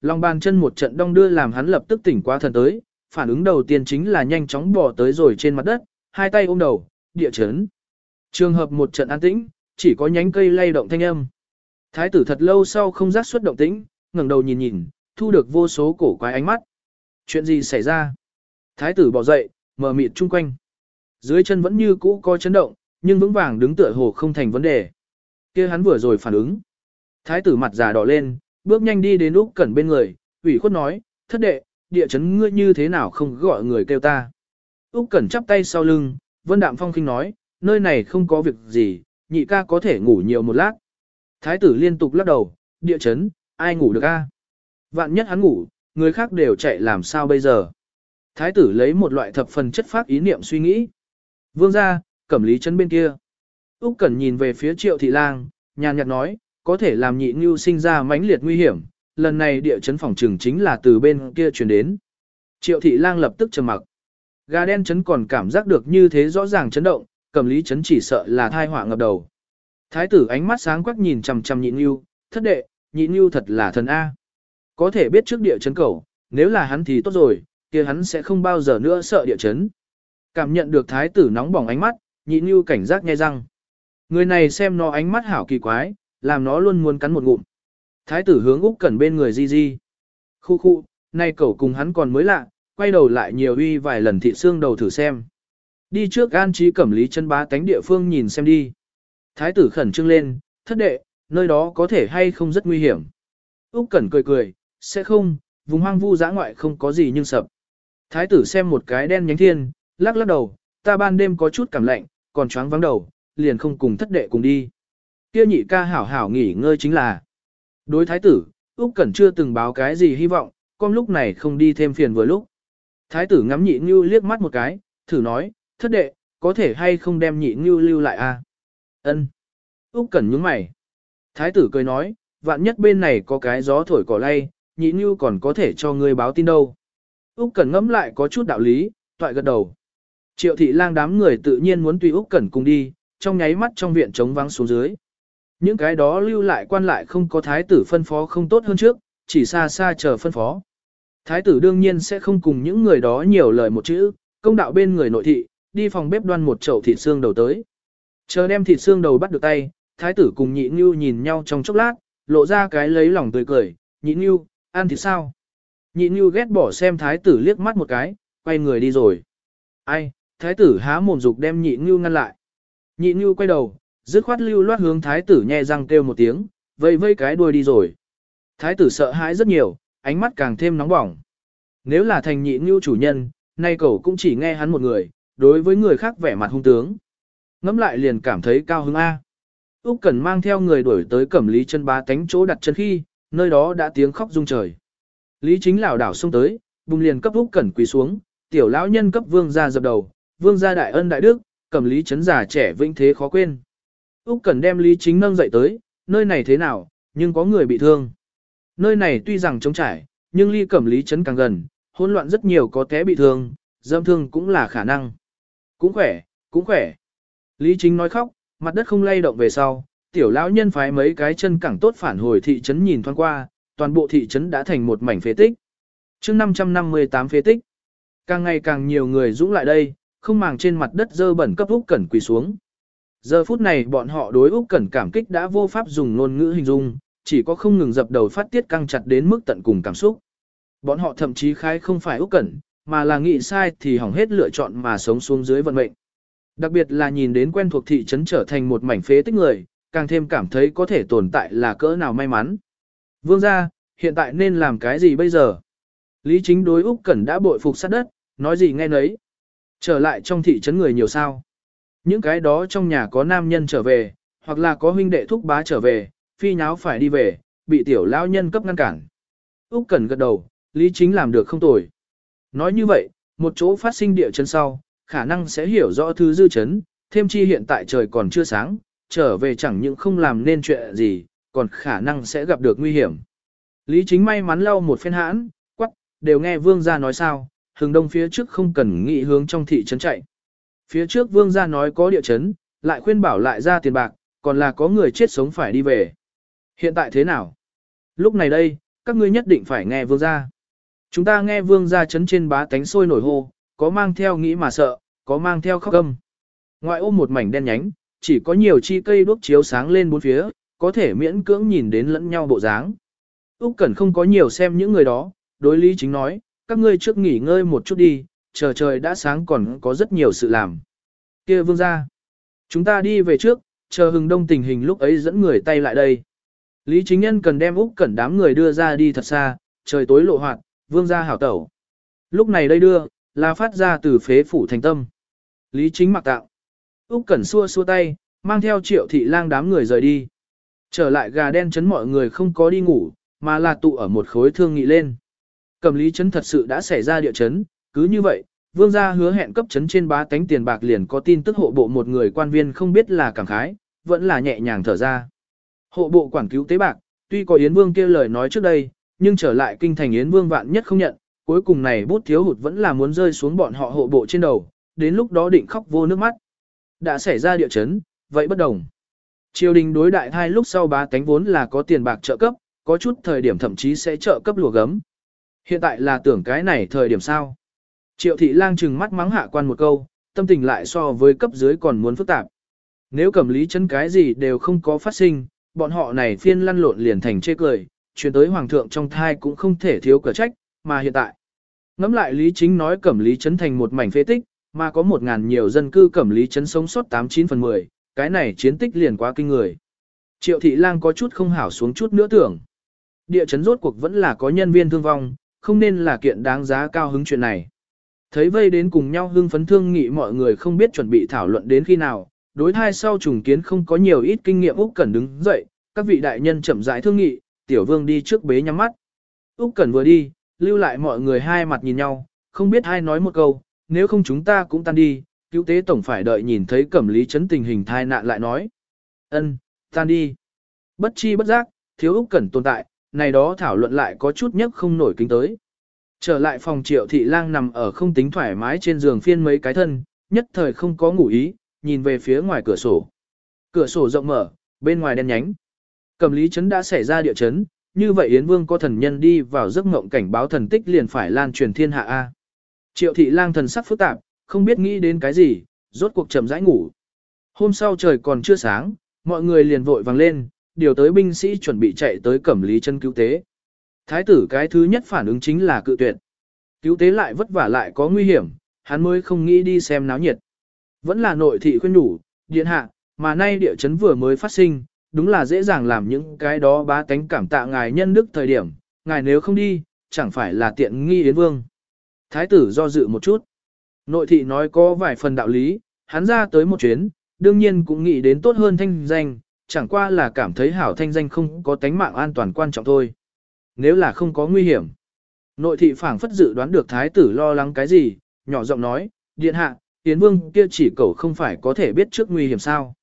Lòng bàn chân một trận đong đưa làm hắn lập tức tỉnh qua thần tới, phản ứng đầu tiên chính là nhanh chóng bỏ tới rồi trên mặt đất, hai tay ôm đầu, địa chấn. Trường hợp một trận an tĩnh, chỉ có nhánh cây lay động thanh âm. Thái tử thật lâu sau không giác xuất động tĩnh, ngẩng đầu nhìn nhìn, thu được vô số cổ quái ánh mắt. Chuyện gì xảy ra? Thái tử bỏ dậy, mở mịt chung quanh. Dưới chân vẫn như cũ có chấn động, nhưng vững vàng đứng tựa hồ không thành vấn đề. kia hắn vừa rồi phản ứng. Thái tử mặt già đỏ lên, bước nhanh đi đến Úc Cẩn bên người, ủy khuất nói, thất đệ, địa chấn ngươi như thế nào không gọi người kêu ta. Úc Cẩn chắp tay sau lưng, Vân Đạm Phong khinh nói, nơi này không có việc gì, nhị ca có thể ngủ nhiều một lát. Thái tử liên tục lắc đầu, địa chấn, ai ngủ được a? Vạn nhất hắn ngủ, người khác đều chạy làm sao bây giờ? Thái tử lấy một loại thập phần chất phác ý niệm suy nghĩ. Vương gia, cẩm lý chân bên kia. Úc Cẩn nhìn về phía Triệu Thị Lang, nhàn nhạt nói, có thể làm nhị ngưu sinh ra mãnh liệt nguy hiểm, lần này địa chấn phòng trường chính là từ bên kia truyền đến. Triệu Thị Lang lập tức trầm mặc. Gà đen chấn còn cảm giác được như thế rõ ràng chấn động, cầm lý chấn chỉ sợ là thai họa ngập đầu. Thái tử ánh mắt sáng quắc nhìn chằm chằm nhị ngưu, thất đệ, nhị ngưu thật là thần A. Có thể biết trước địa chấn cầu, nếu là hắn thì tốt rồi, kia hắn sẽ không bao giờ nữa sợ địa chấn. Cảm nhận được thái tử nóng bỏng ánh mắt, nhị ngưu cảnh giác nghe răng. Người này xem nó ánh mắt hảo kỳ quái, làm nó luôn muốn cắn một ngụm. Thái tử hướng Úc Cẩn bên người Di Di. Khu khu, nay cậu cùng hắn còn mới lạ, quay đầu lại nhiều uy vài lần thị xương đầu thử xem. Đi trước an trí cẩm lý chân bá tánh địa phương nhìn xem đi. Thái tử khẩn trương lên, thất đệ, nơi đó có thể hay không rất nguy hiểm. Úc Cẩn cười cười, sẽ không, vùng hoang vu giã ngoại không có gì nhưng sập. Thái tử xem một cái đen nhánh thiên, lắc lắc đầu, ta ban đêm có chút cảm lạnh, còn choáng vắng đầu, liền không cùng thất đệ cùng đi. Kia nhị ca hảo hảo nghỉ ngơi chính là. Đối thái tử, Úc Cẩn chưa từng báo cái gì hy vọng, con lúc này không đi thêm phiền vừa lúc. Thái tử ngắm nhị Nưu liếc mắt một cái, thử nói, thất đệ, có thể hay không đem nhị Nưu lưu lại a? À? Ân. Úc Cẩn nhướng mày. Thái tử cười nói, vạn nhất bên này có cái gió thổi cỏ lay, nhị Nưu còn có thể cho ngươi báo tin đâu. Úc Cẩn ngẫm lại có chút đạo lý, toại gật đầu. Triệu thị lang đám người tự nhiên muốn tùy Úc Cẩn cùng đi, trong nháy mắt trong viện trống vắng xuống dưới. Những cái đó lưu lại quan lại không có thái tử phân phó không tốt hơn trước, chỉ xa xa chờ phân phó. Thái tử đương nhiên sẽ không cùng những người đó nhiều lời một chữ, công đạo bên người nội thị, đi phòng bếp đoan một chậu thịt xương đầu tới. Chờ đem thịt xương đầu bắt được tay, thái tử cùng nhị Nhu nhìn nhau trong chốc lát, lộ ra cái lấy lòng tươi cười, nhị Nhu, ăn thịt sao? Nhị Nhu ghét bỏ xem thái tử liếc mắt một cái, quay người đi rồi. Ai, thái tử há mồm dục đem nhị Nhu ngăn lại. Nhị Nhu quay đầu, dứt khoát lưu loát hướng thái tử nhẹ răng kêu một tiếng, vây vây cái đuôi đi rồi. Thái tử sợ hãi rất nhiều, ánh mắt càng thêm nóng bỏng. Nếu là thành nhị Nhu chủ nhân, nay cậu cũng chỉ nghe hắn một người, đối với người khác vẻ mặt hung tướng. Ngắm lại liền cảm thấy cao hứng A. Úc Cẩn mang theo người đuổi tới cẩm lý chân ba tánh chỗ đặt chân khi, nơi đó đã tiếng khóc rung trời. Lý chính lão đảo xông tới, bùng liền cấp Úc Cẩn quỳ xuống, tiểu lão nhân cấp vương gia dập đầu, vương gia đại ân đại đức, cẩm lý chấn giả trẻ vĩnh thế khó quên. Úc Cẩn đem Lý chính nâng dậy tới, nơi này thế nào, nhưng có người bị thương. Nơi này tuy rằng trống trải, nhưng ly cẩm lý trấn càng gần, hỗn loạn rất nhiều có té bị thương, dâm thương cũng là khả năng. Cũng khỏe, cũng khỏe. Lý chính nói khóc, mặt đất không lay động về sau, tiểu lão nhân phái mấy cái chân cẳng tốt phản hồi thị trấn nhìn thoáng qua, toàn bộ thị trấn đã thành một mảnh phế tích. chương 558 phế tích, càng ngày càng nhiều người dũng lại đây, không màng trên mặt đất dơ bẩn cấp Úc Cẩn quỳ xuống. Giờ phút này bọn họ đối Úc Cẩn cảm kích đã vô pháp dùng ngôn ngữ hình dung, chỉ có không ngừng dập đầu phát tiết căng chặt đến mức tận cùng cảm xúc. Bọn họ thậm chí khai không phải Úc Cẩn, mà là nghĩ sai thì hỏng hết lựa chọn mà sống xuống dưới vận mệnh. Đặc biệt là nhìn đến quen thuộc thị trấn trở thành một mảnh phế tích người, càng thêm cảm thấy có thể tồn tại là cỡ nào may mắn. Vương gia, hiện tại nên làm cái gì bây giờ? Lý chính đối Úc Cẩn đã bội phục sát đất, nói gì nghe nấy. Trở lại trong thị trấn người nhiều sao. Những cái đó trong nhà có nam nhân trở về, hoặc là có huynh đệ thúc bá trở về, phi nháo phải đi về, bị tiểu lão nhân cấp ngăn cản. Úc Cẩn gật đầu, Lý Chính làm được không tồi. Nói như vậy, một chỗ phát sinh địa chấn sau, khả năng sẽ hiểu rõ thứ dư chấn, thêm chi hiện tại trời còn chưa sáng, trở về chẳng những không làm nên chuyện gì, còn khả năng sẽ gặp được nguy hiểm. Lý chính may mắn lau một phen hãn, quắc, đều nghe vương gia nói sao, hướng đông phía trước không cần nghĩ hướng trong thị trấn chạy. Phía trước vương gia nói có địa chấn, lại khuyên bảo lại ra tiền bạc, còn là có người chết sống phải đi về. Hiện tại thế nào? Lúc này đây, các ngươi nhất định phải nghe vương gia. Chúng ta nghe vương gia chấn trên bá tánh sôi nổi hô, có mang theo nghĩ mà sợ, có mang theo khóc gâm. Ngoại ô một mảnh đen nhánh, chỉ có nhiều chi cây đuốc chiếu sáng lên bốn phía, có thể miễn cưỡng nhìn đến lẫn nhau bộ dáng. Úc Cẩn không có nhiều xem những người đó, đối lý chính nói, các ngươi trước nghỉ ngơi một chút đi, chờ trời đã sáng còn có rất nhiều sự làm. Kia vương gia, chúng ta đi về trước, chờ hừng đông tình hình lúc ấy dẫn người tay lại đây. Lý chính nhân cần đem Úc Cẩn đám người đưa ra đi thật xa, trời tối lộ hoạt, vương gia hảo tẩu. Lúc này đây đưa, là phát ra từ phế phủ thành tâm. Lý chính mặc tạo. Úc Cẩn xua xua tay, mang theo triệu thị lang đám người rời đi. Trở lại gà đen chấn mọi người không có đi ngủ, mà là tụ ở một khối thương nghị lên. Cẩm lý chấn thật sự đã xảy ra địa chấn, cứ như vậy, vương gia hứa hẹn cấp chấn trên bá tánh tiền bạc liền có tin tức hộ bộ một người quan viên không biết là cảm khái, vẫn là nhẹ nhàng thở ra. Hộ bộ quản cứu tế bạc, tuy có Yến Vương kia lời nói trước đây, nhưng trở lại kinh thành Yến Vương vạn nhất không nhận, cuối cùng này bút thiếu hụt vẫn là muốn rơi xuống bọn họ hộ bộ trên đầu, đến lúc đó định khóc vô nước mắt. Đã xảy ra địa chấn, vậy bất đồng. Triều đình đối đại thai lúc sau bá tánh vốn là có tiền bạc trợ cấp, có chút thời điểm thậm chí sẽ trợ cấp lùa gấm. Hiện tại là tưởng cái này thời điểm sao. Triệu thị lang trừng mắt mắng hạ quan một câu, tâm tình lại so với cấp dưới còn muốn phức tạp. Nếu cẩm lý chân cái gì đều không có phát sinh, bọn họ này phiên lăn lộn liền thành chê cười, chuyển tới hoàng thượng trong thai cũng không thể thiếu cửa trách, mà hiện tại. Ngắm lại lý chính nói cẩm lý chấn thành một mảnh phế tích, mà có một ngàn nhiều dân cư cẩm lý chấn sống sót 89 phần 10, cái này chiến tích liền quá kinh người. Triệu thị lang có chút không hảo xuống chút nữa tưởng. Địa chấn rốt cuộc vẫn là có nhân viên thương vong, không nên là kiện đáng giá cao hứng chuyện này. Thấy vây đến cùng nhau hưng phấn thương nghị mọi người không biết chuẩn bị thảo luận đến khi nào, đối thai sau trùng kiến không có nhiều ít kinh nghiệm Úc Cẩn đứng dậy, các vị đại nhân chậm rãi thương nghị, tiểu vương đi trước bế nhắm mắt. Úc Cẩn vừa đi, lưu lại mọi người hai mặt nhìn nhau, không biết ai nói một câu, nếu không chúng ta cũng tan đi, cứu tế tổng phải đợi nhìn thấy cẩm lý chấn tình hình thai nạn lại nói. Ân, tan đi. Bất chi bất giác, thiếu Úc Cẩn tồn tại, này đó thảo luận lại có chút nhất không nổi kính tới. Trở lại phòng triệu thị lang nằm ở không tính thoải mái trên giường phiên mấy cái thân, nhất thời không có ngủ ý, nhìn về phía ngoài cửa sổ. Cửa sổ rộng mở, bên ngoài đen nhánh. Cầm lý chấn đã xảy ra địa chấn, như vậy Yến Vương có thần nhân đi vào giấc mộng cảnh báo thần tích liền phải lan truyền thiên hạ A. Triệu thị lang thần sắc phức tạp, không biết nghĩ đến cái gì, rốt cuộc chậm rãi ngủ. Hôm sau trời còn chưa sáng, mọi người liền vội vàng lên, điều tới binh sĩ chuẩn bị chạy tới cẩm lý chân cứu tế. Thái tử cái thứ nhất phản ứng chính là cự tuyệt. Cứu tế lại vất vả lại có nguy hiểm, hắn mới không nghĩ đi xem náo nhiệt. Vẫn là nội thị khuyên đủ, điện hạ, mà nay địa chấn vừa mới phát sinh, đúng là dễ dàng làm những cái đó bá tánh cảm tạ ngài nhân đức thời điểm, ngài nếu không đi, chẳng phải là tiện nghi yến vương. Thái tử do dự một chút. Nội thị nói có vài phần đạo lý, hắn ra tới một chuyến, đương nhiên cũng nghĩ đến tốt hơn thanh danh, chẳng qua là cảm thấy hảo thanh danh không có tánh mạng an toàn quan trọng thôi. Nếu là không có nguy hiểm. Nội thị phảng phất dự đoán được thái tử lo lắng cái gì, nhỏ giọng nói, điện hạ, tiến Vương kia chỉ cầu không phải có thể biết trước nguy hiểm sao.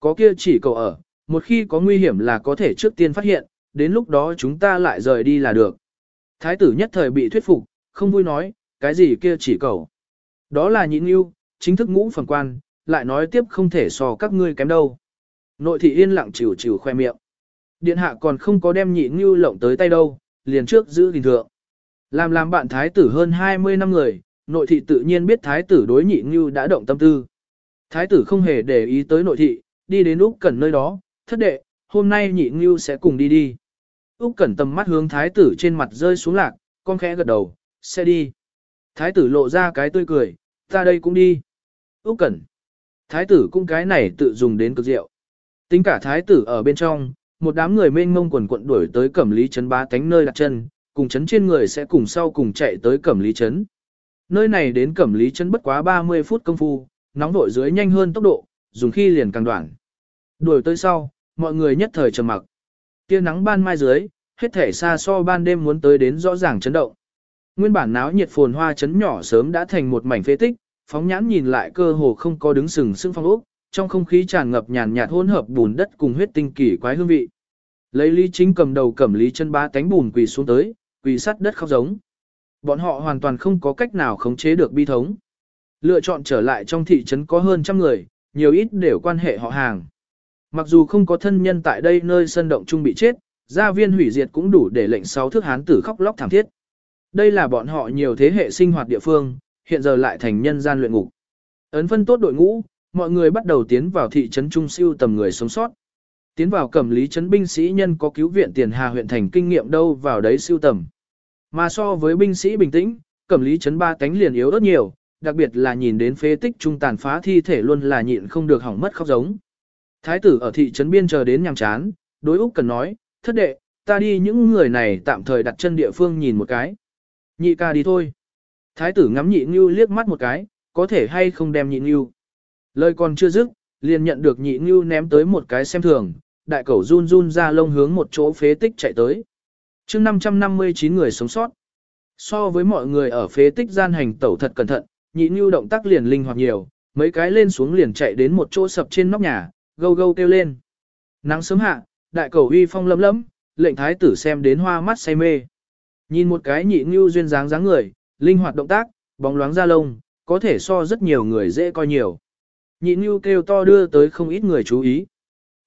Có kia chỉ cầu ở, một khi có nguy hiểm là có thể trước tiên phát hiện, đến lúc đó chúng ta lại rời đi là được. Thái tử nhất thời bị thuyết phục, không vui nói, cái gì kia chỉ cầu. Đó là nhịn yêu, chính thức ngũ phần quan, lại nói tiếp không thể so các ngươi kém đâu. Nội thị yên lặng chịu chịu khoe miệng. Điện hạ còn không có đem nhị ngưu lộng tới tay đâu, liền trước giữ gìn thượng. Làm làm bạn thái tử hơn 20 năm người, nội thị tự nhiên biết thái tử đối nhị ngưu đã động tâm tư. Thái tử không hề để ý tới nội thị, đi đến Úc Cẩn nơi đó, thất đệ, hôm nay nhị ngưu sẽ cùng đi đi. Úc Cẩn tầm mắt hướng thái tử trên mặt rơi xuống lạc, con khẽ gật đầu, sẽ đi. Thái tử lộ ra cái tươi cười, ta đây cũng đi. Úc Cẩn. Thái tử cũng cái này tự dùng đến cực diệu. Tính cả thái tử ở bên trong, một đám người mênh mông quần quận đuổi tới Cẩm Lý trấn bá tánh nơi đặt chân, cùng trấn trên người sẽ cùng sau cùng chạy tới Cẩm Lý trấn. Nơi này đến Cẩm Lý trấn bất quá 30 phút công phu, nóng vội dưới nhanh hơn tốc độ, dùng khi liền càng đoạn. Đuổi tới sau, mọi người nhất thời trầm mặc. Tia nắng ban mai dưới, hết thể xa so ban đêm muốn tới đến rõ ràng chấn động. Nguyên bản náo nhiệt phồn hoa chấn nhỏ sớm đã thành một mảnh phế tích, phóng nhãn nhìn lại cơ hồ không có đứng sừng sững phong ốc, trong không khí tràn ngập nhàn nhạt hỗn hợp bùn đất cùng huyết tinh kỳ quái hương vị. Lấy Lý Chính cầm đầu cầm Lý chân ba cánh bùn quỳ xuống tới, quỳ sát đất khóc giống. Bọn họ hoàn toàn không có cách nào khống chế được bi thống. Lựa chọn trở lại trong thị trấn có hơn trăm người, nhiều ít đều quan hệ họ hàng. Mặc dù không có thân nhân tại đây nơi sân động trung bị chết, gia viên hủy diệt cũng đủ để lệnh sáu thước hán tử khóc lóc thảm thiết. Đây là bọn họ nhiều thế hệ sinh hoạt địa phương, hiện giờ lại thành nhân gian luyện ngục. Ấn phân tốt đội ngũ, mọi người bắt đầu tiến vào thị trấn trung siêu tầm người sống sót. Tiến vào cẩm lý trấn binh sĩ nhân có cứu viện tiền hà huyện thành kinh nghiệm đâu vào đấy siêu tầm. Mà so với binh sĩ bình tĩnh, cẩm lý trấn ba cánh liền yếu rất nhiều, đặc biệt là nhìn đến phế tích trung tàn phá thi thể luôn là nhịn không được hỏng mất khóc giống. Thái tử ở thị trấn biên chờ đến nhằm chán, đối Úc cần nói, thất đệ, ta đi những người này tạm thời đặt chân địa phương nhìn một cái. Nhị ca đi thôi. Thái tử ngắm nhị Ngưu liếc mắt một cái, có thể hay không đem nhị Ngưu. Lời còn chưa dứt, liền nhận được nhị Ngưu ném tới một cái xem thường, đại cẩu run run ra lông hướng một chỗ phế tích chạy tới. chương 559 người sống sót. So với mọi người ở phế tích gian hành tẩu thật cẩn thận, nhị Ngưu động tác liền linh hoạt nhiều, mấy cái lên xuống liền chạy đến một chỗ sập trên nóc nhà, gâu gâu kêu lên. Nắng sớm hạ, đại cầu uy phong lấm lấm, lệnh thái tử xem đến hoa mắt say mê. Nhìn một cái nhị Ngưu duyên dáng dáng người, linh hoạt động tác, bóng loáng da lông, có thể so rất nhiều người dễ coi nhiều. Nhị Ngưu kêu to đưa tới không ít người chú ý.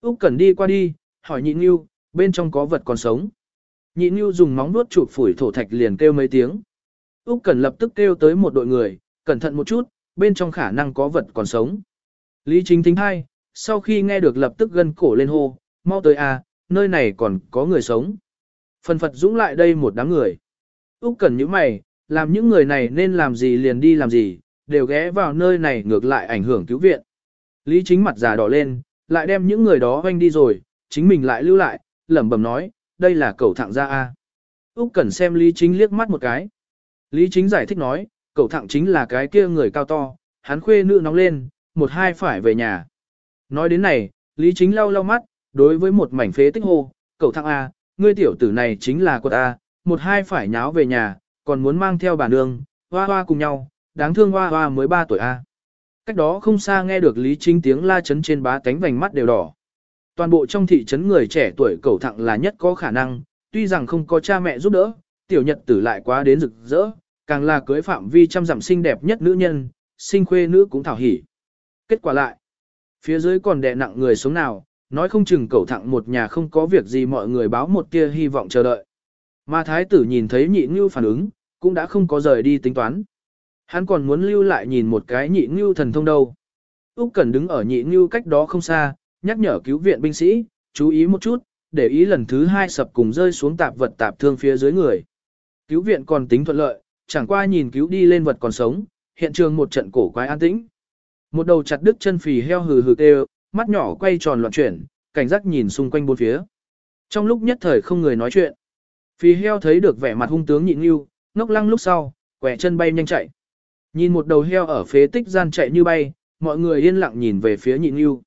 Úc Cẩn đi qua đi, hỏi nhị Ngưu, bên trong có vật còn sống. Nhị Ngưu dùng móng vuốt chụp phủi thổ thạch liền kêu mấy tiếng. Úc Cẩn lập tức kêu tới một đội người, cẩn thận một chút, bên trong khả năng có vật còn sống. Lý Chính Thính hai, sau khi nghe được lập tức gân cổ lên hô, mau tới a, nơi này còn có người sống. Phần phật dũng lại đây một đám người. Úc Cẩn nhíu mày, làm những người này nên làm gì liền đi làm gì, đều ghé vào nơi này ngược lại ảnh hưởng cứu viện. Lý Chính mặt già đỏ lên, lại đem những người đó hoanh đi rồi, chính mình lại lưu lại, lẩm bẩm nói, đây là cậu thẳng ra A. Úc Cẩn xem Lý Chính liếc mắt một cái. Lý Chính giải thích nói, cậu thẳng chính là cái kia người cao to, hắn khuê nữ nóng lên, một hai phải về nhà. Nói đến này, Lý Chính lau lau mắt, đối với một mảnh phế tích hô, cậu thẳng A, ngươi tiểu tử này chính là của ta, một hai phải nháo về nhà, còn muốn mang theo bà nương, hoa hoa cùng nhau, đáng thương hoa hoa mới 3 tuổi A. Cách đó không xa nghe được Lý Chính tiếng la chấn trên bá cánh vành mắt đều đỏ. Toàn bộ trong thị trấn người trẻ tuổi cầu thẳng là nhất có khả năng, tuy rằng không có cha mẹ giúp đỡ, tiểu nhật tử lại quá đến rực rỡ, càng là cưới phạm vi trăm dặm xinh đẹp nhất nữ nhân, sinh khuê nữ cũng thảo hỉ. Kết quả lại, phía dưới còn đè nặng người sống nào, nói không chừng cầu thẳng một nhà không có việc gì mọi người báo một tia hy vọng chờ đợi. Mà thái tử nhìn thấy nhị ngưu phản ứng, cũng đã không có rời đi tính toán. Hắn còn muốn lưu lại nhìn một cái nhị ngưu thần thông đâu. Úc Cẩn đứng ở nhị ngưu cách đó không xa, nhắc nhở cứu viện binh sĩ, chú ý một chút, để ý lần thứ hai sập cùng rơi xuống tạp vật tạp thương phía dưới người. Cứu viện còn tính thuận lợi, chẳng qua nhìn cứu đi lên vật còn sống, hiện trường một trận cổ quái an tĩnh. Một đầu chặt đứt chân phì heo hừ hừ kêu, mắt nhỏ quay tròn loạn chuyển, cảnh giác nhìn xung quanh bốn phía. Trong lúc nhất thời không người nói chuyện. Phì heo thấy được vẻ mặt hung tướng nhịn nhưu, ngốc lăng lúc sau, quẻ chân bay nhanh chạy. Nhìn một đầu heo ở phế tích gian chạy như bay, mọi người yên lặng nhìn về phía nhị nưu.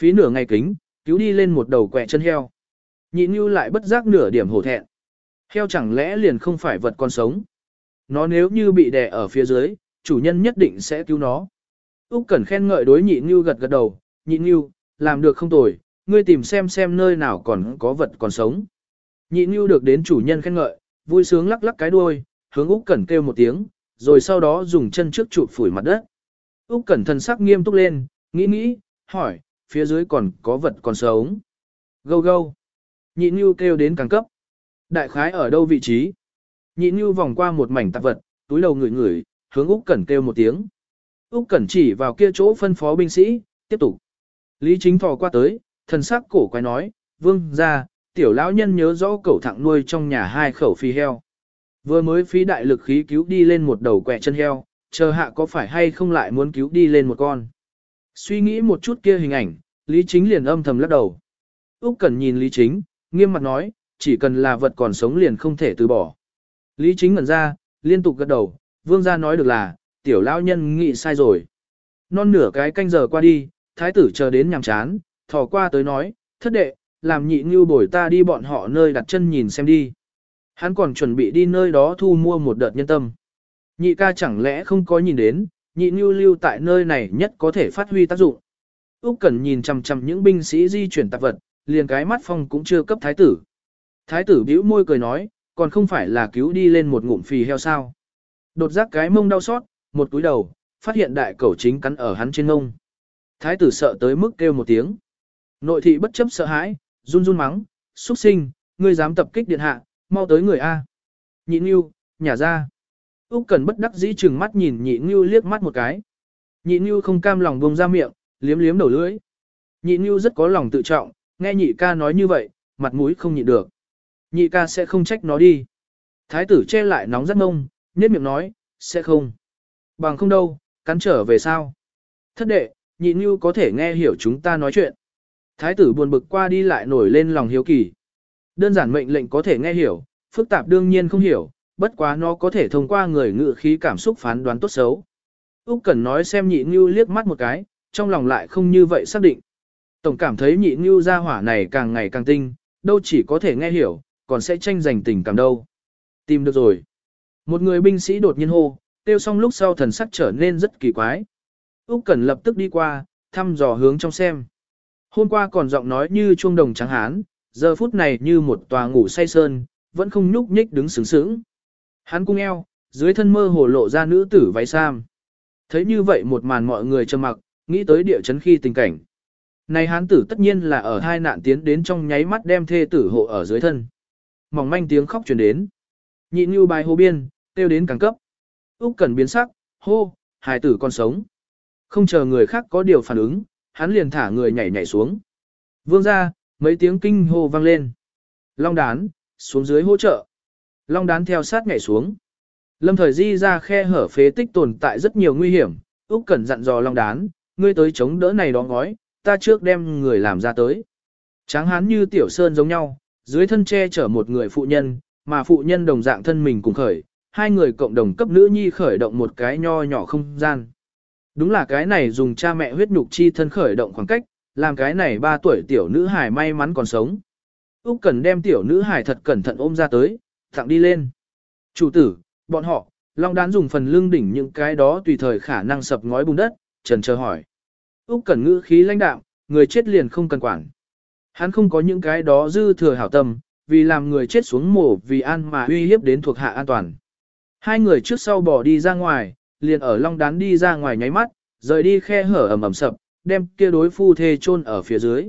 Phí nửa ngày kính, cứu đi lên một đầu quẹ chân heo. Nhị nưu lại bất giác nửa điểm hổ thẹn. Heo chẳng lẽ liền không phải vật còn sống. Nó nếu như bị đè ở phía dưới, chủ nhân nhất định sẽ cứu nó. Úc Cẩn khen ngợi đối nhị nưu gật gật đầu, nhị nưu, làm được không tồi, ngươi tìm xem xem nơi nào còn có vật còn sống. Nhị nưu được đến chủ nhân khen ngợi, vui sướng lắc lắc cái đuôi, hướng Úc Cẩn kêu một tiếng, rồi sau đó dùng chân trước chụp phủi mặt đất. Úc Cẩn thần sắc nghiêm túc lên, nghĩ nghĩ, hỏi, phía dưới còn có vật còn sống. Gâu gâu. Nhị Nhu kêu đến càng cấp. Đại khái ở đâu vị trí? Nhị Nhu vòng qua một mảnh tạp vật, túi đầu ngửi ngửi, hướng Úc Cẩn kêu một tiếng. Úc Cẩn chỉ vào kia chỗ phân phó binh sĩ, tiếp tục. Lý Chính thò qua tới, thần sắc cổ quái nói, "Vương gia, tiểu lão nhân nhớ rõ cẩu thẳng nuôi trong nhà hai khẩu phi heo. Vừa mới phí đại lực khí cứu đi lên một đầu quẹ chân heo, chờ hạ có phải hay không lại muốn cứu đi lên một con. Suy nghĩ một chút kia hình ảnh, Lý Chính liền âm thầm lắc đầu. Úc Cẩn nhìn Lý Chính, nghiêm mặt nói, chỉ cần là vật còn sống liền không thể từ bỏ. Lý Chính ngẩn ra, liên tục gật đầu, vương gia nói được là, tiểu lão nhân nghĩ sai rồi. Non nửa cái canh giờ qua đi, thái tử chờ đến nhàm chán, thò qua tới nói, thất đệ, làm nhị ngưu bồi ta đi bọn họ nơi đặt chân nhìn xem đi. Hắn còn chuẩn bị đi nơi đó thu mua một đợt nhân tâm. Nhị ca chẳng lẽ không có nhìn đến, nhị nhu lưu tại nơi này nhất có thể phát huy tác dụng. Úc Cẩn nhìn chằm chằm những binh sĩ di chuyển tạp vật, liền cái mắt phong cũng chưa cấp thái tử. Thái tử bĩu môi cười nói, còn không phải là cứu đi lên một ngụm phì heo sao. Đột giác cái mông đau xót, một túi đầu, phát hiện đại cẩu chính cắn ở hắn trên ngông. Thái tử sợ tới mức kêu một tiếng. Nội thị bất chấp sợ hãi, run run mắng, xuất sinh, ngươi dám tập kích điện hạ, mau tới người A. Nhị Ngưu, nhà ra. Úc Cần bất đắc dĩ chừng mắt nhìn nhị Ngưu liếc mắt một cái. Nhị Ngưu không cam lòng buông ra miệng, liếm liếm đầu lưỡi. Nhị Ngưu rất có lòng tự trọng, nghe nhị ca nói như vậy, mặt mũi không nhịn được. Nhị ca sẽ không trách nó đi. Thái tử che lại nóng rất mông, nhếch miệng nói, sẽ không. Bằng không đâu, cắn trở về sao. Thất đệ, nhị Ngưu có thể nghe hiểu chúng ta nói chuyện. Thái tử buồn bực qua đi lại nổi lên lòng hiếu kỳ. Đơn giản mệnh lệnh có thể nghe hiểu, phức tạp đương nhiên không hiểu, bất quá nó có thể thông qua người ngự khí cảm xúc phán đoán tốt xấu. Úc Cẩn nói xem nhị Nưu liếc mắt một cái, trong lòng lại không như vậy xác định. Tổng cảm thấy nhị Nưu gia hỏa này càng ngày càng tinh, đâu chỉ có thể nghe hiểu, còn sẽ tranh giành tình cảm đâu. Tìm được rồi. Một người binh sĩ đột nhiên hô, tiêu xong lúc sau thần sắc trở nên rất kỳ quái. Úc Cẩn lập tức đi qua, thăm dò hướng trong xem. Hôm qua còn giọng nói như chuông đồng trắng hán, giờ phút này như một tòa ngủ say sơn, vẫn không nhúc nhích đứng sướng sướng. Hắn cung eo, dưới thân mơ hồ lộ ra nữ tử váy sam. Thấy như vậy một màn mọi người trầm mặc, nghĩ tới địa chấn khi tình cảnh. Này hán tử tất nhiên là ở hai nạn tiến đến trong nháy mắt đem thê tử hộ ở dưới thân. Mỏng manh tiếng khóc truyền đến. Nhị như bài hô biên, tiêu đến càng cấp. Úc cần biến sắc, hô, hài tử còn sống. Không chờ người khác có điều phản ứng, hắn liền thả người nhảy nhảy xuống. Vương ra, mấy tiếng kinh hô vang lên. Long đán, xuống dưới hỗ trợ. Long đán theo sát nhảy xuống. Lâm thời di ra khe hở phế tích tồn tại rất nhiều nguy hiểm, Úc Cẩn dặn dò Long đán, ngươi tới chống đỡ này đó ngói, ta trước đem người làm ra tới. Tráng hán như tiểu sơn giống nhau, dưới thân che chở một người phụ nhân, mà phụ nhân đồng dạng thân mình cùng khởi, hai người cộng đồng cấp nữ nhi khởi động một cái nho nhỏ không gian. Đúng là cái này dùng cha mẹ huyết nhục chi thân khởi động khoảng cách, làm cái này ba tuổi tiểu nữ hài may mắn còn sống. Úc Cần đem tiểu nữ hài thật cẩn thận ôm ra tới, tặng đi lên. Chủ tử, bọn họ, Long đán dùng phần lưng đỉnh những cái đó tùy thời khả năng sập ngói bùn đất, trần chờ hỏi. Úc Cẩn ngữ khí lãnh đạm, người chết liền không cần quản. Hắn không có những cái đó dư thừa hảo tâm, vì làm người chết xuống mổ vì an mà uy hiếp đến thuộc hạ an toàn. Hai người trước sau bỏ đi ra ngoài, liền ở long đán đi ra ngoài nháy mắt, rời đi khe hở ẩm ẩm sập, đem kia đối phu thê chôn ở phía dưới.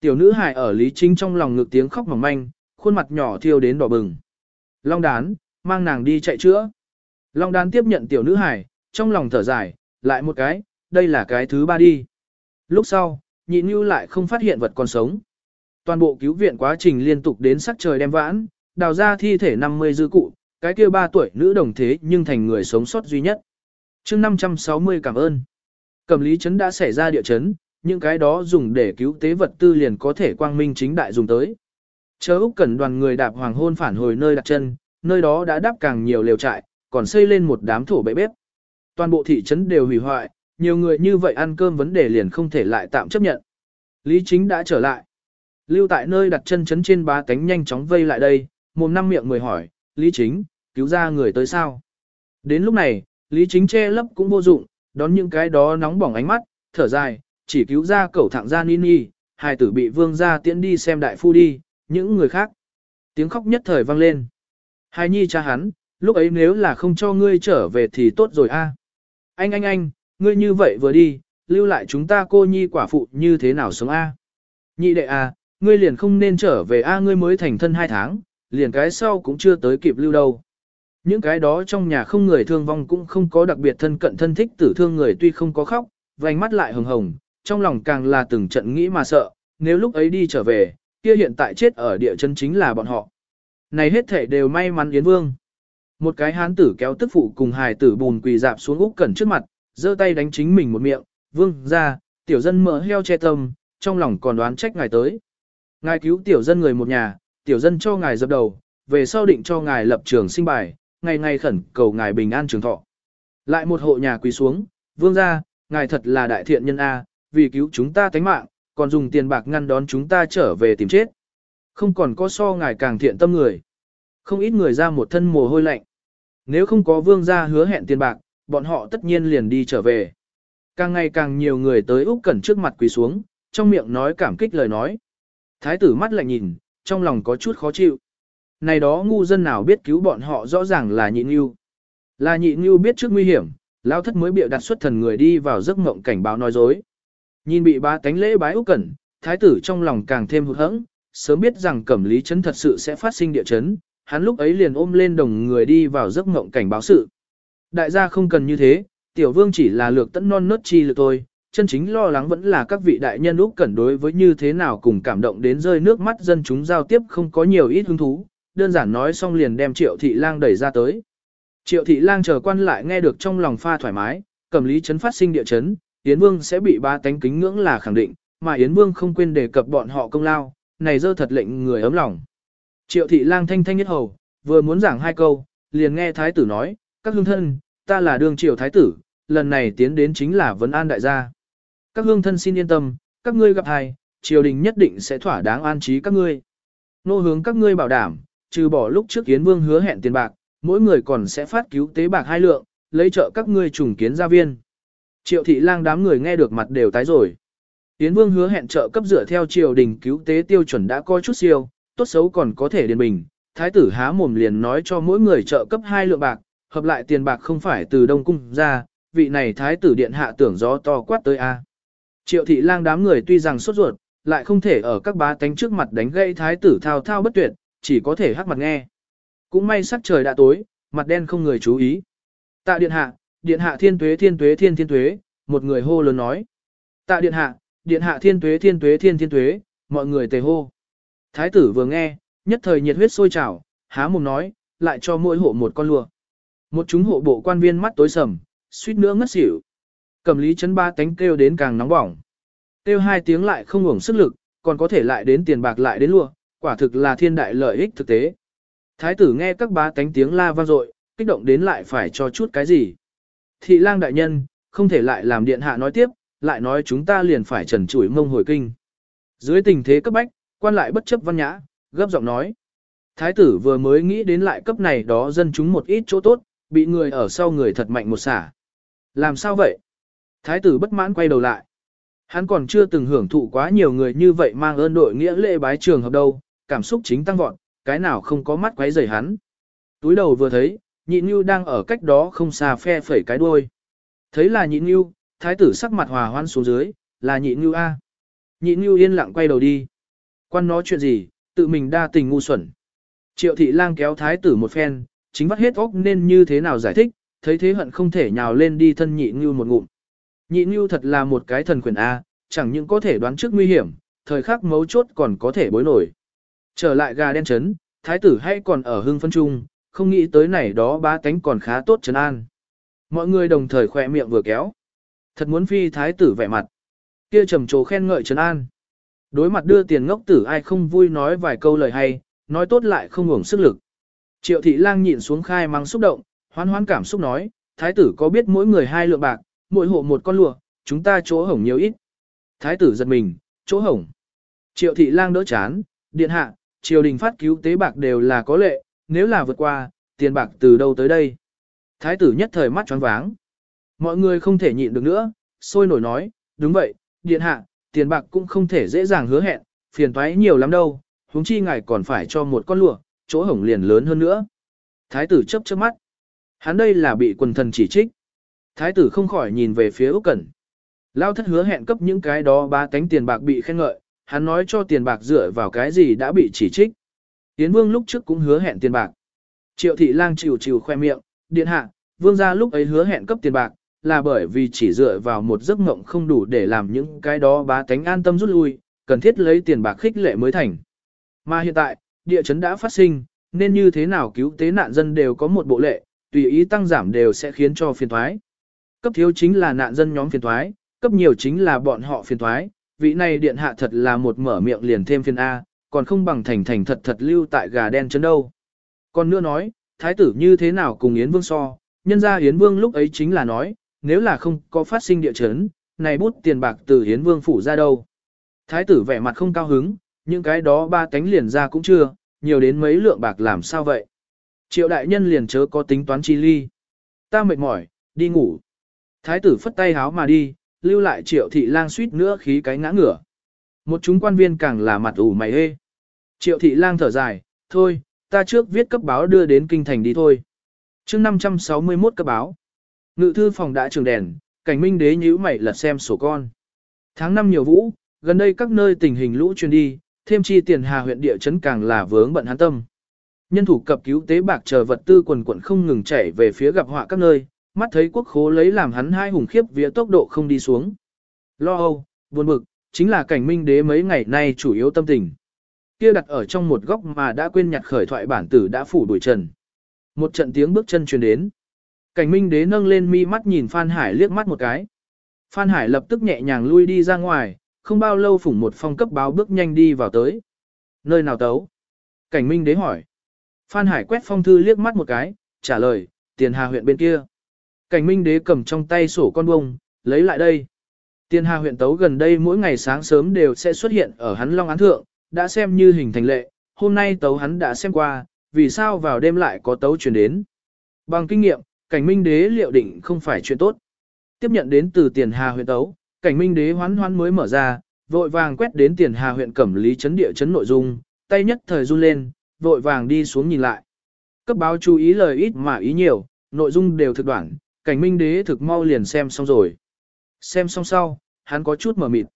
Tiểu nữ hài ở Lý Chính trong lòng ngực tiếng khóc mỏng manh, khuôn mặt nhỏ thiêu đến đỏ bừng. Long đán, mang nàng đi chạy chữa. Long đán tiếp nhận tiểu nữ hài, trong lòng thở dài, lại một cái, đây là cái thứ ba đi. Lúc sau, nhị như lại không phát hiện vật còn sống. Toàn bộ cứu viện quá trình liên tục đến sắc trời đem vãn, đào ra thi thể 50 dư cụ, cái kia ba tuổi nữ đồng thế nhưng thành người sống sót duy nhất chương 560 cảm ơn. Cầm lý chấn đã xảy ra địa chấn, những cái đó dùng để cứu tế vật tư liền có thể quang minh chính đại dùng tới. Chờ Úc Cẩn đoàn người đạp hoàng hôn phản hồi nơi đặt chân, nơi đó đã đắp càng nhiều lều trại, còn xây lên một đám thổ bệ bếp. Toàn bộ thị trấn đều hủy hoại, nhiều người như vậy ăn cơm vấn đề liền không thể lại tạm chấp nhận. Lý Chính đã trở lại. Lưu tại nơi đặt chân chấn trên bá cánh nhanh chóng vây lại đây, mồm năm miệng mười hỏi, Lý Chính, cứu ra người tới sao? Đến lúc này, Lý Chính che lấp cũng vô dụng, đón những cái đó nóng bỏng ánh mắt, thở dài, chỉ cứu ra cẩu thẳng ra Nini, hài tử bị vương gia tiễn đi xem đại phu đi, những người khác. Tiếng khóc nhất thời vang lên. hai nhi cha hắn, lúc ấy nếu là không cho ngươi trở về thì tốt rồi a. Anh anh anh, ngươi như vậy vừa đi, lưu lại chúng ta cô nhi quả phụ như thế nào sống a? Nhị đệ a, ngươi liền không nên trở về a ngươi mới thành thân hai tháng, liền cái sau cũng chưa tới kịp lưu đâu. Những cái đó trong nhà không người thương vong cũng không có đặc biệt thân cận thân thích tử thương người tuy không có khóc, vành mắt lại hồng hồng, trong lòng càng là từng trận nghĩ mà sợ, nếu lúc ấy đi trở về, kia hiện tại chết ở địa chân chính là bọn họ. Này hết thể đều may mắn Yến Vương. Một cái hán tử kéo tức phụ cùng hài tử bùn quỳ dạp xuống Úc Cẩn trước mặt, giơ tay đánh chính mình một miệng, "Vương gia, tiểu dân mỡ heo che tâm, trong lòng còn đoán trách ngài tới. Ngài cứu tiểu dân người một nhà, tiểu dân cho ngài dập đầu, về sau định cho ngài lập trường sinh bài, ngày ngày khẩn cầu ngài bình an trường thọ. Lại một hộ nhà quỳ xuống, vương gia, ngài thật là đại thiện nhân A, vì cứu chúng ta tánh mạng, còn dùng tiền bạc ngăn đón chúng ta trở về tìm chết. Không còn có so ngài càng thiện tâm người. Không ít người ra một thân mồ hôi lạnh. Nếu không có vương gia hứa hẹn tiền bạc, bọn họ tất nhiên liền đi trở về. Càng ngày càng nhiều người tới Úc Cẩn trước mặt quỳ xuống, trong miệng nói cảm kích lời nói. Thái tử mắt lạnh nhìn, trong lòng có chút khó chịu. Này đó ngu dân nào biết cứu bọn họ rõ ràng là nhị nghiêu. Là nhị nghiêu biết trước nguy hiểm, lao thất mới bịa đặt xuất thần người đi vào giấc mộng cảnh báo nói dối. Nhìn bị ba cánh lễ bái Úc Cẩn, thái tử trong lòng càng thêm hụt hẫng, sớm biết rằng cẩm lý chấn thật sự sẽ phát sinh địa chấn, hắn lúc ấy liền ôm lên đồng người đi vào giấc mộng cảnh báo sự. Đại gia không cần như thế, tiểu vương chỉ là lược tẫn non nớt chi lực thôi, chân chính lo lắng vẫn là các vị đại nhân úc cẩn đối với như thế nào cùng cảm động đến rơi nước mắt dân chúng giao tiếp không có nhiều ít hứng thú, đơn giản nói xong liền đem triệu thị lang đẩy ra tới. Triệu thị lang chờ quan lại nghe được trong lòng pha thoải mái, cầm lý chấn phát sinh địa chấn, Yến Vương sẽ bị ba tánh kính ngưỡng là khẳng định, mà Yến Vương không quên đề cập bọn họ công lao, này dơ thật lệnh người ấm lòng. Triệu thị lang thanh thanh nhất hầu, vừa muốn giảng hai câu, liền nghe thái tử nói, các hương thân, ta là đương triều thái tử, lần này tiến đến chính là vấn an đại gia. Các hương thân xin yên tâm, các ngươi gặp hài, triều đình nhất định sẽ thỏa đáng an trí các ngươi. Nô hướng các ngươi bảo đảm, trừ bỏ lúc trước Yến Vương hứa hẹn tiền bạc, mỗi người còn sẽ phát cứu tế bạc hai lượng, lấy trợ các ngươi trùng kiến gia viên. Triệu thị lang đám người nghe được mặt đều tái rồi. Yến Vương hứa hẹn trợ cấp dựa theo triều đình cứu tế tiêu chuẩn đã coi chút siêu, tốt xấu còn có thể điền bình. Thái tử há mồm liền nói cho mỗi người trợ cấp hai lượng bạc, hợp lại tiền bạc không phải từ Đông Cung ra, vị này thái tử điện hạ tưởng gió to quát tới A. Triệu thị lang đám người tuy rằng sốt ruột, lại không thể ở các bá tánh trước mặt đánh gây thái tử thao thao bất tuyệt, chỉ có thể hắc mặt nghe. Cũng may sắc trời đã tối, mặt đen không người chú ý. Tạ điện hạ, điện hạ thiên tuế thiên tuế thiên thiên tuế, một người hô lớn nói. Tạ điện hạ, điện hạ thiên tuế thiên tuế thiên thiên tuế, mọi người tề hô. Thái tử vừa nghe, nhất thời nhiệt huyết sôi trào, há mồm nói, lại cho mỗi hộ một con lùa. Một chúng hộ bộ quan viên mắt tối sầm, suýt nữa ngất xỉu. Cầm lý chấn ba tánh kêu đến càng nóng bỏng. Kêu hai tiếng lại không ngủng sức lực, còn có thể lại đến tiền bạc lại đến lùa, quả thực là thiên đại lợi ích thực tế. Thái tử nghe các bá tánh tiếng la vang dội, kích động đến lại phải cho chút cái gì. Thị lang đại nhân, không thể lại làm điện hạ nói tiếp, lại nói chúng ta liền phải trần chủi mông hồi kinh. Dưới tình thế cấp bách, quan lại bất chấp văn nhã, gấp giọng nói. Thái tử vừa mới nghĩ đến lại cấp này đó dân chúng một ít chỗ tốt, bị người ở sau người thật mạnh một xả. Làm sao vậy? Thái tử bất mãn quay đầu lại. Hắn còn chưa từng hưởng thụ quá nhiều người như vậy mang ơn đội nghĩa lễ bái trường hợp đâu, cảm xúc chính tăng vọt, cái nào không có mắt quấy rầy hắn. Túi đầu vừa thấy, nhị như đang ở cách đó không xa phe phẩy cái đuôi. Thấy là nhị như, thái tử sắc mặt hòa hoan xuống dưới, là nhị như A. Nhị như yên lặng quay đầu đi. Quan nói chuyện gì, tự mình đa tình ngu xuẩn. Triệu thị lang kéo thái tử một phen, chính vắt hết óc nên như thế nào giải thích, thấy thế hận không thể nhào lên đi thân nhị như một ngụm. Nhị như thật là một cái thần quyền A, chẳng những có thể đoán trước nguy hiểm, thời khắc mấu chốt còn có thể bối nổi. Trở lại gà đen chấn, thái tử hay còn ở hưng phân trung, không nghĩ tới này đó ba cánh còn khá tốt chấn an. Mọi người đồng thời khỏe miệng vừa kéo. Thật muốn phi thái tử vẻ mặt. Kia trầm trồ khen ngợi trấn an. Đối mặt đưa tiền ngốc tử ai không vui nói vài câu lời hay, nói tốt lại không hưởng sức lực. Triệu thị lang nhịn xuống khai mang xúc động, hoan hoan cảm xúc nói, thái tử có biết mỗi người hai lượng bạc, mỗi hộ một con lụa, chúng ta chỗ hổng nhiều ít. Thái tử giật mình, chỗ hổng. Triệu thị lang đỡ chán, điện hạ, triều đình phát cứu tế bạc đều là có lệ, nếu là vượt qua, tiền bạc từ đâu tới đây. Thái tử nhất thời mắt choáng váng. Mọi người không thể nhịn được nữa, sôi nổi nói, đúng vậy, điện hạ, tiền bạc cũng không thể dễ dàng hứa hẹn, phiền toái nhiều lắm đâu, huống chi ngài còn phải cho một con lụa, chỗ hổng liền lớn hơn nữa. Thái tử chấp chớp mắt. Hắn đây là bị quần thần chỉ trích. Thái tử không khỏi nhìn về phía Úc Cẩn. Lao thất hứa hẹn cấp những cái đó ba tánh tiền bạc bị khen ngợi, hắn nói cho tiền bạc dựa vào cái gì đã bị chỉ trích. Tiến vương lúc trước cũng hứa hẹn tiền bạc. Triệu thị lang chịu chịu khoe miệng, điện hạ, vương gia lúc ấy hứa hẹn cấp tiền bạc, là bởi vì chỉ dựa vào một giấc mộng không đủ để làm những cái đó bá tánh an tâm rút lui, cần thiết lấy tiền bạc khích lệ mới thành. Mà hiện tại, địa chấn đã phát sinh, nên như thế nào cứu tế nạn dân đều có một bộ lệ, tùy ý tăng giảm đều sẽ khiến cho phiền thoái. Cấp thiếu chính là nạn dân nhóm phiền thoái, cấp nhiều chính là bọn họ phiền thoái, vị này điện hạ thật là một mở miệng liền thêm phiền A, còn không bằng thành thành thật thật lưu tại gà đen chân đâu. Còn nữa nói, thái tử như thế nào cùng Yến Vương so, nhân ra Yến Vương lúc ấy chính là nói, nếu là không có phát sinh địa chấn, này bút tiền bạc từ Yến Vương phủ ra đâu. Thái tử vẻ mặt không cao hứng, những cái đó ba cánh liền ra cũng chưa, nhiều đến mấy lượng bạc làm sao vậy. Triệu đại nhân liền chớ có tính toán chi ly. Ta mệt mỏi, đi ngủ. Thái tử phất tay háo mà đi, lưu lại triệu thị lang suýt nữa khí cái ngã ngửa. Một chúng quan viên càng là mặt ủ mày hê. Triệu thị lang thở dài, thôi, ta trước viết cấp báo đưa đến kinh thành đi thôi. chương 561 cấp báo. Ngự thư phòng đã trường đèn, cảnh minh đế nhíu mày lật xem sổ con. Tháng năm nhiều vũ, gần đây các nơi tình hình lũ truyền đi, thêm chi tiền hà huyện địa chấn càng là vướng bận hắn tâm. Nhân thủ cập cứu tế bạc chờ vật tư quần quận không ngừng chảy về phía gặp họa các nơi, mắt thấy quốc khố lấy làm hắn hai hùng khiếp vía tốc độ không đi xuống. Lo âu, buồn bực, chính là cảnh minh đế mấy ngày nay chủ yếu tâm tình. Kia đặt ở trong một góc mà đã quên nhặt khởi thoại bản tử đã phủ đuổi trần. Một trận tiếng bước chân truyền đến. Cảnh minh đế nâng lên mi mắt nhìn Phan Hải liếc mắt một cái. Phan Hải lập tức nhẹ nhàng lui đi ra ngoài, không bao lâu phủng một phong cấp báo bước nhanh đi vào tới. Nơi nào tấu? Cảnh minh đế hỏi. Phan Hải quét phong thư liếc mắt một cái, trả lời, tiền hà huyện bên kia. Cảnh minh đế cầm trong tay sổ con bông, lấy lại đây. Tiền hà huyện tấu gần đây mỗi ngày sáng sớm đều sẽ xuất hiện ở hắn long án thượng, đã xem như hình thành lệ, hôm nay tấu hắn đã xem qua, vì sao vào đêm lại có tấu truyền đến. Bằng kinh nghiệm, cảnh minh đế liệu định không phải chuyện tốt. Tiếp nhận đến từ tiền hà huyện tấu, cảnh minh đế hoán hoán mới mở ra, vội vàng quét đến tiền hà huyện cẩm lý chấn địa chấn nội dung, tay nhất thời run lên, vội vàng đi xuống nhìn lại. Cấp báo chú ý lời ít mà ý nhiều, nội dung đều thực đoạn, cảnh minh đế thực mau liền xem xong rồi. Xem xong sau, hắn có chút mở mịt.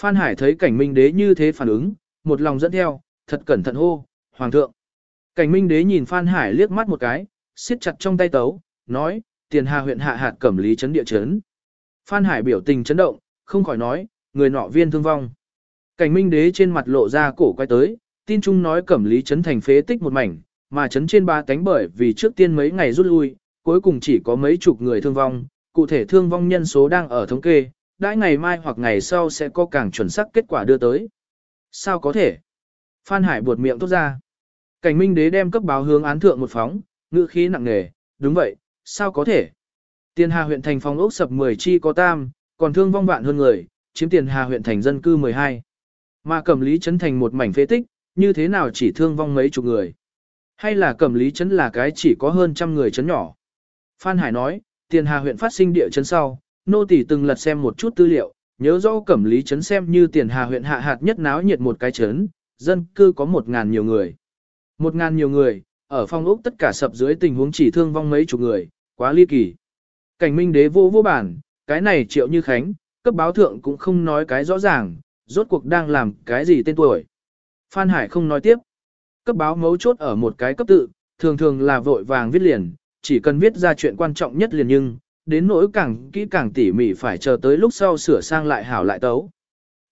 Phan Hải thấy cảnh minh đế như thế phản ứng, một lòng dẫn theo, thật cẩn thận hô, Hoàng thượng. Cảnh minh đế nhìn Phan Hải liếc mắt một cái, siết chặt trong tay tấu, nói, tiền hà huyện hạ hạt cẩm lý chấn địa chấn. Phan Hải biểu tình chấn động, không khỏi nói, người nọ viên thương vong. Cảnh minh đế trên mặt lộ ra cổ quay tới, tin chung nói cẩm lý chấn thành phế tích một mảnh, mà chấn trên ba cánh bởi vì trước tiên mấy ngày rút lui, cuối cùng chỉ có mấy chục người thương vong, cụ thể thương vong nhân số đang ở thống kê, đãi ngày mai hoặc ngày sau sẽ có càng chuẩn xác kết quả đưa tới. Sao có thể? Phan Hải buột miệng tốt ra. Cảnh minh đế đem cấp báo hướng án thượng một phóng, ngữ khí nặng nề, đúng vậy, sao có thể? Tiền Hà huyện thành phòng ốc sập 10 chi có tam, còn thương vong vạn hơn người, chiếm tiền Hà huyện thành dân cư 12. Mà cẩm lý chấn thành một mảnh phế tích, như thế nào chỉ thương vong mấy chục người? Hay là cẩm lý chấn là cái chỉ có hơn trăm người chấn nhỏ? Phan Hải nói, tiền Hà huyện phát sinh địa chấn sau, nô tỷ từng lật xem một chút tư liệu, nhớ rõ cẩm lý chấn xem như tiền Hà huyện hạ hạt nhất náo nhiệt một cái chấn, dân cư có một ngàn nhiều người. Một ngàn nhiều người, ở phong ốc tất cả sập dưới tình huống chỉ thương vong mấy chục người, quá ly kỳ. Cảnh minh đế vô vô bản, cái này triệu như khánh, cấp báo thượng cũng không nói cái rõ ràng, rốt cuộc đang làm cái gì tên tuổi. Phan Hải không nói tiếp. Cấp báo mấu chốt ở một cái cấp tự, thường thường là vội vàng viết liền, chỉ cần viết ra chuyện quan trọng nhất liền nhưng, đến nỗi càng kỹ càng tỉ mỉ phải chờ tới lúc sau sửa sang lại hảo lại tấu.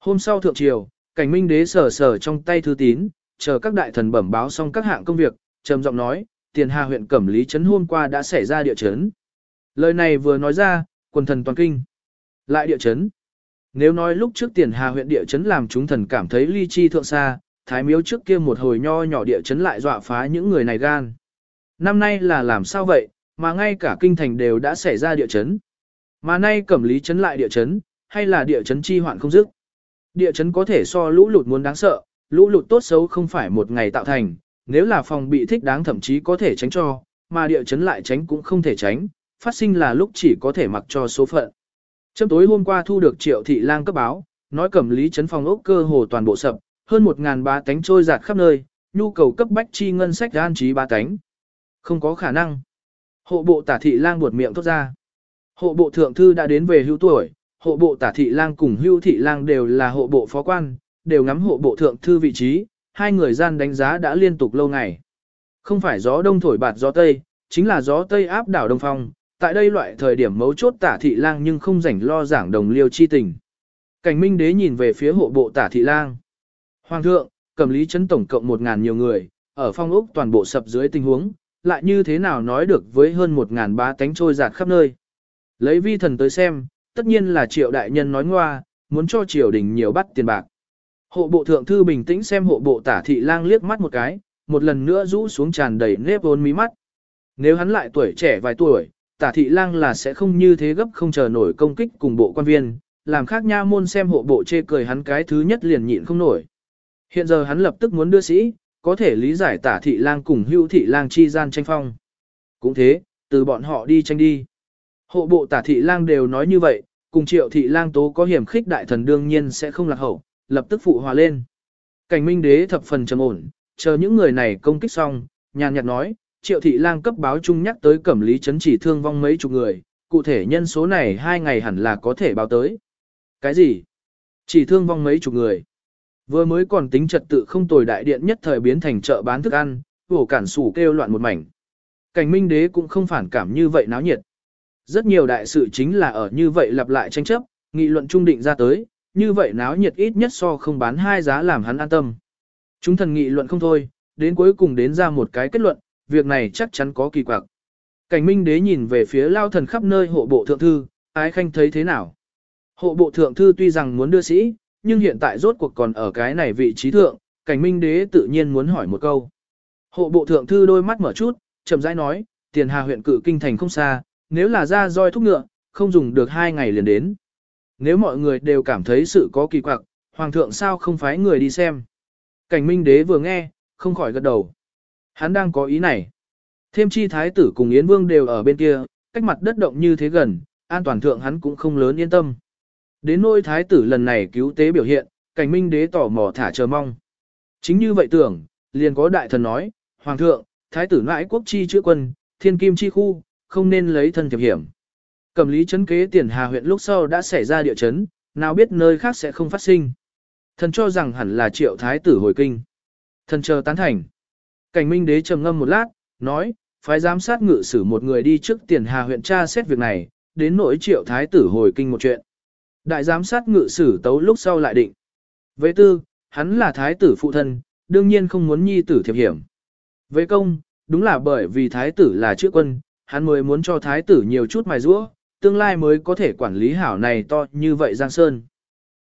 Hôm sau thượng triều, cảnh minh đế sờ sờ trong tay thư tín, chờ các đại thần bẩm báo xong các hạng công việc, trầm giọng nói, tiền hà huyện cẩm lý trấn hôm qua đã xảy ra địa chấn. Lời này vừa nói ra, quần thần toàn kinh. Lại địa chấn. Nếu nói lúc trước tiền hà huyện địa chấn làm chúng thần cảm thấy ly chi thượng xa, thái miếu trước kia một hồi nho nhỏ địa chấn lại dọa phá những người này gan. Năm nay là làm sao vậy, mà ngay cả kinh thành đều đã xảy ra địa chấn. Mà nay cẩm lý chấn lại địa chấn, hay là địa chấn chi hoạn không dứt. Địa chấn có thể so lũ lụt muốn đáng sợ, lũ lụt tốt xấu không phải một ngày tạo thành, nếu là phòng bị thích đáng thậm chí có thể tránh cho, mà địa chấn lại tránh cũng không thể tránh, phát sinh là lúc chỉ có thể mặc cho số phận. Trong tối hôm qua thu được triệu thị lang cấp báo, nói cẩm lý chấn phòng ốc cơ hồ toàn bộ sập, hơn một ngàn ba tánh trôi giạt khắp nơi, nhu cầu cấp bách chi ngân sách an trí ba tánh. Không có khả năng. Hộ bộ tả thị lang buột miệng thốt ra. Hộ bộ thượng thư đã đến về hưu tuổi, hộ bộ tả thị lang cùng hưu thị lang đều là hộ bộ phó quan, đều ngắm hộ bộ thượng thư vị trí, hai người gian đánh giá đã liên tục lâu ngày. Không phải gió đông thổi bạt gió tây, chính là gió tây áp đảo đông phong, tại đây loại thời điểm mấu chốt tả thị lang nhưng không rảnh lo giảng đồng liêu chi tình. Cảnh minh đế nhìn về phía hộ bộ tả thị lang. Hoàng thượng, cầm lý chấn tổng cộng một ngàn nhiều người, ở phong ốc toàn bộ sập dưới tình huống, lại như thế nào nói được với hơn một ngàn ba tánh trôi giạt khắp nơi. Lấy vi thần tới xem, tất nhiên là triệu đại nhân nói ngoa, muốn cho triều đình nhiều bắt tiền bạc. Hộ bộ thượng thư bình tĩnh xem hộ bộ tả thị lang liếc mắt một cái, một lần nữa rũ xuống tràn đầy nếp hôn mí mắt. Nếu hắn lại tuổi trẻ vài tuổi, tả thị lang là sẽ không như thế gấp không chờ nổi công kích cùng bộ quan viên, làm khác nha môn xem hộ bộ chê cười hắn cái thứ nhất liền nhịn không nổi. Hiện giờ hắn lập tức muốn đưa sĩ, có thể lý giải tả thị lang cùng hưu thị lang chi gian tranh phong. Cũng thế, từ bọn họ đi tranh đi. Hộ bộ tả thị lang đều nói như vậy, cùng triệu thị lang tố có hiểm khích đại thần đương nhiên sẽ không lạc hậu, lập tức phụ hòa lên. Cảnh minh đế thập phần trầm ổn, chờ những người này công kích xong, nhàn nhạt nói, triệu thị lang cấp báo chung nhắc tới cẩm lý chấn chỉ thương vong mấy chục người, cụ thể nhân số này hai ngày hẳn là có thể báo tới. Cái gì? Chỉ thương vong mấy chục người. Vừa mới còn tính trật tự không tồi đại điện nhất thời biến thành chợ bán thức ăn, vổ cản sủ kêu loạn một mảnh. Cảnh minh đế cũng không phản cảm như vậy náo nhiệt. Rất nhiều đại sự chính là ở như vậy lặp lại tranh chấp, nghị luận trung định ra tới, như vậy náo nhiệt ít nhất so không bán hai giá làm hắn an tâm. Chúng thần nghị luận không thôi, đến cuối cùng đến ra một cái kết luận, việc này chắc chắn có kỳ quặc. Cảnh minh đế nhìn về phía lao thần khắp nơi hộ bộ thượng thư, ái khanh thấy thế nào? Hộ bộ thượng thư tuy rằng muốn đưa sĩ, nhưng hiện tại rốt cuộc còn ở cái này vị trí thượng, cảnh minh đế tự nhiên muốn hỏi một câu. Hộ bộ thượng thư đôi mắt mở chút, chậm rãi nói, tiền hà huyện cự kinh thành không xa, nếu là ra roi thúc ngựa, không dùng được hai ngày liền đến. Nếu mọi người đều cảm thấy sự có kỳ quặc, hoàng thượng sao không phái người đi xem. Cảnh minh đế vừa nghe, không khỏi gật đầu. Hắn đang có ý này. Thêm chi thái tử cùng Yến Vương đều ở bên kia, cách mặt đất động như thế gần, an toàn thượng hắn cũng không lớn yên tâm. Đến nôi thái tử lần này cứu tế biểu hiện, cảnh minh đế tỏ mò thả chờ mong. Chính như vậy tưởng, liền có đại thần nói, Hoàng thượng, thái tử nãi quốc chi chữa quân, thiên kim chi khu, không nên lấy thân thiệp hiểm. Cầm lý chấn kế tiền hà huyện lúc sau đã xảy ra địa chấn, nào biết nơi khác sẽ không phát sinh. Thần cho rằng hẳn là triệu thái tử hồi kinh. Thần chờ tán thành. Cảnh minh đế trầm ngâm một lát, nói, phái giám sát ngự sử một người đi trước tiền hà huyện tra xét việc này, đến nỗi triệu thái tử hồi kinh một chuyện. Đại giám sát ngự sử tấu lúc sau lại định. Với tư, hắn là thái tử phụ thân, đương nhiên không muốn nhi tử thiệp hiểm. Với công, đúng là bởi vì thái tử là chữ quân, hắn mới muốn cho thái tử nhiều chút mài rũa, tương lai mới có thể quản lý hảo này to như vậy Giang Sơn.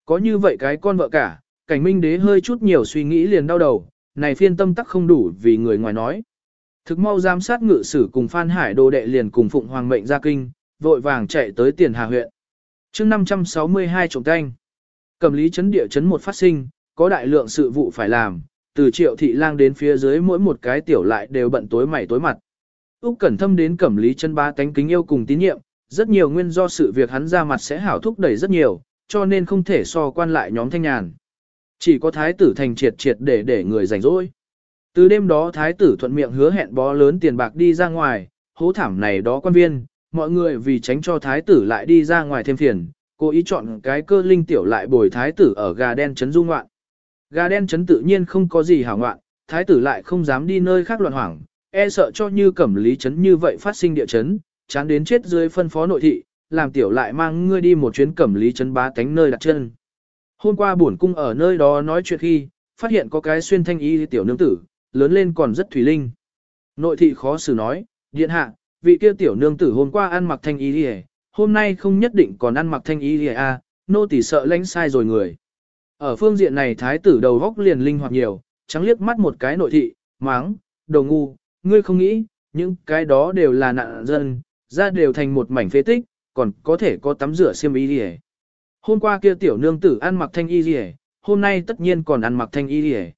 Có như vậy cái con vợ cả, cảnh minh đế hơi chút nhiều suy nghĩ liền đau đầu, này phiên tâm tắc không đủ vì người ngoài nói. Thực mau giám sát ngự sử cùng Phan Hải đồ đệ liền cùng Phụng Hoàng mệnh ra kinh, vội vàng chạy tới tiền hà huyện chương 562 trồng canh. Cầm lý chấn địa chấn một phát sinh, có đại lượng sự vụ phải làm, từ triệu thị lang đến phía dưới mỗi một cái tiểu lại đều bận tối mày tối mặt. Úc Cẩn Thâm đến Cẩm Lý chân ba tánh kính yêu cùng tín nhiệm, rất nhiều nguyên do sự việc hắn ra mặt sẽ hảo thúc đẩy rất nhiều, cho nên không thể so quan lại nhóm thanh nhàn. Chỉ có thái tử thành triệt triệt để để người rảnh rỗi. Từ đêm đó thái tử thuận miệng hứa hẹn bó lớn tiền bạc đi ra ngoài, hố thảm này đó quan viên, mọi người vì tránh cho thái tử lại đi ra ngoài thêm phiền, cố ý chọn cái cơ linh tiểu lại bồi thái tử ở gà đen chấn du ngoạn. Gà đen chấn tự nhiên không có gì hảo ngoạn, thái tử lại không dám đi nơi khác loạn hoảng, e sợ cho như cẩm lý chấn như vậy phát sinh địa chấn, chán đến chết dưới phân phó nội thị, làm tiểu lại mang ngươi đi một chuyến cẩm lý chấn bá tánh nơi đặt chân. Hôm qua bổn cung ở nơi đó nói chuyện khi, phát hiện có cái xuyên thanh y tiểu nương tử, lớn lên còn rất thủy linh. Nội thị khó xử nói, điện hạ, vị kia tiểu nương tử hôm qua ăn mặc thanh y đi hôm nay không nhất định còn ăn mặc thanh y đi à, nô tỳ sợ lãnh sai rồi người. Ở phương diện này thái tử đầu góc liền linh hoạt nhiều, trắng liếc mắt một cái nội thị, máng, đầu ngu, ngươi không nghĩ, những cái đó đều là nạn dân, ra đều thành một mảnh phế tích, còn có thể có tắm rửa xiêm y đi Hôm qua kia tiểu nương tử ăn mặc thanh y đi hôm nay tất nhiên còn ăn mặc thanh y đi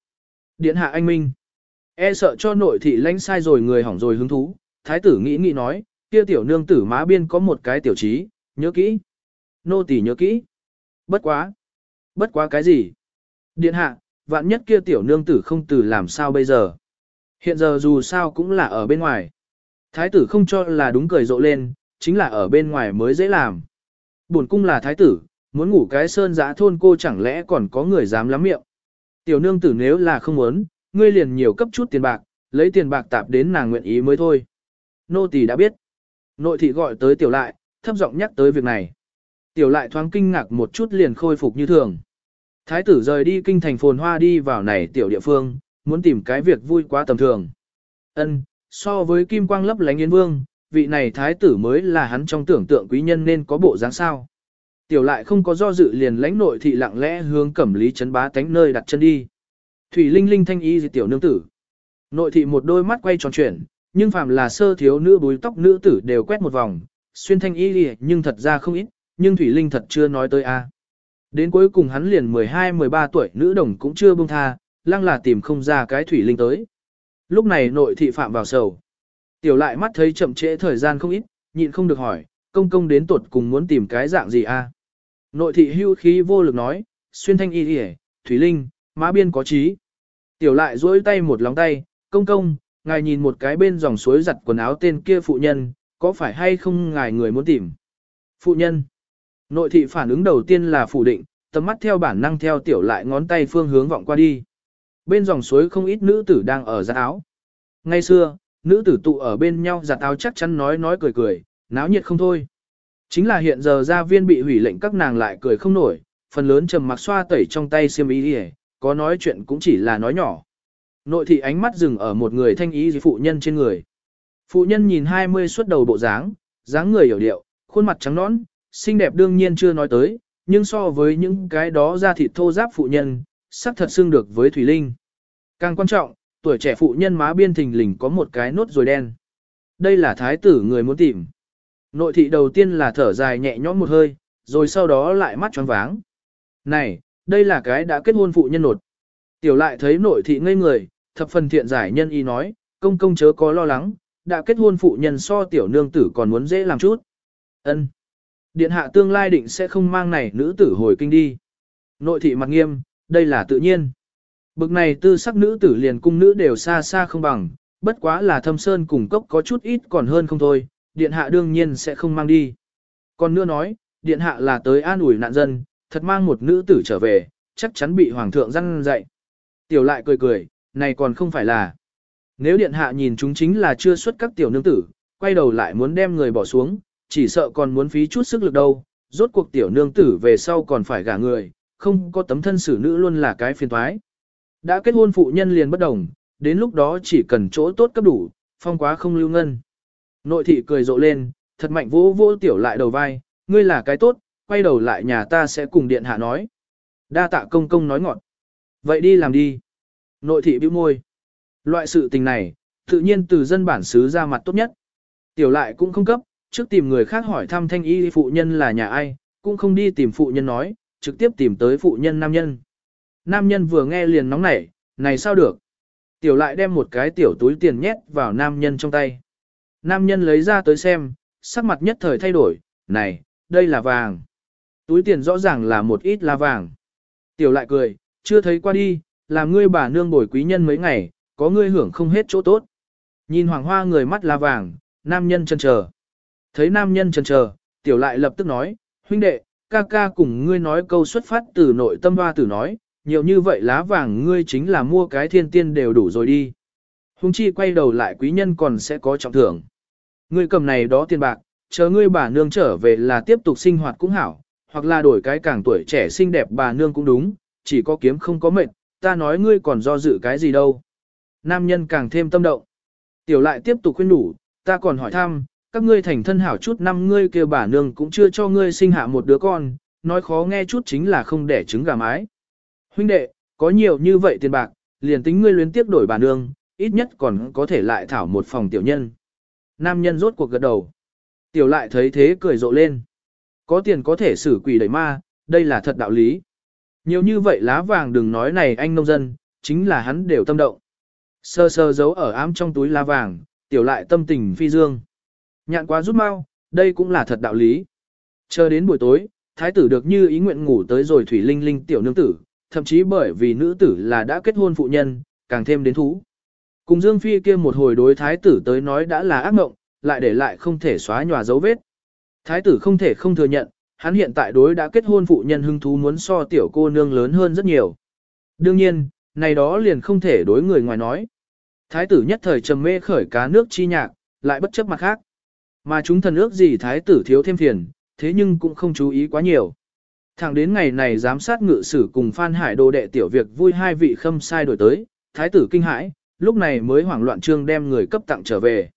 Điện hạ anh Minh. E sợ cho nội thị lãnh sai rồi người hỏng rồi hứng thú, thái tử nghĩ nghĩ nói, kia tiểu nương tử má biên có một cái tiểu trí, nhớ kỹ. Nô tỳ nhớ kỹ. Bất quá. Bất quá cái gì? Điện hạ, vạn nhất kia tiểu nương tử không tử làm sao bây giờ? Hiện giờ dù sao cũng là ở bên ngoài. Thái tử không cho là đúng cười rộ lên, chính là ở bên ngoài mới dễ làm. Bổn cung là thái tử, muốn ngủ cái sơn giã thôn cô chẳng lẽ còn có người dám lắm miệng. Tiểu nương tử nếu là không muốn, ngươi liền nhiều cấp chút tiền bạc, lấy tiền bạc tạp đến nàng nguyện ý mới thôi. Nô tỳ đã biết. Nội thị gọi tới tiểu lại, thấp giọng nhắc tới việc này. Tiểu lại thoáng kinh ngạc một chút liền khôi phục như thường. Thái tử rời đi kinh thành phồn hoa đi vào này tiểu địa phương, muốn tìm cái việc vui quá tầm thường. Ân, so với kim quang lấp lánh yến vương, vị này thái tử mới là hắn trong tưởng tượng quý nhân nên có bộ dáng sao. Tiểu lại không có do dự liền lãnh nội thị lặng lẽ hướng cẩm lý chấn bá tánh nơi đặt chân đi. Thủy linh linh thanh y gì tiểu nương tử. Nội thị một đôi mắt quay tròn chuyển, nhưng phàm là sơ thiếu nữ búi tóc nữ tử đều quét một vòng, xuyên thanh y đi nhưng thật ra không ít, nhưng thủy linh thật chưa nói tới a. Đến cuối cùng hắn liền 12-13 tuổi nữ đồng cũng chưa buông tha, lăng là tìm không ra cái thủy linh tới. Lúc này nội thị phạm vào sầu. Tiểu lại mắt thấy chậm trễ thời gian không ít, nhịn không được hỏi, công công đến tuột cùng muốn tìm cái dạng gì a? Nội thị hưu khí vô lực nói, xuyên thanh y đi thủy linh, má biên có trí. Tiểu lại duỗi tay một lòng tay, công công, ngài nhìn một cái bên dòng suối giặt quần áo tên kia phụ nhân, có phải hay không ngài người muốn tìm? Phụ nhân. Nội thị phản ứng đầu tiên là phủ định, tầm mắt theo bản năng theo tiểu lại ngón tay phương hướng vọng qua đi. Bên dòng suối không ít nữ tử đang ở giặt áo. Ngay xưa, nữ tử tụ ở bên nhau giặt áo chắc chắn nói nói cười cười, náo nhiệt không thôi. Chính là hiện giờ gia viên bị hủy lệnh các nàng lại cười không nổi, phần lớn trầm mặc xoa tẩy trong tay xiêm y đi có nói chuyện cũng chỉ là nói nhỏ. Nội thị ánh mắt dừng ở một người thanh ý phụ nhân trên người. Phụ nhân nhìn 20 xuất đầu bộ dáng, dáng người hiểu điệu, khuôn mặt trắng nõn, xinh đẹp đương nhiên chưa nói tới, nhưng so với những cái đó ra thịt thô giáp phụ nhân, sắc thật xưng được với Thủy Linh. Càng quan trọng, tuổi trẻ phụ nhân má biên thình lình có một cái nốt rồi đen. Đây là thái tử người muốn tìm. Nội thị đầu tiên là thở dài nhẹ nhõm một hơi, rồi sau đó lại mắt tròn váng. Này, đây là cái đã kết hôn phụ nhân nột. Tiểu lại thấy nội thị ngây người, thập phần thiện giải nhân y nói, công công chớ có lo lắng, đã kết hôn phụ nhân so tiểu nương tử còn muốn dễ làm chút. Ân. Điện hạ tương lai định sẽ không mang này nữ tử hồi kinh đi. Nội thị mặt nghiêm, đây là tự nhiên. Bực này tư sắc nữ tử liền cung nữ đều xa xa không bằng, bất quá là thâm sơn cùng cốc có chút ít còn hơn không thôi, điện hạ đương nhiên sẽ không mang đi. Còn nữa nói, điện hạ là tới an ủi nạn dân, thật mang một nữ tử trở về, chắc chắn bị hoàng thượng răn dạy. Tiểu lại cười cười, này còn không phải là. Nếu điện hạ nhìn chúng chính là chưa xuất các tiểu nương tử, quay đầu lại muốn đem người bỏ xuống, chỉ sợ còn muốn phí chút sức lực đâu, rốt cuộc tiểu nương tử về sau còn phải gả người, không có tấm thân xử nữ luôn là cái phiền toái. Đã kết hôn phụ nhân liền bất đồng, đến lúc đó chỉ cần chỗ tốt cấp đủ, phong quá không lưu ngân. Nội thị cười rộ lên, thật mạnh vỗ vỗ tiểu lại đầu vai, ngươi là cái tốt, quay đầu lại nhà ta sẽ cùng điện hạ nói. Đa tạ công công nói ngọn. Vậy đi làm đi. Nội thị bĩu môi. Loại sự tình này, tự nhiên từ dân bản xứ ra mặt tốt nhất. Tiểu lại cũng không cấp, trước tìm người khác hỏi thăm thanh y phụ nhân là nhà ai, cũng không đi tìm phụ nhân nói, trực tiếp tìm tới phụ nhân nam nhân. Nam nhân vừa nghe liền nóng nảy, này sao được? Tiểu lại đem một cái tiểu túi tiền nhét vào nam nhân trong tay. Nam nhân lấy ra tới xem, sắc mặt nhất thời thay đổi, này, đây là vàng. Túi tiền rõ ràng là một ít là vàng. Tiểu lại cười, chưa thấy qua đi, làm ngươi bà nương bồi quý nhân mấy ngày, có ngươi hưởng không hết chỗ tốt. Nhìn hoàng hoa người mắt là vàng, nam nhân chân chờ. Thấy nam nhân chân chờ, tiểu lại lập tức nói, huynh đệ, ca ca cùng ngươi nói câu xuất phát từ nội tâm hoa tử nói, nhiều như vậy lá vàng ngươi chính là mua cái thiên tiên đều đủ rồi đi. Hùng chi quay đầu lại quý nhân còn sẽ có trọng thưởng. Ngươi cầm này đó tiền bạc, chờ ngươi bà nương trở về là tiếp tục sinh hoạt cũng hảo, hoặc là đổi cái càng tuổi trẻ xinh đẹp bà nương cũng đúng, chỉ có kiếm không có mệnh, ta nói ngươi còn do dự cái gì đâu. Nam nhân càng thêm tâm động. Tiểu lại tiếp tục khuyên đủ, ta còn hỏi thăm, các ngươi thành thân hảo chút năm ngươi kêu bà nương cũng chưa cho ngươi sinh hạ một đứa con, nói khó nghe chút chính là không đẻ trứng gà mái. Huynh đệ, có nhiều như vậy tiền bạc, liền tính ngươi luyến tiếp đổi bà nương, ít nhất còn có thể lại thảo một phòng tiểu nhân. Nam nhân rốt cuộc gật đầu. Tiểu lại thấy thế cười rộ lên. Có tiền có thể xử quỷ đẩy ma, đây là thật đạo lý. Nhiều như vậy lá vàng đừng nói này anh nông dân, chính là hắn đều tâm động. Sơ sơ giấu ở ám trong túi lá vàng, tiểu lại tâm tình phi dương. Nhạn quá rút mau, đây cũng là thật đạo lý. Chờ đến buổi tối, thái tử được như ý nguyện ngủ tới rồi thủy linh linh tiểu nương tử, thậm chí bởi vì nữ tử là đã kết hôn phụ nhân, càng thêm đến thú. Cùng Dương Phi kia một hồi đối thái tử tới nói đã là ác mộng, lại để lại không thể xóa nhòa dấu vết. Thái tử không thể không thừa nhận, hắn hiện tại đối đã kết hôn phụ nhân hưng thú muốn so tiểu cô nương lớn hơn rất nhiều. Đương nhiên, này đó liền không thể đối người ngoài nói. Thái tử nhất thời trầm mê khởi cá nước chi nhạc, lại bất chấp mặt khác. Mà chúng thần ước gì thái tử thiếu thêm phiền, thế nhưng cũng không chú ý quá nhiều. Thẳng đến ngày này giám sát ngự sử cùng Phan Hải đồ đệ tiểu việc vui hai vị khâm sai đổi tới, thái tử kinh hãi, lúc này mới hoảng loạn trương đem người cấp tặng trở về.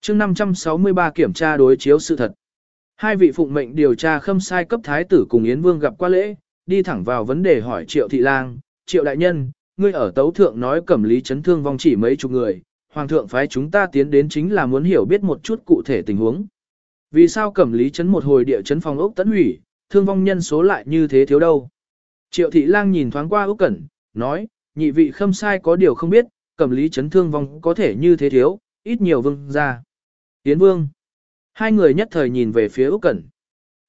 chương 563 kiểm tra đối chiếu sự thật. Hai vị phụng mệnh điều tra khâm sai cấp thái tử cùng Yến Vương gặp qua lễ, đi thẳng vào vấn đề hỏi Triệu Thị Lang, Triệu Đại Nhân, ngươi ở tấu thượng nói cẩm lý chấn thương vong chỉ mấy chục người, Hoàng thượng phái chúng ta tiến đến chính là muốn hiểu biết một chút cụ thể tình huống. Vì sao cẩm lý chấn một hồi địa chấn phòng ốc tấn hủy, thương vong nhân số lại như thế thiếu đâu? Triệu Thị Lang nhìn thoáng qua Úc Cẩn, nói, nhị vị khâm sai có điều không biết, cẩm lý chấn thương vong có thể như thế thiếu, ít nhiều vương ra. Tiến vương. Hai người nhất thời nhìn về phía Úc Cẩn.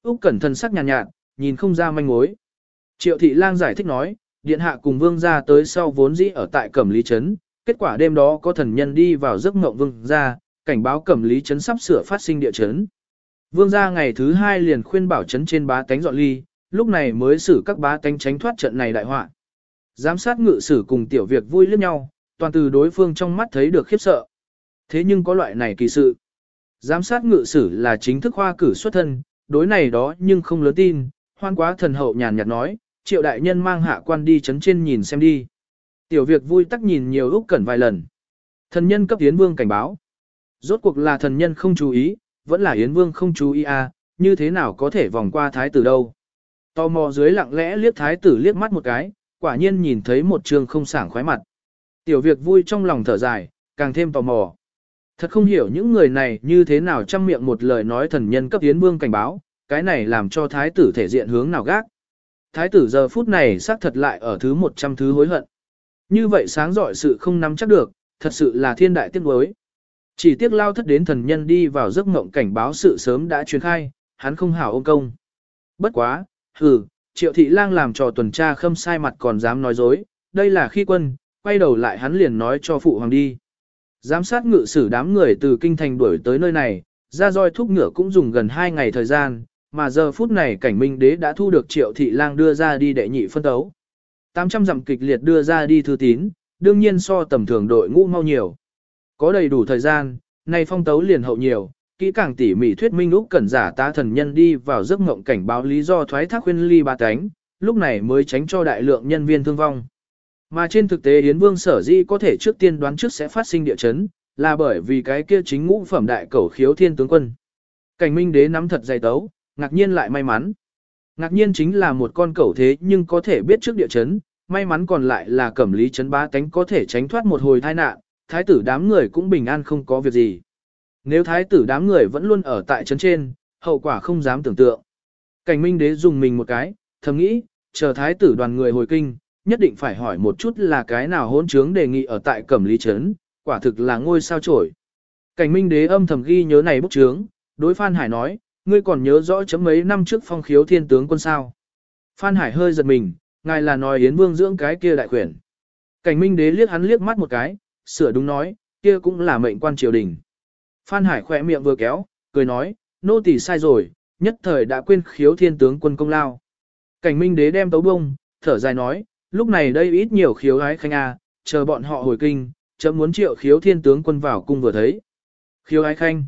Úc Cẩn thân sắc nhàn nhạt, nhạt, nhìn không ra manh mối. Triệu Thị Lang giải thích nói, điện hạ cùng vương gia tới sau vốn dĩ ở tại Cẩm Lý trấn, kết quả đêm đó có thần nhân đi vào giấc mộng vương gia, cảnh báo Cẩm Lý trấn sắp sửa phát sinh địa chấn. Vương gia ngày thứ hai liền khuyên bảo trấn trên bá tánh dọn ly, lúc này mới xử các bá tánh tránh thoát trận này đại họa. Giám sát ngự sử cùng tiểu việc vui liếc nhau, toàn từ đối phương trong mắt thấy được khiếp sợ. Thế nhưng có loại này kỳ sự. Giám sát ngự sử là chính thức khoa cử xuất thân, đối này đó nhưng không lớn tin, hoan quá thần hậu nhàn nhạt nói, triệu đại nhân mang hạ quan đi chấn trên nhìn xem đi. Tiểu việc vui tắc nhìn nhiều úc cẩn vài lần. Thần nhân cấp Yến Vương cảnh báo. Rốt cuộc là thần nhân không chú ý, vẫn là Yến Vương không chú ý à, như thế nào có thể vòng qua thái tử đâu. Tò mò dưới lặng lẽ liếc thái tử liếc mắt một cái, quả nhiên nhìn thấy một trường không sảng khoái mặt. Tiểu việc vui trong lòng thở dài, càng thêm tò mò. Thật không hiểu những người này như thế nào chăm miệng một lời nói thần nhân cấp Yến Vương cảnh báo, cái này làm cho thái tử thể diện hướng nào gác. Thái tử giờ phút này xác thật lại ở thứ 100 thứ hối hận. Như vậy sáng giỏi sự không nắm chắc được, thật sự là thiên đại tiếc nuối. Chỉ tiếc lao thất đến thần nhân đi vào giấc mộng cảnh báo sự sớm đã truyền khai, hắn không hảo ôm công. Bất quá, hừ, triệu thị lang làm trò tuần tra khâm sai mặt còn dám nói dối, đây là khi quân, quay đầu lại hắn liền nói cho phụ hoàng đi. Giám sát ngự sử đám người từ kinh thành đuổi tới nơi này, ra roi thúc ngựa cũng dùng gần 2 ngày thời gian, mà giờ phút này cảnh minh đế đã thu được triệu thị lang đưa ra đi đệ nhị phân tấu. 800 dặm kịch liệt đưa ra đi thư tín, đương nhiên so tầm thường đội ngũ mau nhiều. Có đầy đủ thời gian, nay phong tấu liền hậu nhiều, kỹ càng tỉ mỉ thuyết minh Úc Cẩn giả tá thần nhân đi vào giấc ngộng cảnh báo lý do thoái thác khuyên ly ba cánh, lúc này mới tránh cho đại lượng nhân viên thương vong. Mà trên thực tế Yến Vương sở di có thể trước tiên đoán trước sẽ phát sinh địa chấn, là bởi vì cái kia chính ngũ phẩm đại cẩu khiếu thiên tướng quân. Cảnh Minh Đế nắm thật dày tấu, ngạc nhiên lại may mắn. Ngạc nhiên chính là một con cẩu thế nhưng có thể biết trước địa chấn, may mắn còn lại là cẩm lý chấn ba cánh có thể tránh thoát một hồi tai nạn, thái tử đám người cũng bình an không có việc gì. Nếu thái tử đám người vẫn luôn ở tại chấn trên, hậu quả không dám tưởng tượng. Cảnh minh đế dùng mình một cái, thầm nghĩ, chờ thái tử đoàn người hồi kinh, nhất định phải hỏi một chút là cái nào hỗn trướng đề nghị ở tại cẩm lý trấn, quả thực là ngôi sao trổi. Cảnh minh đế âm thầm ghi nhớ này bức trướng, đối Phan Hải nói, ngươi còn nhớ rõ chấm mấy năm trước phong khiếu thiên tướng quân sao. Phan Hải hơi giật mình, ngài là nói Yến Vương dưỡng cái kia đại quyển. Cảnh minh đế liếc hắn liếc mắt một cái, sửa đúng nói, kia cũng là mệnh quan triều đình. Phan Hải khỏe miệng vừa kéo, cười nói, nô tỳ sai rồi, nhất thời đã quên khiếu thiên tướng quân công lao. Cảnh minh đế đem tấu bông, thở dài nói, lúc này đây ít nhiều khiếu ái khanh a, chờ bọn họ hồi kinh, chấm muốn triệu khiếu thiên tướng quân vào cung vừa thấy. Khiếu ái khanh.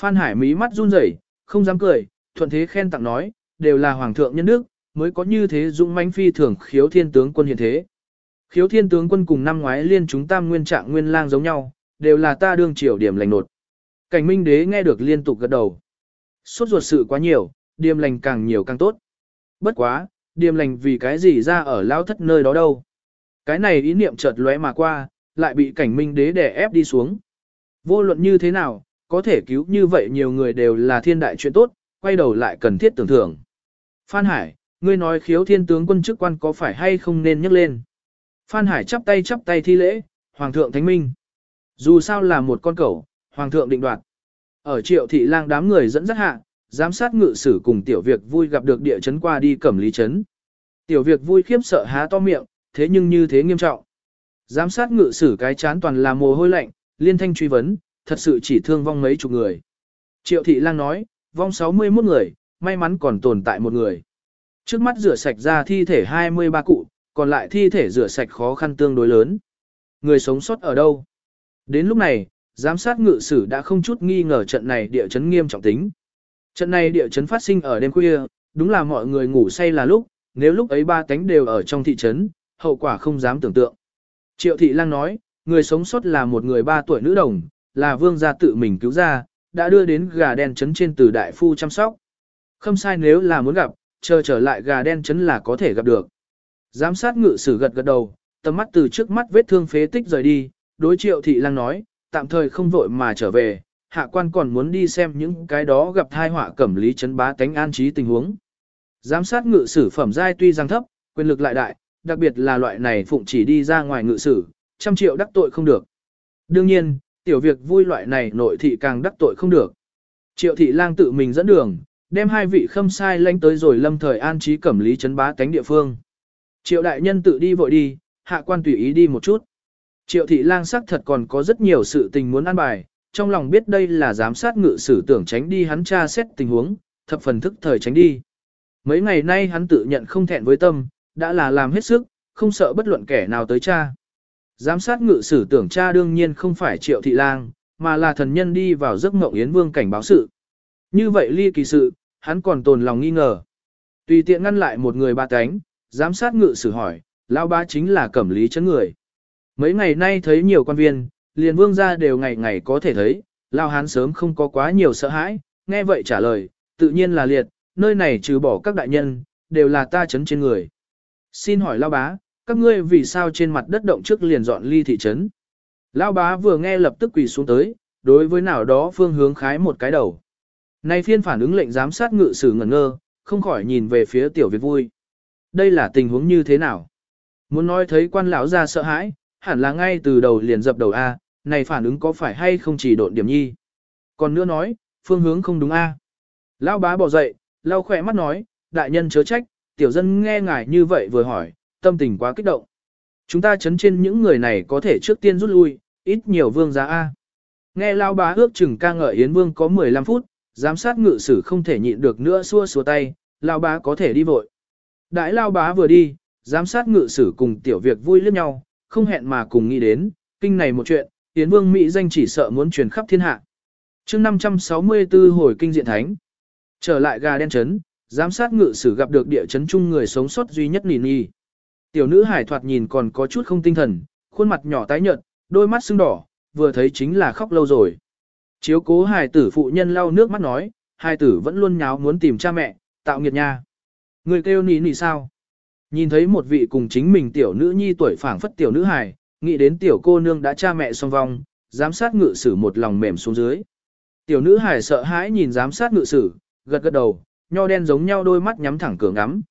Phan Hải mí mắt run rẩy, không dám cười, thuận thế khen tặng nói, đều là hoàng thượng nhân đức, mới có như thế dũng mãnh phi thường khiếu thiên tướng quân hiện thế. Khiếu thiên tướng quân cùng năm ngoái liên chúng tam nguyên trạng nguyên lang giống nhau, đều là ta đương triều điểm lành nột. Cảnh minh đế nghe được liên tục gật đầu. Suốt ruột sự quá nhiều, điềm lành càng nhiều càng tốt. Bất quá, điềm lành vì cái gì ra ở lao thất nơi đó đâu. Cái này ý niệm chợt lóe mà qua, lại bị cảnh minh đế đè ép đi xuống. Vô luận như thế nào, có thể cứu như vậy nhiều người đều là thiên đại chuyện tốt, quay đầu lại cần thiết tưởng thưởng. Phan Hải, ngươi nói khiếu thiên tướng quân chức quan có phải hay không nên nhắc lên. Phan Hải chắp tay chắp tay thi lễ, Hoàng thượng Thánh Minh. Dù sao là một con cẩu, Hoàng thượng định đoạt. Ở triệu thị lang đám người dẫn dắt hạ, giám sát ngự sử cùng tiểu việc vui gặp được địa chấn qua đi cẩm lý chấn. Tiểu việc vui khiếp sợ há to miệng, thế nhưng như thế nghiêm trọng. Giám sát ngự sử cái chán toàn là mồ hôi lạnh, liên thanh truy vấn, thật sự chỉ thương vong mấy chục người. Triệu thị lang nói, vong 61 người, may mắn còn tồn tại một người. Trước mắt rửa sạch ra thi thể 23 cụ, còn lại thi thể rửa sạch khó khăn tương đối lớn. Người sống sót ở đâu? Đến lúc này, giám sát ngự sử đã không chút nghi ngờ trận này địa chấn nghiêm trọng tính. Trận này địa chấn phát sinh ở đêm khuya, đúng là mọi người ngủ say là lúc, nếu lúc ấy ba tánh đều ở trong thị trấn, hậu quả không dám tưởng tượng. Triệu thị lang nói, người sống sót là một người ba tuổi nữ đồng, là vương gia tự mình cứu ra, đã đưa đến gà đen trấn trên từ đại phu chăm sóc. Không sai nếu là muốn gặp, chờ trở lại gà đen trấn là có thể gặp được. Giám sát ngự sử gật gật đầu, tầm mắt từ trước mắt vết thương phế tích rời đi, đối triệu thị lang nói, tạm thời không vội mà trở về, hạ quan còn muốn đi xem những cái đó gặp thai họa cẩm lý chấn bá tánh an trí tình huống. Giám sát ngự sử phẩm giai tuy rằng thấp, quyền lực lại đại, đặc biệt là loại này phụng chỉ đi ra ngoài ngự sử, trăm triệu đắc tội không được. Đương nhiên, tiểu việc vui loại này nội thị càng đắc tội không được. Triệu thị lang tự mình dẫn đường, đem hai vị khâm sai lánh tới rồi lâm thời an trí cẩm lý chấn bá tánh địa phương. Triệu đại nhân tự đi vội đi, hạ quan tùy ý đi một chút. Triệu thị lang sắc thật còn có rất nhiều sự tình muốn ăn bài, trong lòng biết đây là giám sát ngự sử tưởng tránh đi hắn tra xét tình huống, thập phần thức thời tránh đi. Mấy ngày nay hắn tự nhận không thẹn với tâm, đã là làm hết sức, không sợ bất luận kẻ nào tới cha. Giám sát ngự sử tưởng cha đương nhiên không phải triệu thị lang, mà là thần nhân đi vào giấc mộng Yến Vương cảnh báo sự. Như vậy ly kỳ sự, hắn còn tồn lòng nghi ngờ. Tùy tiện ngăn lại một người ba cánh, giám sát ngự sử hỏi, lao ba chính là cẩm lý chấn người. Mấy ngày nay thấy nhiều quan viên, liền vương gia đều ngày ngày có thể thấy, lao hán sớm không có quá nhiều sợ hãi, nghe vậy trả lời, tự nhiên là liệt, nơi này trừ bỏ các đại nhân, đều là ta chấn trên người. Xin hỏi lao bá, các ngươi vì sao trên mặt đất động trước liền dọn ly thị trấn? Lao bá vừa nghe lập tức quỳ xuống tới, đối với nào đó phương hướng khái một cái đầu. Nay phiên phản ứng lệnh giám sát ngự sử ngẩn ngơ, không khỏi nhìn về phía tiểu Việt vui. Đây là tình huống như thế nào? Muốn nói thấy quan lão ra sợ hãi, hẳn là ngay từ đầu liền dập đầu A, này phản ứng có phải hay không chỉ độn điểm nhi? Còn nữa nói, phương hướng không đúng A. Lão bá bỏ dậy, lau khỏe mắt nói, đại nhân chớ trách, tiểu dân nghe ngài như vậy vừa hỏi, tâm tình quá kích động. Chúng ta chấn trên những người này có thể trước tiên rút lui, ít nhiều vương giá A. Nghe lao bá ước chừng ca ngợi Yến Vương có 15 phút, giám sát ngự sử không thể nhịn được nữa xua xua tay, lao bá có thể đi vội. Đãi lao bá vừa đi, giám sát ngự sử cùng tiểu việc vui liếc nhau, không hẹn mà cùng nghĩ đến, kinh này một chuyện, Yến Vương Mỹ danh chỉ sợ muốn truyền khắp thiên hạ. chương 564 hồi kinh diện thánh, trở lại gà đen chấn, giám sát ngự sử gặp được địa chấn chung người sống sót duy nhất nìn y. Tiểu nữ hải thoạt nhìn còn có chút không tinh thần, khuôn mặt nhỏ tái nhợt, đôi mắt sưng đỏ, vừa thấy chính là khóc lâu rồi. Chiếu cố hài tử phụ nhân lau nước mắt nói, hài tử vẫn luôn nháo muốn tìm cha mẹ, tạo nghiệt nha. Người kêu nỉ nỉ sao? Nhìn thấy một vị cùng chính mình tiểu nữ nhi tuổi phảng phất tiểu nữ hải nghĩ đến tiểu cô nương đã cha mẹ song vong, giám sát ngự sử một lòng mềm xuống dưới. Tiểu nữ hải sợ hãi nhìn giám sát ngự sử, gật gật đầu, nho đen giống nhau đôi mắt nhắm thẳng cửa ngắm.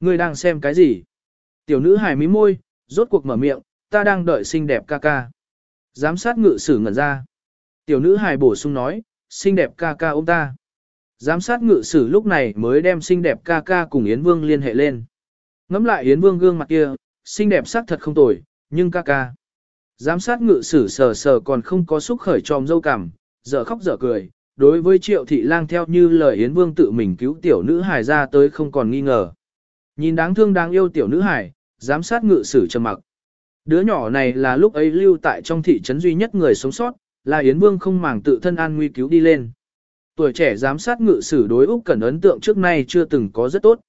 Người đang xem cái gì? Tiểu nữ hài mí môi, rốt cuộc mở miệng, ta đang đợi xinh đẹp ca ca. Giám sát ngự sử ngẩn ra. Tiểu nữ hài bổ sung nói, xinh đẹp ca ca ôm ta. Giám sát ngự sử lúc này mới đem xinh đẹp ca ca cùng Yến Vương liên hệ lên. Ngắm lại Yến Vương gương mặt kia, xinh đẹp sắc thật không tồi, nhưng ca ca. Giám sát ngự sử sờ sờ còn không có xúc khởi tròm dâu cảm, dở khóc dở cười. Đối với triệu thị lang theo như lời Yến Vương tự mình cứu tiểu nữ hài ra tới không còn nghi ngờ. Nhìn đáng thương đáng yêu tiểu nữ hài, giám sát ngự sử trầm mặc. Đứa nhỏ này là lúc ấy lưu tại trong thị trấn duy nhất người sống sót, là Yến Vương không màng tự thân an nguy cứu đi lên. Tuổi trẻ giám sát ngự sử đối Úc Cẩn ấn tượng trước nay chưa từng có rất tốt.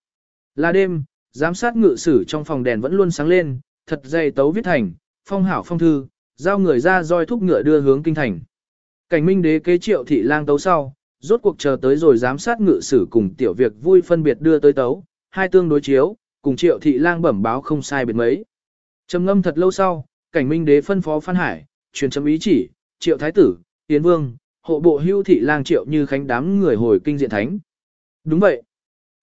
Là đêm, giám sát ngự sử trong phòng đèn vẫn luôn sáng lên, thật dày tấu viết thành, phong hảo phong thư, giao người ra roi thúc ngựa đưa hướng kinh thành. Cảnh minh đế kế triệu thị lang tấu sau, rốt cuộc chờ tới rồi giám sát ngự sử cùng tiểu việc vui phân biệt đưa tới tấu, hai tương đối chiếu, cùng triệu thị lang bẩm báo không sai biệt mấy. Trầm ngâm thật lâu sau, cảnh minh đế phân phó Phan Hải, truyền chấm ý chỉ, triệu thái tử, tiến vương, hộ bộ hưu thị lang triệu như khánh đám người hồi kinh diện thánh. Đúng vậy.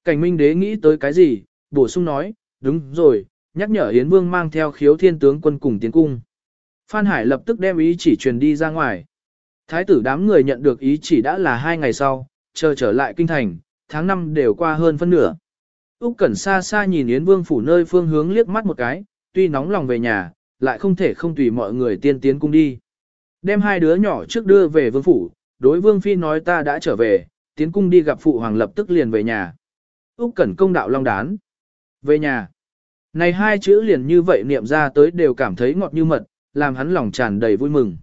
Cảnh minh đế nghĩ tới cái gì, bổ sung nói, đúng rồi, nhắc nhở Yến Vương mang theo khiếu thiên tướng quân cùng tiến cung. Phan Hải lập tức đem ý chỉ truyền đi ra ngoài. Thái tử đám người nhận được ý chỉ đã là hai ngày sau, chờ trở lại kinh thành, tháng năm đều qua hơn phân nửa. Úc Cẩn xa xa nhìn Yến Vương phủ nơi phương hướng liếc mắt một cái, tuy nóng lòng về nhà, lại không thể không tùy mọi người tiên tiến cung đi. Đem hai đứa nhỏ trước đưa về vương phủ, đối vương phi nói ta đã trở về, tiến cung đi gặp phụ hoàng lập tức liền về nhà. Úc Cẩn công đạo long đán. Về nhà. Này hai chữ liền như vậy niệm ra tới đều cảm thấy ngọt như mật, làm hắn lòng tràn đầy vui mừng.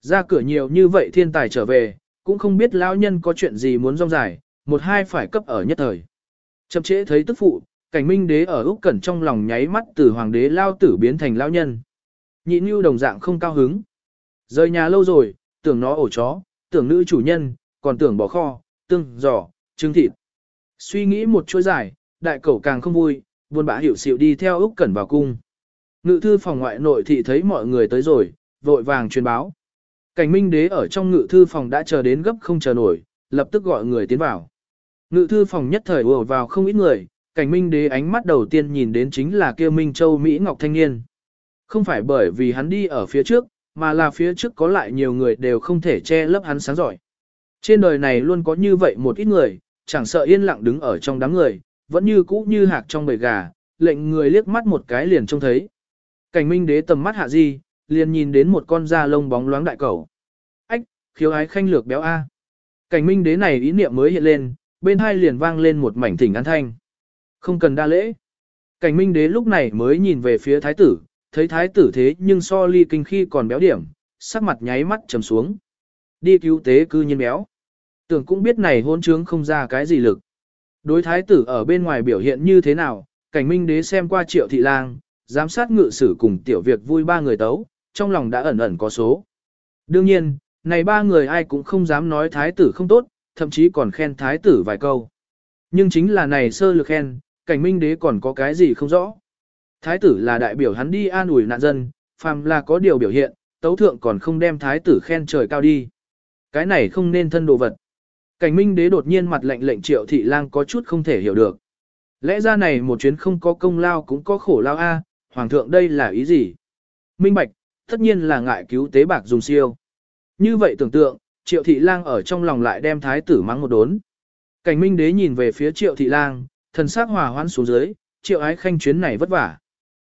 Ra cửa nhiều như vậy thiên tài trở về, cũng không biết lão nhân có chuyện gì muốn rong dài, một hai phải cấp ở nhất thời. Chậm trễ thấy tức phụ, cảnh minh đế ở Úc Cẩn trong lòng nháy mắt từ hoàng đế lao tử biến thành lão nhân. Nhị Nhu đồng dạng không cao hứng. Rời nhà lâu rồi, tưởng nó ổ chó, tưởng nữ chủ nhân, còn tưởng bỏ kho, tương, giỏ, trứng thịt. Suy nghĩ một chuỗi dài, đại cẩu càng không vui, buồn bã hiểu xịu đi theo Úc Cẩn vào cung. Ngự thư phòng ngoại nội thị thấy mọi người tới rồi, vội vàng truyền báo. Cảnh Minh Đế ở trong ngự thư phòng đã chờ đến gấp không chờ nổi, lập tức gọi người tiến vào. Ngự thư phòng nhất thời ùa vào không ít người, cảnh minh đế ánh mắt đầu tiên nhìn đến chính là kia Minh Châu Mỹ Ngọc Thanh Niên. Không phải bởi vì hắn đi ở phía trước, mà là phía trước có lại nhiều người đều không thể che lấp hắn sáng giỏi. Trên đời này luôn có như vậy một ít người, chẳng sợ yên lặng đứng ở trong đám người, vẫn như cũ như hạc trong bầy gà, lệnh người liếc mắt một cái liền trông thấy. Cảnh minh đế tầm mắt hạ di, liền nhìn đến một con da lông bóng loáng đại cẩu. Ách, khiếu ái khanh lược béo A. Cảnh minh đế này ý niệm mới hiện lên, bên hai liền vang lên một mảnh thỉnh an thanh. Không cần đa lễ. Cảnh minh đế lúc này mới nhìn về phía thái tử, thấy thái tử thế nhưng so ly kinh khi còn béo điểm, sắc mặt nháy mắt trầm xuống. Đi cứu tế cư nhiên béo. Tưởng cũng biết này hôn trướng không ra cái gì lực. Đối thái tử ở bên ngoài biểu hiện như thế nào, cảnh minh đế xem qua triệu thị lang, giám sát ngự sử cùng tiểu việc vui ba người tấu, trong lòng đã ẩn ẩn có số. Đương nhiên, này ba người ai cũng không dám nói thái tử không tốt, thậm chí còn khen thái tử vài câu. Nhưng chính là này sơ lược khen, cảnh minh đế còn có cái gì không rõ. Thái tử là đại biểu hắn đi an ủi nạn dân, phàm là có điều biểu hiện, tấu thượng còn không đem thái tử khen trời cao đi. Cái này không nên thân đồ vật. Cảnh minh đế đột nhiên mặt lệnh lệnh triệu thị lang có chút không thể hiểu được. Lẽ ra này một chuyến không có công lao cũng có khổ lao a, hoàng thượng đây là ý gì? Minh bạch, tất nhiên là ngại cứu tế bạc dùng siêu. Như vậy tưởng tượng, triệu thị lang ở trong lòng lại đem thái tử mắng một đốn. Cảnh minh đế nhìn về phía triệu thị lang, thần sắc hòa hoãn xuống dưới, triệu ái khanh chuyến này vất vả.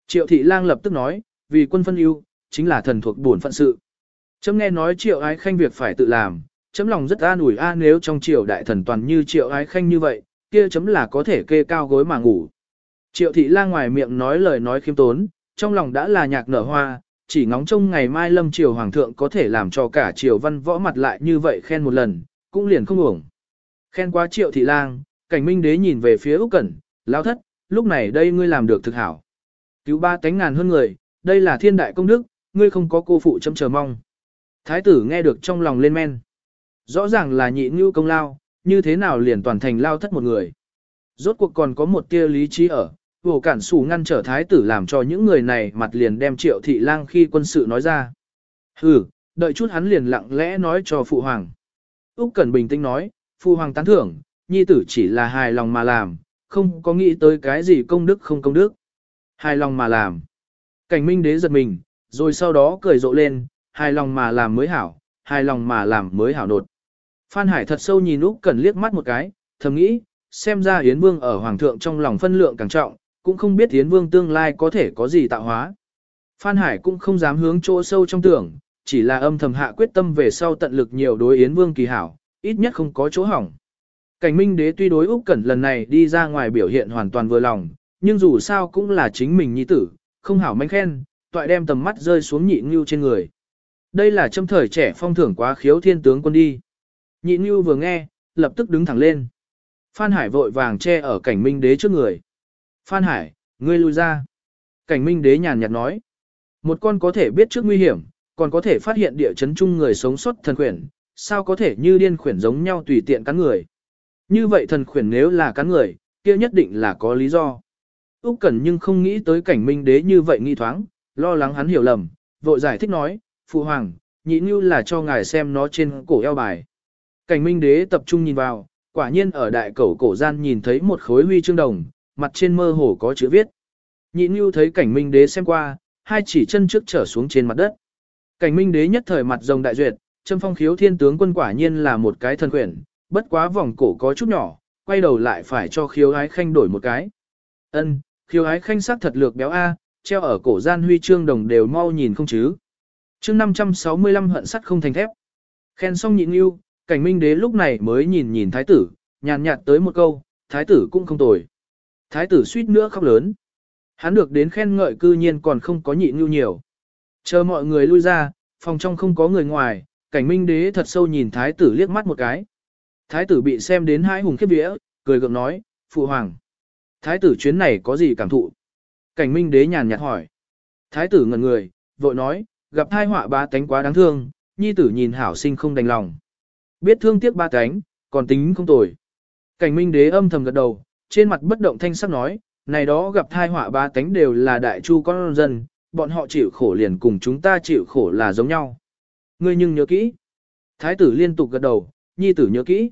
Triệu thị lang lập tức nói, vì quân phân ưu, chính là thần thuộc bổn phận sự. Chấm nghe nói triệu ái khanh việc phải tự làm, chấm lòng rất an ủi a nếu trong triều đại thần toàn như triệu ái khanh như vậy, kia chấm là có thể kê cao gối mà ngủ. Triệu thị lang ngoài miệng nói lời nói khiêm tốn, trong lòng đã là nhạc nở hoa, chỉ ngóng trông ngày mai lâm triều hoàng thượng có thể làm cho cả triều văn võ mặt lại như vậy khen một lần, cũng liền không uổng. Khen quá triệu thị lang, cảnh minh đế nhìn về phía Úc Cẩn, lao thất, lúc này đây ngươi làm được thực hảo. Cứu ba tánh ngàn hơn người, đây là thiên đại công đức, ngươi không có cô phụ chấm chờ mong. Thái tử nghe được trong lòng lên men. Rõ ràng là nhị ngưu công lao, như thế nào liền toàn thành lao thất một người. Rốt cuộc còn có một tia lý trí ở, vô cản sủ ngăn trở thái tử làm cho những người này mặt liền đem triệu thị lang khi quân sự nói ra. Hừ, đợi chút hắn liền lặng lẽ nói cho phụ hoàng. Úc Cẩn bình tĩnh nói, phụ hoàng tán thưởng, nhi tử chỉ là hài lòng mà làm, không có nghĩ tới cái gì công đức không công đức. Hài lòng mà làm. Cảnh minh đế giật mình, rồi sau đó cười rộ lên, hài lòng mà làm mới hảo, hài lòng mà làm mới hảo nột. Phan Hải thật sâu nhìn Úc Cẩn liếc mắt một cái, thầm nghĩ, xem ra Yến Vương ở Hoàng thượng trong lòng phân lượng càng trọng, cũng không biết Yến Vương tương lai có thể có gì tạo hóa. Phan Hải cũng không dám hướng chỗ sâu trong tưởng, chỉ là âm thầm hạ quyết tâm về sau tận lực nhiều đối Yến Vương kỳ hảo, ít nhất không có chỗ hỏng. Cảnh Minh Đế tuy đối Úc Cẩn lần này đi ra ngoài biểu hiện hoàn toàn vừa lòng, nhưng dù sao cũng là chính mình nhi tử, không hảo manh khen, toại đem tầm mắt rơi xuống nhị ngưu trên người. Đây là châm thời trẻ phong thưởng quá khiếu thiên tướng quân đi. Nhị ngưu vừa nghe, lập tức đứng thẳng lên. Phan Hải vội vàng che ở cảnh Minh Đế trước người. Phan Hải, ngươi lui ra. Cảnh Minh Đế nhàn nhạt nói. Một con có thể biết trước nguy hiểm, còn có thể phát hiện địa chấn chung người sống sót thần khuyển, sao có thể như điên khuyển giống nhau tùy tiện cắn người. Như vậy thần khuyển nếu là cắn người, kia nhất định là có lý do. Úc Cẩn nhưng không nghĩ tới cảnh minh đế như vậy nghi thoáng, lo lắng hắn hiểu lầm, vội giải thích nói, Phụ Hoàng, nhị như là cho ngài xem nó trên cổ eo bài. Cảnh minh đế tập trung nhìn vào, quả nhiên ở đại cầu cổ gian nhìn thấy một khối huy chương đồng, mặt trên mơ hồ có chữ viết. Nhị Nhu thấy cảnh minh đế xem qua, hai chỉ chân trước trở xuống trên mặt đất. Cảnh minh đế nhất thời mặt rồng đại duyệt, châm phong khiếu thiên tướng quân quả nhiên là một cái thần quyển, bất quá vòng cổ có chút nhỏ, quay đầu lại phải cho khiếu ái khanh đổi một cái. Ân, khiếu ái khanh sắc thật lược béo A, treo ở cổ gian huy chương đồng đều mau nhìn không chứ. chương 565 hận sắt không thành thép. Khen xong nhịn yêu, cảnh minh đế lúc này mới nhìn nhìn thái tử, nhàn nhạt tới một câu, thái tử cũng không tồi. Thái tử suýt nữa khóc lớn. Hắn được đến khen ngợi cư nhiên còn không có nhịn nhu nhiều. Chờ mọi người lui ra, phòng trong không có người ngoài, cảnh minh đế thật sâu nhìn thái tử liếc mắt một cái. Thái tử bị xem đến hai hùng khiếp vía, cười gượng nói, phụ hoàng. Thái tử chuyến này có gì cảm thụ? Cảnh minh đế nhàn nhạt hỏi. Thái tử ngẩn người, vội nói, gặp thai họa ba tánh quá đáng thương, nhi tử nhìn hảo sinh không đành lòng. Biết thương tiếc ba tánh, còn tính không tồi. Cảnh minh đế âm thầm gật đầu, trên mặt bất động thanh sắc nói, này đó gặp thai họa ba tánh đều là đại chu con dân, bọn họ chịu khổ liền cùng chúng ta chịu khổ là giống nhau. Ngươi nhưng nhớ kỹ. Thái tử liên tục gật đầu, nhi tử nhớ kỹ.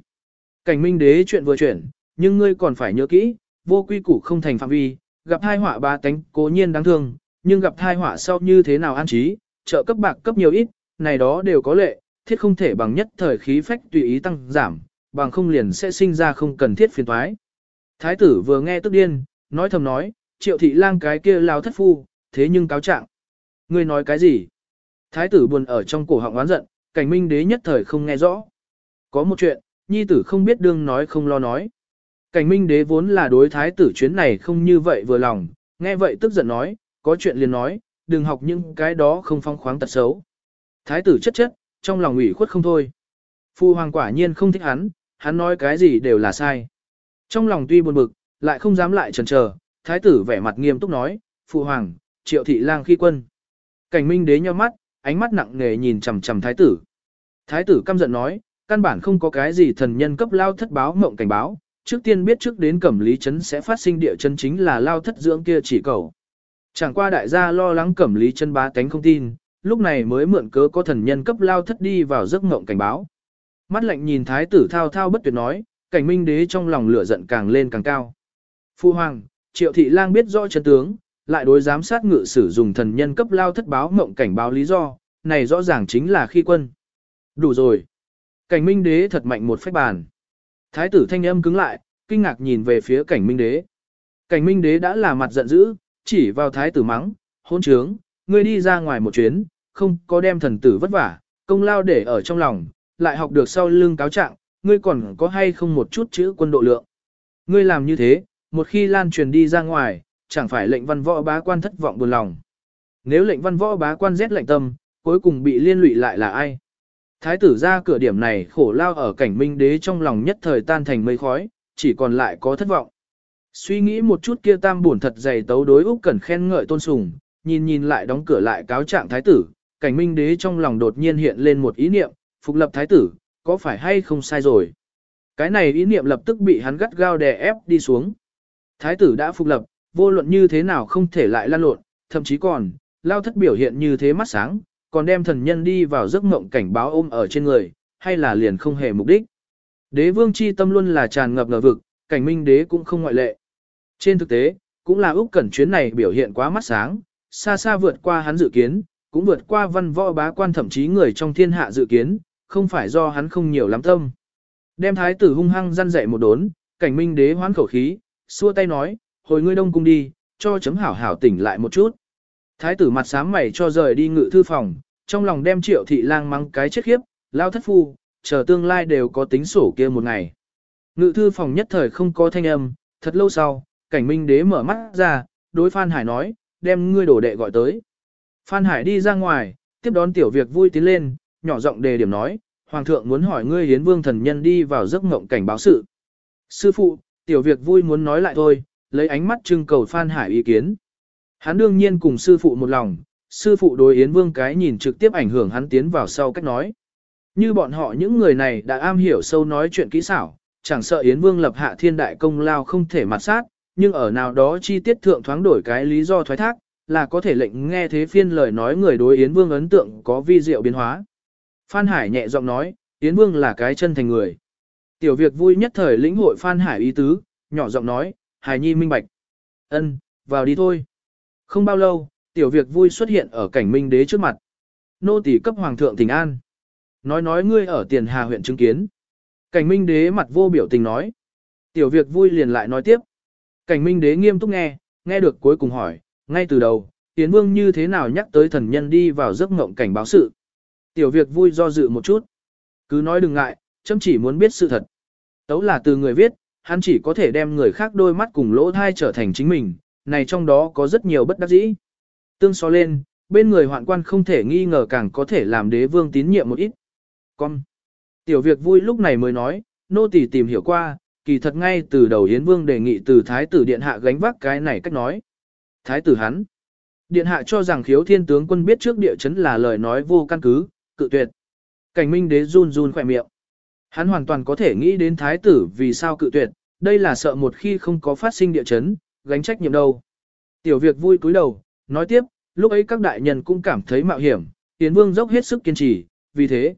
Cảnh minh đế chuyện vừa chuyển, nhưng ngươi còn phải nhớ kỹ, vô quy củ không thành phạm vi, gặp thai họa ba tánh cố nhiên đáng thương, nhưng gặp thai họa sau như thế nào an trí, trợ cấp bạc cấp nhiều ít, này đó đều có lệ, thiết không thể bằng nhất thời khí phách tùy ý tăng giảm, bằng không liền sẽ sinh ra không cần thiết phiền toái. Thái tử vừa nghe tức điên, nói thầm nói, triệu thị lang cái kia lao thất phu, thế nhưng cáo trạng. Ngươi nói cái gì? Thái tử buồn ở trong cổ họng oán giận, cảnh minh đế nhất thời không nghe rõ. Có một chuyện, nhi tử không biết đương nói không lo nói. Cảnh minh đế vốn là đối thái tử chuyến này không như vậy vừa lòng, nghe vậy tức giận nói, có chuyện liền nói, đừng học những cái đó không phong khoáng tật xấu. Thái tử chất chất, trong lòng ủy khuất không thôi. Phu hoàng quả nhiên không thích hắn, hắn nói cái gì đều là sai. Trong lòng tuy buồn bực, lại không dám lại chần chờ, thái tử vẻ mặt nghiêm túc nói, phụ hoàng, triệu thị lang khi quân. Cảnh minh đế nheo mắt, ánh mắt nặng nề nhìn chằm chằm thái tử. Thái tử căm giận nói, căn bản không có cái gì thần nhân cấp lao thất báo mộng cảnh báo, trước tiên biết trước đến cẩm lý chấn sẽ phát sinh địa chân chính là lao thất dưỡng kia chỉ cầu. Chẳng qua đại gia lo lắng cẩm lý chân bá tánh không tin, lúc này mới mượn cớ có thần nhân cấp lao thất đi vào giấc mộng cảnh báo. Mắt lạnh nhìn thái tử thao thao bất tuyệt nói, cảnh minh đế trong lòng lửa giận càng lên càng cao. Phu hoàng, triệu thị lang biết rõ chân tướng, lại đối giám sát ngự sử dùng thần nhân cấp lao thất báo mộng cảnh báo lý do, này rõ ràng chính là khi quân. Đủ rồi. Cảnh minh đế thật mạnh một phách bàn. Thái tử thanh âm cứng lại, kinh ngạc nhìn về phía cảnh minh đế. Cảnh minh đế đã là mặt giận dữ, chỉ vào thái tử mắng, hôn trướng, ngươi đi ra ngoài một chuyến, không có đem thần tử vất vả, công lao để ở trong lòng, lại học được sau lưng cáo trạng, ngươi còn có hay không một chút chữ quân độ lượng. Ngươi làm như thế, một khi lan truyền đi ra ngoài, chẳng phải lệnh văn võ bá quan thất vọng buồn lòng. Nếu lệnh văn võ bá quan rét lệnh tâm, cuối cùng bị liên lụy lại là ai? Thái tử ra cửa điểm này khổ lao ở cảnh minh đế trong lòng nhất thời tan thành mây khói, chỉ còn lại có thất vọng. Suy nghĩ một chút kia tam buồn thật dày tấu đối Úc Cẩn khen ngợi tôn sùng, nhìn nhìn lại đóng cửa lại cáo trạng thái tử, cảnh minh đế trong lòng đột nhiên hiện lên một ý niệm, phục lập thái tử, có phải hay không sai rồi. Cái này ý niệm lập tức bị hắn gắt gao đè ép đi xuống. Thái tử đã phục lập, vô luận như thế nào không thể lại lan lộn, thậm chí còn, lao thất biểu hiện như thế mắt sáng, còn đem thần nhân đi vào giấc mộng cảnh báo ôm ở trên người, hay là liền không hề mục đích. Đế vương chi tâm luôn là tràn ngập ngờ vực, cảnh minh đế cũng không ngoại lệ. Trên thực tế, cũng là Úc Cẩn chuyến này biểu hiện quá mắt sáng, xa xa vượt qua hắn dự kiến, cũng vượt qua văn võ bá quan thậm chí người trong thiên hạ dự kiến, không phải do hắn không nhiều lắm tâm. Đem thái tử hung hăng răn dạy một đốn, cảnh minh đế hoán khẩu khí, xua tay nói, hồi ngươi đông cung đi, cho chấm hảo hảo tỉnh lại một chút. Thái tử mặt sám mày cho rời đi ngự thư phòng, trong lòng đem triệu thị lang mắng cái chết khiếp, lao thất phu, chờ tương lai đều có tính sổ kia một ngày. Ngự thư phòng nhất thời không có thanh âm, thật lâu sau, cảnh minh đế mở mắt ra, đối Phan Hải nói, đem ngươi đổ đệ gọi tới. Phan Hải đi ra ngoài, tiếp đón tiểu việc vui tiến lên, nhỏ giọng đề điểm nói, Hoàng thượng muốn hỏi ngươi hiến vương thần nhân đi vào giấc ngộng cảnh báo sự. Sư phụ, tiểu việc vui muốn nói lại thôi, lấy ánh mắt trưng cầu Phan Hải ý kiến. Hắn đương nhiên cùng sư phụ một lòng, sư phụ đối Yến Vương cái nhìn trực tiếp ảnh hưởng hắn tiến vào sau cách nói. Như bọn họ những người này đã am hiểu sâu nói chuyện kỹ xảo, chẳng sợ Yến Vương lập hạ thiên đại công lao không thể mặt sát, nhưng ở nào đó chi tiết thượng thoáng đổi cái lý do thoái thác, là có thể lệnh nghe thế phiên lời nói người đối Yến Vương ấn tượng có vi diệu biến hóa. Phan Hải nhẹ giọng nói, Yến Vương là cái chân thành người. Tiểu việc vui nhất thời lĩnh hội Phan Hải ý tứ, nhỏ giọng nói, Hải Nhi minh bạch. Ân, vào đi thôi. Không bao lâu, tiểu việc vui xuất hiện ở cảnh minh đế trước mặt. Nô tỳ cấp hoàng thượng thỉnh an. Nói nói ngươi ở tiền hà huyện chứng kiến. Cảnh minh đế mặt vô biểu tình nói. Tiểu việc vui liền lại nói tiếp. Cảnh minh đế nghiêm túc nghe, nghe được cuối cùng hỏi, ngay từ đầu, Tiến Vương như thế nào nhắc tới thần nhân đi vào giấc mộng cảnh báo sự. Tiểu việc vui do dự một chút. Cứ nói đừng ngại, chấm chỉ muốn biết sự thật. Tấu là từ người viết, hắn chỉ có thể đem người khác đôi mắt cùng lỗ thai trở thành chính mình, này trong đó có rất nhiều bất đắc dĩ. Tương so lên, bên người hoạn quan không thể nghi ngờ càng có thể làm đế vương tín nhiệm một ít. Con. Tiểu việc vui lúc này mới nói, nô tỳ tìm hiểu qua, kỳ thật ngay từ đầu Yến Vương đề nghị từ Thái tử Điện Hạ gánh vác cái này cách nói. Thái tử hắn. Điện Hạ cho rằng khiếu thiên tướng quân biết trước địa chấn là lời nói vô căn cứ, cự tuyệt. Cảnh minh đế run run khỏe miệng. Hắn hoàn toàn có thể nghĩ đến Thái tử vì sao cự tuyệt, đây là sợ một khi không có phát sinh địa chấn, gánh trách nhiệm đâu. Tiểu việc vui cúi đầu, nói tiếp, lúc ấy các đại nhân cũng cảm thấy mạo hiểm, Yến Vương dốc hết sức kiên trì, vì thế.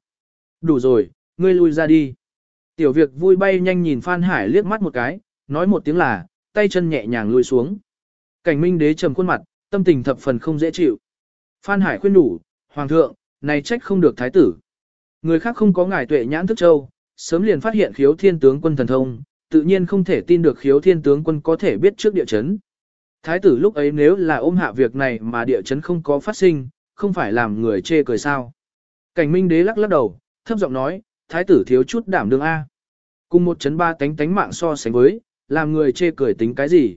Đủ rồi, ngươi lui ra đi. Tiểu việc vui bay nhanh nhìn Phan Hải liếc mắt một cái, nói một tiếng là, tay chân nhẹ nhàng lui xuống. Cảnh minh đế trầm khuôn mặt, tâm tình thập phần không dễ chịu. Phan Hải khuyên đủ, Hoàng thượng, này trách không được thái tử. Người khác không có ngài tuệ nhãn thức châu, sớm liền phát hiện khiếu thiên tướng quân thần thông, tự nhiên không thể tin được khiếu thiên tướng quân có thể biết trước địa chấn. Thái tử lúc ấy nếu là ôm hạ việc này mà địa chấn không có phát sinh, không phải làm người chê cười sao. Cảnh minh đế lắc lắc đầu, thấp giọng nói, thái tử thiếu chút đảm đương A. Cùng một chấn ba tánh tánh mạng so sánh với, làm người chê cười tính cái gì.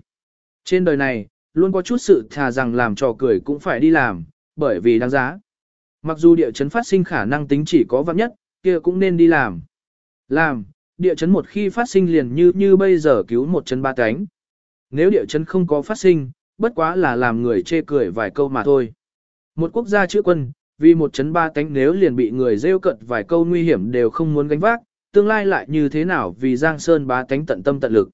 Trên đời này, luôn có chút sự thà rằng làm trò cười cũng phải đi làm, bởi vì đáng giá. Mặc dù địa chấn phát sinh khả năng tính chỉ có vạn nhất, kia cũng nên đi làm. Làm, địa chấn một khi phát sinh liền như như bây giờ cứu một chân ba cánh. Nếu địa chấn không có phát sinh, bất quá là làm người chê cười vài câu mà thôi. Một quốc gia chữa quân, vì một chấn ba cánh nếu liền bị người rêu cận vài câu nguy hiểm đều không muốn gánh vác, tương lai lại như thế nào vì Giang Sơn ba cánh tận tâm tận lực.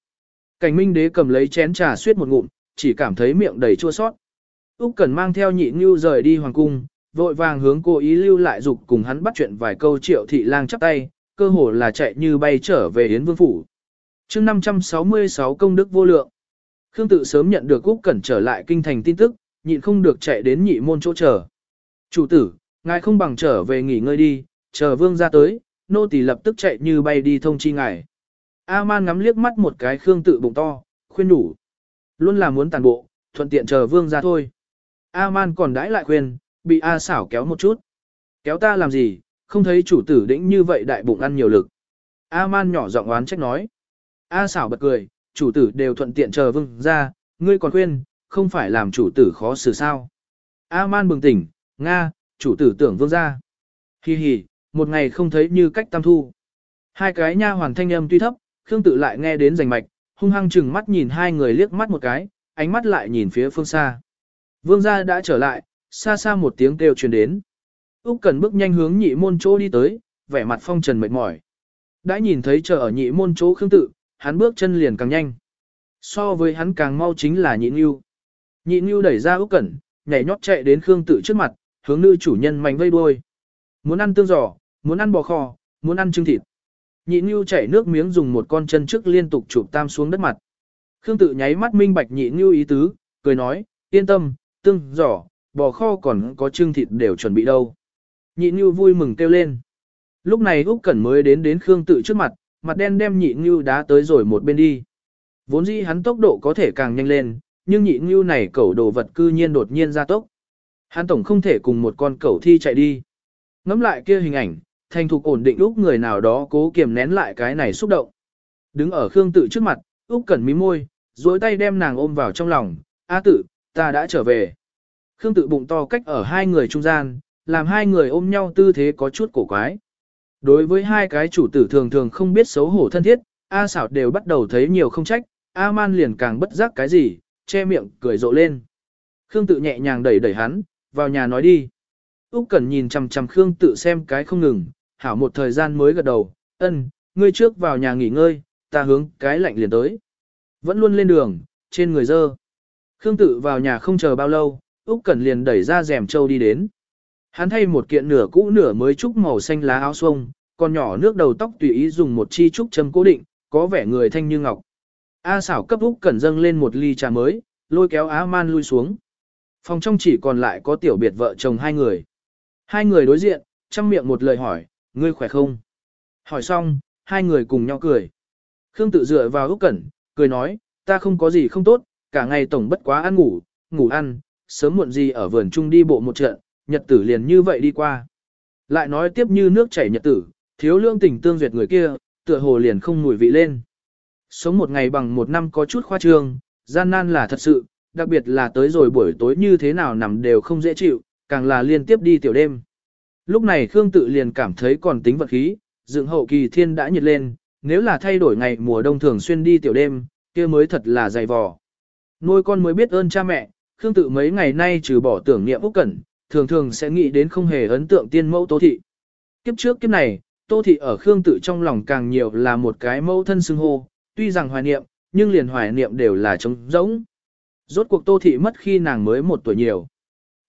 Cảnh Minh Đế cầm lấy chén trà suýt một ngụm, chỉ cảm thấy miệng đầy chua xót. Úc Cẩn mang theo nhị Nưu rời đi hoàng cung, vội vàng hướng cô ý lưu lại dục cùng hắn bắt chuyện vài câu triệu thị lang chắp tay, cơ hồ là chạy như bay trở về Yến Vương phủ. Chương 566 công đức vô lượng. Khương tự sớm nhận được Úc Cẩn trở lại kinh thành tin tức, nhịn không được chạy đến nhị môn chỗ chờ. "Chủ tử, ngài không bằng trở về nghỉ ngơi đi, chờ vương gia tới." Nô tỳ lập tức chạy như bay đi thông chi ngài. A-man ngắm liếc mắt một cái Khương tự bụng to, khuyên đủ. Luôn là muốn tàn bộ, thuận tiện chờ vương ra thôi. A-man còn đãi lại khuyên, bị A xảo kéo một chút. Kéo ta làm gì, không thấy chủ tử đĩnh như vậy đại bụng ăn nhiều lực. A-man nhỏ giọng oán trách nói. A xảo bật cười, chủ tử đều thuận tiện chờ vương ra, ngươi còn khuyên, không phải làm chủ tử khó xử sao. A-man bừng tỉnh, Nga, chủ tử tưởng vương ra. Hi hi, một ngày không thấy như cách tam thu. Hai cái nha hoàn thanh âm tuy thấp, Khương tự lại nghe đến rành mạch, hung hăng chừng mắt nhìn hai người liếc mắt một cái, ánh mắt lại nhìn phía phương xa. Vương gia đã trở lại, xa xa một tiếng kêu truyền đến. Úc Cần bước nhanh hướng nhị môn chỗ đi tới, vẻ mặt phong trần mệt mỏi. Đã nhìn thấy chờ ở nhị môn chỗ Khương tự, hắn bước chân liền càng nhanh. So với hắn càng mau chính là nhị Nưu. Nhị Nưu đẩy ra Úc Cẩn, nhảy nhót chạy đến Khương tự trước mặt, hướng nữ chủ nhân mạnh vây đuôi. Muốn ăn tương giò, muốn ăn bò kho, muốn ăn trứng thịt. Nhị Nưu chảy nước miếng dùng một con chân trước liên tục chụp tam xuống đất mặt. Khương tự nháy mắt minh bạch nhị Nưu ý tứ, cười nói, yên tâm, tương, giò, bò kho còn có trưng thịt đều chuẩn bị đâu. Nhị Nưu vui mừng kêu lên. Lúc này Úc Cẩn mới đến đến Khương tự trước mặt, mặt đen đem nhị Nưu đá tới rồi một bên đi. Vốn dĩ hắn tốc độ có thể càng nhanh lên, nhưng nhị Nưu này cẩu đồ vật cư nhiên đột nhiên ra tốc. Hắn tổng không thể cùng một con cẩu thi chạy đi. Ngắm lại kia hình ảnh, thành thục ổn định úc người nào đó cố kiềm nén lại cái này xúc động. Đứng ở Khương Tự trước mặt, Úc Cẩn mím môi, duỗi tay đem nàng ôm vào trong lòng, "A Tự, ta đã trở về." Khương Tự bụng to cách ở hai người trung gian, làm hai người ôm nhau tư thế có chút cổ quái. Đối với hai cái chủ tử thường thường không biết xấu hổ thân thiết, A xảo đều bắt đầu thấy nhiều không trách, A man liền càng bất giác cái gì, che miệng cười rộ lên. Khương Tự nhẹ nhàng đẩy đẩy hắn, vào nhà nói đi. Úc Cẩn nhìn chằm chằm Khương Tự xem cái không ngừng, hảo một thời gian mới gật đầu, ân, ngươi trước vào nhà nghỉ ngơi, ta hướng cái lạnh liền tới. Vẫn luôn lên đường, trên người dơ. Khương tự vào nhà không chờ bao lâu, Úc Cẩn liền đẩy ra rèm châu đi đến. Hắn thay một kiện nửa cũ nửa mới trúc màu xanh lá áo xuông, còn nhỏ nước đầu tóc tùy ý dùng một chi trúc châm cố định, có vẻ người thanh như ngọc. A xảo cấp Úc Cẩn dâng lên một ly trà mới, lôi kéo Á Man lui xuống. Phòng trong chỉ còn lại có tiểu biệt vợ chồng hai người. Hai người đối diện, trong miệng một lời hỏi, ngươi khỏe không? Hỏi xong, hai người cùng nhau cười. Khương tự dựa vào Úc Cẩn, cười nói, ta không có gì không tốt, cả ngày tổng bất quá ăn ngủ, ngủ ăn, sớm muộn gì ở vườn chung đi bộ một trận, nhật tử liền như vậy đi qua. Lại nói tiếp như nước chảy nhật tử, thiếu lương tình tương duyệt người kia, tựa hồ liền không mùi vị lên. Sống một ngày bằng một năm có chút khoa trương, gian nan là thật sự, đặc biệt là tới rồi buổi tối như thế nào nằm đều không dễ chịu, càng là liên tiếp đi tiểu đêm. Lúc này Khương tự liền cảm thấy còn tính vật khí, dựng hậu kỳ thiên đã nhiệt lên, nếu là thay đổi ngày mùa đông thường xuyên đi tiểu đêm, kia mới thật là dày vò. Nuôi con mới biết ơn cha mẹ, Khương tự mấy ngày nay trừ bỏ tưởng niệm Úc Cẩn, thường thường sẽ nghĩ đến không hề ấn tượng tiên mẫu Tô thị. Kiếp trước kiếp này, Tô thị ở Khương tự trong lòng càng nhiều là một cái mẫu thân xưng hô, tuy rằng hoài niệm, nhưng liền hoài niệm đều là trống rỗng. Rốt cuộc Tô thị mất khi nàng mới một tuổi nhiều.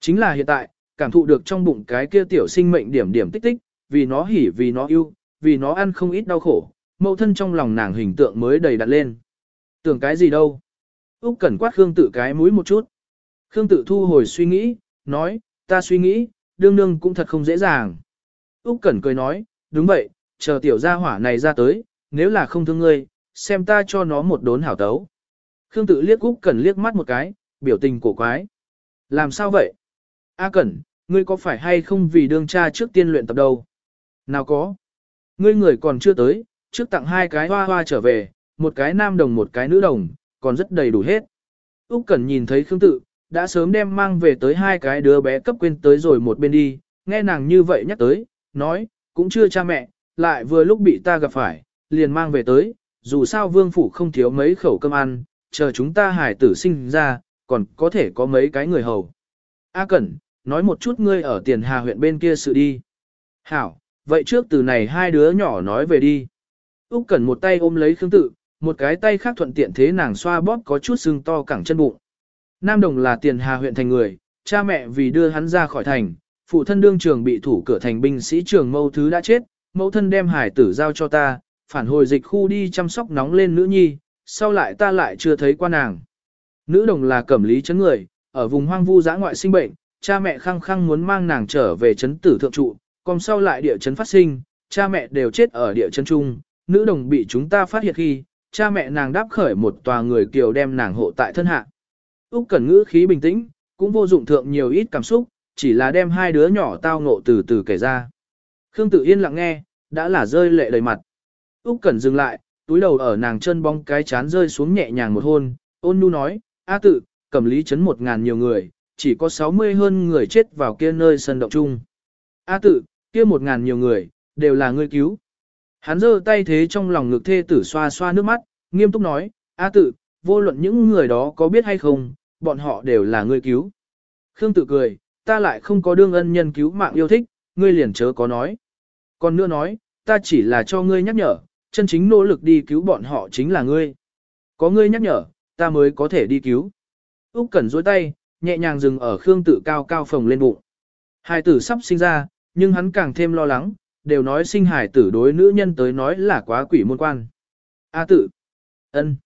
Chính là hiện tại, cảm thụ được trong bụng cái kia tiểu sinh mệnh điểm điểm tích tích, vì nó hỉ vì nó yêu, vì nó ăn không ít đau khổ, mẫu thân trong lòng nàng hình tượng mới đầy đặn lên. Tưởng cái gì đâu? Úc Cẩn quát Khương Tự cái mũi một chút. Khương Tự thu hồi suy nghĩ, nói, ta suy nghĩ, đương nương cũng thật không dễ dàng. Úc Cẩn cười nói, đúng vậy, chờ tiểu gia hỏa này ra tới, nếu là không thương ngươi, xem ta cho nó một đốn hảo tấu. Khương Tự liếc Úc Cẩn liếc mắt một cái, biểu tình cổ quái. Làm sao vậy? A Cẩn, ngươi có phải hay không vì đương cha trước tiên luyện tập đâu? Nào có. Ngươi người còn chưa tới, trước tặng hai cái hoa hoa trở về, một cái nam đồng một cái nữ đồng, còn rất đầy đủ hết. Úc Cẩn nhìn thấy Khương Tự, đã sớm đem mang về tới hai cái đứa bé cấp quên tới rồi một bên đi, nghe nàng như vậy nhắc tới, nói, cũng chưa cha mẹ, lại vừa lúc bị ta gặp phải, liền mang về tới, dù sao vương phủ không thiếu mấy khẩu cơm ăn, chờ chúng ta hải tử sinh ra, còn có thể có mấy cái người hầu. A Cẩn, nói một chút ngươi ở tiền hà huyện bên kia sự đi. Hảo, vậy trước từ này hai đứa nhỏ nói về đi. Úc Cẩn một tay ôm lấy Khương Tự, một cái tay khác thuận tiện thế nàng xoa bóp có chút sưng to cẳng chân bụng. Nam Đồng là tiền hà huyện thành người, cha mẹ vì đưa hắn ra khỏi thành, phụ thân đương trường bị thủ cửa thành binh sĩ trường mâu thứ đã chết, mẫu thân đem hải tử giao cho ta, phản hồi dịch khu đi chăm sóc nóng lên nữ nhi, sau lại ta lại chưa thấy qua nàng. Nữ đồng là cẩm lý chấn người, ở vùng hoang vu giã ngoại sinh bệnh, cha mẹ khăng khăng muốn mang nàng trở về chấn tử thượng trụ, còn sau lại địa chấn phát sinh, cha mẹ đều chết ở địa chấn trung, nữ đồng bị chúng ta phát hiện khi, cha mẹ nàng đáp khởi một tòa người kiều đem nàng hộ tại thân hạ. Úc Cẩn ngữ khí bình tĩnh, cũng vô dụng thượng nhiều ít cảm xúc, chỉ là đem hai đứa nhỏ tao ngộ từ từ kể ra. Khương Tử Yên lặng nghe, đã là rơi lệ đầy mặt. Úc Cẩn dừng lại, túi đầu ở nàng chân bóng cái chán rơi xuống nhẹ nhàng một hôn, ôn nhu nói, A tự, cầm lý chấn một ngàn nhiều người, chỉ có 60 hơn người chết vào kia nơi sân động chung. A tự, kia một ngàn nhiều người, đều là ngươi cứu. Hắn giơ tay thế trong lòng ngực thê tử xoa xoa nước mắt, nghiêm túc nói, A tự, vô luận những người đó có biết hay không, bọn họ đều là ngươi cứu. Khương tự cười, ta lại không có đương ân nhân cứu mạng yêu thích, ngươi liền chớ có nói. Còn nữa nói, ta chỉ là cho ngươi nhắc nhở, chân chính nỗ lực đi cứu bọn họ chính là ngươi. Có ngươi nhắc nhở, ta mới có thể đi cứu. Úc Cẩn duỗi tay, nhẹ nhàng dừng ở Khương Tự cao cao phồng lên bụng. Hải tử sắp sinh ra, nhưng hắn càng thêm lo lắng, đều nói sinh hải tử đối nữ nhân tới nói là quá quỷ môn quan. A tự, ân,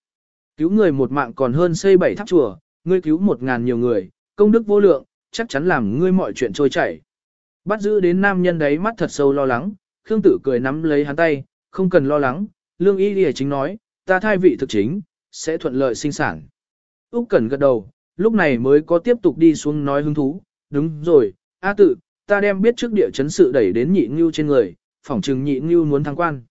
cứu người một mạng còn hơn xây bảy tháp chùa, ngươi cứu một ngàn nhiều người, công đức vô lượng, chắc chắn làm ngươi mọi chuyện trôi chảy. Bắt giữ đến nam nhân đấy mắt thật sâu lo lắng, Khương Tử cười nắm lấy hắn tay, không cần lo lắng, lương y lìa chính nói, ta thai vị thực chính, sẽ thuận lợi sinh sản. Úc Cẩn gật đầu, lúc này mới có tiếp tục đi xuống nói hứng thú, đúng rồi, A tử ta đem biết trước địa chấn sự đẩy đến nhị ngưu trên người, phỏng chừng nhị ngưu muốn thăng quan.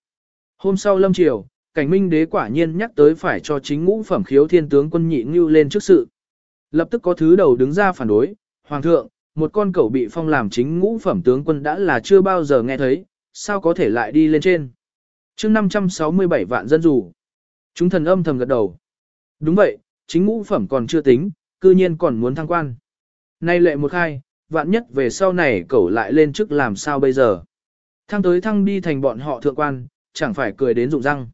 Hôm sau lâm triều, cảnh minh đế quả nhiên nhắc tới phải cho chính ngũ phẩm khiếu thiên tướng quân nhị ngưu lên trước sự. Lập tức có thứ đầu đứng ra phản đối, hoàng thượng, một con cẩu bị phong làm chính ngũ phẩm tướng quân đã là chưa bao giờ nghe thấy, sao có thể lại đi lên trên. chương 567 vạn dân dù. Chúng thần âm thầm gật đầu. Đúng vậy, chính ngũ phẩm còn chưa tính, cư nhiên còn muốn thăng quan. Nay lệ một khai, vạn nhất về sau này cẩu lại lên chức làm sao bây giờ. Thăng tới thăng đi thành bọn họ thượng quan, chẳng phải cười đến rụng răng.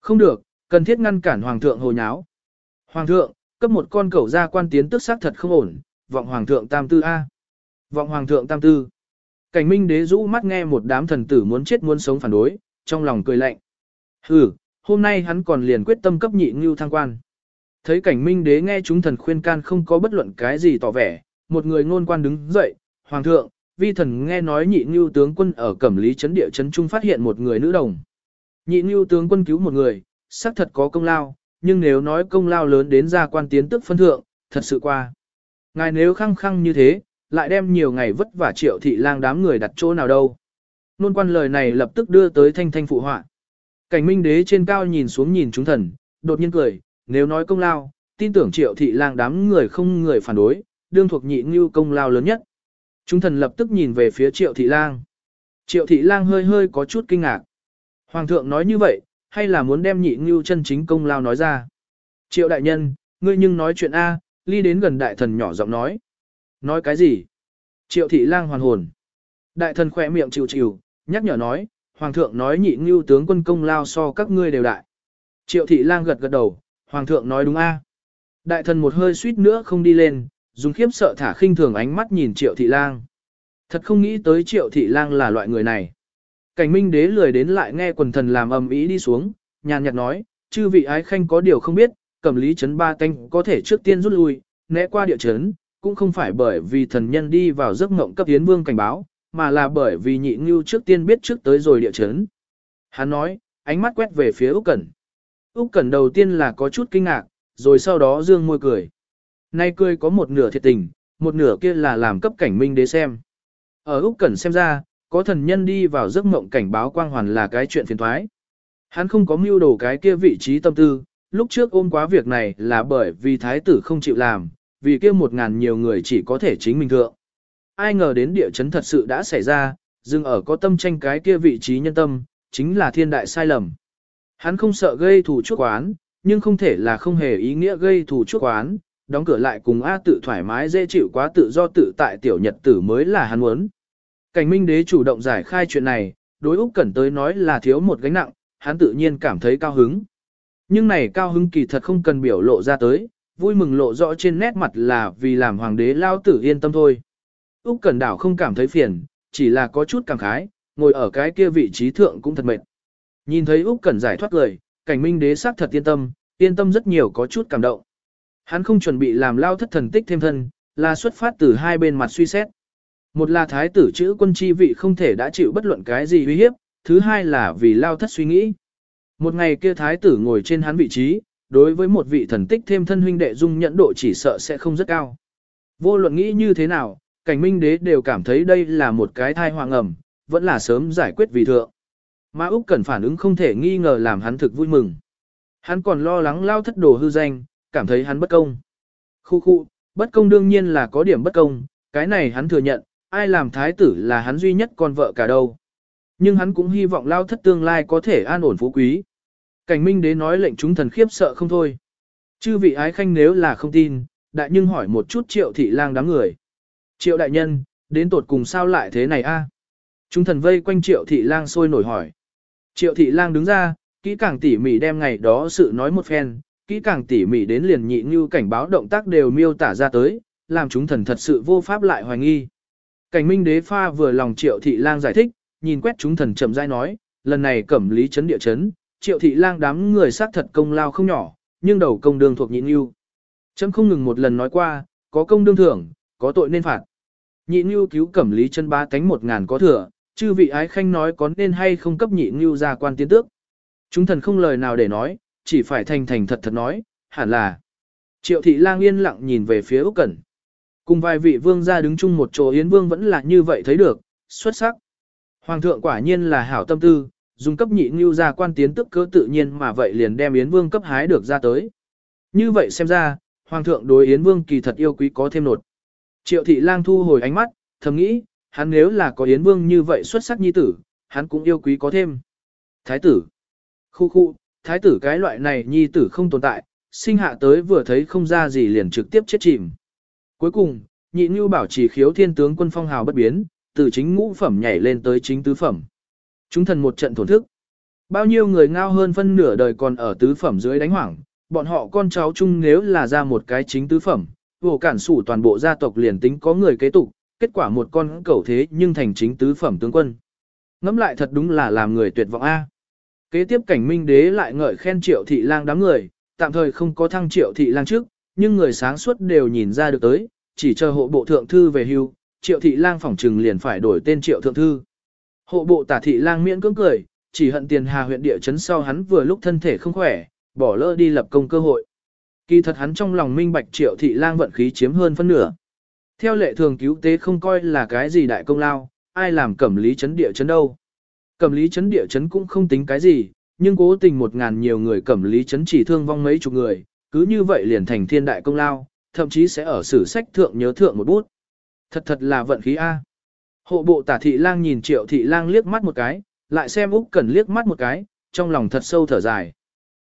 Không được, cần thiết ngăn cản hoàng thượng hồ nháo. Hoàng thượng, cấp một con cẩu ra quan tiến tức xác thật không ổn, vọng hoàng thượng tam tư A. Vọng hoàng thượng tam tư. Cảnh minh đế rũ mắt nghe một đám thần tử muốn chết muốn sống phản đối, trong lòng cười lạnh. Hừ, hôm nay hắn còn liền quyết tâm cấp nhị ngưu thăng quan. Thấy cảnh minh đế nghe chúng thần khuyên can không có bất luận cái gì tỏ vẻ, một người ngôn quan đứng dậy, Hoàng thượng, vi thần nghe nói nhị ngưu tướng quân ở cẩm lý chấn địa chấn trung phát hiện một người nữ đồng. Nhị ngưu tướng quân cứu một người, xác thật có công lao, nhưng nếu nói công lao lớn đến gia quan tiến tức phân thượng, thật sự qua. Ngài nếu khăng khăng như thế, lại đem nhiều ngày vất vả triệu thị lang đám người đặt chỗ nào đâu. Nôn quan lời này lập tức đưa tới thanh thanh phụ họa. Cảnh minh đế trên cao nhìn xuống nhìn chúng thần, đột nhiên cười, nếu nói công lao, tin tưởng triệu thị lang đám người không người phản đối, đương thuộc nhị như công lao lớn nhất. Chúng thần lập tức nhìn về phía triệu thị lang. Triệu thị lang hơi hơi có chút kinh ngạc. Hoàng thượng nói như vậy, hay là muốn đem nhị ngưu chân chính công lao nói ra. Triệu đại nhân, ngươi nhưng nói chuyện A, ly đến gần đại thần nhỏ giọng nói. Nói cái gì? Triệu thị lang hoàn hồn. Đại thần khỏe miệng chịu chịu, nhắc nhở nói, Hoàng thượng nói nhị ngưu tướng quân công lao so các ngươi đều đại. Triệu thị lang gật gật đầu, Hoàng thượng nói đúng a. Đại thần một hơi suýt nữa không đi lên, dùng khiếp sợ thả khinh thường ánh mắt nhìn triệu thị lang. Thật không nghĩ tới triệu thị lang là loại người này. Cảnh minh đế lười đến lại nghe quần thần làm ầm ĩ đi xuống, nhàn nhạt nói, chư vị ái khanh có điều không biết, cầm lý chấn ba canh có thể trước tiên rút lui, né qua địa chấn, cũng không phải bởi vì thần nhân đi vào giấc mộng cấp tiến vương cảnh báo, mà là bởi vì nhị ngưu trước tiên biết trước tới rồi địa chấn. Hắn nói, ánh mắt quét về phía Úc Cẩn. Úc Cẩn đầu tiên là có chút kinh ngạc, rồi sau đó dương môi cười. Nay cười có một nửa thiệt tình, một nửa kia là làm cấp cảnh minh đế xem. Ở Úc Cẩn xem ra, có thần nhân đi vào giấc mộng cảnh báo quang hoàn là cái chuyện phiền toái. Hắn không có mưu đồ cái kia vị trí tâm tư, lúc trước ôm quá việc này là bởi vì thái tử không chịu làm, vì kia một ngàn nhiều người chỉ có thể chính mình thượng. Ai ngờ đến địa chấn thật sự đã xảy ra, dừng ở có tâm tranh cái kia vị trí nhân tâm, chính là thiên đại sai lầm. Hắn không sợ gây thù chuốc oán, nhưng không thể là không hề ý nghĩa gây thù chuốc oán, đóng cửa lại cùng A tự thoải mái dễ chịu quá tự do tự tại tiểu nhật tử mới là hắn muốn. Cảnh minh đế chủ động giải khai chuyện này, đối Úc Cẩn tới nói là thiếu một gánh nặng, hắn tự nhiên cảm thấy cao hứng. Nhưng này cao hứng kỳ thật không cần biểu lộ ra tới, vui mừng lộ rõ trên nét mặt là vì làm hoàng đế lao tử yên tâm thôi. Úc Cẩn đảo không cảm thấy phiền, chỉ là có chút cảm khái, ngồi ở cái kia vị trí thượng cũng thật mệt. Nhìn thấy Úc Cẩn giải thoát cười, cảnh minh đế xác thật yên tâm, yên tâm rất nhiều có chút cảm động. Hắn không chuẩn bị làm lao thất thần tích thêm thân, là xuất phát từ hai bên mặt suy xét. Một là thái tử chữ quân chi vị không thể đã chịu bất luận cái gì uy hiếp, thứ hai là vì lao thất suy nghĩ. Một ngày kia thái tử ngồi trên hắn vị trí, đối với một vị thần tích thêm thân huynh đệ dung nhẫn độ chỉ sợ sẽ không rất cao. Vô luận nghĩ như thế nào, cảnh minh đế đều cảm thấy đây là một cái thai hoàng ẩm, vẫn là sớm giải quyết vì thượng. Mà Úc Cẩn phản ứng không thể nghi ngờ làm hắn thực vui mừng. Hắn còn lo lắng lao thất đồ hư danh, cảm thấy hắn bất công. Khu khu, bất công đương nhiên là có điểm bất công, cái này hắn thừa nhận, ai làm thái tử là hắn duy nhất con vợ cả đâu. Nhưng hắn cũng hy vọng lao thất tương lai có thể an ổn phú quý. Cảnh minh đế nói lệnh chúng thần khiếp sợ không thôi. Chư vị ái khanh nếu là không tin, đại nhưng hỏi một chút triệu thị lang đám người. Triệu đại nhân, đến tột cùng sao lại thế này a? À? Chúng thần vây quanh triệu thị lang sôi nổi hỏi. Triệu thị lang đứng ra, kỹ càng tỉ mỉ đem ngày đó sự nói một phen, kỹ càng tỉ mỉ đến liền nhị như cảnh báo động tác đều miêu tả ra tới, làm chúng thần thật sự vô pháp lại hoài nghi. Cảnh minh đế pha vừa lòng triệu thị lang giải thích, nhìn quét chúng thần chậm rãi nói, lần này cẩm lý chấn địa chấn, triệu thị lang đám người sát thật công lao không nhỏ, nhưng đầu công đương thuộc nhị như. Chấm không ngừng một lần nói qua, có công đương thưởng, có tội nên phạt. Nhị như cứu cẩm lý chân ba cánh một ngàn có thừa, chư vị ái khanh nói có nên hay không cấp nhị như ra quan tiến tước. Chúng thần không lời nào để nói, chỉ phải thành thành thật thật nói, hẳn là. Triệu thị lang yên lặng nhìn về phía Úc Cẩn. Cùng vài vị vương gia đứng chung một chỗ Yến Vương vẫn là như vậy thấy được, xuất sắc. Hoàng thượng quả nhiên là hảo tâm tư, dùng cấp nhị ngưu ra quan tiến tức cơ tự nhiên mà vậy liền đem Yến Vương cấp hái được ra tới. Như vậy xem ra, Hoàng thượng đối Yến Vương kỳ thật yêu quý có thêm nột. Triệu thị lang thu hồi ánh mắt, thầm nghĩ, hắn nếu là có Yến Vương như vậy xuất sắc nhi tử, hắn cũng yêu quý có thêm. Thái tử. Khu khu, thái tử cái loại này nhi tử không tồn tại, sinh hạ tới vừa thấy không ra gì liền trực tiếp chết chìm. Cuối cùng, nhị như bảo trì khiếu thiên tướng quân phong hào bất biến, từ chính ngũ phẩm nhảy lên tới chính tứ phẩm. Chúng thần một trận thổn thức. Bao nhiêu người ngao hơn phân nửa đời còn ở tứ phẩm dưới đánh hoảng, bọn họ con cháu chung nếu là ra một cái chính tứ phẩm, vô cản sủ toàn bộ gia tộc liền tính có người kế tục, kết quả một con cẩu thế nhưng thành chính tứ phẩm tướng quân. Ngắm lại thật đúng là làm người tuyệt vọng A. Kế tiếp cảnh minh đế lại ngợi khen triệu thị lang đám người, tạm thời không có thăng triệu thị lang trước, nhưng người sáng suốt đều nhìn ra được tới, chỉ chờ hộ bộ thượng thư về hưu, triệu thị lang phỏng trừng liền phải đổi tên triệu thượng thư. Hộ bộ tả thị lang miễn cưỡng cười, chỉ hận tiền hà huyện địa chấn sau hắn vừa lúc thân thể không khỏe, bỏ lỡ đi lập công cơ hội. Kỳ thật hắn trong lòng minh bạch triệu thị lang vận khí chiếm hơn phân nửa. Theo lệ thường cứu tế không coi là cái gì đại công lao, ai làm cẩm lý chấn địa chấn đâu. Cẩm lý chấn địa chấn cũng không tính cái gì, nhưng cố tình một ngàn nhiều người cẩm lý chấn chỉ thương vong mấy chục người, cứ như vậy liền thành thiên đại công lao, thậm chí sẽ ở sử sách thượng nhớ thượng một bút. Thật thật là vận khí A. Hộ bộ tả thị lang nhìn triệu thị lang liếc mắt một cái, lại xem Úc Cẩn liếc mắt một cái, trong lòng thật sâu thở dài.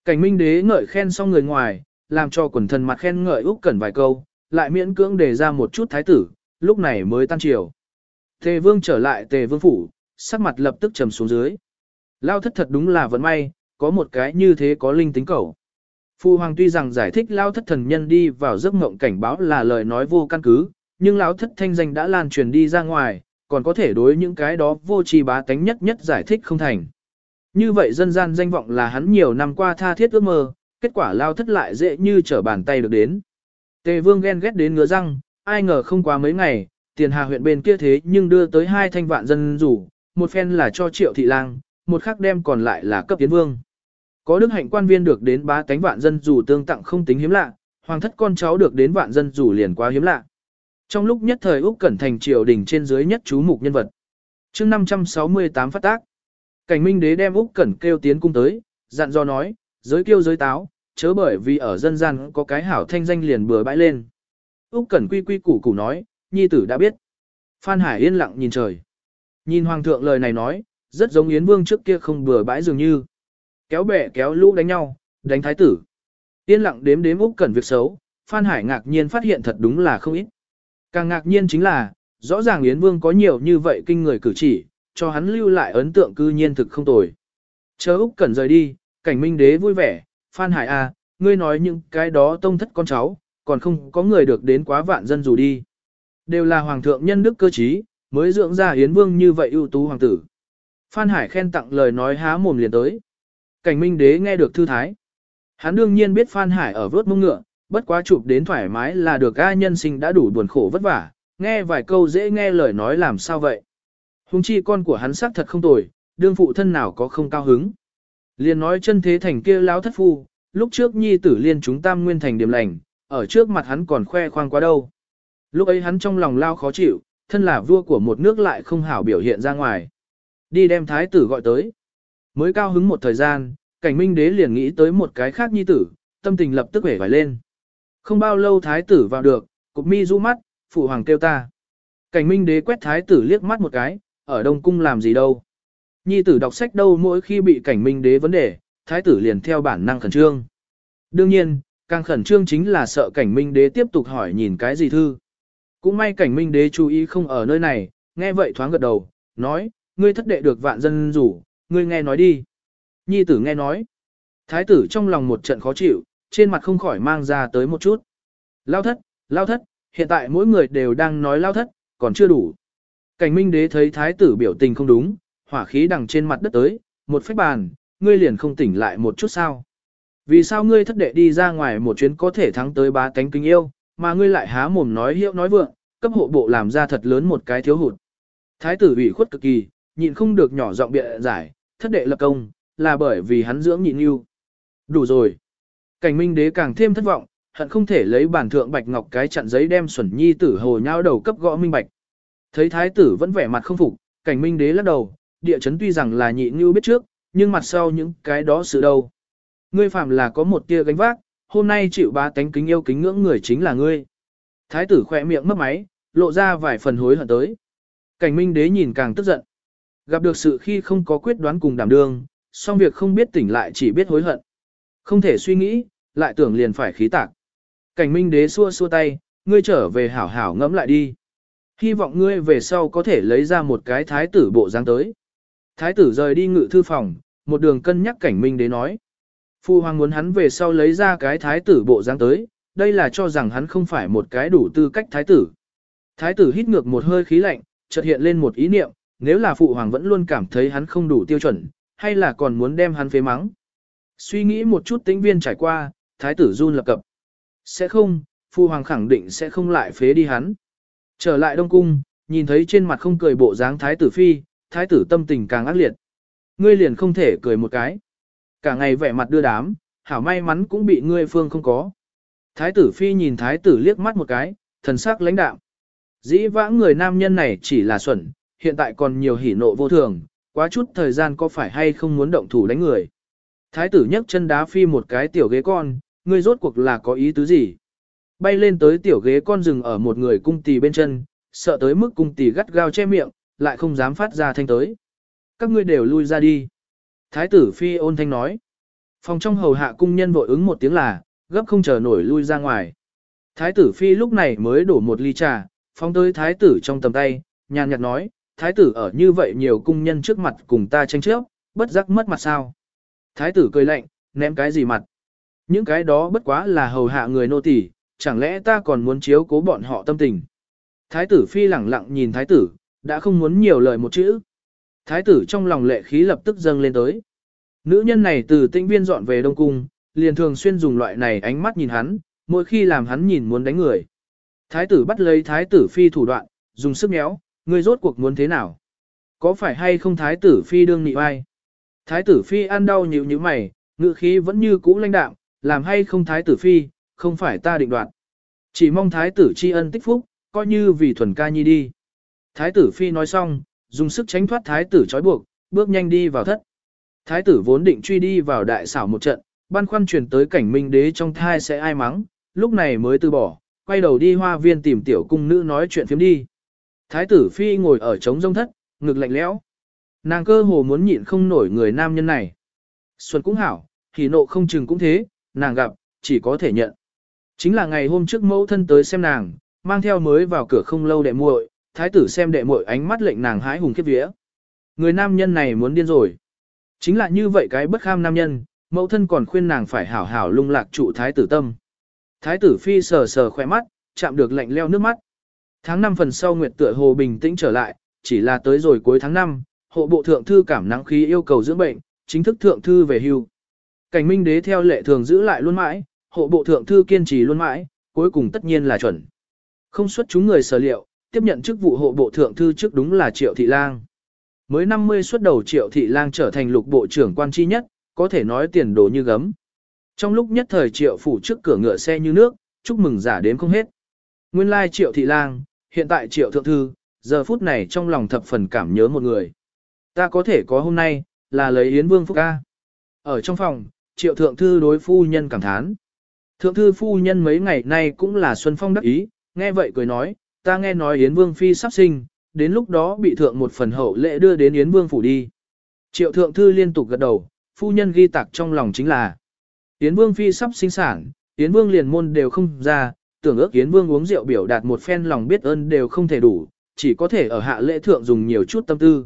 Cảnh minh đế ngợi khen xong người ngoài, làm cho quần thần mặt khen ngợi Úc Cẩn vài câu, lại miễn cưỡng đề ra một chút thái tử, lúc này mới tan chiều. Tề vương trở lại tề vương phủ, sắc mặt lập tức trầm xuống dưới. Lao thất thật đúng là vận may, có một cái như thế có linh tính cầu. Phu hoàng tuy rằng giải thích lao thất thần nhân đi vào giấc mộng cảnh báo là lời nói vô căn cứ, nhưng lão thất thanh danh đã lan truyền đi ra ngoài, còn có thể đối những cái đó vô tri bá tánh nhất nhất giải thích không thành. Như vậy dân gian danh vọng là hắn nhiều năm qua tha thiết ước mơ, kết quả lao thất lại dễ như trở bàn tay được đến. Tề vương ghen ghét đến ngứa răng, ai ngờ không quá mấy ngày, tiền hà huyện bên kia thế nhưng đưa tới hai thanh vạn dân rủ, một phen là cho triệu thị lang, một khác đem còn lại là cấp tiến vương. Có đức hạnh quan viên được đến bá tánh vạn dân dù tương tặng không tính hiếm lạ, hoàng thất con cháu được đến vạn dân dù liền quá hiếm lạ. Trong lúc nhất thời Úc Cẩn thành triều đình trên dưới nhất chú mục nhân vật. Chương 568 phát tác. Cảnh Minh đế đem Úc Cẩn kêu tiến cung tới, dặn dò nói, giới kêu giới táo, chớ bởi vì ở dân gian có cái hảo thanh danh liền bừa bãi lên. Úc Cẩn quy quy củ củ nói, nhi tử đã biết. Phan Hải yên lặng nhìn trời. Nhìn hoàng thượng lời này nói, rất giống Yến Vương trước kia không bừa bãi dường như. Kéo bè kéo lũ đánh nhau, đánh thái tử. Yên lặng đếm đếm Úc Cẩn việc xấu, Phan Hải ngạc nhiên phát hiện thật đúng là không ít. Càng ngạc nhiên chính là, rõ ràng Yến Vương có nhiều như vậy kinh người cử chỉ, cho hắn lưu lại ấn tượng cư nhiên thực không tồi. Chờ Úc Cẩn rời đi, cảnh minh đế vui vẻ, Phan Hải à, ngươi nói những cái đó tông thất con cháu, còn không có người được đến quá vạn dân dù đi. Đều là hoàng thượng nhân đức cơ trí, mới dưỡng ra Yến Vương như vậy ưu tú hoàng tử. Phan Hải khen tặng lời nói há mồm liền tới. Cảnh minh đế nghe được thư thái. Hắn đương nhiên biết Phan Hải ở vớt mông ngựa, bất quá chụp đến thoải mái là được A nhân sinh đã đủ buồn khổ vất vả, nghe vài câu dễ nghe lời nói làm sao vậy. Hùng chi con của hắn xác thật không tồi, đương phụ thân nào có không cao hứng. Liên nói chân thế thành kia lão thất phu, lúc trước nhi tử liên chúng tam nguyên thành điểm lành, ở trước mặt hắn còn khoe khoang quá đâu. Lúc ấy hắn trong lòng lao khó chịu, thân là vua của một nước lại không hảo biểu hiện ra ngoài. Đi đem thái tử gọi tới. Mới cao hứng một thời gian, cảnh minh đế liền nghĩ tới một cái khác nhi tử, tâm tình lập tức vẻ vải lên. Không bao lâu thái tử vào được, cục mi du mắt, phụ hoàng kêu ta. Cảnh minh đế quét thái tử liếc mắt một cái, ở đông cung làm gì đâu. Nhi tử đọc sách đâu mỗi khi bị cảnh minh đế vấn đề, thái tử liền theo bản năng khẩn trương. Đương nhiên, càng khẩn trương chính là sợ cảnh minh đế tiếp tục hỏi nhìn cái gì thư. Cũng may cảnh minh đế chú ý không ở nơi này, nghe vậy thoáng gật đầu, nói, ngươi thất đệ được vạn dân rủ, ngươi nghe nói đi. Nhi tử nghe nói. Thái tử trong lòng một trận khó chịu, trên mặt không khỏi mang ra tới một chút. Lao thất, lao thất, hiện tại mỗi người đều đang nói lao thất, còn chưa đủ. Cảnh minh đế thấy thái tử biểu tình không đúng, hỏa khí đằng trên mặt đất tới, một phách bàn, ngươi liền không tỉnh lại một chút sao. Vì sao ngươi thất đệ đi ra ngoài một chuyến có thể thắng tới ba cánh kinh yêu, mà ngươi lại há mồm nói hiệu nói vượng, cấp hộ bộ làm ra thật lớn một cái thiếu hụt. Thái tử ủy khuất cực kỳ, nhịn không được nhỏ giọng bịa giải, thất đệ lập công, là bởi vì hắn dưỡng nhịn yêu. Đủ rồi. Cảnh minh đế càng thêm thất vọng, hận không thể lấy bản thượng bạch ngọc cái chặn giấy đem xuẩn nhi tử hồ nhau đầu cấp gõ minh bạch. Thấy thái tử vẫn vẻ mặt không phục, cảnh minh đế lắc đầu, địa chấn tuy rằng là nhị như biết trước, nhưng mặt sau những cái đó sự đâu. Ngươi phạm là có một tia gánh vác, hôm nay chịu ba tánh kính yêu kính ngưỡng người chính là ngươi. Thái tử khỏe miệng mất máy, lộ ra vài phần hối hận tới. Cảnh minh đế nhìn càng tức giận. Gặp được sự khi không có quyết đoán cùng đảm đương, xong việc không biết tỉnh lại chỉ biết hối hận. Không thể suy nghĩ, lại tưởng liền phải khí tạc. Cảnh minh đế xua xua tay, ngươi trở về hảo hảo ngẫm lại đi. Hy vọng ngươi về sau có thể lấy ra một cái thái tử bộ dáng tới. Thái tử rời đi ngự thư phòng, một đường cân nhắc cảnh minh đế nói. Phu hoàng muốn hắn về sau lấy ra cái thái tử bộ dáng tới, đây là cho rằng hắn không phải một cái đủ tư cách thái tử. Thái tử hít ngược một hơi khí lạnh, chợt hiện lên một ý niệm, nếu là phụ hoàng vẫn luôn cảm thấy hắn không đủ tiêu chuẩn, hay là còn muốn đem hắn phế mắng. Suy nghĩ một chút tĩnh viên trải qua, thái tử run lập cập. Sẽ không, phụ hoàng khẳng định sẽ không lại phế đi hắn. Trở lại Đông Cung, nhìn thấy trên mặt không cười bộ dáng thái tử phi, thái tử tâm tình càng ác liệt. Ngươi liền không thể cười một cái. Cả ngày vẻ mặt đưa đám, hảo may mắn cũng bị ngươi phương không có. Thái tử phi nhìn thái tử liếc mắt một cái, thần sắc lãnh đạm. Dĩ vãng người nam nhân này chỉ là xuẩn, hiện tại còn nhiều hỉ nộ vô thường, quá chút thời gian có phải hay không muốn động thủ đánh người. Thái tử nhấc chân đá phi một cái tiểu ghế con, ngươi rốt cuộc là có ý tứ gì? Bay lên tới tiểu ghế con rừng ở một người cung tỳ bên chân, sợ tới mức cung tỳ gắt gao che miệng, lại không dám phát ra thanh tới. Các ngươi đều lui ra đi. Thái tử phi ôn thanh nói. Phòng trong hầu hạ cung nhân vội ứng một tiếng là, gấp không chờ nổi lui ra ngoài. Thái tử phi lúc này mới đổ một ly trà, phóng tới thái tử trong tầm tay, nhàn nhạt nói, thái tử ở như vậy nhiều cung nhân trước mặt cùng ta tranh chấp, bất giác mất mặt sao. Thái tử cười lạnh, ném cái gì mặt. Những cái đó bất quá là hầu hạ người nô tỳ, chẳng lẽ ta còn muốn chiếu cố bọn họ tâm tình. Thái tử phi lẳng lặng nhìn thái tử, đã không muốn nhiều lời một chữ. Thái tử trong lòng lệ khí lập tức dâng lên tới. Nữ nhân này từ tinh viên dọn về Đông Cung, liền thường xuyên dùng loại này ánh mắt nhìn hắn, mỗi khi làm hắn nhìn muốn đánh người. Thái tử bắt lấy thái tử phi thủ đoạn, dùng sức méo, ngươi rốt cuộc muốn thế nào? Có phải hay không thái tử phi đương nị vai? Thái tử phi ăn đau nhíu như mày, ngự khí vẫn như cũ lãnh đạm, làm hay không thái tử phi, không phải ta định đoạt. Chỉ mong thái tử tri ân tích phúc, coi như vì thuần ca nhi đi. Thái tử phi nói xong, dùng sức tránh thoát thái tử trói buộc, bước nhanh đi vào thất. Thái tử vốn định truy đi vào đại xảo một trận, băn khoăn truyền tới cảnh minh đế trong thai sẽ ai mắng, lúc này mới từ bỏ, quay đầu đi hoa viên tìm tiểu cung nữ nói chuyện phiếm đi. Thái tử phi ngồi ở trống rông thất, ngực lạnh lẽo. Nàng cơ hồ muốn nhịn không nổi người nam nhân này. Xuân cũng hảo, thì nộ không chừng cũng thế, nàng gặp, chỉ có thể nhận. Chính là ngày hôm trước mẫu thân tới xem nàng, mang theo mới vào cửa không lâu đệ muội, thái tử xem đệ muội ánh mắt lệnh nàng hái hùng khiếp vía. Người nam nhân này muốn điên rồi. Chính là như vậy cái bất kham nam nhân, mẫu thân còn khuyên nàng phải hảo hảo lung lạc trụ thái tử tâm. Thái tử phi sờ sờ khỏe mắt, chạm được lạnh leo nước mắt. Tháng 5 phần sau Nguyệt tựa hồ bình tĩnh trở lại, chỉ là tới rồi cuối tháng 5, hộ bộ thượng thư cảm nắng khí yêu cầu dưỡng bệnh, chính thức thượng thư về hưu. Cảnh minh đế theo lệ thường giữ lại luôn mãi, hộ bộ thượng thư kiên trì luôn mãi, cuối cùng tất nhiên là chuẩn. Không xuất chúng người sở liệu, tiếp nhận chức vụ hộ bộ thượng thư trước đúng là Triệu Thị Lang. Mới 50 xuất đầu Triệu Thị Lang trở thành lục bộ trưởng quan chi nhất, có thể nói tiền đồ như gấm. Trong lúc nhất thời Triệu phủ trước cửa ngựa xe như nước, chúc mừng giả đến không hết. Nguyên lai Triệu Thị Lang, hiện tại Triệu Thượng Thư, giờ phút này trong lòng thập phần cảm nhớ một người. Ta có thể có hôm nay, là lấy Yến Vương Phúc ca. Ở trong phòng, Triệu Thượng Thư đối phu nhân cảm thán. Thượng Thư phu nhân mấy ngày nay cũng là Xuân Phong đắc ý, nghe vậy cười nói, ta nghe nói Yến Vương Phi sắp sinh, đến lúc đó bị thượng một phần hậu lễ đưa đến Yến Vương phủ đi. Triệu Thượng Thư liên tục gật đầu, phu nhân ghi tạc trong lòng chính là Yến Vương Phi sắp sinh sản, Yến Vương liền môn đều không ra, tưởng ước Yến Vương uống rượu biểu đạt một phen lòng biết ơn đều không thể đủ, chỉ có thể ở hạ lễ thượng dùng nhiều chút tâm tư.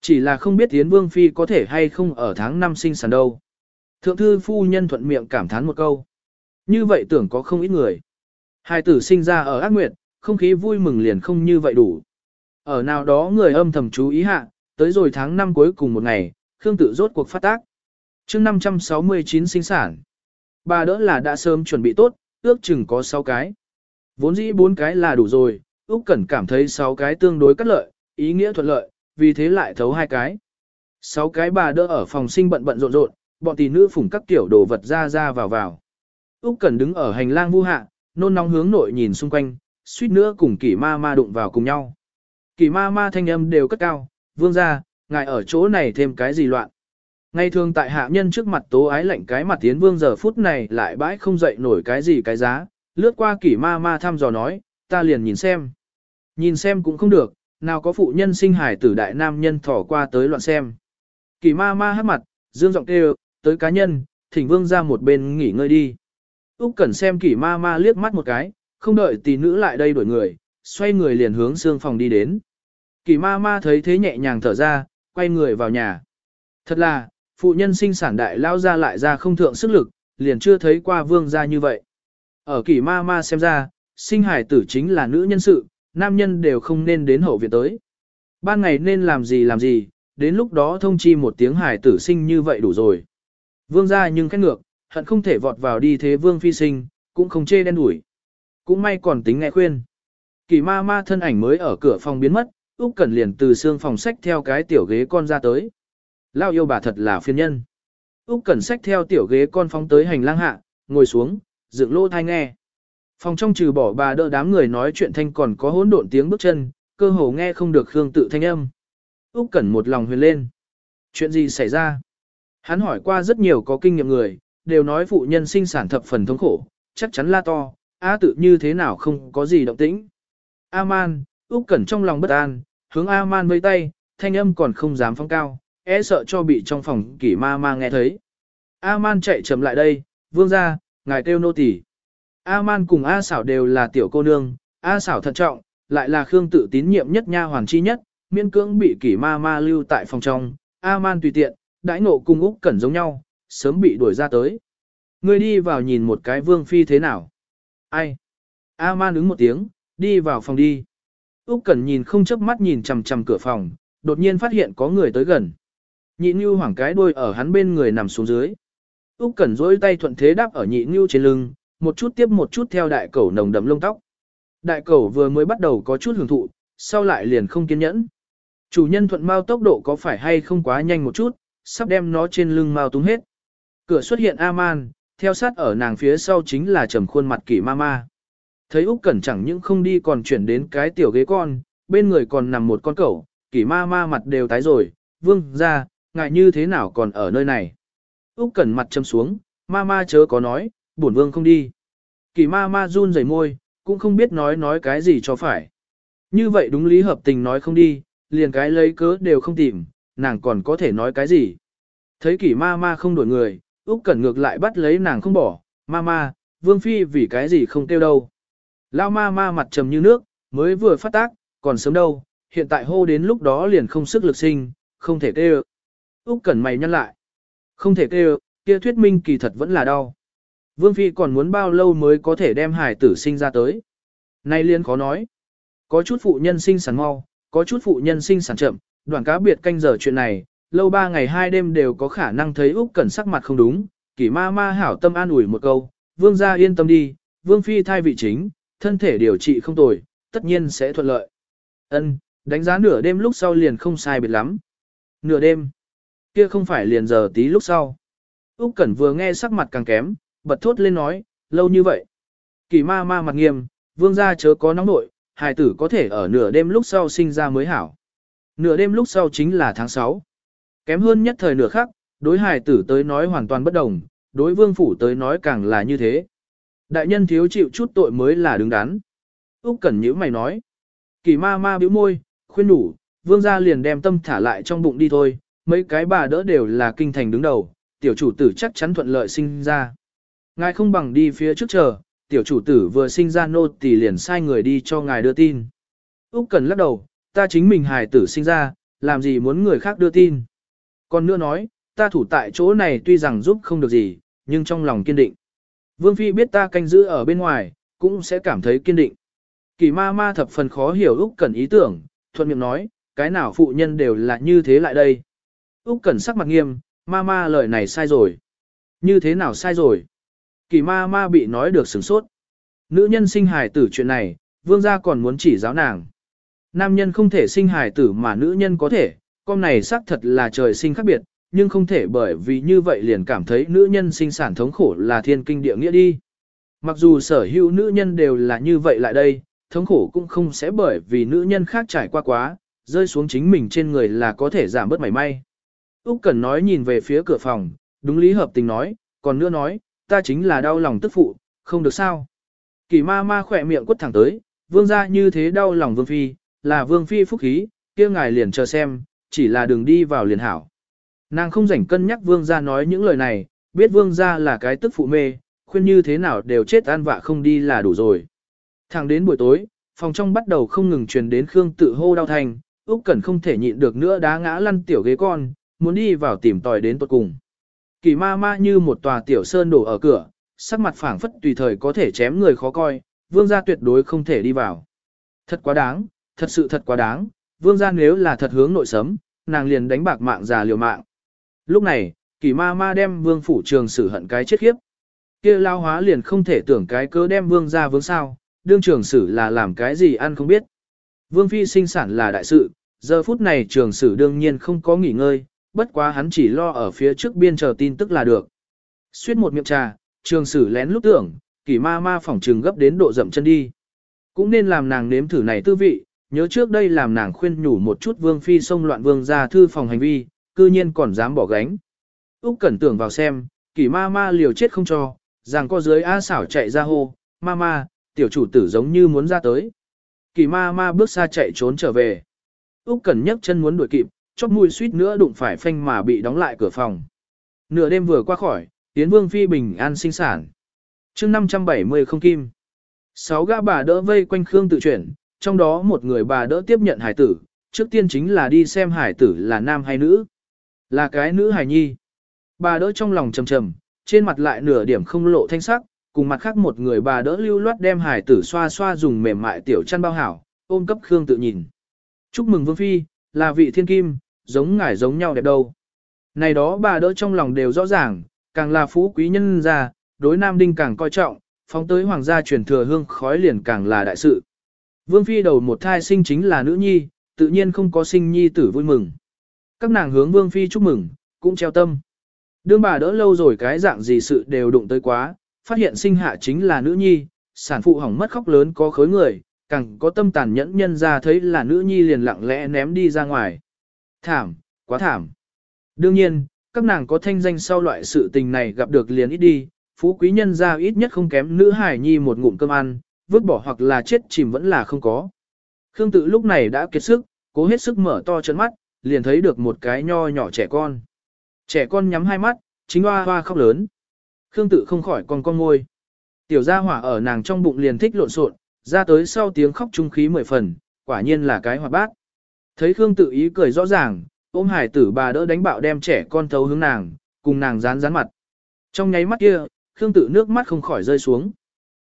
Chỉ là không biết Yến Vương Phi có thể hay không ở tháng năm sinh sản đâu. Thượng thư phu nhân thuận miệng cảm thán một câu. Như vậy tưởng có không ít người. Hai tử sinh ra ở ác nguyệt, không khí vui mừng liền không như vậy đủ. Ở nào đó người âm thầm chú ý hạ, tới rồi tháng năm cuối cùng một ngày, Khương tự rốt cuộc phát tác. chương 569 sinh sản. Bà đỡ là đã sớm chuẩn bị tốt, ước chừng có 6 cái. Vốn dĩ 4 cái là đủ rồi, Úc Cẩn cảm thấy 6 cái tương đối cắt lợi, ý nghĩa thuận lợi, vì thế lại thấu hai cái. 6 cái bà đỡ ở phòng sinh bận bận rộn rộn, bọn tỷ nữ phủng các tiểu đồ vật ra ra vào vào. Úc Cẩn đứng ở hành lang vu hạ, nôn nóng hướng nội nhìn xung quanh, suýt nữa cùng Kỷ Ma Ma đụng vào cùng nhau. Kỷ Ma Ma thanh âm đều cất cao, "Vương gia, ngài ở chỗ này thêm cái gì loạn?" Ngày thường tại hạ nhân trước mặt tố ái lạnh cái mặt tiến vương giờ phút này lại bãi không dậy nổi cái gì cái giá, lướt qua kỷ ma ma thăm dò nói, ta liền nhìn xem. Nhìn xem cũng không được, nào có phụ nhân sinh hải tử đại nam nhân thỏ qua tới loạn xem. Kỷ ma ma hát mặt, dương giọng kêu, tới cá nhân, thỉnh vương ra một bên nghỉ ngơi đi. Úc Cẩn xem kỷ ma ma liếc mắt một cái, không đợi tỷ nữ lại đây đuổi người, xoay người liền hướng xương phòng đi đến. Kỷ ma ma thấy thế nhẹ nhàng thở ra, quay người vào nhà. Thật là, phụ nhân sinh sản đại lao ra lại ra không thượng sức lực, liền chưa thấy qua vương gia như vậy. Ở kỷ ma ma xem ra, sinh hải tử chính là nữ nhân sự, nam nhân đều không nên đến hậu viện tới. Ban ngày nên làm gì làm gì, đến lúc đó thông chi một tiếng hải tử sinh như vậy đủ rồi. Vương gia nhưng khét ngược, hận không thể vọt vào đi thế vương phi sinh, cũng không chê đen đuổi. Cũng may còn tính nghe khuyên. Kỳ ma ma thân ảnh mới ở cửa phòng biến mất, Úc Cẩn liền từ xương phòng sách theo cái tiểu ghế con ra tới. Lao yêu bà thật là phiền nhân. Úc Cẩn sách theo tiểu ghế con phóng tới hành lang hạ, ngồi xuống, dựng lô thai nghe. Phòng trong trừ bỏ bà đỡ đám người nói chuyện thanh còn có hỗn độn tiếng bước chân, cơ hồ nghe không được Khương tự thanh âm. Úc Cẩn một lòng huyền lên. Chuyện gì xảy ra? Hắn hỏi qua rất nhiều có kinh nghiệm người, đều nói phụ nhân sinh sản thập phần thống khổ, chắc chắn la to, A tự như thế nào không có gì động tĩnh. A-man, Úc Cẩn trong lòng bất an, hướng A-man vẫy tay, thanh âm còn không dám phóng cao, e sợ cho bị trong phòng kỷ ma ma nghe thấy. A-man chạy chậm lại đây, vương ra, ngài kêu nô tỳ. A-man cùng A xảo đều là tiểu cô nương, A xảo thận trọng, lại là Khương tự tín nhiệm nhất nha hoàng chi nhất, miễn cưỡng bị kỷ ma ma lưu tại phòng trong. A-man tùy tiện, đãi ngộ cùng Úc Cẩn giống nhau, sớm bị đuổi ra tới. Ngươi đi vào nhìn một cái vương phi thế nào. Ai? A-man ứng một tiếng, đi vào phòng đi. Úc Cẩn nhìn không chớp mắt nhìn chằm chằm cửa phòng, đột nhiên phát hiện có người tới gần. Nhị nưu hoảng cái đuôi ở hắn bên người nằm xuống dưới. Úc Cẩn duỗi tay thuận thế đáp ở nhị nưu trên lưng, một chút tiếp một chút theo đại cẩu nồng đậm lông tóc. Đại cẩu vừa mới bắt đầu có chút hưởng thụ, sau lại liền không kiên nhẫn. Chủ nhân thuận mao tốc độ có phải hay không quá nhanh một chút, sắp đem nó trên lưng mao túng hết. Cửa xuất hiện A-man, theo sát ở nàng phía sau chính là trầm khuôn mặt kỷ ma ma. Thấy Úc Cẩn chẳng những không đi còn chuyển đến cái tiểu ghế con, bên người còn nằm một con cẩu, kỷ ma ma mặt đều tái rồi, vương ra, ngài như thế nào còn ở nơi này. Úc Cẩn mặt châm xuống, ma ma chớ có nói, bổn vương không đi. Kỳ ma ma run rẩy môi, cũng không biết nói nói cái gì cho phải. Như vậy đúng lý hợp tình nói không đi, liền cái lấy cớ đều không tìm, nàng còn có thể nói cái gì. Thấy kỷ ma ma không đổi người, Úc Cẩn ngược lại bắt lấy nàng không bỏ, ma ma, vương phi vì cái gì không kêu đâu. Lao ma ma mặt trầm như nước, mới vừa phát tác, còn sớm đâu, hiện tại hô đến lúc đó liền không sức lực sinh, không thể kêu. Úc Cẩn mày nhăn lại. Không thể kêu, kia thuyết minh kỳ thật vẫn là đau. Vương Phi còn muốn bao lâu mới có thể đem hải tử sinh ra tới. Nay liên khó nói. Có chút phụ nhân sinh sản mau, có chút phụ nhân sinh sản chậm, đoàn cá biệt canh giờ chuyện này, lâu ba ngày hai đêm đều có khả năng thấy Úc Cẩn sắc mặt không đúng, kỷ ma ma hảo tâm an ủi một câu, vương gia yên tâm đi, vương phi thai vị chính, thân thể điều trị không tồi, tất nhiên sẽ thuận lợi. Ân, đánh giá nửa đêm lúc sau liền không sai biệt lắm. Nửa đêm, kia không phải liền giờ tí lúc sau. Úc Cẩn vừa nghe sắc mặt càng kém, bật thốt lên nói, lâu như vậy. Kỳ ma ma mặt nghiêm, vương gia chớ có nóng nội, hài tử có thể ở nửa đêm lúc sau sinh ra mới hảo. Nửa đêm lúc sau chính là tháng 6. Kém hơn nhất thời nửa khắc, đối hài tử tới nói hoàn toàn bất đồng, đối vương phủ tới nói càng là như thế. Đại nhân thiếu chịu chút tội mới là đứng đắn. Úc Cẩn nhíu mày nói. Kỳ ma ma bĩu môi, khuyên đủ, vương gia liền đem tâm thả lại trong bụng đi thôi, mấy cái bà đỡ đều là kinh thành đứng đầu, tiểu chủ tử chắc chắn thuận lợi sinh ra. Ngài không bằng đi phía trước chờ, tiểu chủ tử vừa sinh ra nô tỳ liền sai người đi cho ngài đưa tin. Úc Cần lắc đầu, ta chính mình hài tử sinh ra, làm gì muốn người khác đưa tin. Còn nữa nói, ta thủ tại chỗ này tuy rằng giúp không được gì, nhưng trong lòng kiên định. Vương Phi biết ta canh giữ ở bên ngoài, cũng sẽ cảm thấy kiên định. Kỳ ma ma thập phần khó hiểu Úc Cẩn ý tưởng, thuận miệng nói, cái nào phụ nhân đều là như thế lại đây. Úc Cẩn sắc mặt nghiêm, ma ma lời này sai rồi. Như thế nào sai rồi? Kỳ ma ma bị nói được sửng sốt. Nữ nhân sinh hài tử chuyện này, vương gia còn muốn chỉ giáo nàng. Nam nhân không thể sinh hài tử mà nữ nhân có thể, con này xác thật là trời sinh khác biệt, nhưng không thể bởi vì như vậy liền cảm thấy nữ nhân sinh sản thống khổ là thiên kinh địa nghĩa đi. Mặc dù sở hữu nữ nhân đều là như vậy lại đây, thống khổ cũng không sẽ bởi vì nữ nhân khác trải qua quá, rơi xuống chính mình trên người là có thể giảm bớt mảy may. Úc Cẩn nói nhìn về phía cửa phòng, đúng lý hợp tình nói, còn nữa nói, ta chính là đau lòng tức phụ, không được sao. Kỳ ma ma khỏe miệng quất thẳng tới, vương gia như thế đau lòng vương phi, là vương phi phúc khí, kia ngài liền chờ xem, chỉ là đừng đi vào liền hảo. Nàng không rảnh cân nhắc vương gia nói những lời này, biết vương gia là cái tức phụ mê, khuyên như thế nào đều chết an vạ không đi là đủ rồi. Thẳng đến buổi tối, phòng trong bắt đầu không ngừng truyền đến Khương tự hô đau thành, Úc Cẩn không thể nhịn được nữa đá ngã lăn tiểu ghế con, muốn đi vào tìm tòi đến tận cùng. Kỳ ma ma như một tòa tiểu sơn đổ ở cửa, sắc mặt phảng phất tùy thời có thể chém người khó coi, vương gia tuyệt đối không thể đi vào. Thật quá đáng, thật sự thật quá đáng, vương gia nếu là thật hướng nội sấm, nàng liền đánh bạc mạng già liều mạng. Lúc này, kỳ ma ma đem vương phủ trường xử hận cái chết khiếp. kia lao hóa liền không thể tưởng cái cớ đem vương gia vướng sao, đương trường sử là làm cái gì ăn không biết. Vương phi sinh sản là đại sự, giờ phút này trường sử đương nhiên không có nghỉ ngơi, bất quá hắn chỉ lo ở phía trước biên chờ tin tức là được. Xuyết một miệng trà, trường sử lén lúc tưởng, kỳ ma ma phỏng trừng gấp đến độ dậm chân đi. Cũng nên làm nàng nếm thử này tư vị, nhớ trước đây làm nàng khuyên nhủ một chút vương phi xông loạn vương ra thư phòng hành vi, cư nhiên còn dám bỏ gánh. Úc cẩn tưởng vào xem, kỳ ma ma liều chết không cho, rằng có dưới A xảo chạy ra hô, ma ma, tiểu chủ tử giống như muốn ra tới. Kỳ ma ma bước xa chạy trốn trở về. Úc cẩn nhấc chân muốn đuổi kịp, chóp mũi suýt nữa đụng phải phanh mà bị đóng lại cửa phòng. Nửa đêm vừa qua khỏi, Tiến Vương phi bình an sinh sản. Chương 570 không kim. Sáu gã bà đỡ vây quanh Khương tự chuyển, trong đó một người bà đỡ tiếp nhận hải tử, trước tiên chính là đi xem hải tử là nam hay nữ. Là cái nữ hải nhi. Bà đỡ trong lòng trầm trầm, trên mặt lại nửa điểm không lộ thanh sắc, cùng mặt khác một người bà đỡ lưu loát đem hải tử xoa xoa dùng mềm mại tiểu chăn bao hảo, ôm cấp Khương tự nhìn. Chúc mừng Vương Phi, là vị thiên kim, giống ngải giống nhau đẹp đâu. Này đó bà đỡ trong lòng đều rõ ràng, càng là phú quý nhân gia, đối nam đinh càng coi trọng, phóng tới hoàng gia truyền thừa hương khói liền càng là đại sự. Vương phi đầu một thai sinh chính là nữ nhi, tự nhiên không có sinh nhi tử vui mừng. Các nàng hướng vương phi chúc mừng, cũng treo tâm. Đương bà đỡ lâu rồi cái dạng gì sự đều đụng tới quá, phát hiện sinh hạ chính là nữ nhi, sản phụ hỏng mất khóc lớn có khối người, càng có tâm tàn nhẫn nhân ra thấy là nữ nhi liền lặng lẽ ném đi ra ngoài. Thảm, quá thảm. Đương nhiên, các nàng có thanh danh sau loại sự tình này gặp được liền ít đi, phú quý nhân ra ít nhất không kém nữ hải nhi một ngụm cơm ăn, vứt bỏ hoặc là chết chìm vẫn là không có. Khương tự lúc này đã kiệt sức, cố hết sức mở to chân mắt, liền thấy được một cái nho nhỏ trẻ con. Trẻ con nhắm hai mắt, chính hoa hoa khóc lớn. Khương tự không khỏi còn con ngôi. Tiểu gia hỏa ở nàng trong bụng liền thích lộn xộn, ra tới sau tiếng khóc trung khí mười phần, quả nhiên là cái hoạt bát. Thấy Khương tự ý cười rõ ràng, ôm hải tử bà đỡ đánh bạo đem trẻ con thấu hướng nàng, cùng nàng dán dán mặt. Trong nháy mắt kia, Khương tự nước mắt không khỏi rơi xuống.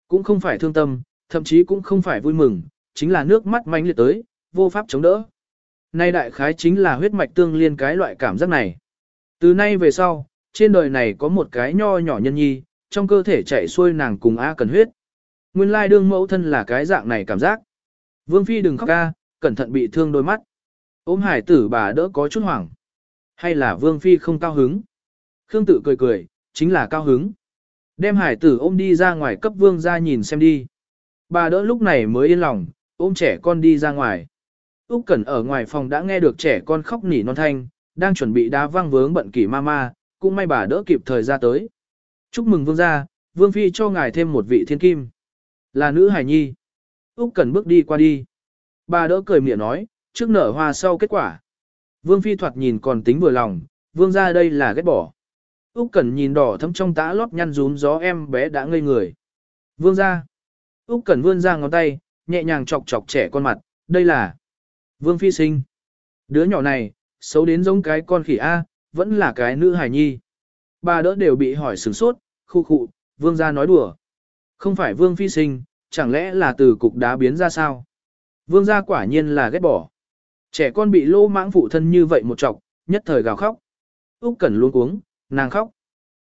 Cũng không phải thương tâm, thậm chí cũng không phải vui mừng, chính là nước mắt mãnh liệt tới, vô pháp chống đỡ. Nay đại khái chính là huyết mạch tương liên cái loại cảm giác này. Từ nay về sau, trên đời này có một cái nho nhỏ nhân nhi, trong cơ thể chạy xuôi nàng cùng A cần huyết. Nguyên lai đương mẫu thân là cái dạng này cảm giác. Vương Phi đừng khóc ca, cẩn thận bị thương đôi mắt. Ôm hải tử bà đỡ có chút hoảng. Hay là Vương Phi không cao hứng? Khương tự cười cười, chính là cao hứng. Đem hải tử ôm đi ra ngoài cấp Vương ra nhìn xem đi. Bà đỡ lúc này mới yên lòng, ôm trẻ con đi ra ngoài. Úc Cẩn ở ngoài phòng đã nghe được trẻ con khóc nỉ non thanh, đang chuẩn bị đá văng vướng bận kỷ mama, cũng may bà đỡ kịp thời ra tới. Chúc mừng vương gia, vương phi cho ngài thêm một vị thiên kim. Là nữ hải nhi. Úc Cẩn bước đi qua đi. Bà đỡ cười miệng nói, trước nở hoa sau kết quả. Vương phi thoạt nhìn còn tính vừa lòng, vương gia đây là ghét bỏ. Úc Cẩn nhìn đỏ thấm trong tã lót nhăn rún gió em bé đã ngây người. Vương gia. Úc Cẩn vươn ra ngón tay, nhẹ nhàng chọc chọc trẻ con mặt, đây là Vương phi sinh. Đứa nhỏ này, xấu đến giống cái con khỉ A, vẫn là cái nữ hài nhi. Bà đỡ đều bị hỏi sửng sốt, khu khụ, vương gia nói đùa. Không phải vương phi sinh, chẳng lẽ là từ cục đá biến ra sao? Vương gia quả nhiên là ghét bỏ. Trẻ con bị lô mãng phụ thân như vậy một chọc, nhất thời gào khóc. Úc Cẩn luôn cuống, nàng khóc.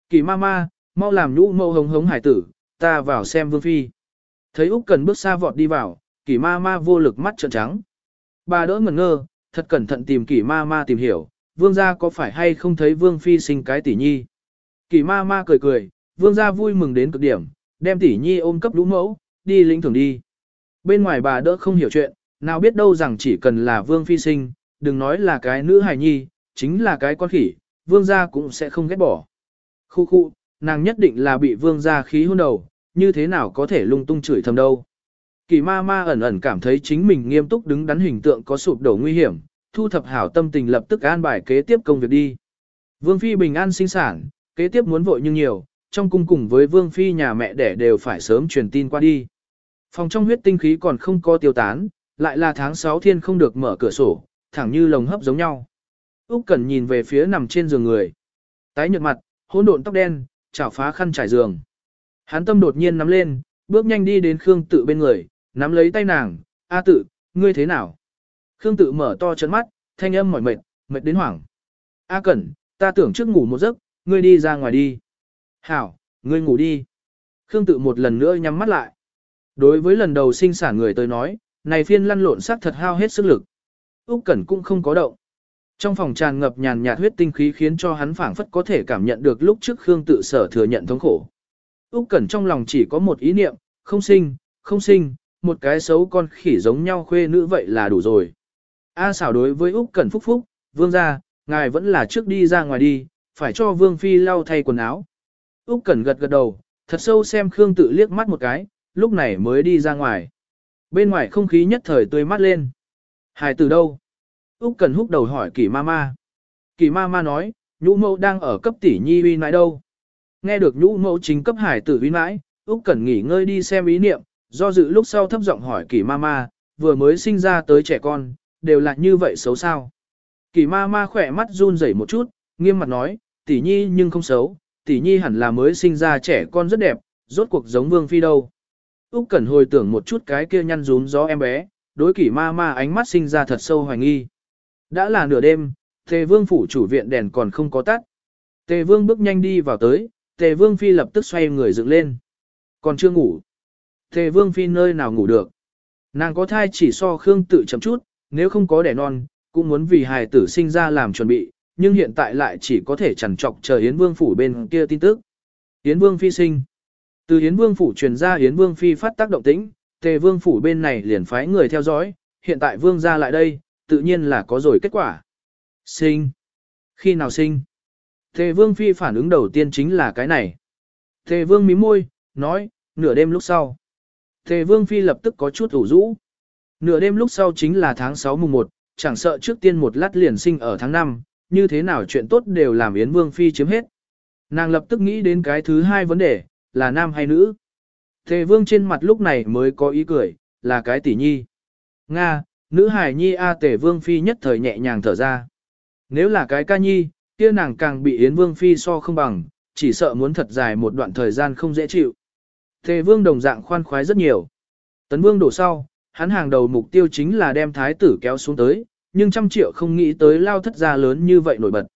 Kỳ ma ma, mau làm nhũ mâu hống hống hải tử, ta vào xem vương phi. Thấy Úc Cẩn bước xa vọt đi vào, kỳ ma ma vô lực mắt trợn trắng. Bà đỡ ngẩn ngơ, thật cẩn thận tìm kỳ ma ma tìm hiểu, vương gia có phải hay không thấy vương phi sinh cái tỷ nhi. Kỳ ma ma cười cười, vương gia vui mừng đến cực điểm, đem tỷ nhi ôm cấp lũ mẫu, đi lĩnh thưởng đi. Bên ngoài bà đỡ không hiểu chuyện, nào biết đâu rằng chỉ cần là vương phi sinh, đừng nói là cái nữ hài nhi, chính là cái con khỉ, vương gia cũng sẽ không ghét bỏ. Khu khu, nàng nhất định là bị vương gia khí hôn đầu, như thế nào có thể lung tung chửi thầm đâu. Kỳ ma ma ẩn ẩn cảm thấy chính mình nghiêm túc đứng đắn hình tượng có sụp đổ nguy hiểm, thu thập hảo tâm tình lập tức an bài kế tiếp công việc đi. Vương Phi bình an sinh sản, kế tiếp muốn vội nhưng nhiều, trong cung cùng với Vương Phi nhà mẹ đẻ đều phải sớm truyền tin qua đi. Phòng trong huyết tinh khí còn không có tiêu tán, lại là tháng 6 thiên không được mở cửa sổ, thẳng như lồng hấp giống nhau. Úc Cẩn nhìn về phía nằm trên giường người. Tái nhợt mặt, hỗn độn tóc đen, chảo phá khăn trải giường. Hắn tâm đột nhiên nắm lên, bước nhanh đi đến Khương Tự bên người, nắm lấy tay nàng, A Tự, ngươi thế nào? Khương Tự mở to trận mắt, thanh âm mỏi mệt, mệt đến hoảng. A Cẩn, ta tưởng trước ngủ một giấc, ngươi đi ra ngoài đi. Hảo, ngươi ngủ đi. Khương Tự một lần nữa nhắm mắt lại. Đối với lần đầu sinh sản người tới nói, này phiên lăn lộn sát thật hao hết sức lực. Úc Cẩn cũng không có động. Trong phòng tràn ngập nhàn nhạt huyết tinh khí khiến cho hắn phảng phất có thể cảm nhận được lúc trước Khương Tự sở thừa nhận thống khổ. Úc Cẩn trong lòng chỉ có một ý niệm, không sinh, không sinh, một cái xấu con khỉ giống nhau khuê nữ vậy là đủ rồi. A xảo đối với Úc Cẩn phúc phúc, vương gia, ngài vẫn là trước đi ra ngoài đi, phải cho vương phi lau thay quần áo. Úc Cẩn gật gật đầu, thật sâu xem Khương tự liếc mắt một cái, lúc này mới đi ra ngoài. Bên ngoài không khí nhất thời tươi mát lên. Hải từ đâu? Úc cần húc đầu hỏi Kỳ Mama. Kỳ Mama nói, nhũ mẫu đang ở cấp tỷ nhi uy nãi đâu. Nghe được nhũ mẫu chính cấp hải tử uy nãi, Úc cần nghỉ ngơi đi xem ý niệm, do dự lúc sau thấp giọng hỏi Kỳ Mama, vừa mới sinh ra tới trẻ con, đều là như vậy xấu sao? Kỳ Mama khỏe mắt run rẩy một chút, nghiêm mặt nói, tỷ nhi nhưng không xấu, tỷ nhi hẳn là mới sinh ra trẻ con rất đẹp, rốt cuộc giống Vương phi đâu. Úc Cẩn hồi tưởng một chút cái kia nhăn rúm gió em bé, đối Kỳ ma ánh mắt sinh ra thật sâu hoài nghi. Đã là nửa đêm, Tề Vương phủ chủ viện đèn còn không có tắt. Tề Vương bước nhanh đi vào tới, Tề Vương phi lập tức xoay người dựng lên. Còn chưa ngủ. Tề Vương Phi nơi nào ngủ được. Nàng có thai chỉ so Khương tự chậm chút, nếu không có đẻ non, cũng muốn vì hài tử sinh ra làm chuẩn bị, nhưng hiện tại lại chỉ có thể chần trọc chờ Yến Vương Phủ bên kia tin tức. Yến Vương Phi sinh. Từ Yến Vương Phủ truyền ra Yến Vương Phi phát tác động tĩnh, Tề Vương Phủ bên này liền phái người theo dõi, hiện tại Vương gia lại đây, tự nhiên là có rồi kết quả. Sinh. Khi nào sinh? Tề vương phi phản ứng đầu tiên chính là cái này. Tề vương mím môi, nói, nửa đêm lúc sau. Tề vương phi lập tức có chút ủ rũ. Nửa đêm lúc sau chính là tháng 6 mùng 1, chẳng sợ trước tiên một lát liền sinh ở tháng 5, như thế nào chuyện tốt đều làm Yến Vương Phi chiếm hết. Nàng lập tức nghĩ đến cái thứ hai vấn đề, là nam hay nữ. Tề Vương trên mặt lúc này mới có ý cười, là cái tỷ nhi. Nga, nữ hải nhi A Tề Vương Phi nhất thời nhẹ nhàng thở ra. Nếu là cái ca nhi, kia nàng càng bị Yến Vương Phi so không bằng, chỉ sợ muốn thật dài một đoạn thời gian không dễ chịu. Tề Vương đồng dạng khoan khoái rất nhiều. Tấn Vương đổ sau, hắn hàng đầu mục tiêu chính là đem thái tử kéo xuống tới, nhưng trăm triệu không nghĩ tới lao thất gia lớn như vậy nổi bật.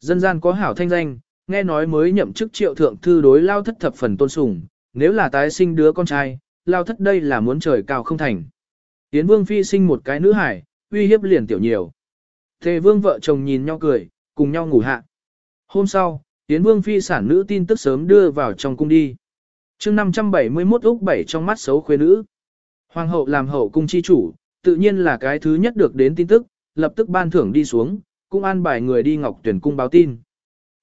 Dân gian có hảo thanh danh, nghe nói mới nhậm chức triệu thượng thư đối lao thất thập phần tôn sùng, nếu là tái sinh đứa con trai, lao thất đây là muốn trời cao không thành. Tiến vương phi sinh một cái nữ hải, uy hiếp liền tiểu nhiều. Thề vương vợ chồng nhìn nhau cười, cùng nhau ngủ hạ. Hôm sau, Tiến vương phi sản nữ tin tức sớm đưa vào trong cung đi. chương 571 Úc bảy trong mắt xấu khuê nữ. Hoàng hậu làm hậu cung chi chủ, tự nhiên là cái thứ nhất được đến tin tức, lập tức ban thưởng đi xuống, cung an bài người đi ngọc tuyển cung báo tin.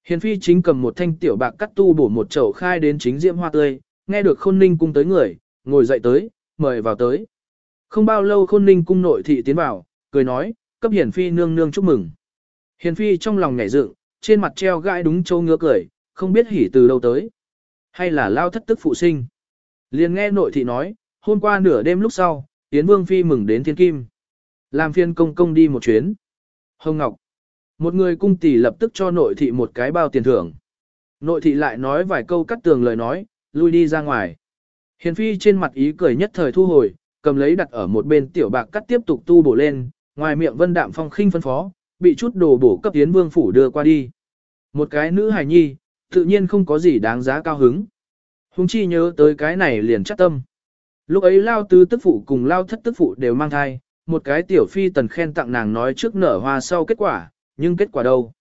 Hiền phi chính cầm một thanh tiểu bạc cắt tu bổ một chậu khai đến chính diễm hoa tươi, nghe được khôn ninh cung tới người, ngồi dậy tới, mời vào tới. Không bao lâu khôn ninh cung nội thị tiến vào, cười nói, cấp hiền phi nương nương chúc mừng. Hiền phi trong lòng nhảy dựng, trên mặt treo gãi đúng châu ngứa cười, không biết hỉ từ đâu tới. Hay là lao thất tức phụ sinh. Liền nghe nội thị nói, hôm qua nửa đêm lúc sau, Yến Vương Phi mừng đến thiên kim. Làm phiên công công đi một chuyến. Hồng Ngọc. Một người cung tỷ lập tức cho nội thị một cái bao tiền thưởng. Nội thị lại nói vài câu cắt tường lời nói, lui đi ra ngoài. Hiền Phi trên mặt ý cười nhất thời thu hồi, cầm lấy đặt ở một bên tiểu bạc cắt tiếp tục tu bổ lên, ngoài miệng vân đạm phong khinh phân phó, bị chút đồ bổ cấp tiến Vương Phủ đưa qua đi. Một cái nữ hài nhi, tự nhiên không có gì đáng giá cao hứng. Hùng chi nhớ tới cái này liền chắc tâm. Lúc ấy lao tứ tức phụ cùng lao thất tức phụ đều mang thai, một cái tiểu phi tần khen tặng nàng nói trước nở hoa sau kết quả, nhưng kết quả đâu?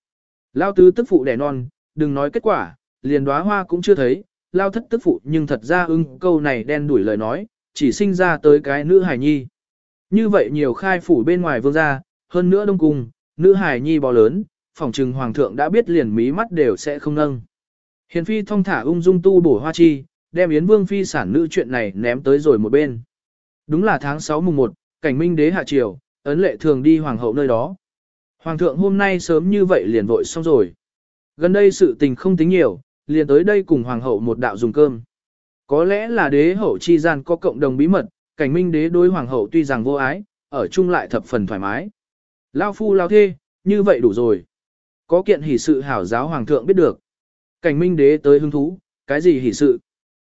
Lao tứ tức phụ đẻ non, đừng nói kết quả, liền đóa hoa cũng chưa thấy, lao thất tức phụ nhưng thật ra ưng câu này đen đuổi lời nói, chỉ sinh ra tới cái nữ hài nhi. Như vậy nhiều khai phủ bên ngoài vương gia, hơn nữa đông cung, nữ hài nhi bò lớn, phỏng trừng hoàng thượng đã biết liền mí mắt đều sẽ không nâng. Hiền phi thông thả ung dung tu bổ hoa chi, đem Yến Vương phi sản nữ chuyện này ném tới rồi một bên. Đúng là tháng 6 mùng 1, cảnh minh đế hạ triều, ấn lệ thường đi hoàng hậu nơi đó. Hoàng thượng hôm nay sớm như vậy liền vội xong rồi. Gần đây sự tình không tính nhiều, liền tới đây cùng hoàng hậu một đạo dùng cơm. Có lẽ là đế hậu chi gian có cộng đồng bí mật, cảnh minh đế đối hoàng hậu tuy rằng vô ái, ở chung lại thập phần thoải mái. Lao phu lao thê, như vậy đủ rồi. Có kiện hỷ sự hảo giáo hoàng thượng biết được. Cảnh minh đế tới hứng thú, cái gì hỷ sự?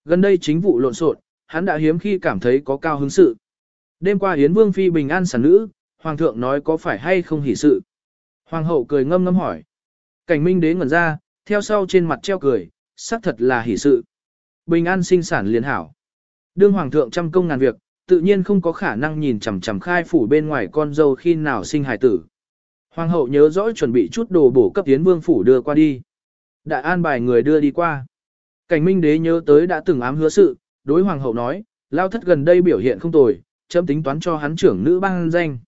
Gần đây chính vụ lộn xộn, hắn đã hiếm khi cảm thấy có cao hứng sự. Đêm qua Yến Vương Phi bình an sản nữ, Hoàng thượng nói có phải hay không hỷ sự. Hoàng hậu cười ngâm ngâm hỏi. Cảnh minh đế ngẩn ra, theo sau trên mặt treo cười, xác thật là hỷ sự. Bình an sinh sản liền hảo. Đương Hoàng thượng trăm công ngàn việc, tự nhiên không có khả năng nhìn chằm chằm khai phủ bên ngoài con dâu khi nào sinh hài tử. Hoàng hậu nhớ rõ chuẩn bị chút đồ bổ cấp tiến Vương phủ đưa qua đi. Đại an bài người đưa đi qua. Cảnh minh đế nhớ tới đã từng ám hứa sự, đối hoàng hậu nói, lao thất gần đây biểu hiện không tồi, chấm tính toán cho hắn trưởng nữ bang danh.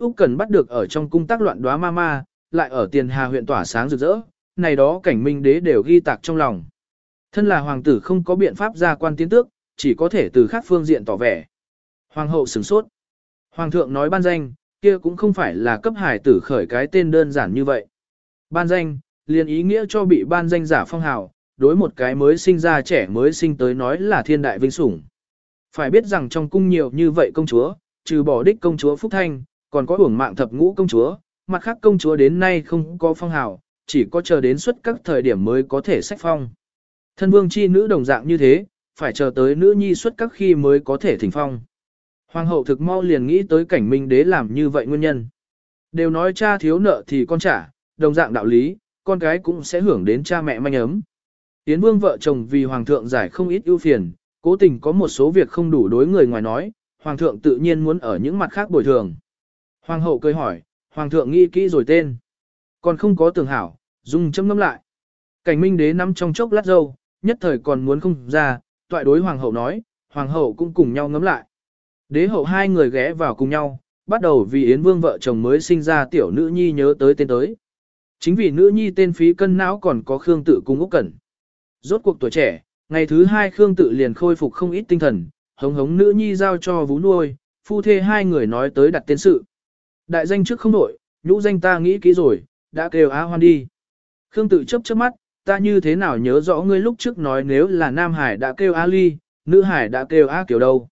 Úc Cần bắt được ở trong cung tác loạn đóa ma ma, lại ở tiền hà huyện tỏa sáng rực rỡ, này đó cảnh minh đế đều ghi tạc trong lòng. Thân là hoàng tử không có biện pháp ra quan tiến tước, chỉ có thể từ khác phương diện tỏ vẻ. Hoàng hậu sửng sốt. Hoàng thượng nói ban danh, kia cũng không phải là cấp hải tử khởi cái tên đơn giản như vậy. Ban danh, liền ý nghĩa cho bị ban danh giả phong hào, đối một cái mới sinh ra trẻ mới sinh tới nói là thiên đại vinh sủng. Phải biết rằng trong cung nhiều như vậy công chúa, trừ bỏ đích công chúa Phúc Thanh, còn có hưởng mạng thập ngũ công chúa, mặt khác công chúa đến nay không có phong hào, chỉ có chờ đến suốt các thời điểm mới có thể sách phong. Thân vương chi nữ đồng dạng như thế, phải chờ tới nữ nhi suốt các khi mới có thể thỉnh phong. Hoàng hậu thực mau liền nghĩ tới cảnh minh đế làm như vậy nguyên nhân. Đều nói cha thiếu nợ thì con trả, đồng dạng đạo lý, con cái cũng sẽ hưởng đến cha mẹ manh ấm. tiến Vương vợ chồng vì Hoàng thượng giải không ít ưu phiền, cố tình có một số việc không đủ đối người ngoài nói, Hoàng thượng tự nhiên muốn ở những mặt khác bồi thường. Hoàng hậu cười hỏi, Hoàng thượng nghĩ kỹ rồi tên. Còn không có tường hảo, dùng châm ngâm lại. Cảnh minh đế nắm trong chốc lát dâu, nhất thời còn muốn không ra, toại đối Hoàng hậu nói, Hoàng hậu cũng cùng nhau ngấm lại. Đế hậu hai người ghé vào cùng nhau, bắt đầu vì Yến Vương vợ chồng mới sinh ra tiểu nữ nhi nhớ tới tên tới. Chính vì nữ nhi tên phí cân não còn có Khương Tự cùng Úc Cẩn. Rốt cuộc tuổi trẻ, ngày thứ hai Khương Tự liền khôi phục không ít tinh thần, hống hống nữ nhi giao cho vú nuôi, phu thê hai người nói tới đặt tên sự. Đại danh trước không đổi, nhũ danh ta nghĩ kỹ rồi, đã kêu Á Hoan đi. Khương Tự chớp chớp mắt, ta như thế nào nhớ rõ ngươi lúc trước nói nếu là Nam Hải đã kêu A Ly, nữ Hải đã kêu A Kiều đâu.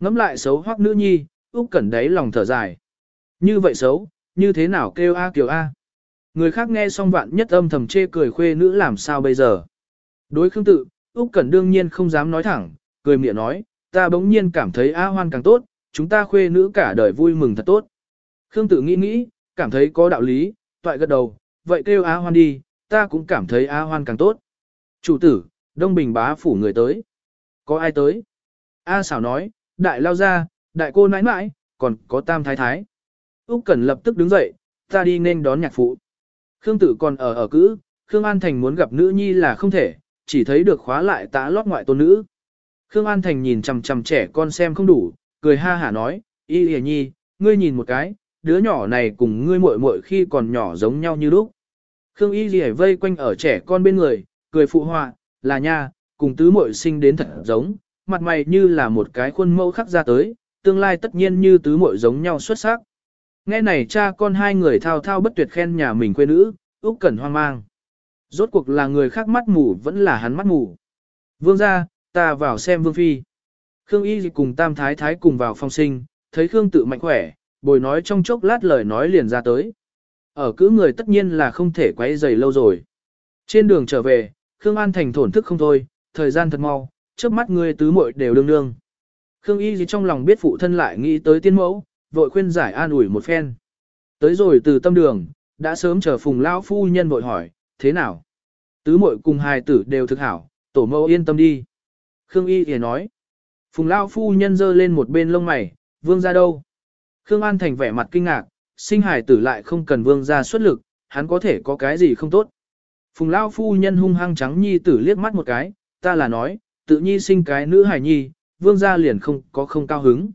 Ngắm lại xấu hoắc nữ nhi, Úc Cẩn đấy lòng thở dài. Như vậy xấu, như thế nào kêu A Kiều A. Người khác nghe xong vạn nhất âm thầm chê cười khuê nữ làm sao bây giờ. Đối Khương Tự, Úc Cẩn đương nhiên không dám nói thẳng, cười miệng nói, ta bỗng nhiên cảm thấy A Hoan càng tốt, chúng ta khuê nữ cả đời vui mừng thật tốt. Khương Tử nghĩ nghĩ, cảm thấy có đạo lý, toại gật đầu, vậy kêu A Hoan đi, ta cũng cảm thấy A Hoan càng tốt. Chủ tử, Đông Bình bá phủ người tới. Có ai tới? A xảo nói, đại lao ra, đại cô nãi nãi, còn có tam thái thái. Úc Cẩn lập tức đứng dậy, ta đi nên đón nhạc phụ. Khương Tử còn ở ở cữ, Khương An Thành muốn gặp nữ nhi là không thể, chỉ thấy được khóa lại tã lót ngoại tôn nữ. Khương An Thành nhìn chằm chằm trẻ con xem không đủ, cười ha hả nói, y hề nhi, ngươi nhìn một cái, đứa nhỏ này cùng ngươi muội muội khi còn nhỏ giống nhau như lúc. Khương y lìa vây quanh ở trẻ con bên người, cười phụ họa, là nha, cùng tứ muội sinh đến thật giống, mặt mày như là một cái khuôn mẫu khắc ra tới, tương lai tất nhiên như tứ muội giống nhau xuất sắc. Nghe này cha con hai người thao thao bất tuyệt khen nhà mình quê nữ, Úc Cẩn hoang mang. Rốt cuộc là người khác mắt mù vẫn là hắn mắt mù. Vương gia, ta vào xem Vương Phi. Khương Y cùng Tam Thái Thái cùng vào phòng sinh, thấy Khương tự mạnh khỏe, bồi nói trong chốc lát lời nói liền ra tới. Ở cứ người tất nhiên là không thể quấy dày lâu rồi. Trên đường trở về, Khương An Thành thổn thức không thôi, thời gian thật mau, trước mắt ngươi tứ muội đều đương đương. Khương Y gì trong lòng biết phụ thân lại nghĩ tới tiên mẫu, vội khuyên giải an ủi một phen. Tới rồi từ tâm đường, đã sớm chờ phùng lão phu nhân vội hỏi, thế nào? Tứ muội cùng hài tử đều thực hảo, tổ mẫu yên tâm đi. Khương Y thì nói. Phùng lão phu nhân giơ lên một bên lông mày, vương ra đâu? Khương An Thành vẻ mặt kinh ngạc, sinh hài tử lại không cần vương ra xuất lực, hắn có thể có cái gì không tốt. Phùng lão phu nhân hung hăng trắng nhi tử liếc mắt một cái, ta là nói, tự nhi sinh cái nữ hài nhi, vương gia liền không có không cao hứng.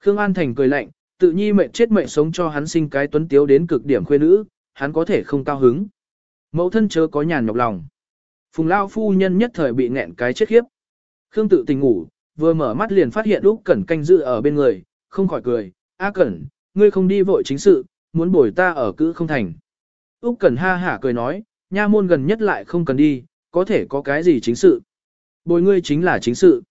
Khương An Thành cười lạnh, tự nhi mệnh chết mệnh sống cho hắn sinh cái tuấn tiếu đến cực điểm khuê nữ, hắn có thể không cao hứng. Mẫu thân chớ có nhàn nhọc lòng. Phùng Lao phu nhân nhất thời bị nghẹn cái chết khiếp. Khương tự tình ngủ, vừa mở mắt liền phát hiện Úc Cẩn canh giữ ở bên người, không khỏi cười, "A Cẩn, ngươi không đi vội chính sự, muốn bồi ta ở cữ không thành." Úc Cẩn ha hả cười nói, "Nha môn gần nhất lại không cần đi, có thể có cái gì chính sự?" Bồi ngươi chính là chính sự.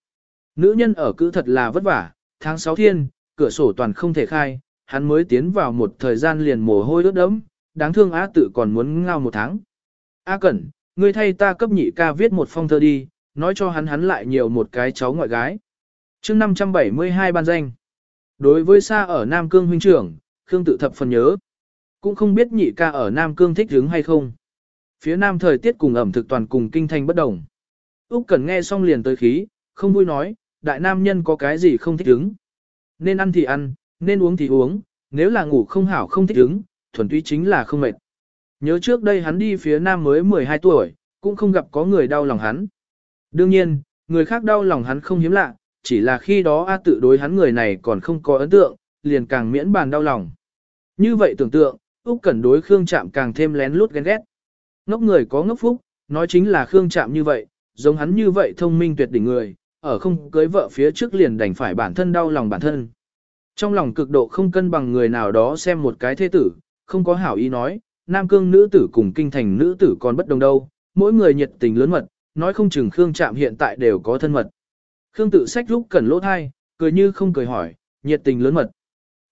Nữ nhân ở cữ thật là vất vả, tháng 6 thiên, cửa sổ toàn không thể khai, hắn mới tiến vào một thời gian liền mồ hôi ướt đẫm, đáng thương Á tự còn muốn ngao một tháng. A Cẩn, ngươi thay ta cấp nhị ca viết một phong thơ đi, nói cho hắn hắn lại nhiều một cái cháu ngoại gái. chương 572 ban danh. Đối với xa ở Nam Cương huynh trưởng, Khương tự thập phần nhớ. Cũng không biết nhị ca ở Nam Cương thích hứng hay không. Phía Nam thời tiết cùng ẩm thực toàn cùng kinh thành bất đồng. Úc Cẩn nghe xong liền tới khí, không vui nói, đại nam nhân có cái gì không thích hứng. Nên ăn thì ăn, nên uống thì uống, nếu là ngủ không hảo không thích hứng, thuần túy chính là không mệt. Nhớ trước đây hắn đi phía nam mới 12 tuổi, cũng không gặp có người đau lòng hắn. Đương nhiên, người khác đau lòng hắn không hiếm lạ, chỉ là khi đó A tự đối hắn người này còn không có ấn tượng, liền càng miễn bàn đau lòng. Như vậy tưởng tượng, Úc Cẩn đối Khương Trạm càng thêm lén lút ghen ghét. Ngốc người có ngốc phúc, nói chính là Khương Trạm như vậy, giống hắn như vậy thông minh tuyệt đỉnh người, ở không cưới vợ phía trước liền đành phải bản thân đau lòng bản thân. Trong lòng cực độ không cân bằng người nào đó xem một cái thế tử, không có hảo ý nói, nam cương nữ tử cùng kinh thành nữ tử còn bất đồng đâu, mỗi người nhiệt tình lớn mật, nói không chừng Khương Trạm hiện tại đều có thân mật. Khương tự sách lúc cẩn lỗ thai, cười như không cười hỏi, nhiệt tình lớn mật.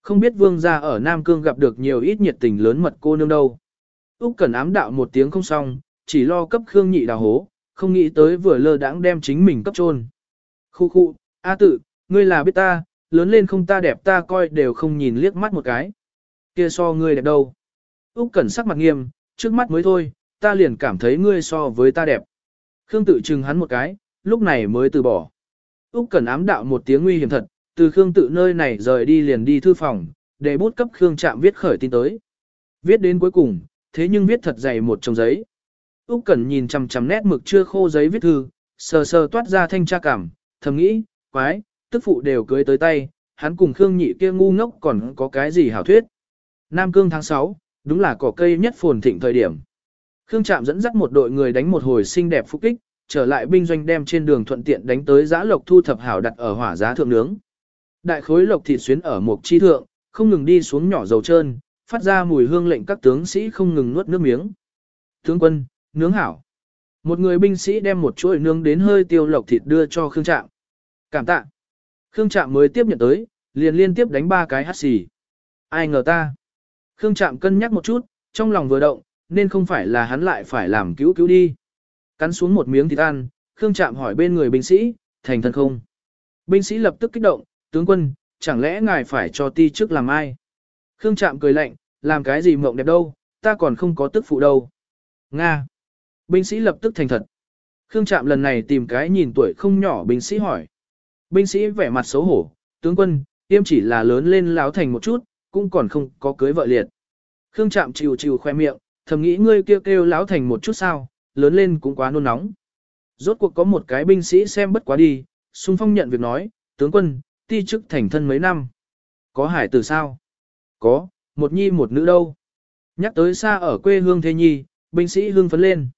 Không biết vương gia ở Nam Cương gặp được nhiều ít nhiệt tình lớn mật cô nương đâu. Úc Cẩn ám đạo một tiếng không xong, chỉ lo cấp Khương Nhị đào hố, không nghĩ tới vừa lơ đãng đem chính mình cấp trôn. Khu khu, A tự, ngươi là biết ta, lớn lên không ta đẹp ta coi đều không nhìn liếc mắt một cái. Kia so ngươi đẹp đâu. Úc Cẩn sắc mặt nghiêm, trước mắt mới thôi, ta liền cảm thấy ngươi so với ta đẹp. Khương tự chừng hắn một cái, lúc này mới từ bỏ. Úc Cẩn ám đạo một tiếng nguy hiểm thật, từ Khương tự nơi này rời đi liền đi thư phòng, để bút cấp Khương Trạm viết khởi tin tới. Viết đến cuối cùng, thế nhưng viết thật dày một chồng giấy. Úc Cẩn nhìn chằm chằm nét mực chưa khô giấy viết thư, sờ sờ toát ra thanh tra cảm, thầm nghĩ, quái, tức phụ đều cưới tới tay, hắn cùng Khương Nhị kia ngu ngốc còn có cái gì hảo thuyết. Nam Cương tháng 6, đúng là cỏ cây nhất phồn thịnh thời điểm. Khương Trạm dẫn dắt một đội người đánh một hồi xinh đẹp phục kích, trở lại binh doanh đem trên đường thuận tiện đánh tới giã lộc thu thập hảo đặt ở hỏa giá thượng nướng. Đại khối lộc thịt xuyến ở một chi thượng, không ngừng đi xuống nhỏ dầu trơn, phát ra mùi hương lệnh các tướng sĩ không ngừng nuốt nước miếng. Tướng quân, nướng hảo. Một người binh sĩ đem một chuỗi nướng đến hơi tiêu lộc thịt đưa cho Khương Trạm. Cảm tạ. Khương Trạm mới tiếp nhận tới, liền liên tiếp đánh ba cái hắt xì. Ai ngờ ta. Khương Trạm cân nhắc một chút, trong lòng vừa động, nên không phải là hắn lại phải làm cứu cứu đi. Cắn xuống một miếng thịt ăn, Khương Trạm hỏi bên người binh sĩ, thành thân không? Binh sĩ lập tức kích động, tướng quân, chẳng lẽ ngài phải cho ti trước làm ai? Khương Trạm cười lạnh, làm cái gì mộng đẹp đâu, ta còn không có tức phụ đâu. Nga. Binh sĩ lập tức thành thật. Khương Trạm lần này tìm cái nhìn tuổi không nhỏ binh sĩ hỏi. Binh sĩ vẻ mặt xấu hổ, tướng quân, tiêm chỉ là lớn lên láo thành một chút, cũng còn không có cưới vợ liệt. Khương Trạm chịu chịu khoe miệng, thầm nghĩ ngươi kêu kêu láo thành một chút sao, lớn lên cũng quá nôn nóng. Rốt cuộc có một cái binh sĩ xem bất quá đi, xung phong nhận việc nói, tướng quân, ti chức thành thân mấy năm. Có hải tử sao? Có, một nhi một nữ đâu. Nhắc tới xa ở quê hương thế nhi, binh sĩ hương phấn lên.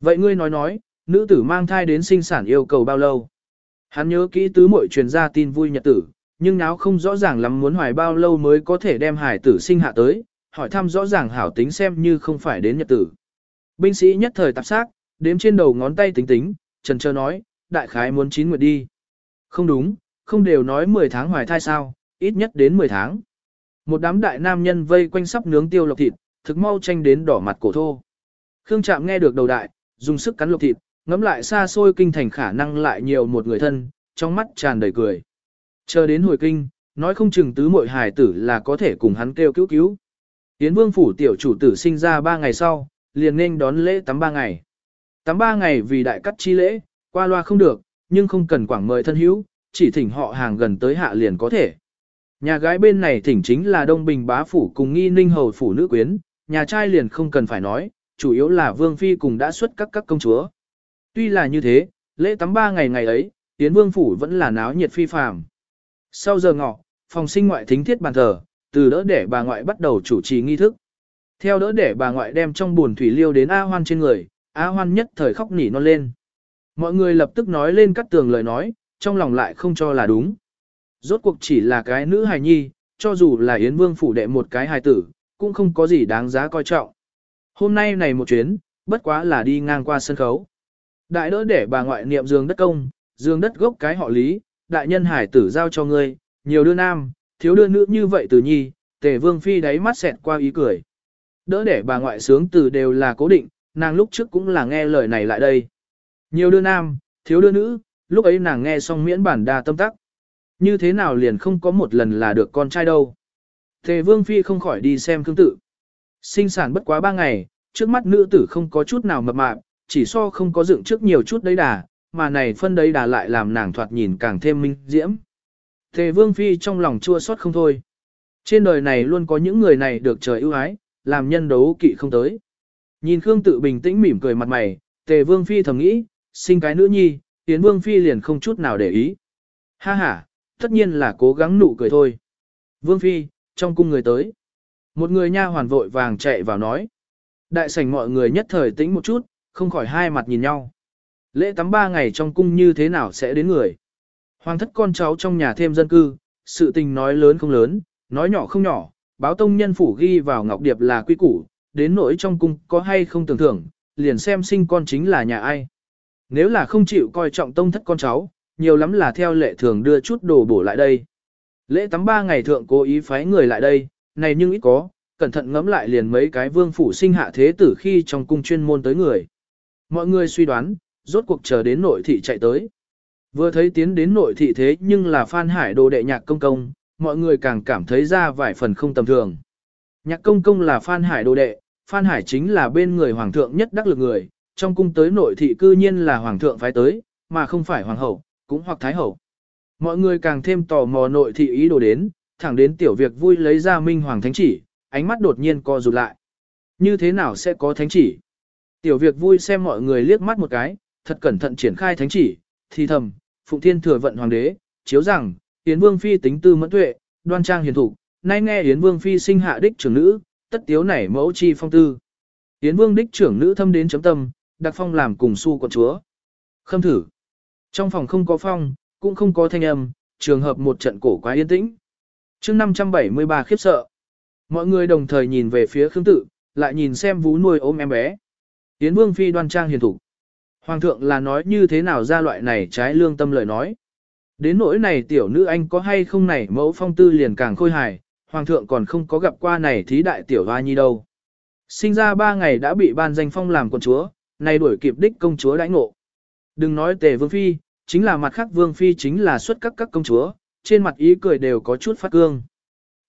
Vậy ngươi nói nói, nữ tử mang thai đến sinh sản yêu cầu bao lâu? Hắn nhớ kỹ tứ muội truyền ra tin vui nhật tử, nhưng náo không rõ ràng lắm muốn hoài bao lâu mới có thể đem hải tử sinh hạ tới, hỏi thăm rõ ràng hảo tính xem như không phải đến nhật tử. Binh sĩ nhất thời tạp xác, đếm trên đầu ngón tay tính tính, trần trơ nói, đại khái muốn chín nguyệt đi. Không đúng, không đều nói 10 tháng hoài thai sao, ít nhất đến 10 tháng. Một đám đại nam nhân vây quanh sắp nướng tiêu lộc thịt, thực mau tranh đến đỏ mặt cổ thô. Khương Trạm nghe được đầu đại, dùng sức cắn lộc thịt, ngắm lại xa xôi kinh thành khả năng lại nhiều một người thân, trong mắt tràn đầy cười. Chờ đến hồi kinh, nói không chừng tứ muội hài tử là có thể cùng hắn kêu cứu cứu. Tiến vương phủ tiểu chủ tử sinh ra ba ngày sau, liền nên đón lễ tắm ba ngày. Tắm ba ngày vì đại cắt chi lễ, qua loa không được, nhưng không cần quảng mời thân hữu, chỉ thỉnh họ hàng gần tới hạ liền có thể. Nhà gái bên này thỉnh chính là Đông Bình bá phủ cùng nghi ninh hầu phủ nữ quyến, nhà trai liền không cần phải nói, chủ yếu là vương phi cùng đã xuất các các công chúa. Tuy là như thế, lễ tắm ba ngày ngày ấy, tiến vương phủ vẫn là náo nhiệt phi phàm. Sau giờ ngọ, phòng sinh ngoại thính thiết bàn thờ, từ đỡ để bà ngoại bắt đầu chủ trì nghi thức. Theo đỡ để bà ngoại đem trong buồn thủy liêu đến A Hoan trên người, A Hoan nhất thời khóc nỉ non lên. Mọi người lập tức nói lên cắt tường lời nói, trong lòng lại không cho là đúng. Rốt cuộc chỉ là cái nữ hài nhi, cho dù là Yến Vương phủ đệ một cái hài tử, cũng không có gì đáng giá coi trọng. Hôm nay này một chuyến, bất quá là đi ngang qua sân khấu. Đại đỡ để bà ngoại niệm dương đất công, dương đất gốc cái họ lý, đại nhân hải tử giao cho ngươi, nhiều đưa nam, thiếu đưa nữ như vậy từ nhi, tề vương phi đáy mắt xẹt qua ý cười. Đỡ để bà ngoại sướng từ đều là cố định, nàng lúc trước cũng là nghe lời này lại đây. Nhiều đưa nam, thiếu đưa nữ, lúc ấy nàng nghe xong miễn bản đa tâm tắc. Như thế nào liền không có một lần là được con trai đâu. Tề vương phi không khỏi đi xem thương tự. Sinh sản bất quá ba ngày, trước mắt nữ tử không có chút nào mập mạp, chỉ so không có dựng trước nhiều chút đấy đà, mà này phân đấy đà lại làm nàng thoạt nhìn càng thêm minh diễm. Tề vương phi trong lòng chua xót không thôi. Trên đời này luôn có những người này được trời ưu ái, làm nhân đấu kỵ không tới. Nhìn Khương tự bình tĩnh mỉm cười mặt mày, tề vương phi thầm nghĩ, sinh cái nữ nhi, tiến vương phi liền không chút nào để ý. Ha ha, tất nhiên là cố gắng nụ cười thôi. Vương phi, trong cung người tới. Một người nha hoàn vội vàng chạy vào nói. Đại sảnh mọi người nhất thời tĩnh một chút, không khỏi hai mặt nhìn nhau. Lễ tắm ba ngày trong cung như thế nào sẽ đến người. Hoàng thất con cháu trong nhà thêm dân cư, sự tình nói lớn không lớn, nói nhỏ không nhỏ, báo tông nhân phủ ghi vào ngọc điệp là quy củ, đến nỗi trong cung có hay không tưởng thưởng, liền xem sinh con chính là nhà ai. Nếu là không chịu coi trọng tông thất con cháu, nhiều lắm là theo lệ thường đưa chút đồ bổ lại đây. Lễ tắm ba ngày thượng cố ý phái người lại đây, này nhưng ít có, cẩn thận ngẫm lại liền mấy cái vương phủ sinh hạ thế tử khi trong cung chuyên môn tới người. Mọi người suy đoán, rốt cuộc chờ đến nội thị chạy tới. Vừa thấy tiến đến nội thị thế nhưng là Phan Hải đồ đệ nhạc công công, mọi người càng cảm thấy ra vài phần không tầm thường. Nhạc công công là Phan Hải đồ đệ, Phan Hải chính là bên người hoàng thượng nhất đắc lực người, trong cung tới nội thị cư nhiên là hoàng thượng phái tới, mà không phải hoàng hậu, cũng hoặc thái hậu. Mọi người càng thêm tò mò nội thị ý đồ đến, thẳng đến tiểu việc vui lấy ra minh hoàng thánh chỉ, ánh mắt đột nhiên co rụt lại. Như thế nào sẽ có thánh chỉ? Tiểu việc vui xem mọi người liếc mắt một cái, thật cẩn thận triển khai thánh chỉ, thì thầm, Phụng Thiên thừa vận hoàng đế, chiếu rằng, Yến Vương Phi tính tư mẫn tuệ, đoan trang hiền thủ, nay nghe Yến Vương Phi sinh hạ đích trưởng nữ, tất tiếu nảy mẫu chi phong tư. Yến vương đích trưởng nữ thâm đến chấm tâm, đặc phong làm cùng su quận chúa. Khâm thử. Trong phòng không có phong, cũng không có thanh âm, trường hợp một trận cổ quá yên tĩnh. chương 573 khiếp sợ. Mọi người đồng thời nhìn về phía Khương Tự, lại nhìn xem vú nuôi ôm em bé. Yến Vương Phi đoan trang hiền thủ. Hoàng thượng là nói như thế nào ra loại này trái lương tâm lời nói. Đến nỗi này tiểu nữ anh có hay không này mẫu phong tư liền càng khôi hài, hoàng thượng còn không có gặp qua này thí đại tiểu hoa nhi đâu. Sinh ra ba ngày đã bị ban danh phong làm con chúa, nay đuổi kịp đích công chúa đãi ngộ. Đừng nói tề vương phi, chính là mặt khác vương phi chính là xuất các các công chúa, trên mặt ý cười đều có chút phát cương.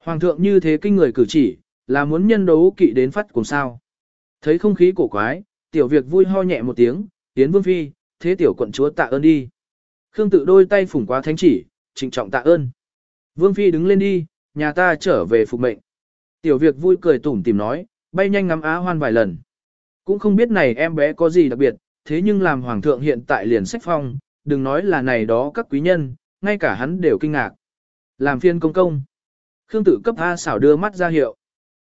Hoàng thượng như thế kinh người cử chỉ, là muốn nhân đấu kỵ đến phát cùng sao. Thấy không khí cổ quái, tiểu việc vui ho nhẹ một tiếng, tiến vương phi, thế tiểu quận chúa tạ ơn đi. Khương tự đôi tay phủng quá thánh chỉ, trịnh trọng tạ ơn. Vương phi đứng lên đi, nhà ta trở về phục mệnh. Tiểu việc vui cười tủm tìm nói, bay nhanh ngắm á hoan vài lần. Cũng không biết này em bé có gì đặc biệt, thế nhưng làm hoàng thượng hiện tại liền sách phong, đừng nói là này đó các quý nhân, ngay cả hắn đều kinh ngạc. Làm phiên công công. Khương tự cấp A xảo đưa mắt ra hiệu.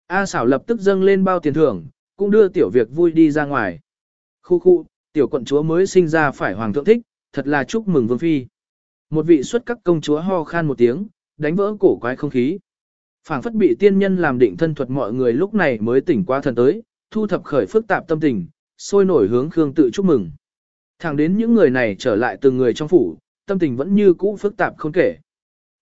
A xảo lập tức dâng lên bao tiền thưởng, cũng đưa tiểu việc vui đi ra ngoài. Khu khu, tiểu quận chúa mới sinh ra phải hoàng thượng thích, thật là chúc mừng vương phi. Một vị xuất các công chúa ho khan một tiếng, đánh vỡ cổ quái không khí. phảng phất bị tiên nhân làm định thân thuật mọi người lúc này mới tỉnh qua thần tới, thu thập khởi phức tạp tâm tình, sôi nổi hướng Khương tự chúc mừng. Thẳng đến những người này trở lại từng người trong phủ, tâm tình vẫn như cũ phức tạp không kể.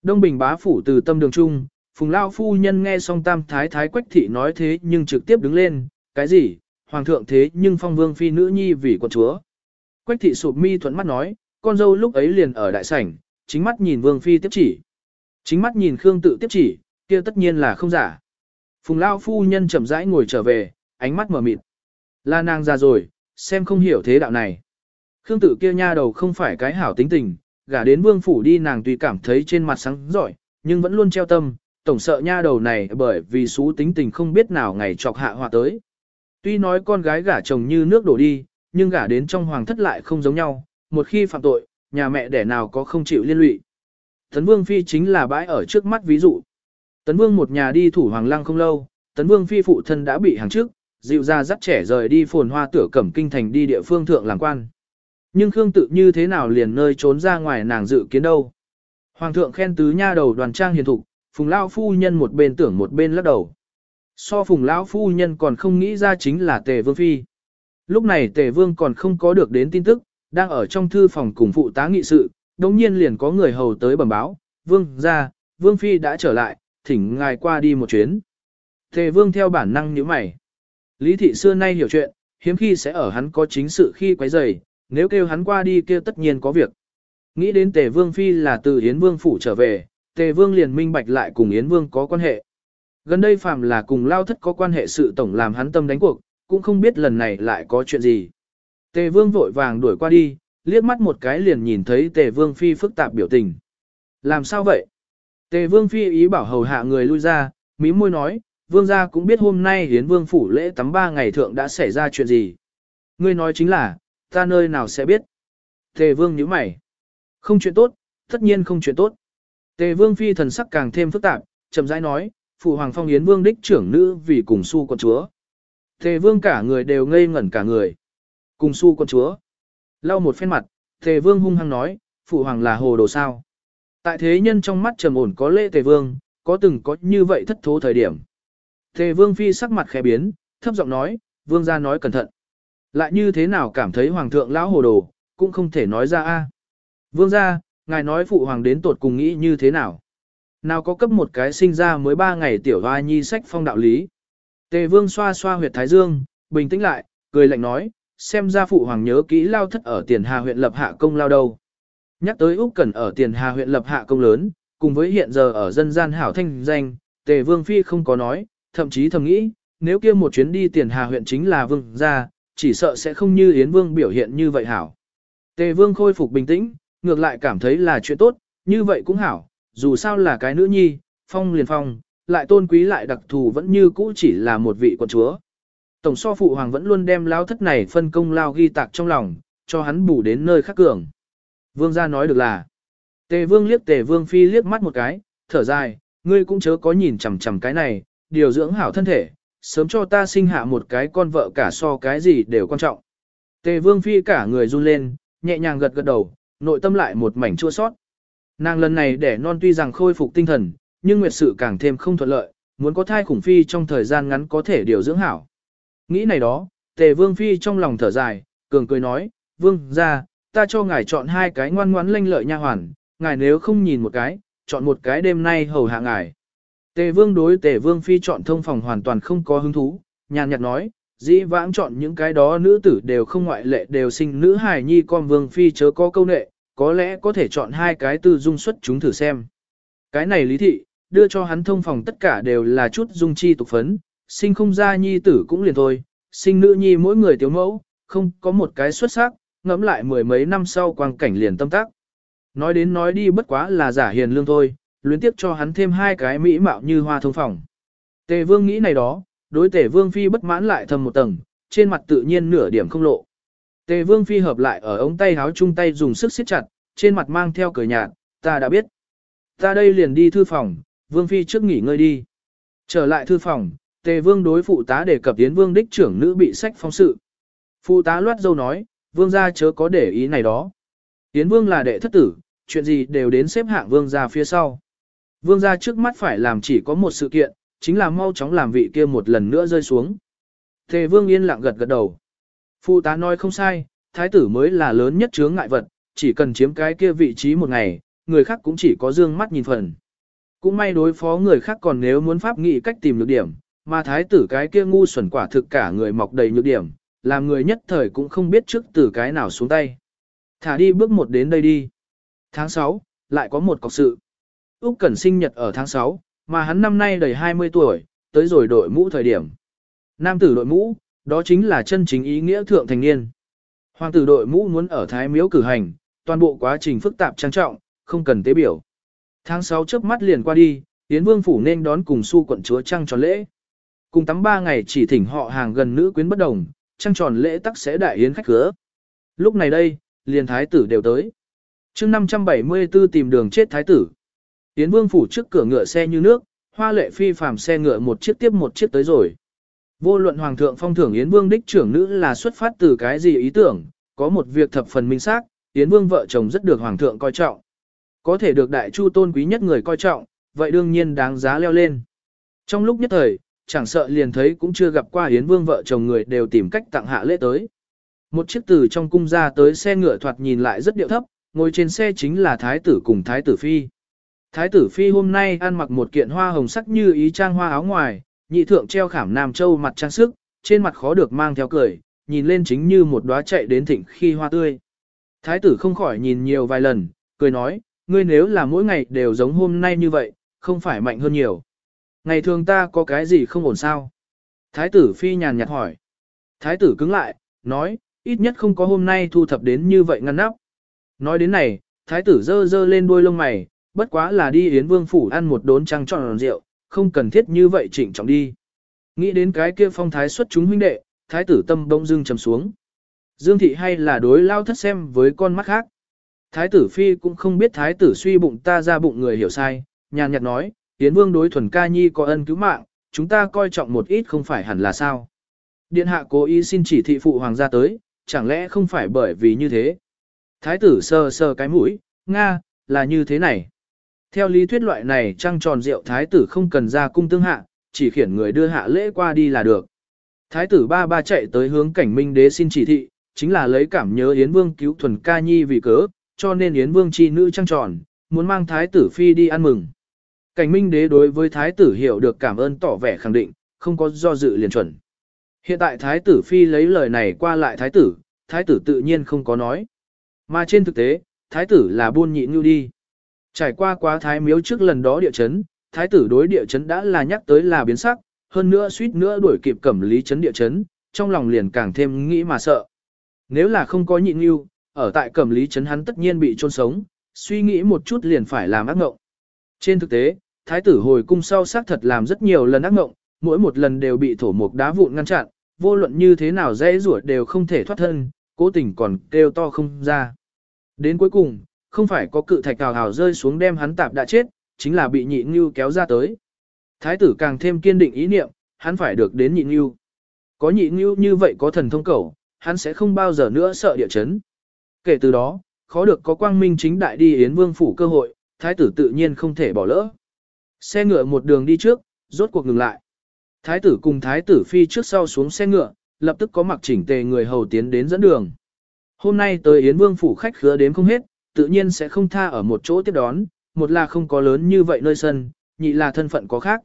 Đông Bình bá phủ từ tâm đường trung, Phùng Lao phu nhân nghe xong tam thái thái quách thị nói thế nhưng trực tiếp đứng lên, cái gì, hoàng thượng thế nhưng phong vương phi nữ nhi vì quận chúa. Quách thị sụp mi thuận mắt nói, con dâu lúc ấy liền ở đại sảnh, chính mắt nhìn vương phi tiếp chỉ. Chính mắt nhìn Khương tự tiếp chỉ, kia tất nhiên là không giả. Phùng Lao phu nhân chậm rãi ngồi trở về, ánh mắt mở mịt. Là nàng già rồi, xem không hiểu thế đạo này. Khương tự kia nha đầu không phải cái hảo tính tình, gả đến vương phủ đi nàng tùy cảm thấy trên mặt sáng giỏi, nhưng vẫn luôn treo tâm, tổng sợ nha đầu này bởi vì xú tính tình không biết nào ngày chọc hạ hòa tới. Tuy nói con gái gả chồng như nước đổ đi, nhưng gả đến trong hoàng thất lại không giống nhau, một khi phạm tội, nhà mẹ đẻ nào có không chịu liên lụy. Tấn Vương Phi chính là bãi ở trước mắt ví dụ. Tấn Vương một nhà đi thủ hoàng lăng không lâu, Tấn Vương Phi phụ thân đã bị hàng trước, dịu ra dắt trẻ rời đi phồn hoa tửa cẩm kinh thành đi địa phương thượng làm quan. Nhưng Khương tự như thế nào liền nơi trốn ra ngoài nàng dự kiến đâu. Hoàng thượng khen tứ nha đầu đoàn trang hiền thục, phùng lao phu nhân một bên tưởng một bên lắc đầu. So phùng lão phu nhân còn không nghĩ ra chính là tề vương phi. Lúc này tề vương còn không có được đến tin tức, đang ở trong thư phòng cùng phụ tá nghị sự, đồng nhiên liền có người hầu tới bẩm báo, vương ra, vương phi đã trở lại, thỉnh ngài qua đi một chuyến. Tề vương theo bản năng nhíu mày. Lý thị xưa nay hiểu chuyện, hiếm khi sẽ ở hắn có chính sự khi quấy rầy, nếu kêu hắn qua đi kia tất nhiên có việc. Nghĩ đến Tề Vương Phi là từ Yến Vương phủ trở về, Tề Vương liền minh bạch lại cùng Yến Vương có quan hệ. Gần đây phàm là cùng lao thất có quan hệ sự tổng làm hắn tâm đánh cuộc, cũng không biết lần này lại có chuyện gì. Tề Vương vội vàng đuổi qua đi, liếc mắt một cái liền nhìn thấy Tề Vương Phi phức tạp biểu tình. Làm sao vậy? Tề Vương Phi ý bảo hầu hạ người lui ra, mí môi nói, Vương gia cũng biết hôm nay Yến Vương phủ lễ tắm ba ngày thượng đã xảy ra chuyện gì. Ngươi nói chính là, ta nơi nào sẽ biết. Tề Vương nhíu mày. Không chuyện tốt, tất nhiên không chuyện tốt. Tề Vương Phi thần sắc càng thêm phức tạp, chậm rãi nói, phụ hoàng phong Yến Vương đích trưởng nữ vì cùng su con chúa. Tề Vương cả người đều ngây ngẩn cả người. Cùng su con chúa. Lau một phen mặt, Tề Vương hung hăng nói, phụ hoàng là hồ đồ sao. Tại thế nhân trong mắt trầm ổn có lễ Tề Vương, có từng có như vậy thất thố thời điểm. Tề Vương Phi sắc mặt khẽ biến, thấp giọng nói, Vương gia nói cẩn thận. Lại như thế nào cảm thấy Hoàng thượng lão hồ đồ, cũng không thể nói ra a. Vương gia, ngài nói phụ hoàng đến tột cùng nghĩ như thế nào? Nào có cấp một cái sinh ra mới ba ngày tiểu hoa nhi sách phong đạo lý. Tề Vương xoa xoa huyệt thái dương, bình tĩnh lại, cười lạnh nói, xem ra phụ hoàng nhớ kỹ lao thất ở tiền hà huyện lập hạ công lao đâu. Nhắc tới Úc Cẩn ở tiền hà huyện lập hạ công lớn, cùng với hiện giờ ở dân gian hảo thanh danh, Tề Vương Phi không có nói, thậm chí thầm nghĩ, nếu kia một chuyến đi tiền hà huyện chính là vương gia, chỉ sợ sẽ không như Yến Vương biểu hiện như vậy hảo. Tề Vương khôi phục bình tĩnh, ngược lại cảm thấy là chuyện tốt, như vậy cũng hảo, dù sao là cái nữ nhi, phong liền phong, lại tôn quý lại đặc thù vẫn như cũ chỉ là một vị quận chúa. Tổng so phụ hoàng vẫn luôn đem lao thất này phân công lao ghi tạc trong lòng, cho hắn bù đến nơi khác cường. Vương gia nói được là, Tề Vương liếc Tề Vương Phi liếc mắt một cái, thở dài, ngươi cũng chớ có nhìn chằm chằm cái này, điều dưỡng hảo thân thể, sớm cho ta sinh hạ một cái con vợ cả so cái gì đều quan trọng. Tề vương phi cả người run lên, nhẹ nhàng gật gật đầu, nội tâm lại một mảnh chua sót. Nàng lần này để non tuy rằng khôi phục tinh thần, nhưng nguyệt sự càng thêm không thuận lợi, muốn có thai khủng phi trong thời gian ngắn có thể điều dưỡng hảo. Nghĩ này đó, tề vương phi trong lòng thở dài, cường cười nói, vương ra, ta cho ngài chọn hai cái ngoan ngoãn lanh lợi nha hoàn, ngài nếu không nhìn một cái, chọn một cái đêm nay hầu hạ ngài. Tề vương đối tề vương phi chọn thông phòng hoàn toàn không có hứng thú, nhàn nhạt nói, dĩ vãng chọn những cái đó nữ tử đều không ngoại lệ đều sinh nữ hài nhi con vương phi chớ có câu nệ, có lẽ có thể chọn hai cái tư dung xuất chúng thử xem. Cái này lý thị, đưa cho hắn thông phòng tất cả đều là chút dung chi tục phấn, sinh không ra nhi tử cũng liền thôi, sinh nữ nhi mỗi người tiểu mẫu, không có một cái xuất sắc, ngẫm lại mười mấy năm sau quang cảnh liền tâm tác. Nói đến nói đi bất quá là giả hiền lương thôi, luyến tiếp cho hắn thêm hai cái mỹ mạo như hoa thông phòng. Tề vương nghĩ này đó, đối tề vương phi bất mãn lại thầm một tầng, trên mặt tự nhiên nửa điểm không lộ. Tề vương phi hợp lại ở ống tay háo chung tay dùng sức siết chặt, trên mặt mang theo cười nhạt, ta đã biết. Ta đây liền đi thư phòng, vương phi trước nghỉ ngơi đi. Trở lại thư phòng, tề vương đối phụ tá đề cập tiến vương đích trưởng nữ bị sách phong sự. Phụ tá loát dâu nói, vương gia chớ có để ý này đó. Tiến vương là đệ thất tử, chuyện gì đều đến xếp hạng vương gia phía sau. Vương gia trước mắt phải làm chỉ có một sự kiện, chính là mau chóng làm vị kia một lần nữa rơi xuống. Tề vương yên lặng gật gật đầu. Phụ tá nói không sai, thái tử mới là lớn nhất chướng ngại vật, chỉ cần chiếm cái kia vị trí một ngày, người khác cũng chỉ có dương mắt nhìn phần. Cũng may đối phó người khác còn nếu muốn pháp nghị cách tìm được điểm, mà thái tử cái kia ngu xuẩn quả thực cả người mọc đầy nhược điểm, làm người nhất thời cũng không biết trước từ cái nào xuống tay. Thả đi bước một đến đây đi. Tháng 6, lại có một cọc sự. Úc Cẩn sinh nhật ở tháng 6, mà hắn năm nay đầy 20 tuổi, tới rồi đội mũ thời điểm. Nam tử đội mũ, đó chính là chân chính ý nghĩa thượng thành niên. Hoàng tử đội mũ muốn ở Thái Miếu cử hành, toàn bộ quá trình phức tạp trang trọng, không cần tế biểu. Tháng 6 chớp mắt liền qua đi, Yến Vương phủ nên đón cùng su quận chúa trăng tròn lễ. Cùng tắm ba ngày chỉ thỉnh họ hàng gần nữ quyến bất đồng, trăng tròn lễ tắc sẽ đại yến khách cửa Lúc này đây, liền thái tử đều tới. chương 574 tìm đường chết thái tử. Yến Vương phủ trước cửa ngựa xe như nước, hoa lệ phi phàm xe ngựa một chiếc tiếp một chiếc tới rồi. Vô luận hoàng thượng phong thưởng Yến Vương đích trưởng nữ là xuất phát từ cái gì ý tưởng, có một việc thập phần minh xác, Yến Vương vợ chồng rất được hoàng thượng coi trọng. Có thể được đại chu tôn quý nhất người coi trọng, vậy đương nhiên đáng giá leo lên. Trong lúc nhất thời, chẳng sợ liền thấy cũng chưa gặp qua Yến Vương vợ chồng người đều tìm cách tặng hạ lễ tới. Một chiếc từ trong cung ra tới xe ngựa thoạt nhìn lại rất điệu thấp, ngồi trên xe chính là thái tử cùng thái tử phi. Thái tử phi hôm nay ăn mặc một kiện hoa hồng sắc như ý trang hoa áo ngoài, nhị thượng treo khảm nam châu mặt trang sức, trên mặt khó được mang theo cười, nhìn lên chính như một đóa chạy đến thịnh khi hoa tươi. Thái tử không khỏi nhìn nhiều vài lần, cười nói, ngươi nếu là mỗi ngày đều giống hôm nay như vậy, không phải mạnh hơn nhiều. Ngày thường ta có cái gì không ổn sao? Thái tử phi nhàn nhạt hỏi. Thái tử cứng lại, nói, ít nhất không có hôm nay thu thập đến như vậy ngăn nắp. Nói đến này, thái tử dơ dơ lên đuôi lông mày, bất quá là đi yến vương phủ ăn một đốn trăng tròn rượu, không cần thiết như vậy chỉnh trọng đi. Nghĩ đến cái kia phong thái xuất chúng huynh đệ, thái tử tâm bỗng dưng trầm xuống. Dương thị hay là đối lao thất xem với con mắt khác. Thái tử phi cũng không biết thái tử suy bụng ta ra bụng người hiểu sai, nhàn nhạt nói, Yến Vương đối thuần ca nhi có ân cứu mạng, chúng ta coi trọng một ít không phải hẳn là sao. Điện hạ cố ý xin chỉ thị phụ hoàng gia tới, chẳng lẽ không phải bởi vì như thế. Thái tử sờ sờ cái mũi, Nga, là như thế này. Theo lý thuyết loại này trăng tròn rượu thái tử không cần ra cung tương hạ, chỉ khiển người đưa hạ lễ qua đi là được. Thái tử ba ba chạy tới hướng cảnh minh đế xin chỉ thị, chính là lấy cảm nhớ Yến Vương cứu thuần ca nhi vì cớ, cho nên Yến Vương chi nữ trăng tròn, muốn mang thái tử phi đi ăn mừng. Cảnh minh đế đối với thái tử hiểu được cảm ơn tỏ vẻ khẳng định, không có do dự liền chuẩn. Hiện tại thái tử phi lấy lời này qua lại thái tử, thái tử tự nhiên không có nói. Mà trên thực tế, thái tử là buôn nhị như đi. Trải qua quá thái miếu trước lần đó địa chấn, thái tử đối địa chấn đã là nhắc tới là biến sắc, hơn nữa suýt nữa đuổi kịp cẩm lý chấn địa chấn, trong lòng liền càng thêm nghĩ mà sợ. Nếu là không có nhịn như, ở tại cẩm lý chấn hắn tất nhiên bị chôn sống, suy nghĩ một chút liền phải làm ác ngộng. Trên thực tế, thái tử hồi cung sau xác thật làm rất nhiều lần ác ngộng, mỗi một lần đều bị thổ mục đá vụn ngăn chặn, vô luận như thế nào dễ rủa đều không thể thoát thân, cố tình còn kêu to không ra. Đến cuối cùng, không phải có cự thạch cào hào rơi xuống đem hắn tạp đã chết, chính là bị nhị ngưu kéo ra tới. Thái tử càng thêm kiên định ý niệm, hắn phải được đến nhị ngưu. Có nhị ngưu như vậy có thần thông cầu, hắn sẽ không bao giờ nữa sợ địa chấn. Kể từ đó, khó được có quang minh chính đại đi Yến Vương phủ cơ hội, thái tử tự nhiên không thể bỏ lỡ. Xe ngựa một đường đi trước, rốt cuộc ngừng lại. Thái tử cùng thái tử phi trước sau xuống xe ngựa, lập tức có mặc chỉnh tề người hầu tiến đến dẫn đường. Hôm nay tới Yến Vương phủ khách khứa đến không hết, tự nhiên sẽ không tha ở một chỗ tiếp đón, một là không có lớn như vậy nơi sân, nhị là thân phận có khác.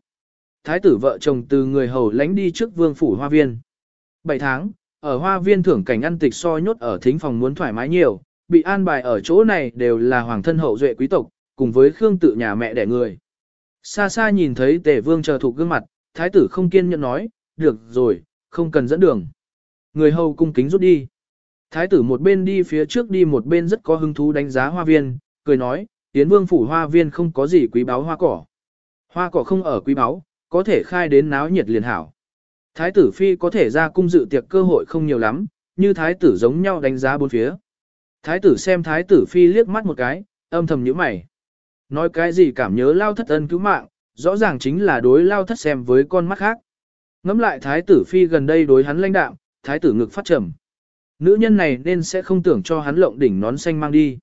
Thái tử vợ chồng từ người hầu lánh đi trước vương phủ hoa viên. 7 tháng, ở hoa viên thưởng cảnh ăn tịch so nhốt ở thính phòng muốn thoải mái nhiều, bị an bài ở chỗ này đều là hoàng thân hậu duệ quý tộc, cùng với Khương tự nhà mẹ đẻ người. Xa xa nhìn thấy tề vương chờ thuộc gương mặt, thái tử không kiên nhẫn nói, được rồi, không cần dẫn đường. Người hầu cung kính rút đi. Thái tử một bên đi phía trước đi một bên rất có hứng thú đánh giá hoa viên, cười nói, Yến Vương phủ hoa viên không có gì quý báu hoa cỏ. Hoa cỏ không ở quý báu, có thể khai đến náo nhiệt liền hảo. Thái tử phi có thể ra cung dự tiệc cơ hội không nhiều lắm, như thái tử giống nhau đánh giá bốn phía. Thái tử xem thái tử phi liếc mắt một cái, âm thầm nhíu mày. Nói cái gì cảm nhớ lao thất ân cứu mạng, rõ ràng chính là đối lao thất xem với con mắt khác. Ngắm lại thái tử phi gần đây đối hắn lãnh đạm thái tử ngực phát trầm. Nữ nhân này nên sẽ không tưởng cho hắn lộng đỉnh nón xanh mang đi.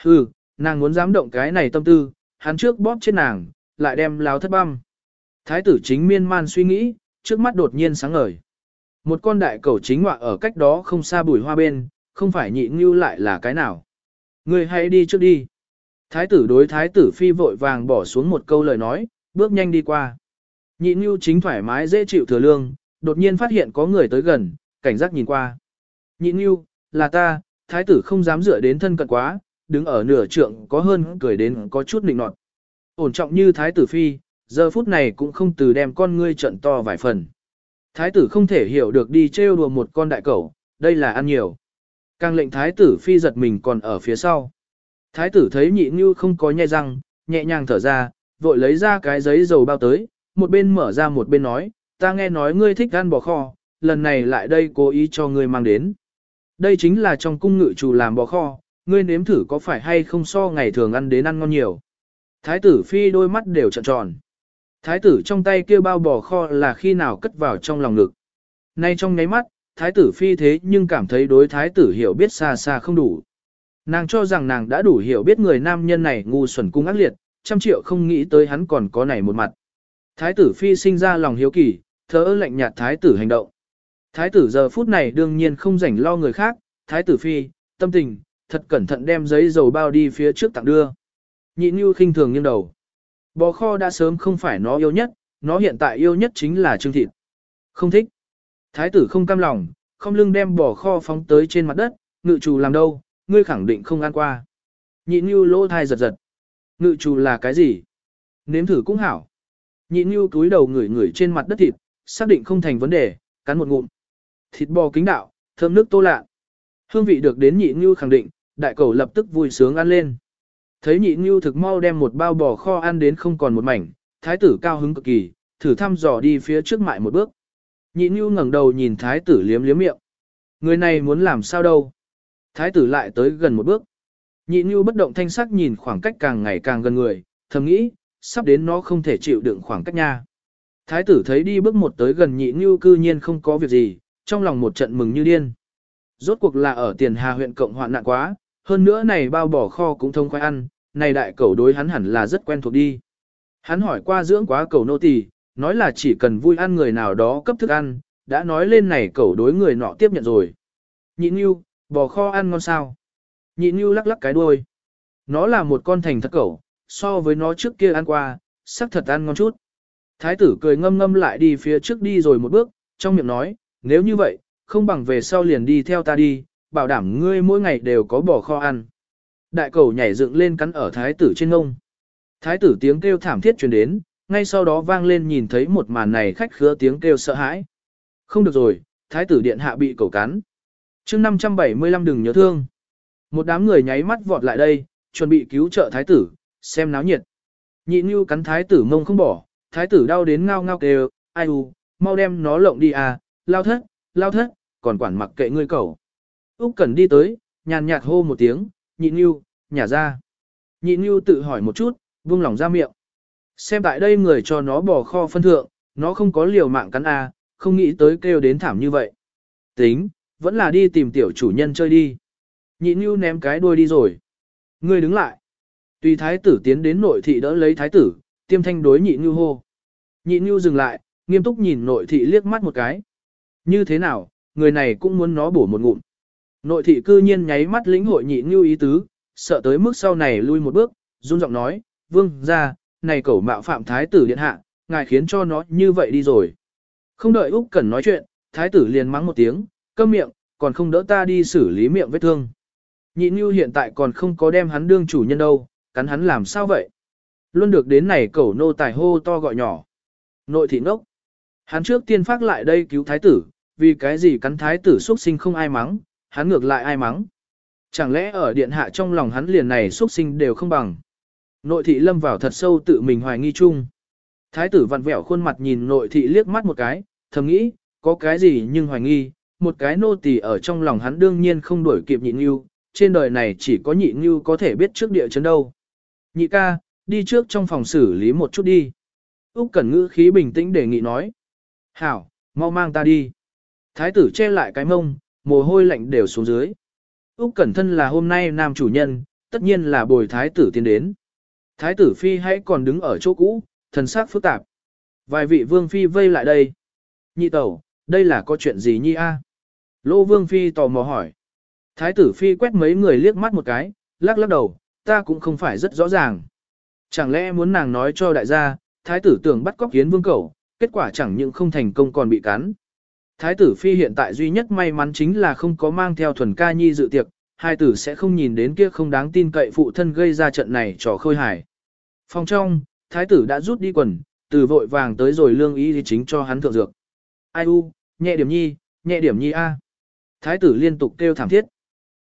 Hừ, nàng muốn dám động cái này tâm tư, hắn trước bóp trên nàng, lại đem lao thất băm. Thái tử chính miên man suy nghĩ, trước mắt đột nhiên sáng ngời. Một con đại cầu chính ngọa ở cách đó không xa bùi hoa bên, không phải nhị như lại là cái nào. Người hãy đi trước đi. Thái tử đối thái tử phi vội vàng bỏ xuống một câu lời nói, bước nhanh đi qua. Nhị Nhu chính thoải mái dễ chịu thừa lương, đột nhiên phát hiện có người tới gần, cảnh giác nhìn qua. Nhị Nhu, là ta, thái tử không dám dựa đến thân cận quá, đứng ở nửa trượng có hơn cười đến có chút nịnh nọt. Ổn trọng như thái tử phi, giờ phút này cũng không từ đem con ngươi trận to vài phần. Thái tử không thể hiểu được đi trêu đùa một con đại cẩu, đây là ăn nhiều. Càng lệnh thái tử phi giật mình còn ở phía sau. Thái tử thấy nhị như không có nhai răng, nhẹ nhàng thở ra, vội lấy ra cái giấy dầu bao tới, một bên mở ra một bên nói, ta nghe nói ngươi thích ăn bò kho, lần này lại đây cố ý cho ngươi mang đến. Đây chính là trong cung ngự chủ làm bò kho, ngươi nếm thử có phải hay không so ngày thường ăn đến ăn ngon nhiều. Thái tử phi đôi mắt đều trợn tròn. Thái tử trong tay kia bao bò kho là khi nào cất vào trong lòng ngực. Nay trong nháy mắt, thái tử phi thế nhưng cảm thấy đối thái tử hiểu biết xa xa không đủ. Nàng cho rằng nàng đã đủ hiểu biết người nam nhân này ngu xuẩn cung ác liệt, trăm triệu không nghĩ tới hắn còn có này một mặt. Thái tử phi sinh ra lòng hiếu kỳ, thở lạnh nhạt thái tử hành động. Thái tử giờ phút này đương nhiên không rảnh lo người khác, thái tử phi, tâm tình, thật cẩn thận đem giấy dầu bao đi phía trước tặng đưa. Nhị Nhu khinh thường nghiêng đầu. Bò kho đã sớm không phải nó yêu nhất, nó hiện tại yêu nhất chính là trương thịt. Không thích. Thái tử không cam lòng, không lưng đem bò kho phóng tới trên mặt đất, ngự chủ làm đâu, ngươi khẳng định không ăn qua. Nhị Nhu lỗ thai giật giật. Ngự chủ là cái gì? Nếm thử cũng hảo. Nhị Nhu túi đầu ngửi ngửi trên mặt đất thịt, xác định không thành vấn đề, cắn một ngụm. Thịt bò kính đạo, thơm nước tô lạ. Hương vị được đến nhị Nhu khẳng định, đại cầu lập tức vui sướng ăn lên. Thấy nhị Nhu thực mau đem một bao bò kho ăn đến không còn một mảnh, thái tử cao hứng cực kỳ, thử thăm dò đi phía trước mại một bước. Nhị Nhu ngẩng đầu nhìn thái tử liếm liếm miệng. Người này muốn làm sao đâu? Thái tử lại tới gần một bước. Nhị Nhu bất động thanh sắc nhìn khoảng cách càng ngày càng gần người, thầm nghĩ, sắp đến nó không thể chịu đựng khoảng cách nha. Thái tử thấy đi bước một tới gần nhị Nhu cư nhiên không có việc gì, trong lòng một trận mừng như điên. Rốt cuộc là ở tiền hà huyện cộng hoạn nạn quá, hơn nữa này bao bỏ kho cũng thông khoai ăn, này đại cẩu đối hắn hẳn là rất quen thuộc đi. Hắn hỏi qua dưỡng quá cẩu nô tỳ, nói là chỉ cần vui ăn người nào đó cấp thức ăn, đã nói lên này cẩu đối người nọ tiếp nhận rồi. Nhị Nhu, bò kho ăn ngon sao? Nhị Nhu lắc lắc cái đuôi. Nó là một con thành thật cẩu, so với nó trước kia ăn qua, sắc thật ăn ngon chút. Thái tử cười ngâm ngâm lại đi phía trước đi rồi một bước, trong miệng nói, nếu như vậy, không bằng về sau liền đi theo ta đi, bảo đảm ngươi mỗi ngày đều có bò kho ăn. Đại cầu nhảy dựng lên cắn ở thái tử trên ngông. Thái tử tiếng kêu thảm thiết truyền đến, ngay sau đó vang lên nhìn thấy một màn này khách khứa tiếng kêu sợ hãi. Không được rồi, thái tử điện hạ bị cầu cắn chương 575 đừng nhớ thương. Một đám người nháy mắt vọt lại đây, chuẩn bị cứu trợ thái tử, xem náo nhiệt. Nhị Nhu cắn thái tử mông không bỏ, thái tử đau đến ngao ngao kêu, ai u, mau đem nó lộng đi à, lao thất, lao thất, còn quản mặc kệ ngươi cầu. Úc Cẩn đi tới, nhàn nhạt hô một tiếng, nhị Nhu, nhả ra. Nhị Nhu tự hỏi một chút, buông lỏng ra miệng. Xem tại đây người cho nó bỏ kho phân thượng, Nó không có liều mạng cắn A, không nghĩ tới kêu đến thảm như vậy. Tính, vẫn là đi tìm tiểu chủ nhân chơi đi. Nhị Nhu ném cái đuôi đi rồi. Ngươi đứng lại. Tùy thái tử tiến đến nội thị đỡ lấy thái tử, tiêm thanh đối nhị Nhu hô. Nhị Nhu dừng lại, nghiêm túc nhìn nội thị liếc mắt một cái. Như thế nào, người này cũng muốn nó bổ một ngụm. Nội thị cư nhiên nháy mắt lĩnh hội nhị Nhu ý tứ, sợ tới mức sau này lui một bước, run giọng nói, vương ra, này cẩu mạo phạm thái tử điện hạ, ngài khiến cho nó như vậy đi rồi. Không đợi Úc Cẩn nói chuyện, thái tử liền mắng một tiếng, câm miệng, còn không đỡ ta đi xử lý miệng vết thương. Nhị Nhu hiện tại còn không có đem hắn đương chủ nhân đâu, cắn hắn làm sao vậy? Luôn được đến này cẩu nô tài hô to gọi nhỏ. Nội thị ngốc. Hắn trước tiên phát lại đây cứu thái tử, vì cái gì cắn thái tử xuất sinh không ai mắng, hắn ngược lại ai mắng. Chẳng lẽ ở điện hạ trong lòng hắn liền này xuất sinh đều không bằng. Nội thị lâm vào thật sâu tự mình hoài nghi chung. Thái tử vặn vẹo khuôn mặt nhìn nội thị liếc mắt một cái, thầm nghĩ, có cái gì nhưng hoài nghi, một cái nô tỳ ở trong lòng hắn đương nhiên không đuổi kịp nhị ngưu, trên đời này chỉ có nhị ngưu có thể biết trước địa chấn đâu. Nhị ca, đi trước trong phòng xử lý một chút đi. Úc Cẩn ngữ khí bình tĩnh đề nghị nói. Hảo, mau mang ta đi. Thái tử che lại cái mông, mồ hôi lạnh đều xuống dưới. Úc Cẩn thân là hôm nay nam chủ nhân, tất nhiên là bồi thái tử tiến đến. Thái tử phi hãy còn đứng ở chỗ cũ, thần sắc phức tạp. Vài vị vương phi vây lại đây. Nhị tẩu, đây là có chuyện gì nhi a? Lô vương phi tò mò hỏi. Thái tử phi quét mấy người liếc mắt một cái, lắc lắc đầu, ta cũng không phải rất rõ ràng. Chẳng lẽ muốn nàng nói cho đại gia, thái tử tưởng bắt cóc kiến vương cẩu, kết quả chẳng những không thành công còn bị cắn. Thái tử phi hiện tại duy nhất may mắn chính là không có mang theo thuần ca nhi dự tiệc, hai tử sẽ không nhìn đến kia không đáng tin cậy phụ thân gây ra trận này trò khôi hài. Phòng trong, thái tử đã rút đi quần, từ vội vàng tới rồi lương ý thì chính cho hắn thượng dược. Ai u, nhẹ điểm nhi, nhẹ điểm nhi a. Thái tử liên tục kêu thảm thiết.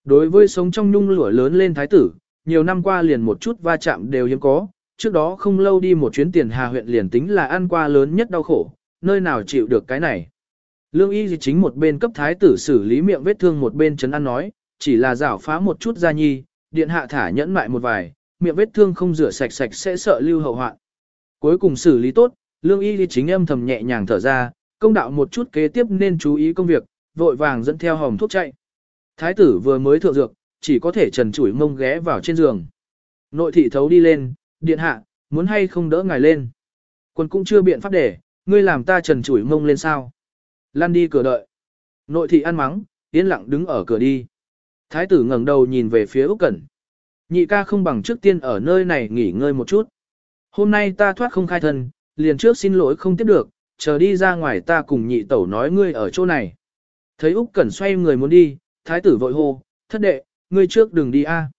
Đối với sống trong nhung lửa lớn lên thái tử, nhiều năm qua liền một chút va chạm đều hiếm có, trước đó không lâu đi một chuyến tiền hà huyện liền tính là ăn qua lớn nhất đau khổ, nơi nào chịu được cái này. Lương y gì chính một bên cấp thái tử xử lý miệng vết thương một bên chấn ăn nói, chỉ là rảo phá một chút da nhi, điện hạ thả nhẫn mại một vài, miệng vết thương không rửa sạch sạch sẽ sợ lưu hậu hoạn. Cuối cùng xử lý tốt, lương y lý chính âm thầm nhẹ nhàng thở ra, công đạo một chút kế tiếp nên chú ý công việc, vội vàng dẫn theo hồng thuốc chạy. Thái tử vừa mới thượng dược, chỉ có thể trần chủi mông ghé vào trên giường. Nội thị thấu đi lên, điện hạ, muốn hay không đỡ ngài lên. Quân cũng chưa biện pháp để, ngươi làm ta trần chủi mông lên sao. Lan đi cửa đợi. Nội thị ăn mắng, yên lặng đứng ở cửa đi. Thái tử ngẩng đầu nhìn về phía Úc Cẩn. Nhị ca không bằng trước tiên ở nơi này nghỉ ngơi một chút. Hôm nay ta thoát không khai thân, liền trước xin lỗi không tiếp được, chờ đi ra ngoài ta cùng nhị tẩu nói ngươi ở chỗ này. Thấy Úc Cẩn xoay người muốn đi, thái tử vội hô, thất đệ, ngươi trước đừng đi a.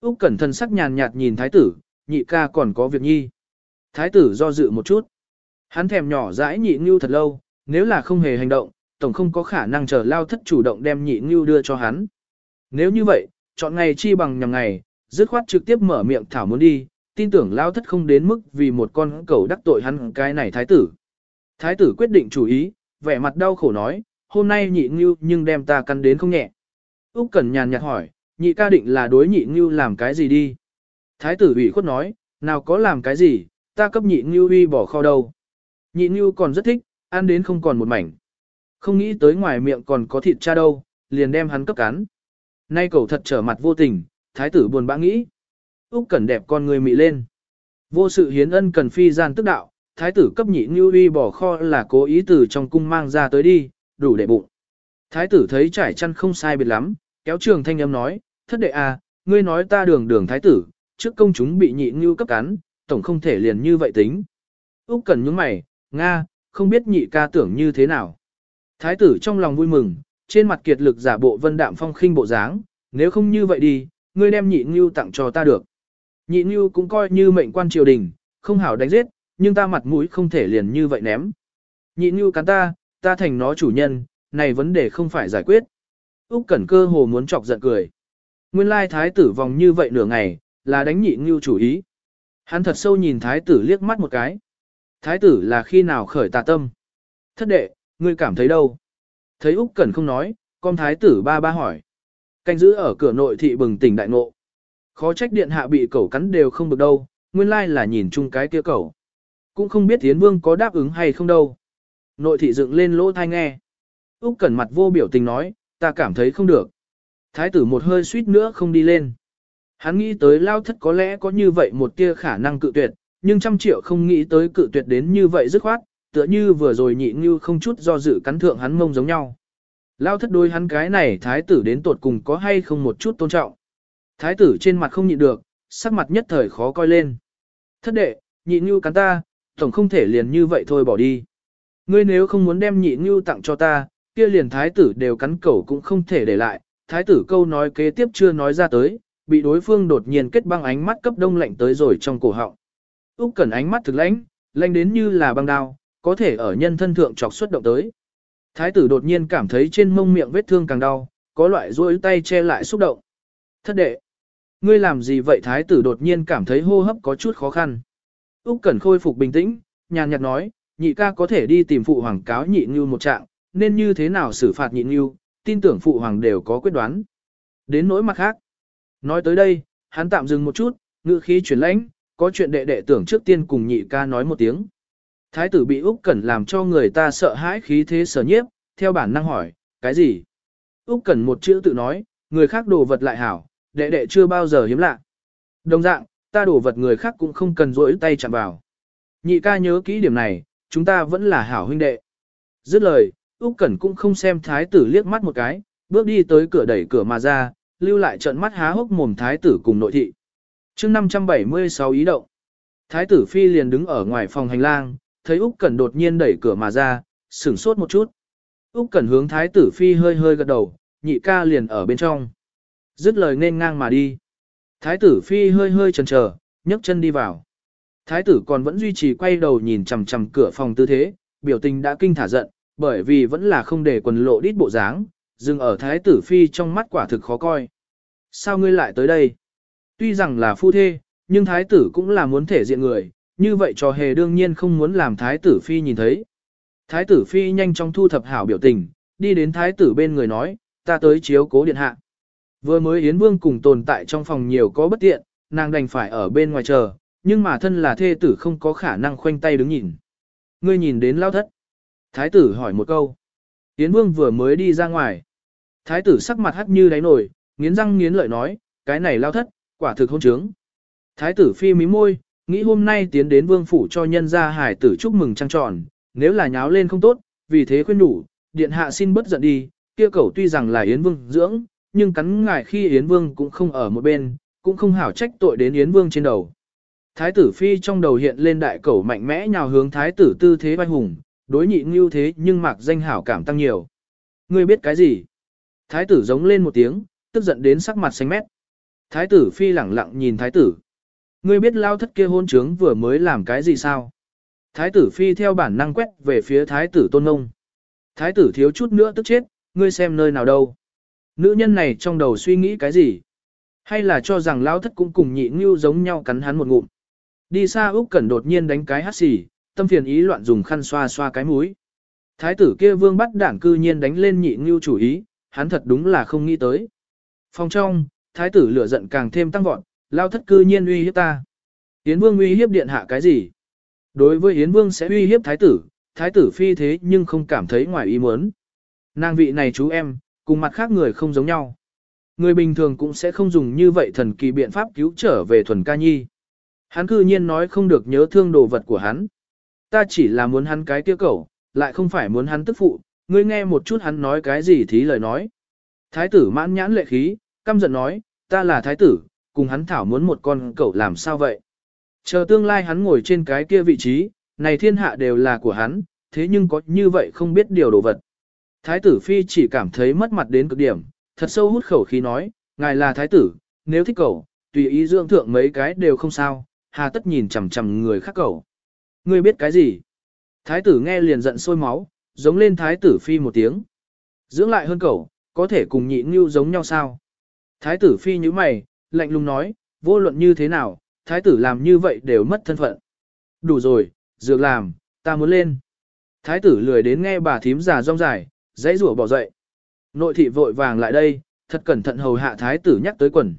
Úc Cẩn thân sắc nhàn nhạt nhìn thái tử, nhị ca còn có việc nhi. Thái tử do dự một chút. Hắn thèm nhỏ dãi nhị Nưu thật lâu, nếu là không hề hành động, tổng không có khả năng chờ lao thất chủ động đem nhị Nưu đưa cho hắn. Nếu như vậy, chọn ngày chi bằng nhằm ngày, dứt khoát trực tiếp mở miệng thảo muốn đi, tin tưởng lao thất không đến mức vì một con cẩu đắc tội hắn cái này thái tử. Thái tử quyết định chủ ý, vẻ mặt đau khổ nói, hôm nay nhị ngưu nhưng đem ta cắn đến không nhẹ. Úc Cẩn nhàn nhạt hỏi, nhị ca định là đối nhị ngưu làm cái gì đi? Thái tử ủy khuất nói, nào có làm cái gì, ta cấp nhị ngưu uy bỏ kho đâu. Nhị ngưu còn rất thích, ăn đến không còn một mảnh. Không nghĩ tới ngoài miệng còn có thịt cha đâu, liền đem hắn cấp cắn. Nay cậu thật trở mặt vô tình, thái tử buồn bã nghĩ. Úc Cẩn đẹp con người mị lên. Vô sự hiến ân cần phi gian tức đạo, thái tử cấp nhị ngưu uy bỏ kho là cố ý từ trong cung mang ra tới đi, đủ để bụng. Thái tử thấy trải chăn không sai biệt lắm, kéo trường thanh âm nói, thất đệ à, ngươi nói ta đường đường thái tử, trước công chúng bị nhị ngưu cấp cắn, tổng không thể liền như vậy tính. Úc cần những mày, Nga, không biết nhị ca tưởng như thế nào. Thái tử trong lòng vui mừng, trên mặt kiệt lực giả bộ vân đạm phong khinh bộ dáng, nếu không như vậy đi, ngươi đem nhị ngưu tặng cho ta được. Nhị ngưu cũng coi như mệnh quan triều đình, không hảo đánh giết, nhưng ta mặt mũi không thể liền như vậy ném. Nhị ngưu cắn ta, ta thành nó chủ nhân, này vấn đề không phải giải quyết. Úc Cẩn cơ hồ muốn chọc giận cười. Nguyên lai thái tử vòng như vậy nửa ngày, là đánh nhị ngưu chủ ý. Hắn thật sâu nhìn thái tử liếc mắt một cái. Thái tử là khi nào khởi tà tâm? Thất đệ, ngươi cảm thấy đâu? Thấy Úc Cẩn không nói, con thái tử ba ba hỏi. Canh giữ ở cửa nội thị bừng tỉnh đại ngộ. Khó trách điện hạ bị cẩu cắn đều không được đâu, nguyên lai là nhìn chung cái kia cẩu. Cũng không biết Yến Vương có đáp ứng hay không đâu. Nội thị dựng lên lỗ thai nghe. Úc Cẩn mặt vô biểu tình nói, ta cảm thấy không được. Thái tử một hơi suýt nữa không đi lên. Hắn nghĩ tới lao thất có lẽ có như vậy một tia khả năng cự tuyệt, nhưng trăm triệu không nghĩ tới cự tuyệt đến như vậy dứt khoát, tựa như vừa rồi nhị như không chút do dự cắn thượng hắn mông giống nhau. Lao thất đôi hắn cái này thái tử đến tột cùng có hay không một chút tôn trọng. Thái tử trên mặt không nhịn được, sắc mặt nhất thời khó coi lên. Thất đệ, nhị như cắn ta, tổng không thể liền như vậy thôi bỏ đi. Ngươi nếu không muốn đem nhị ngưu tặng cho ta, kia liền thái tử đều cắn cẩu cũng không thể để lại. Thái tử câu nói kế tiếp chưa nói ra tới, bị đối phương đột nhiên kết băng ánh mắt cấp đông lạnh tới rồi trong cổ họng. Úc Cẩn ánh mắt thực lãnh, lãnh đến như là băng đao, có thể ở nhân thân thượng chọc xuất động tới. Thái tử đột nhiên cảm thấy trên mông miệng vết thương càng đau, có loại duỗi tay che lại xúc động. Thất đệ, ngươi làm gì vậy? Thái tử đột nhiên cảm thấy hô hấp có chút khó khăn. Úc Cẩn khôi phục bình tĩnh, nhàn nhạt nói, nhị ca có thể đi tìm phụ hoàng cáo nhị như một trạng, nên như thế nào xử phạt nhị như, tin tưởng phụ hoàng đều có quyết đoán. Đến nỗi mặt khác. Nói tới đây, hắn tạm dừng một chút, ngữ khí chuyển lãnh, có chuyện đệ đệ tưởng trước tiên cùng nhị ca nói một tiếng. Thái tử bị Úc Cẩn làm cho người ta sợ hãi khí thế sở nhiếp, theo bản năng hỏi, cái gì? Úc Cẩn một chữ tự nói, người khác đồ vật lại hảo, đệ đệ chưa bao giờ hiếm lạ. Đồng dạng, ta đồ vật người khác cũng không cần rỗi tay chạm vào. Nhị ca nhớ kỹ điểm này, chúng ta vẫn là hảo huynh đệ. Dứt lời, Úc Cẩn cũng không xem thái tử liếc mắt một cái, bước đi tới cửa đẩy cửa mà ra, lưu lại trận mắt há hốc mồm thái tử cùng nội thị. Chương 576 ý động. Thái tử phi liền đứng ở ngoài phòng hành lang, thấy Úc Cẩn đột nhiên đẩy cửa mà ra, sửng sốt một chút. Úc Cẩn hướng thái tử phi hơi hơi gật đầu, nhị ca liền ở bên trong. Dứt lời nên ngang mà đi. Thái tử phi hơi hơi chần chờ, nhấc chân đi vào. Thái tử còn vẫn duy trì quay đầu nhìn chằm chằm cửa phòng tư thế, biểu tình đã kinh thả giận, bởi vì vẫn là không để quần lộ đít bộ dáng, dừng ở thái tử phi trong mắt quả thực khó coi. Sao ngươi lại tới đây? Tuy rằng là phu thê, nhưng thái tử cũng là muốn thể diện người, như vậy trò hề đương nhiên không muốn làm thái tử phi nhìn thấy. Thái tử phi nhanh chóng thu thập hảo biểu tình, đi đến thái tử bên người nói, ta tới chiếu cố điện hạ. Vừa mới Yến Vương cùng tồn tại trong phòng nhiều có bất tiện, nàng đành phải ở bên ngoài chờ, nhưng mà thân là thê tử không có khả năng khoanh tay đứng nhìn. Ngươi nhìn đến lao thất. Thái tử hỏi một câu. Yến Vương vừa mới đi ra ngoài. Thái tử sắc mặt hắt như đáy nổi, nghiến răng nghiến lợi nói, cái này lao thất, quả thực hôn trướng. Thái tử phi mí môi, nghĩ hôm nay tiến đến vương phủ cho nhân gia hải tử chúc mừng trăng tròn, nếu là nháo lên không tốt, vì thế khuyên đủ, điện hạ xin bất giận đi, kia cầu tuy rằng là Yến Vương dưỡng, nhưng cắn ngài khi Yến Vương cũng không ở một bên, cũng không hảo trách tội đến Yến Vương trên đầu. Thái tử phi trong đầu hiện lên đại cẩu mạnh mẽ nhào hướng thái tử tư thế vai hùng, đối nhị ngưu thế nhưng mạc danh hảo cảm tăng nhiều. Ngươi biết cái gì? Thái tử giống lên một tiếng, tức giận đến sắc mặt xanh mét. Thái tử phi lẳng lặng nhìn thái tử. Ngươi biết lao thất kia hôn trướng vừa mới làm cái gì sao? Thái tử phi theo bản năng quét về phía thái tử tôn ngông. Thái tử thiếu chút nữa tức chết, ngươi xem nơi nào đâu. Nữ nhân này trong đầu suy nghĩ cái gì? Hay là cho rằng lao thất cũng cùng nhị ngưu giống nhau cắn hắn một ngụm. Đi xa Úc Cẩn đột nhiên đánh cái hắt xì, tâm phiền ý loạn dùng khăn xoa xoa cái mũi. Thái tử kia vương bắt đảng cư nhiên đánh lên nhị như chủ ý, hắn thật đúng là không nghĩ tới. Phòng trong, thái tử lửa giận càng thêm tăng vọt, lao thất cư nhiên uy hiếp ta. Yến vương uy hiếp điện hạ cái gì? Đối với Yến vương sẽ uy hiếp thái tử, thái tử phi thế nhưng không cảm thấy ngoài ý muốn. Nàng vị này chú em, cùng mặt khác người không giống nhau. Người bình thường cũng sẽ không dùng như vậy thần kỳ biện pháp cứu trở về thuần ca nhi. Hắn cư nhiên nói không được nhớ thương đồ vật của hắn. Ta chỉ là muốn hắn cái kia cẩu, lại không phải muốn hắn tức phụ, ngươi nghe một chút hắn nói cái gì thí lời nói. Thái tử mãn nhãn lệ khí, căm giận nói, ta là thái tử, cùng hắn thảo muốn một con cẩu làm sao vậy. Chờ tương lai hắn ngồi trên cái kia vị trí, này thiên hạ đều là của hắn, thế nhưng có như vậy không biết điều đồ vật. Thái tử phi chỉ cảm thấy mất mặt đến cực điểm, thật sâu hút khẩu khí nói, ngài là thái tử, nếu thích cẩu, tùy ý dưỡng thượng mấy cái đều không sao, hà tất nhìn chằm chằm người khác cầu. Ngươi biết cái gì? Thái tử nghe liền giận sôi máu, giống lên thái tử phi một tiếng. Dưỡng lại hơn cầu, có thể cùng nhị ngưu giống nhau sao? Thái tử phi như mày, lạnh lùng nói, vô luận như thế nào, thái tử làm như vậy đều mất thân phận. Đủ rồi, dược làm, ta muốn lên. Thái tử lười đến nghe bà thím già rong dài, dãy rủa bỏ dậy. Nội thị vội vàng lại đây, thật cẩn thận hầu hạ thái tử nhắc tới quần.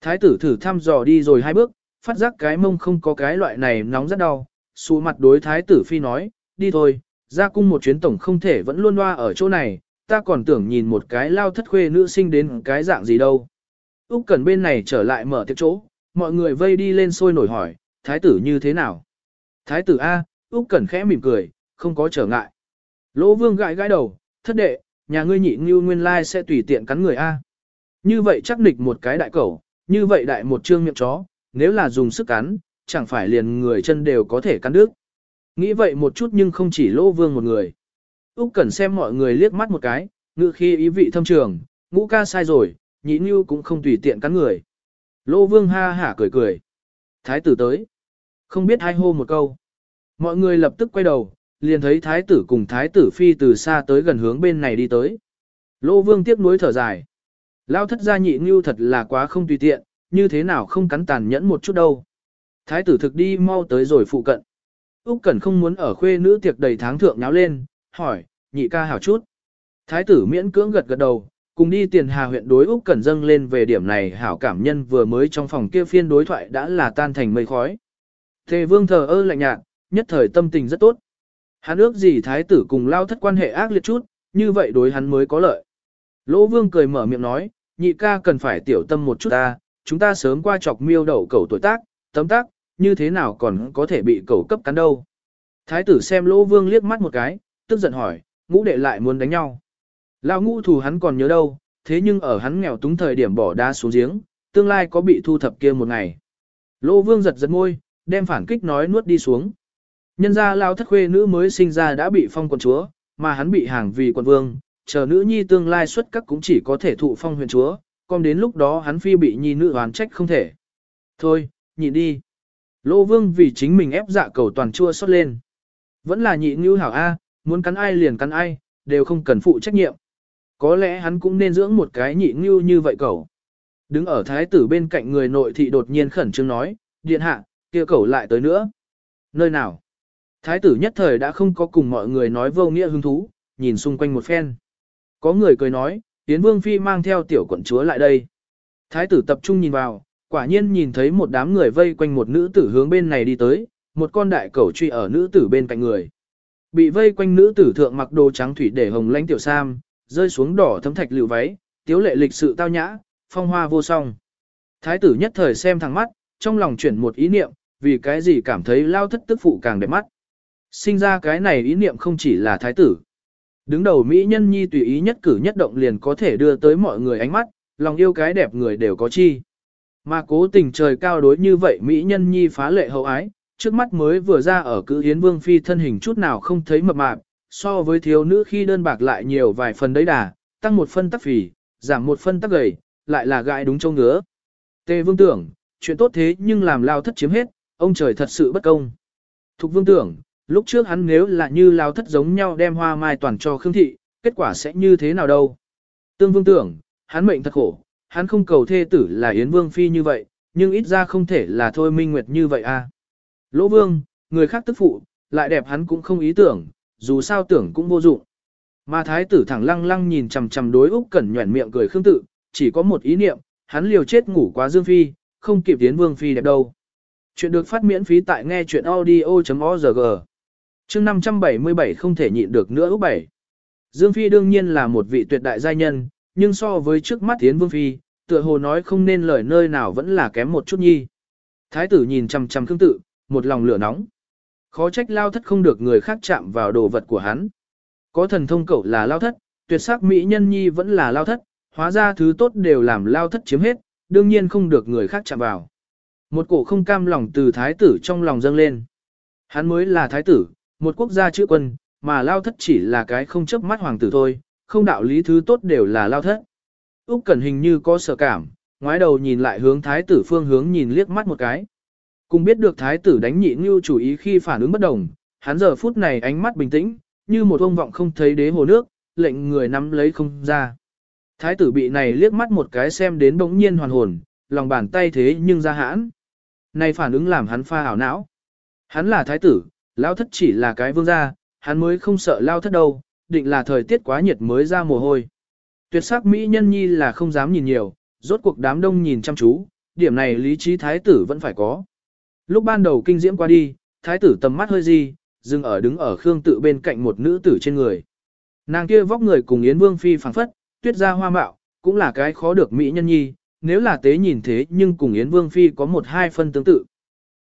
Thái tử thử thăm dò đi rồi hai bước, phát giác cái mông không có cái loại này nóng rất đau, Xù mặt đối thái tử phi nói, đi thôi, ra cung một chuyến tổng không thể vẫn luôn loa ở chỗ này, ta còn tưởng nhìn một cái lao thất khuê nữ sinh đến cái dạng gì đâu. Úc Cẩn bên này trở lại mở tiệc chỗ, mọi người vây đi lên sôi nổi hỏi, thái tử như thế nào? Thái tử A, Úc Cẩn khẽ mỉm cười, không có trở ngại. Lỗ Vương gãi gãi đầu, thất đệ, nhà ngươi nhị như nguyên lai sẽ tùy tiện cắn người A. Như vậy chắc nịch một cái đại cẩu, như vậy đại một trương miệng chó, nếu là dùng sức cắn, chẳng phải liền người chân đều có thể cắn đứt. Nghĩ vậy một chút nhưng không chỉ Lỗ Vương một người. Úc Cẩn xem mọi người liếc mắt một cái, ngữ khi ý vị thâm trường, ngũ ca sai rồi, nhị ngưu cũng không tùy tiện cắn người. Lỗ Vương ha hả cười cười. Thái tử tới. Không biết hai hô một câu. Mọi người lập tức quay đầu, liền thấy thái tử cùng thái tử phi từ xa tới gần hướng bên này đi tới. Lỗ Vương tiếc nuối thở dài. Lao thất gia nhị ngưu thật là quá không tùy tiện, như thế nào không cắn tàn nhẫn một chút đâu. Thái tử thực đi mau tới rồi phụ cận. Úc Cẩn không muốn ở khuê nữ tiệc đầy tháng thượng nháo lên, hỏi, nhị ca hảo chút. Thái tử miễn cưỡng gật gật đầu, cùng đi tiền hà huyện đối Úc Cẩn dâng lên về điểm này hảo cảm nhân vừa mới trong phòng kia phiên đối thoại đã là tan thành mây khói. Thề vương thờ ơ lạnh nhạt, nhất thời tâm tình rất tốt. Hắn ước gì thái tử cùng lao thất quan hệ ác liệt chút, như vậy đối hắn mới có lợi. Lỗ vương cười mở miệng nói, nhị ca cần phải tiểu tâm một chút ta, chúng ta sớm qua chọc miêu đậu cẩu tuổi tác, tấm tác, như thế nào còn có thể bị cẩu cấp cắn đâu. Thái tử xem lỗ vương liếc mắt một cái, tức giận hỏi, ngũ đệ lại muốn đánh nhau. Lão ngũ thù hắn còn nhớ đâu, thế nhưng ở hắn nghèo túng thời điểm bỏ đá xuống giếng, tương lai có bị thu thập kia một ngày. Lỗ vương giật giật môi, đem phản kích nói nuốt đi xuống. Nhân ra lao thất khuê nữ mới sinh ra đã bị phong quần chúa, mà hắn bị hàng vì quần vương, chờ nữ nhi tương lai xuất các cũng chỉ có thể thụ phong huyện chúa, còn đến lúc đó hắn phi bị nhi nữ oán trách không thể. Thôi, nhịn đi. Lô vương vì chính mình ép dạ cầu toàn chua xót lên. Vẫn là nhị như hảo A, muốn cắn ai liền cắn ai, đều không cần phụ trách nhiệm. Có lẽ hắn cũng nên dưỡng một cái nhị như như vậy cầu. Đứng ở thái tử bên cạnh người nội thị đột nhiên khẩn trương nói, điện hạ, kia cầu lại tới nữa. Nơi nào? Thái tử nhất thời đã không có cùng mọi người nói vô nghĩa hứng thú, nhìn xung quanh một phen. Có người cười nói, Yến Vương Phi mang theo tiểu quận chúa lại đây. Thái tử tập trung nhìn vào, quả nhiên nhìn thấy một đám người vây quanh một nữ tử hướng bên này đi tới, một con đại cẩu truy ở nữ tử bên cạnh người. Bị vây quanh nữ tử thượng mặc đồ trắng thủy để hồng lãnh tiểu sam, rơi xuống đỏ thấm thạch lựu váy, tiếu lệ lịch sự tao nhã, phong hoa vô song. Thái tử nhất thời xem thẳng mắt, trong lòng chuyển một ý niệm, vì cái gì cảm thấy lao thất tức phụ càng đẹp mắt. Sinh ra cái này ý niệm không chỉ là thái tử. Đứng đầu Mỹ nhân nhi tùy ý nhất cử nhất động liền có thể đưa tới mọi người ánh mắt, lòng yêu cái đẹp người đều có chi. Mà cố tình trời cao đối như vậy Mỹ nhân nhi phá lệ hậu ái, trước mắt mới vừa ra ở cự hiến vương phi thân hình chút nào không thấy mập mạp, so với thiếu nữ khi đơn bạc lại nhiều vài phần đấy đà, tăng một phân tắc phì, giảm một phân tắc gầy, lại là gãi đúng châu ngứa. Tề vương tưởng, chuyện tốt thế nhưng làm lao thất chiếm hết, ông trời thật sự bất công. Thục vương tưởng, Lúc trước hắn nếu là như lao thất giống nhau đem hoa mai toàn cho Khương Thị, kết quả sẽ như thế nào đâu. Tương Vương tưởng, hắn mệnh thật khổ, hắn không cầu thê tử là Yến Vương Phi như vậy, nhưng ít ra không thể là thôi minh nguyệt như vậy a. À. Lỗ Vương, người khác tức phụ, lại đẹp hắn cũng không ý tưởng, dù sao tưởng cũng vô dụng. Mà thái tử thẳng lăng lăng nhìn chằm chằm đối Úc Cẩn nhuẩn miệng cười khương tự, chỉ có một ý niệm, hắn liều chết ngủ quá Dương Phi, không kịp tiến Vương Phi đẹp đâu. Chuyện được phát miễn phí tại nghe chuyện audio.org chương 577 không thể nhịn được nữa Úc Bảy. Dương Phi đương nhiên là một vị tuyệt đại giai nhân, nhưng so với trước mắt Tiến Vương Phi, tựa hồ nói không nên lời nơi nào vẫn là kém một chút nhi. Thái tử nhìn chằm chằm khương tự, một lòng lửa nóng. Khó trách lao thất không được người khác chạm vào đồ vật của hắn. Có thần thông cậu là lao thất, tuyệt sắc mỹ nhân nhi vẫn là lao thất, hóa ra thứ tốt đều làm lao thất chiếm hết, đương nhiên không được người khác chạm vào. Một cổ không cam lòng từ thái tử trong lòng dâng lên. Hắn mới là thái tử, một quốc gia chữ quân, mà lao thất chỉ là cái không chấp mắt hoàng tử thôi, không đạo lý thứ tốt đều là lao thất. Úc Cẩn hình như có sợ cảm, ngoái đầu nhìn lại hướng thái tử phương hướng nhìn liếc mắt một cái. Cùng biết được thái tử đánh nhị như chủ ý khi phản ứng bất đồng, hắn giờ phút này ánh mắt bình tĩnh, như một ông vọng không thấy đế hồ nước, lệnh người nắm lấy không ra. Thái tử bị này liếc mắt một cái xem đến bỗng nhiên hoàn hồn, lòng bàn tay thế nhưng ra hãn. Này phản ứng làm hắn pha ảo não. Hắn là thái tử, Lao thất chỉ là cái vương gia, hắn mới không sợ lao thất đâu, định là thời tiết quá nhiệt mới ra mồ hôi. Tuyệt sắc Mỹ nhân nhi là không dám nhìn nhiều, rốt cuộc đám đông nhìn chăm chú, điểm này lý trí thái tử vẫn phải có. Lúc ban đầu kinh diễm qua đi, thái tử tầm mắt hơi gì, dừng ở đứng ở Khương tự bên cạnh một nữ tử trên người. Nàng kia vóc người cùng Yến Vương Phi phảng phất, tuyết ra hoa mạo, cũng là cái khó được mỹ nhân nhi, nếu là tế nhìn thế nhưng cùng Yến Vương Phi có một hai phân tương tự.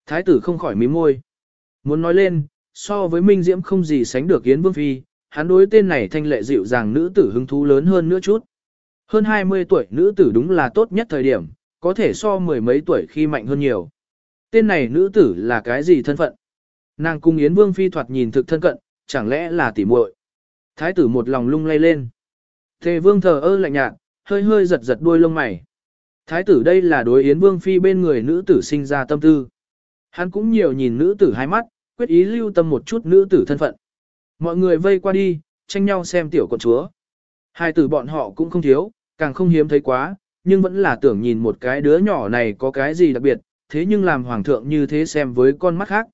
Thái tử không khỏi mím môi. Muốn nói lên, so với Minh Diễm không gì sánh được Yến Vương Phi, hắn đối tên này thanh lệ dịu dàng nữ tử hứng thú lớn hơn nữa chút. Hơn 20 tuổi nữ tử đúng là tốt nhất thời điểm, có thể so mười mấy tuổi khi mạnh hơn nhiều. Tên này nữ tử là cái gì thân phận? Nàng cung Yến Vương Phi thoạt nhìn thực thân cận, chẳng lẽ là tỉ muội? Thái tử một lòng lung lay lên. Thề Vương thờ ơ lạnh nhạt, hơi hơi giật giật đuôi lông mày. Thái tử đây là đối Yến Vương Phi bên người nữ tử sinh ra tâm tư. Hắn cũng nhiều nhìn nữ tử hai mắt, quyết ý lưu tâm một chút nữ tử thân phận. Mọi người vây qua đi, tranh nhau xem tiểu con chúa. Hai tử bọn họ cũng không thiếu, càng không hiếm thấy quá, nhưng vẫn là tưởng nhìn một cái đứa nhỏ này có cái gì đặc biệt, thế nhưng làm hoàng thượng như thế xem với con mắt khác.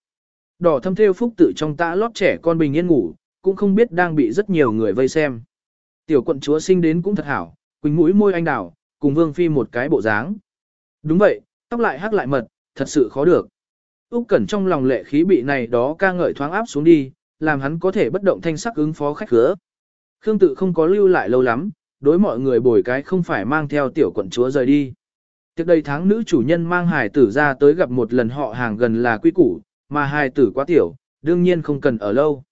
Đỏ thâm theo phúc tự trong tã lót trẻ con bình yên ngủ, cũng không biết đang bị rất nhiều người vây xem. Tiểu quận chúa sinh đến cũng thật hảo, quỳnh mũi môi anh đào, cùng vương phi một cái bộ dáng. Đúng vậy, tóc lại hắc lại mật, thật sự khó được. Úc Cẩn trong lòng lệ khí bị này đó ca ngợi thoáng áp xuống đi, làm hắn có thể bất động thanh sắc ứng phó khách khứa. Khương tự không có lưu lại lâu lắm, đối mọi người bồi cái không phải mang theo tiểu quận chúa rời đi. Tiếp đây tháng nữ chủ nhân mang hài tử ra tới gặp một lần họ hàng gần là quy củ, mà hài tử quá tiểu, đương nhiên không cần ở lâu.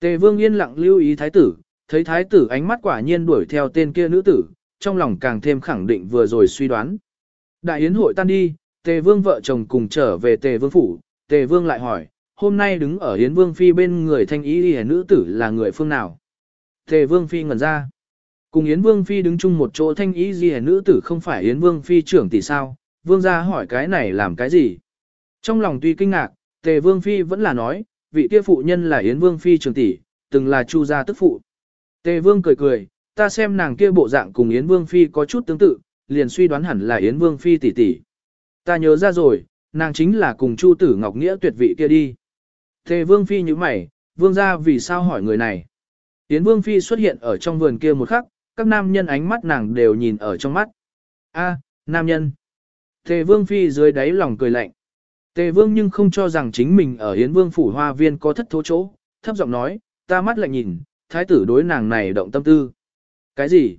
Tề vương yên lặng lưu ý thái tử, thấy thái tử ánh mắt quả nhiên đuổi theo tên kia nữ tử, trong lòng càng thêm khẳng định vừa rồi suy đoán. Đại yến hội tan đi, tề vương vợ chồng cùng trở về tề vương phủ, tề vương lại hỏi, hôm nay đứng ở yến vương phi bên người thanh ý hề nữ tử là người phương nào. Tề vương phi ngẩn ra. Cùng Yến Vương Phi đứng chung một chỗ thanh ý gì nữ tử không phải Yến Vương Phi trưởng tỷ sao, Vương gia hỏi cái này làm cái gì. Trong lòng tuy kinh ngạc, Tề Vương Phi vẫn là nói, vị kia phụ nhân là Yến Vương Phi trưởng tỷ, từng là Chu gia tức phụ. Tề Vương cười cười, ta xem nàng kia bộ dạng cùng Yến Vương Phi có chút tương tự, liền suy đoán hẳn là Yến Vương Phi tỷ tỷ. Ta nhớ ra rồi, nàng chính là cùng Chu tử Ngọc Nghĩa tuyệt vị kia đi. Tề Vương Phi như mày, Vương gia vì sao hỏi người này. Yến Vương Phi xuất hiện ở trong vườn kia một khắc, các nam nhân ánh mắt nàng đều nhìn ở trong mắt. A, nam nhân. Tề Vương Phi dưới đáy lòng cười lạnh. Tề Vương nhưng không cho rằng chính mình ở yến Vương Phủ Hoa Viên có thất thố chỗ, thấp giọng nói, ta mắt lạnh nhìn, thái tử đối nàng này động tâm tư. Cái gì?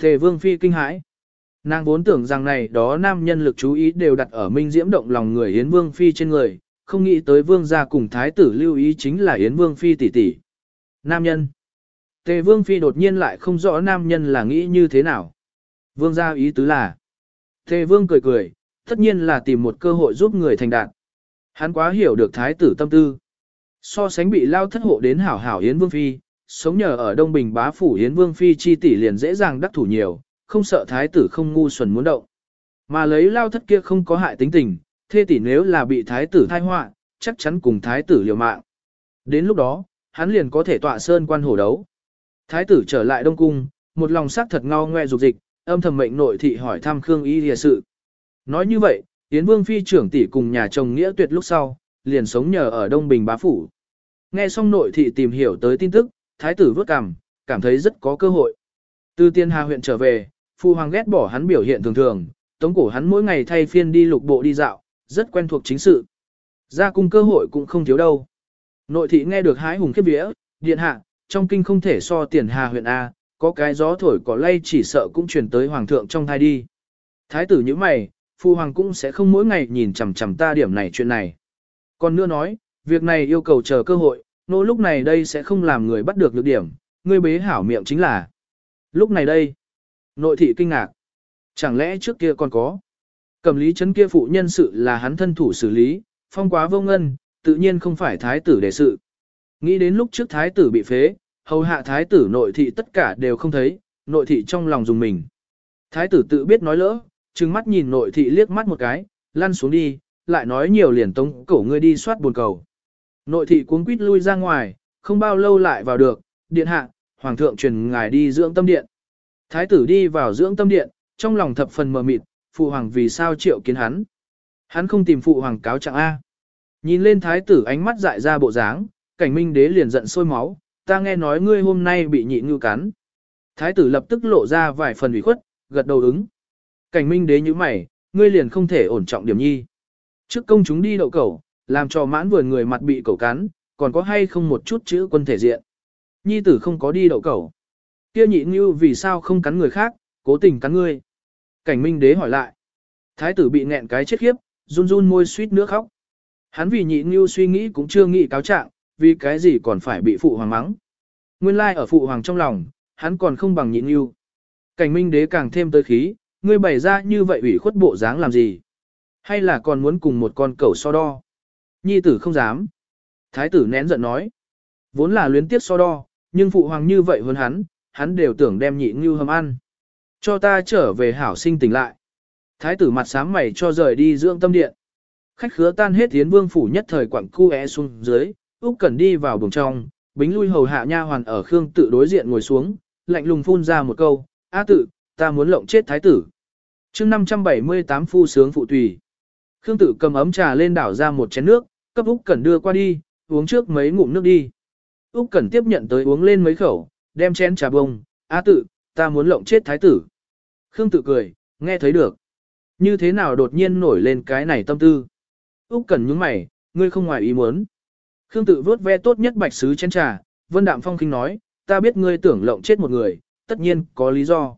Tề Vương Phi kinh hãi. Nàng vốn tưởng rằng này đó nam nhân lực chú ý đều đặt ở minh diễm động lòng người Yến Vương Phi trên người, không nghĩ tới Vương gia cùng thái tử lưu ý chính là Yến Vương Phi tỷ tỷ. Nam nhân. Tề Vương Phi đột nhiên lại không rõ nam nhân là nghĩ như thế nào. Vương gia ý tứ là. Tề Vương cười cười, tất nhiên là tìm một cơ hội giúp người thành đạt. Hắn quá hiểu được thái tử tâm tư. So sánh bị lao thất hộ đến hảo hảo Yến Vương Phi, sống nhờ ở Đông Bình bá phủ Yến Vương Phi chi tỷ liền dễ dàng đắc thủ nhiều, không sợ thái tử không ngu xuẩn muốn động. Mà lấy lao thất kia không có hại tính tình, thê tỷ nếu là bị thái tử thai họa, chắc chắn cùng thái tử liều mạng. Đến lúc đó, hắn liền có thể tọa sơn quan hổ đấu. Thái tử trở lại Đông Cung, một lòng sắc thật ngao ngoe dục dịch, âm thầm mệnh nội thị hỏi thăm Khương Y Lìa sự. Nói như vậy, Yến Vương Phi trưởng tỷ cùng nhà chồng nghĩa tuyệt lúc sau, liền sống nhờ ở Đông Bình bá phủ. Nghe xong nội thị tìm hiểu tới tin tức, thái tử vớt cằm, cảm thấy rất có cơ hội. Từ tiên hà huyện trở về, phu hoàng ghét bỏ hắn biểu hiện thường thường, tống cổ hắn mỗi ngày thay phiên đi lục bộ đi dạo, rất quen thuộc chính sự. Ra cung cơ hội cũng không thiếu đâu. Nội thị nghe được hái hùng khiếp vía, điện hạ, trong kinh không thể so tiền hà huyện A, có cái gió thổi cỏ lay chỉ sợ cũng truyền tới hoàng thượng trong thai đi. Thái tử như mày, phu hoàng cũng sẽ không mỗi ngày nhìn chằm chằm ta điểm này chuyện này. Còn nữa nói, việc này yêu cầu chờ cơ hội, nô lúc này đây sẽ không làm người bắt được được điểm, ngươi bế hảo miệng chính là. Lúc này đây, nội thị kinh ngạc. Chẳng lẽ trước kia còn có? Cầm lý chấn kia phụ nhân sự là hắn thân thủ xử lý, phong quá vô ngân, tự nhiên không phải thái tử đề sự. Nghĩ đến lúc trước thái tử bị phế, hầu hạ thái tử nội thị tất cả đều không thấy, nội thị trong lòng dùng mình. Thái tử tự biết nói lỡ, trừng mắt nhìn nội thị liếc mắt một cái, lăn xuống đi, lại nói nhiều liền tống cổ ngươi đi soát buồn cầu. Nội thị cuống quýt lui ra ngoài, không bao lâu lại vào được, điện hạ, hoàng thượng truyền ngài đi dưỡng tâm điện. Thái tử đi vào dưỡng tâm điện, trong lòng thập phần mờ mịt, phụ hoàng vì sao triệu kiến hắn. Hắn không tìm phụ hoàng cáo trạng A. Nhìn lên thái tử ánh mắt dại ra bộ dáng, cảnh minh đế liền giận sôi máu, ta nghe nói ngươi hôm nay bị nhị ngư cắn. Thái tử lập tức lộ ra vài phần ủy khuất, gật đầu ứng. Cảnh minh đế như mày, ngươi liền không thể ổn trọng điểm nhi. Trước công chúng đi đậu cầu, Làm cho mãn vườn người mặt bị cẩu cắn, còn có hay không một chút chữ quân thể diện. Nhi tử không có đi đậu cẩu. Kia nhị như vì sao không cắn người khác, cố tình cắn ngươi. Cảnh minh đế hỏi lại. Thái tử bị nghẹn cái chết khiếp, run run môi suýt nước khóc. Hắn vì nhị như suy nghĩ cũng chưa nghĩ cáo trạng, vì cái gì còn phải bị phụ hoàng mắng. Nguyên lai ở phụ hoàng trong lòng, hắn còn không bằng nhị như. Cảnh minh đế càng thêm tới khí, ngươi bày ra như vậy ủy khuất bộ dáng làm gì? Hay là còn muốn cùng một con cẩu so đo? Nhi tử không dám. Thái tử nén giận nói. Vốn là luyến tiếc so đo, nhưng phụ hoàng như vậy hơn hắn, hắn đều tưởng đem nhị ngưu hầm ăn. Cho ta trở về hảo sinh tỉnh lại. Thái tử mặt sám mày cho rời đi dưỡng tâm điện. Khách khứa tan hết tiến vương phủ nhất thời quặng cu é xuống dưới, Úc Cẩn đi vào buồng trong, bính lui hầu hạ nha hoàn ở Khương tự đối diện ngồi xuống, lạnh lùng phun ra một câu, "A tự, ta muốn lộng chết thái tử." Chương 578 phu sướng phụ tùy. Khương tự cầm ấm trà lên đảo ra một chén nước, cấp Úc Cẩn đưa qua đi, uống trước mấy ngụm nước đi. Úc Cẩn tiếp nhận tới uống lên mấy khẩu, đem chén trà bông, "A tự, ta muốn lộng chết thái tử." Khương tự cười, nghe thấy được. Như thế nào đột nhiên nổi lên cái này tâm tư? Úc cần những mày, ngươi không ngoài ý muốn. Khương tự vớt ve tốt nhất bạch sứ chén trà, Vân Đạm Phong khinh nói, ta biết ngươi tưởng lộng chết một người, tất nhiên có lý do.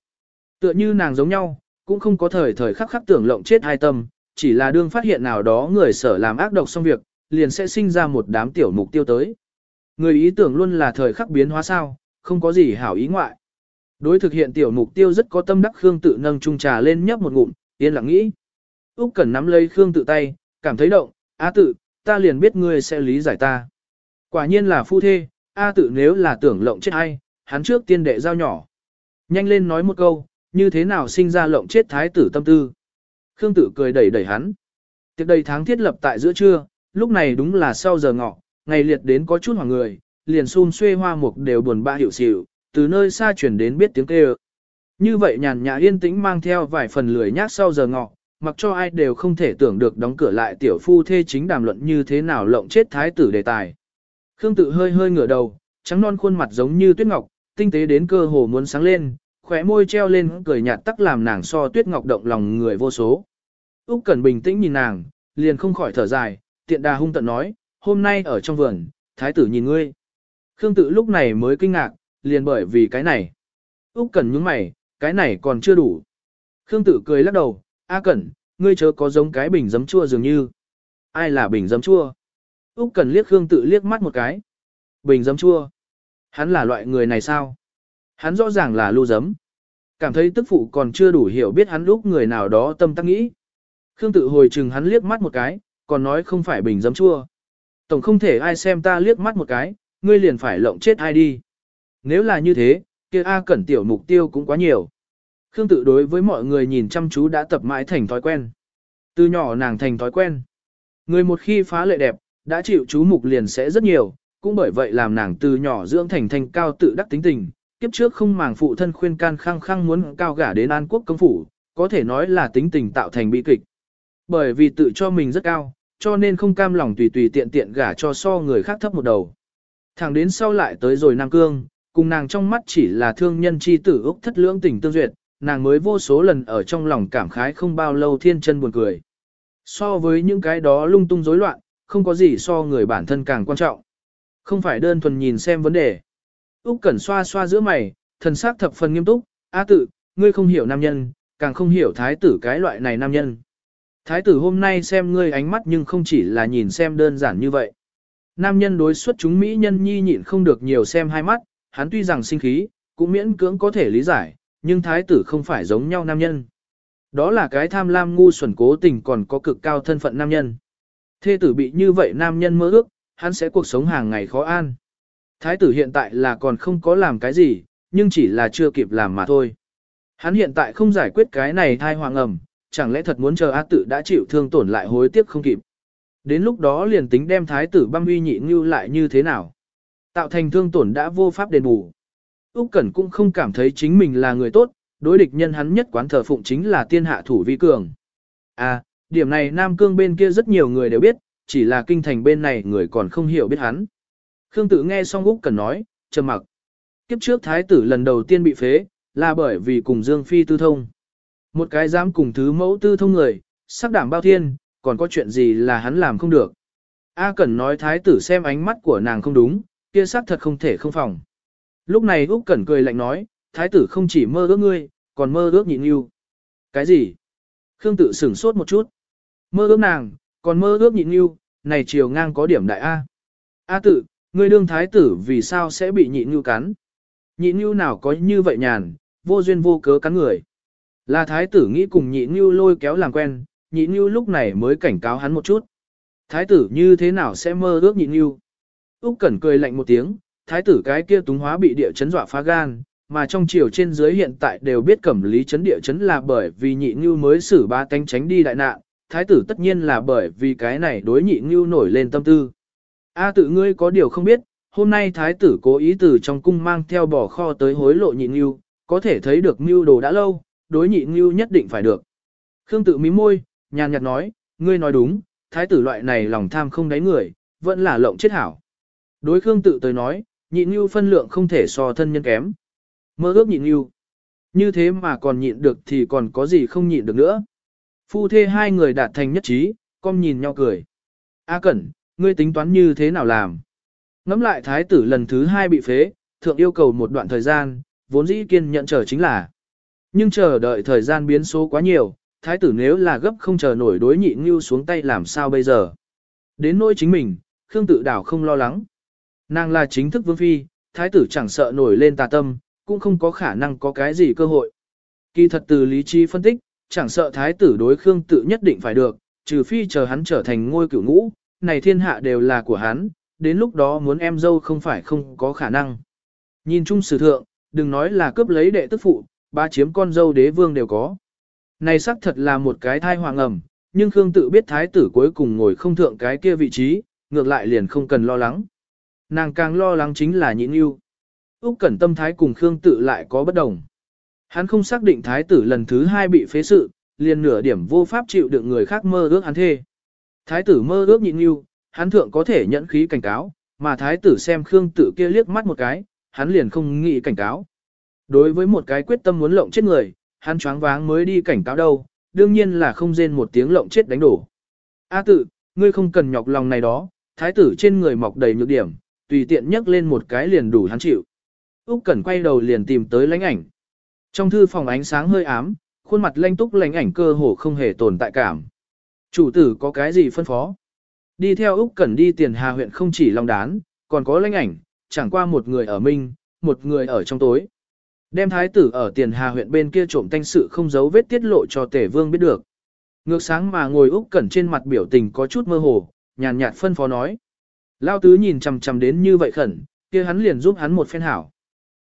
Tựa như nàng giống nhau, cũng không có thời thời khắc khắc tưởng lộng chết hai tâm, chỉ là đương phát hiện nào đó người sở làm ác độc xong việc, liền sẽ sinh ra một đám tiểu mục tiêu tới. Người ý tưởng luôn là thời khắc biến hóa sao, không có gì hảo ý ngoại. Đối thực hiện tiểu mục tiêu rất có tâm đắc Khương tự nâng chung trà lên nhấp một ngụm, yên lặng nghĩ. Úc Cẩn nắm lấy Khương tự tay, cảm thấy động, A tự, ta liền biết ngươi sẽ lý giải ta. Quả nhiên là phu thê, A tự nếu là tưởng lộng chết ai, hắn trước tiên đệ giao nhỏ. Nhanh lên nói một câu, như thế nào sinh ra lộng chết thái tử tâm tư. Khương tự cười đẩy đẩy hắn. Tiệc đầy tháng thiết lập tại giữa trưa, lúc này đúng là sau giờ ngọ, ngày liệt đến có chút hoảng người, liền xun xuê hoa mục đều buồn bã hiểu xỉu, từ nơi xa chuyển đến biết tiếng kêu. Như vậy nhàn nhã yên tĩnh mang theo vài phần lười nhác sau giờ ngọ, mặc cho ai đều không thể tưởng được đóng cửa lại tiểu phu thê chính đàm luận như thế nào lộng chết thái tử đề tài. Khương tự hơi hơi ngửa đầu, trắng non khuôn mặt giống như tuyết ngọc, tinh tế đến cơ hồ muốn sáng lên, khóe môi treo lên cười nhạt tắc làm nàng so tuyết ngọc động lòng người vô số. Úc Cẩn bình tĩnh nhìn nàng, liền không khỏi thở dài, tiện đà hung tận nói, hôm nay ở trong vườn, thái tử nhìn ngươi. Khương tự lúc này mới kinh ngạc, liền bởi vì cái này. Úc Cẩn nhướng mày, cái này còn chưa đủ. Khương tự cười lắc đầu, A Cẩn, ngươi chớ có giống cái bình giấm chua dường như. Ai là bình giấm chua? Úc Cẩn liếc Khương tự liếc mắt một cái. Bình giấm chua. Hắn là loại người này sao? Hắn rõ ràng là lưu giấm. Cảm thấy tức phụ còn chưa đủ hiểu biết hắn lúc người nào đó tâm tăng nghĩ. Khương tự hồi chừng hắn liếc mắt một cái, còn nói không phải bình giấm chua. Tổng không thể ai xem ta liếc mắt một cái, ngươi liền phải lộng chết ai đi. Nếu là như thế, kia A Cẩn tiểu mục tiêu cũng quá nhiều. Khương tự đối với mọi người nhìn chăm chú đã tập mãi thành thói quen. Từ nhỏ nàng thành thói quen. Người một khi phá lệ đẹp, đã chịu chú mục liền sẽ rất nhiều, cũng bởi vậy làm nàng từ nhỏ dưỡng thành thành cao tự đắc tính tình. Kiếp trước không màng phụ thân khuyên can khăng khăng muốn cao gả đến an quốc công phủ, có thể nói là tính tình tạo thành bi kịch. Bởi vì tự cho mình rất cao, cho nên không cam lòng tùy tùy tiện tiện gả cho so người khác thấp một đầu. Thẳng đến sau lại tới rồi Nam Cương, cùng nàng trong mắt chỉ là thương nhân chi tử Úc thất lưỡng tình tương duyệt, nàng mới vô số lần ở trong lòng cảm khái không bao lâu thiên chân buồn cười. So với những cái đó lung tung rối loạn, không có gì so người bản thân càng quan trọng. Không phải đơn thuần nhìn xem vấn đề. Úc Cẩn xoa xoa giữa mày, thần sắc thập phần nghiêm túc, "A tự, ngươi không hiểu nam nhân, càng không hiểu thái tử cái loại này nam nhân. Thái tử hôm nay xem ngươi ánh mắt nhưng không chỉ là nhìn xem đơn giản như vậy. Nam nhân đối xuất chúng mỹ nhân nhi nhịn không được nhiều xem hai mắt, hắn tuy rằng sinh khí, cũng miễn cưỡng có thể lý giải, nhưng thái tử không phải giống nhau nam nhân. Đó là cái tham lam ngu xuẩn cố tình còn có cực cao thân phận nam nhân. Thê tử bị như vậy nam nhân mơ ước, hắn sẽ cuộc sống hàng ngày khó an. Thái tử hiện tại là còn không có làm cái gì, nhưng chỉ là chưa kịp làm mà thôi. Hắn hiện tại không giải quyết cái này thai hoàng ẩm, chẳng lẽ thật muốn chờ A tự đã chịu thương tổn lại hối tiếc không kịp. Đến lúc đó liền tính đem thái tử băm uy nhị như lại như thế nào. Tạo thành thương tổn đã vô pháp đền bù. Úc Cẩn cũng không cảm thấy chính mình là người tốt, đối địch nhân hắn nhất quán thờ phụng chính là tiên hạ thủ vi cường. À, điểm này Nam Cương bên kia rất nhiều người đều biết, chỉ là kinh thành bên này người còn không hiểu biết hắn. Khương tử nghe xong Úc Cẩn nói, trầm mặc. Kiếp trước thái tử lần đầu tiên bị phế, là bởi vì cùng Dương Phi tư thông. Một cái dám cùng thứ mẫu tư thông người, sắc đảm bao thiên, còn có chuyện gì là hắn làm không được. A Cẩn nói thái tử xem ánh mắt của nàng không đúng, kia xác thật không thể không phòng. Lúc này Úc Cẩn cười lạnh nói, thái tử không chỉ mơ ước ngươi, còn mơ ước nhịn yêu. Cái gì? Khương tự sửng sốt một chút. Mơ ước nàng, còn mơ ước nhịn yêu, này chiều ngang có điểm đại A. A tự, ngươi đương thái tử vì sao sẽ bị nhịn yêu cắn? Nhịn yêu nào có như vậy nhàn, vô duyên vô cớ cắn người. Là thái tử nghĩ cùng nhịn yêu lôi kéo làm quen, Nhị yêu lúc này mới cảnh cáo hắn một chút. Thái tử như thế nào sẽ mơ ước Nhị yêu? Úc Cẩn cười lạnh một tiếng, thái tử cái kia túng hóa bị địa chấn dọa phá gan, mà trong triều trên dưới hiện tại đều biết cẩm lý chấn địa chấn là bởi vì nhị ngưu mới xử ba tánh tránh đi đại nạn, thái tử tất nhiên là bởi vì cái này đối nhị ngưu nổi lên tâm tư. A tự ngươi có điều không biết, hôm nay thái tử cố ý từ trong cung mang theo bỏ kho tới hối lộ nhị ngưu, có thể thấy được mưu đồ đã lâu, đối nhị ngưu nhất định phải được. Khương tự mím môi, nhàn nhạt nói, ngươi nói đúng, thái tử loại này lòng tham không đáy người, vẫn là lộng chết hảo. Đối Khương tự tới nói, nhị như phân lượng không thể so thân nhân kém. Mơ ước nhịn như. Như thế mà còn nhịn được thì còn có gì không nhịn được nữa. Phu thê hai người đạt thành nhất trí, con nhìn nhau cười. A Cẩn, ngươi tính toán như thế nào làm? Ngắm lại thái tử lần thứ hai bị phế, thượng yêu cầu một đoạn thời gian, vốn dĩ kiên nhận chờ chính là. Nhưng chờ đợi thời gian biến số quá nhiều, thái tử nếu là gấp không chờ nổi đối nhị ngưu xuống tay làm sao bây giờ? Đến nỗi chính mình, Khương tự đảo không lo lắng. Nàng là chính thức vương phi, thái tử chẳng sợ nổi lên tà tâm, cũng không có khả năng có cái gì cơ hội. Kỳ thật từ lý trí phân tích, chẳng sợ thái tử đối Khương tự nhất định phải được, trừ phi chờ hắn trở thành ngôi cửu ngũ, này thiên hạ đều là của hắn, đến lúc đó muốn em dâu không phải không có khả năng. Nhìn chung sử thượng, đừng nói là cướp lấy đệ tức phụ, ba chiếm con dâu đế vương đều có. Này xác thật là một cái thai hoàng ẩm, nhưng Khương tự biết thái tử cuối cùng ngồi không thượng cái kia vị trí, ngược lại liền không cần lo lắng. Nàng càng lo lắng chính là nhịn yêu. Úc Cẩn Tâm thái cùng Khương Tự lại có bất đồng. Hắn không xác định thái tử lần thứ hai bị phế sự, liền nửa điểm vô pháp chịu đựng người khác mơ ước hắn thê. Thái tử mơ ước nhịn yêu, hắn thượng có thể nhận khí cảnh cáo, mà thái tử xem Khương Tự kia liếc mắt một cái, hắn liền không nghĩ cảnh cáo. Đối với một cái quyết tâm muốn lộng chết người, hắn choáng váng mới đi cảnh cáo đâu, đương nhiên là không rên một tiếng lộng chết đánh đổ. A tự, ngươi không cần nhọc lòng này đó, thái tử trên người mọc đầy nhược điểm, tùy tiện nhấc lên một cái liền đủ hắn chịu. Úc Cẩn quay đầu liền tìm tới lãnh ảnh. Trong thư phòng ánh sáng hơi ám, khuôn mặt lanh túc lãnh ảnh cơ hồ không hề tồn tại cảm. Chủ tử có cái gì phân phó? Đi theo Úc Cẩn đi tiền Hà huyện không chỉ long đán, còn có lãnh ảnh, chẳng qua một người ở minh, một người ở trong tối. Đem thái tử ở tiền Hà huyện bên kia trộm thanh sự không giấu vết tiết lộ cho tể Vương biết được. Ngược sáng mà ngồi Úc Cẩn trên mặt biểu tình có chút mơ hồ, nhàn nhạt phân phó nói: Lao tứ nhìn chằm chằm đến như vậy khẩn, kia hắn liền giúp hắn một phen hảo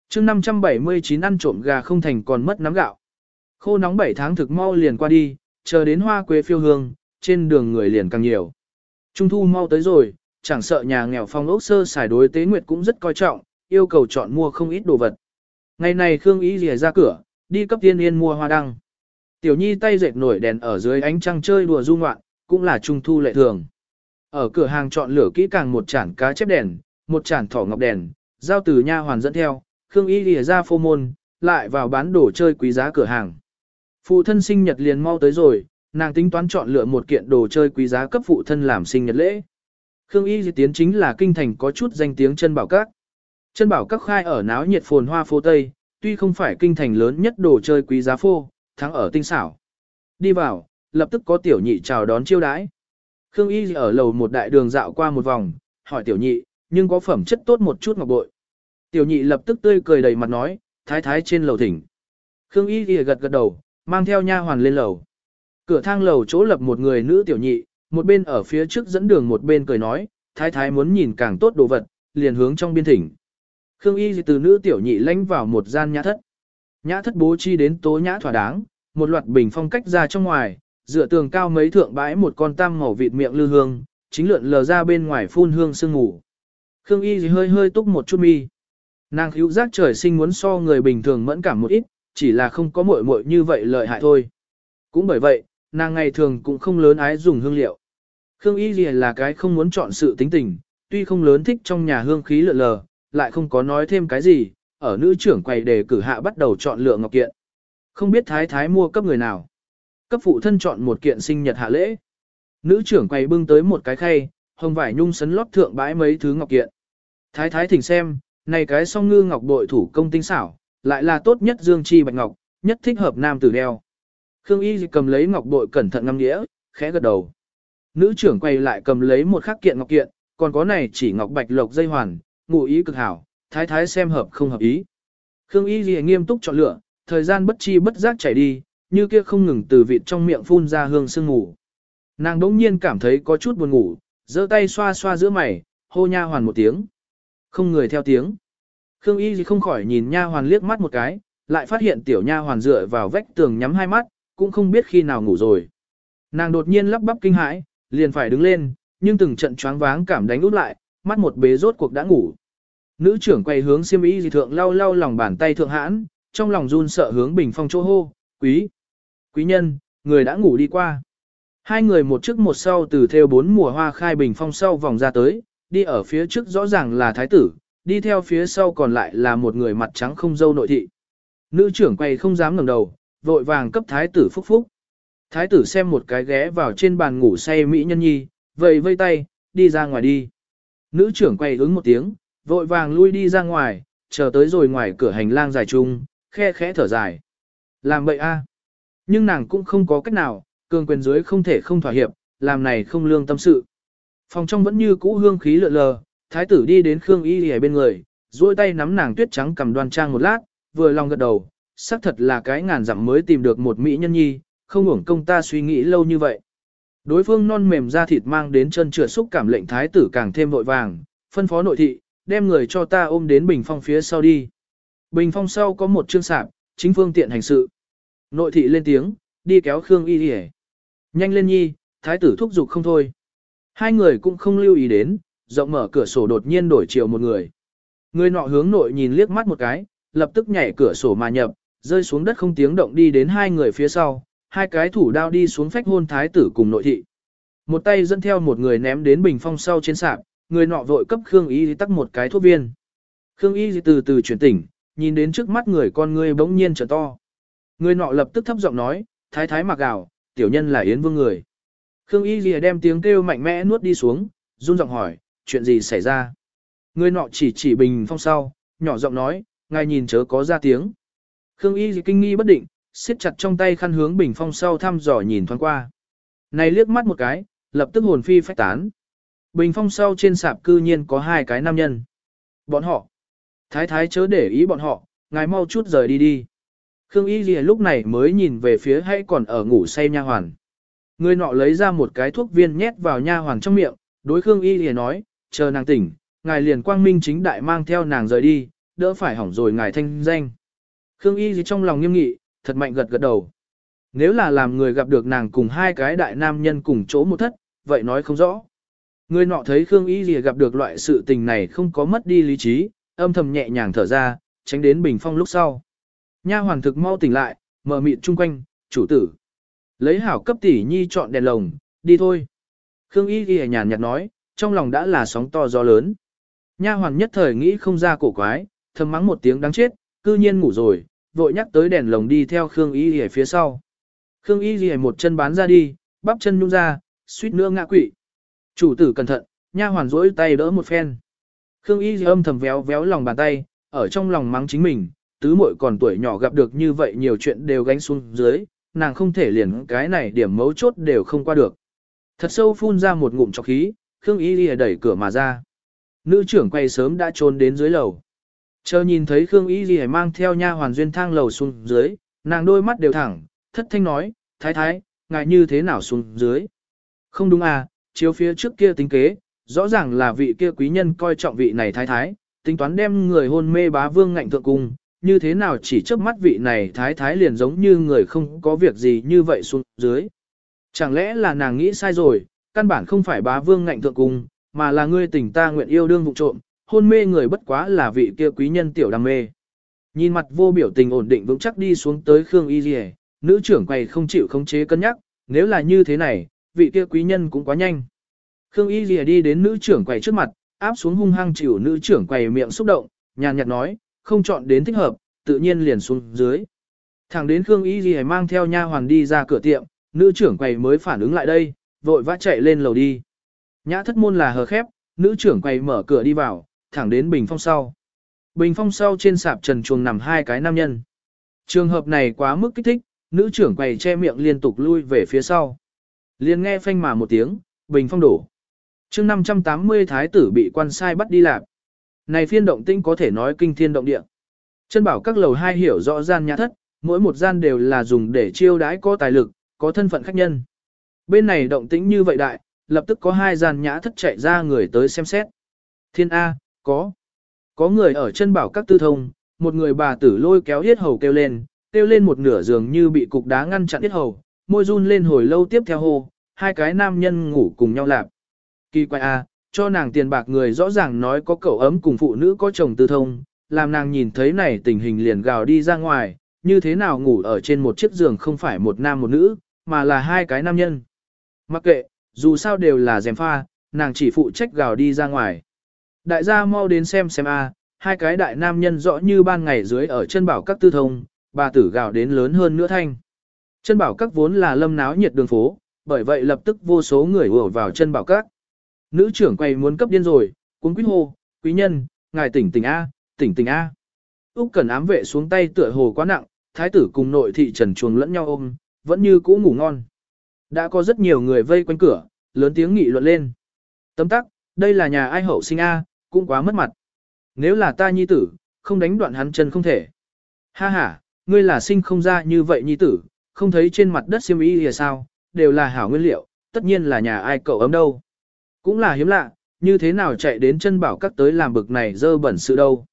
chương 579 ăn trộm gà không thành còn mất nắm gạo. Khô nóng 7 tháng thực mau liền qua đi, chờ đến hoa quế phiêu hương, trên đường người liền càng nhiều. Trung thu mau tới rồi, chẳng sợ nhà nghèo phong ốc sơ xài đối tế nguyệt cũng rất coi trọng, yêu cầu chọn mua không ít đồ vật. Ngày này Khương Ý rìa ra cửa, đi cấp tiên yên mua hoa đăng. Tiểu Nhi tay dệt nổi đèn ở dưới ánh trăng chơi đùa du ngoạn, cũng là trung thu lệ thường. Ở cửa hàng chọn lửa kỹ càng một chản cá chép đèn, một chản thỏ ngọc đèn, giao từ nha hoàn dẫn theo, Khương Y lìa ra phô môn, lại vào bán đồ chơi quý giá cửa hàng. Phụ thân sinh nhật liền mau tới rồi, nàng tính toán chọn lựa một kiện đồ chơi quý giá cấp phụ thân làm sinh nhật lễ. Khương Y di tiến chính là kinh thành có chút danh tiếng chân bảo các. Chân bảo các khai ở náo nhiệt phồn hoa phố Tây, tuy không phải kinh thành lớn nhất đồ chơi quý giá phô, thắng ở tinh xảo. Đi vào, lập tức có tiểu nhị chào đón chiêu đãi. Khương Y ở lầu một đại đường dạo qua một vòng, hỏi tiểu nhị, nhưng có phẩm chất tốt một chút ngọc bội. Tiểu nhị lập tức tươi cười đầy mặt nói, thái thái trên lầu thỉnh. Khương Y gật gật đầu, mang theo nha hoàn lên lầu. Cửa thang lầu chỗ lập một người nữ tiểu nhị, một bên ở phía trước dẫn đường một bên cười nói, thái thái muốn nhìn càng tốt đồ vật, liền hướng trong biên thỉnh. Khương Y từ nữ tiểu nhị lánh vào một gian nhã thất. Nhã thất bố chi đến tố nhã thỏa đáng, một loạt bình phong cách ra trong ngoài, dựa tường cao mấy thượng bãi một con tam màu vịt miệng lư hương, chính lượn lờ ra bên ngoài phun hương sương ngủ. Khương Y hơi hơi túc một chút mi. Nàng hữu giác trời sinh muốn so người bình thường mẫn cảm một ít, chỉ là không có muội muội như vậy lợi hại thôi. Cũng bởi vậy, nàng ngày thường cũng không lớn ái dùng hương liệu. Khương Y Lì là cái không muốn chọn sự tính tình, tuy không lớn thích trong nhà hương khí lượn lờ, lại không có nói thêm cái gì, ở nữ trưởng quầy đề cử hạ bắt đầu chọn lựa ngọc kiện. Không biết thái thái mua cấp người nào. Cấp phụ thân chọn một kiện sinh nhật hạ lễ. Nữ trưởng quầy bưng tới một cái khay, hồng vải nhung sấn lót thượng bãi mấy thứ ngọc kiện. Thái thái thỉnh xem, này cái song ngư ngọc bội thủ công tinh xảo, lại là tốt nhất dương chi bạch ngọc, nhất thích hợp nam tử đeo. Khương Y cầm lấy ngọc bội cẩn thận ngâm nghĩa, khẽ gật đầu. Nữ trưởng quay lại cầm lấy một khắc kiện ngọc kiện, còn có này chỉ ngọc bạch lộc dây hoàn, ngụ ý cực hảo, thái thái xem hợp không hợp ý. Khương Y Nhi nghiêm túc chọn lựa, thời gian bất chi bất giác chảy đi, như kia không ngừng từ vịt trong miệng phun ra hương sương ngủ. Nàng đỗng nhiên cảm thấy có chút buồn ngủ, giơ tay xoa xoa giữa mày, hô nha hoàn một tiếng. Không người theo tiếng. Khương Y Nhi không khỏi nhìn nha hoàn liếc mắt một cái, lại phát hiện tiểu nha hoàn dựa vào vách tường nhắm hai mắt, cũng không biết khi nào ngủ rồi. Nàng đột nhiên lắp bắp kinh hãi, liền phải đứng lên, nhưng từng trận choáng váng cảm đánh út lại, mắt một bế rốt cuộc đã ngủ. Nữ trưởng quay hướng xiêm y dị thượng lau lau lòng bàn tay thượng hãn, trong lòng run sợ hướng bình phong chỗ hô, quý, quý nhân, người đã ngủ đi qua. Hai người một trước một sau từ theo bốn mùa hoa khai bình phong sau vòng ra tới, đi ở phía trước rõ ràng là thái tử, đi theo phía sau còn lại là một người mặt trắng không dâu nội thị. Nữ trưởng quay không dám ngẩng đầu, vội vàng cấp thái tử phúc phúc. Thái tử xem một cái ghé vào trên bàn ngủ say mỹ nhân nhi, vầy vây tay, đi ra ngoài đi. Nữ trưởng quay ứng một tiếng, vội vàng lui đi ra ngoài, chờ tới rồi ngoài cửa hành lang dài chung, khe khẽ thở dài. Làm vậy a Nhưng nàng cũng không có cách nào, cường quyền dưới không thể không thỏa hiệp, làm này không lương tâm sự. Phòng trong vẫn như cũ hương khí lượn lờ, thái tử đi đến Khương Y Lì bên người, duỗi tay nắm nàng tuyết trắng cầm đoan trang một lát, vừa lòng gật đầu, xác thật là cái ngàn dặm mới tìm được một mỹ nhân nhi, không uổng công ta suy nghĩ lâu như vậy. Đối phương non mềm da thịt mang đến chân trượt xúc cảm lệnh thái tử càng thêm vội vàng, phân phó nội thị, đem người cho ta ôm đến bình phong phía sau đi. Bình phong sau có một chương sạp, chính phương tiện hành sự. Nội thị lên tiếng, đi kéo Khương Y đi Nhanh lên nhi, thái tử thúc giục không thôi. Hai người cũng không lưu ý đến, rộng mở cửa sổ đột nhiên đổi chiều một người. Người nọ hướng nội nhìn liếc mắt một cái, lập tức nhảy cửa sổ mà nhập, rơi xuống đất không tiếng động đi đến hai người phía sau, hai cái thủ đao đi xuống phách hôn thái tử cùng nội thị. Một tay dẫn theo một người ném đến bình phong sau trên sạp, người nọ vội cấp Khương Y tắc một cái thuốc viên. Khương Y từ từ chuyển tỉnh, nhìn đến trước mắt người con người bỗng nhiên trở to. Người nọ lập tức thấp giọng nói, thái thái mặc gạo, tiểu nhân là Yến Vương người. Khương Y lìa đem tiếng kêu mạnh mẽ nuốt đi xuống, run giọng hỏi, chuyện gì xảy ra? Người nọ chỉ chỉ bình phong sau, nhỏ giọng nói, ngài nhìn chớ có ra tiếng. Khương Y kinh nghi bất định, siết chặt trong tay khăn hướng bình phong sau thăm dò nhìn thoáng qua. Này liếc mắt một cái, lập tức hồn phi phách tán. Bình phong sau trên sạp cư nhiên có hai cái nam nhân. Bọn họ. Thái thái chớ để ý bọn họ, ngài mau chút rời đi đi. Khương Y Ghi lúc này mới nhìn về phía hay còn ở ngủ say nha hoàn. Người nọ lấy ra một cái thuốc viên nhét vào nha hoàn trong miệng, đối Khương Y Ghi nói, chờ nàng tỉnh, ngài liền quang minh chính đại mang theo nàng rời đi, đỡ phải hỏng rồi ngài thanh danh. Khương Y Ghi trong lòng nghiêm nghị, thật mạnh gật gật đầu. Nếu là làm người gặp được nàng cùng hai cái đại nam nhân cùng chỗ một thất, vậy nói không rõ. Người nọ thấy Khương Y Lìa gặp được loại sự tình này không có mất đi lý trí, âm thầm nhẹ nhàng thở ra, tránh đến bình phong lúc sau. Nha Hoàng thực mau tỉnh lại, mở mịt chung quanh, chủ tử. Lấy hảo cấp tỷ nhi chọn đèn lồng, đi thôi. Khương Y Lìa nhàn nhạt nói, trong lòng đã là sóng to gió lớn. Nha Hoàng nhất thời nghĩ không ra cổ quái, thầm mắng một tiếng đáng chết, cư nhiên ngủ rồi, vội nhắc tới đèn lồng đi theo Khương Y Lìa phía sau. Khương Y Lìa một chân bán ra đi, bắp chân nhung ra, suýt nữa ngã quỵ. Chủ tử cẩn thận, nha hoàn rỗi tay đỡ một phen. Khương Y âm thầm véo véo lòng bàn tay, ở trong lòng mắng chính mình, tứ muội còn tuổi nhỏ gặp được như vậy nhiều chuyện đều gánh xuống dưới, nàng không thể liền cái này điểm mấu chốt đều không qua được. Thật sâu phun ra một ngụm trọc khí, Khương Y đẩy cửa mà ra. Nữ trưởng quay sớm đã trốn đến dưới lầu. Chờ nhìn thấy Khương Y Ghi mang theo nha hoàn duyên thang lầu xuống dưới, nàng đôi mắt đều thẳng, thất thanh nói, thái thái, ngài như thế nào xuống dưới? Không đúng à, chiếu phía trước kia tính kế, rõ ràng là vị kia quý nhân coi trọng vị này thái thái, tính toán đem người hôn mê bá vương ngạnh thượng cung, như thế nào chỉ trước mắt vị này thái thái liền giống như người không có việc gì như vậy xuống dưới. Chẳng lẽ là nàng nghĩ sai rồi, căn bản không phải bá vương ngạnh thượng cung, mà là ngươi tình ta nguyện yêu đương vụ trộm, hôn mê người bất quá là vị kia quý nhân tiểu đam mê. Nhìn mặt vô biểu tình ổn định vững chắc đi xuống tới Khương Y Diệ, nữ trưởng quầy không chịu khống chế cân nhắc, nếu là như thế này, vị kia quý nhân cũng quá nhanh. Khương Y Lìa đi đến nữ trưởng quầy trước mặt, áp xuống hung hăng chịu nữ trưởng quầy miệng xúc động, nhàn nhạt nói, không chọn đến thích hợp, tự nhiên liền xuống dưới. Thẳng đến Khương Y Lìa mang theo nha hoàn đi ra cửa tiệm, nữ trưởng quầy mới phản ứng lại đây, vội vã chạy lên lầu đi. Nhã thất môn là hờ khép, nữ trưởng quầy mở cửa đi vào, thẳng đến bình phong sau. Bình phong sau trên sạp trần chuồng nằm hai cái nam nhân. Trường hợp này quá mức kích thích, nữ trưởng quầy che miệng liên tục lui về phía sau. Liên nghe phanh mà một tiếng, bình phong đổ. chương 580 thái tử bị quan sai bắt đi làm. Này phiên động tinh có thể nói kinh thiên động địa. Chân bảo các lầu hai hiểu rõ gian nhà thất, mỗi một gian đều là dùng để chiêu đãi có tài lực, có thân phận khách nhân. Bên này động tĩnh như vậy đại, lập tức có hai gian nhã thất chạy ra người tới xem xét. Thiên A, có. Có người ở chân bảo các tư thông, một người bà tử lôi kéo yết hầu kêu lên, kêu lên một nửa giường như bị cục đá ngăn chặn yết hầu, môi run lên hồi lâu tiếp theo hô, hai cái nam nhân ngủ cùng nhau lạp. Kỳ quái A, cho nàng tiền bạc người rõ ràng nói có cậu ấm cùng phụ nữ có chồng tư thông, làm nàng nhìn thấy này tình hình liền gào đi ra ngoài, như thế nào ngủ ở trên một chiếc giường không phải một nam một nữ, mà là hai cái nam nhân. Mặc kệ, dù sao đều là dèm pha, nàng chỉ phụ trách gào đi ra ngoài. Đại gia mau đến xem xem a, hai cái đại nam nhân rõ như ban ngày dưới ở chân bảo các tư thông, bà tử gào đến lớn hơn nữa thanh. Chân bảo các vốn là lâm náo nhiệt đường phố, bởi vậy lập tức vô số người ùa vào chân bảo các. Nữ trưởng quay muốn cấp điên rồi, cuốn quý hô, quý nhân, ngài tỉnh tỉnh A, tỉnh tỉnh A. Úc cần ám vệ xuống tay tựa hồ quá nặng, thái tử cùng nội thị trần chuồng lẫn nhau ôm, vẫn như cũ ngủ ngon. Đã có rất nhiều người vây quanh cửa, lớn tiếng nghị luận lên. Tấm tắc, đây là nhà ai hậu sinh A, cũng quá mất mặt. Nếu là ta nhi tử, không đánh đoạn hắn chân không thể. Ha ha, ngươi là sinh không ra như vậy nhi tử, không thấy trên mặt đất siêm ý thì sao, đều là hảo nguyên liệu, tất nhiên là nhà ai cậu ấm đâu. Cũng là hiếm lạ, như thế nào chạy đến chân bảo các tới làm bực này dơ bẩn sự đâu.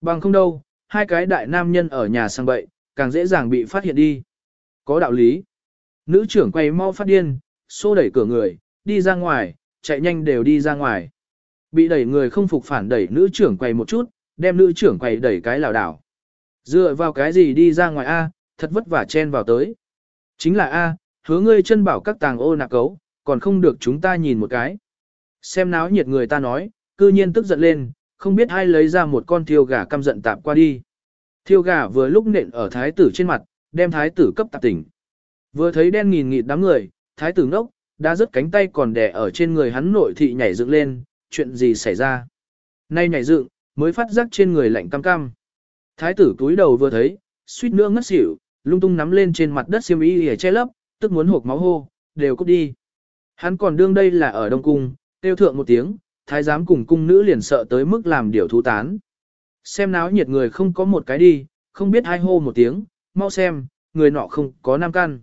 Bằng không đâu, hai cái đại nam nhân ở nhà sang bậy, càng dễ dàng bị phát hiện đi. Có đạo lý. Nữ trưởng quay mau phát điên, xô đẩy cửa người, đi ra ngoài, chạy nhanh đều đi ra ngoài. Bị đẩy người không phục phản đẩy nữ trưởng quầy một chút, đem nữ trưởng quầy đẩy cái lảo đảo. Dựa vào cái gì đi ra ngoài A, thật vất vả chen vào tới. Chính là A, hứa ngươi chân bảo các tàng ô nạc cấu, còn không được chúng ta nhìn một cái. Xem náo nhiệt người ta nói, cư nhiên tức giận lên, không biết ai lấy ra một con thiêu gà căm giận tạp qua đi. Thiêu gà vừa lúc nện ở thái tử trên mặt, đem thái tử cấp tạp tỉnh. Vừa thấy đen nghìn nghịt đám người, thái tử ngốc, đã rứt cánh tay còn đè ở trên người hắn nội thị nhảy dựng lên, chuyện gì xảy ra. Nay nhảy dựng, mới phát giác trên người lạnh cam cam. Thái tử túi đầu vừa thấy, suýt nữa ngất xỉu, lung tung nắm lên trên mặt đất xiêm y để che lấp, tức muốn hộp máu hô, đều cút đi. Hắn còn đương đây là ở Đông Cung, tiêu thượng một tiếng, thái giám cùng cung nữ liền sợ tới mức làm điều thú tán. Xem náo nhiệt người không có một cái đi, không biết hai hô một tiếng, mau xem, người nọ không có nam căn.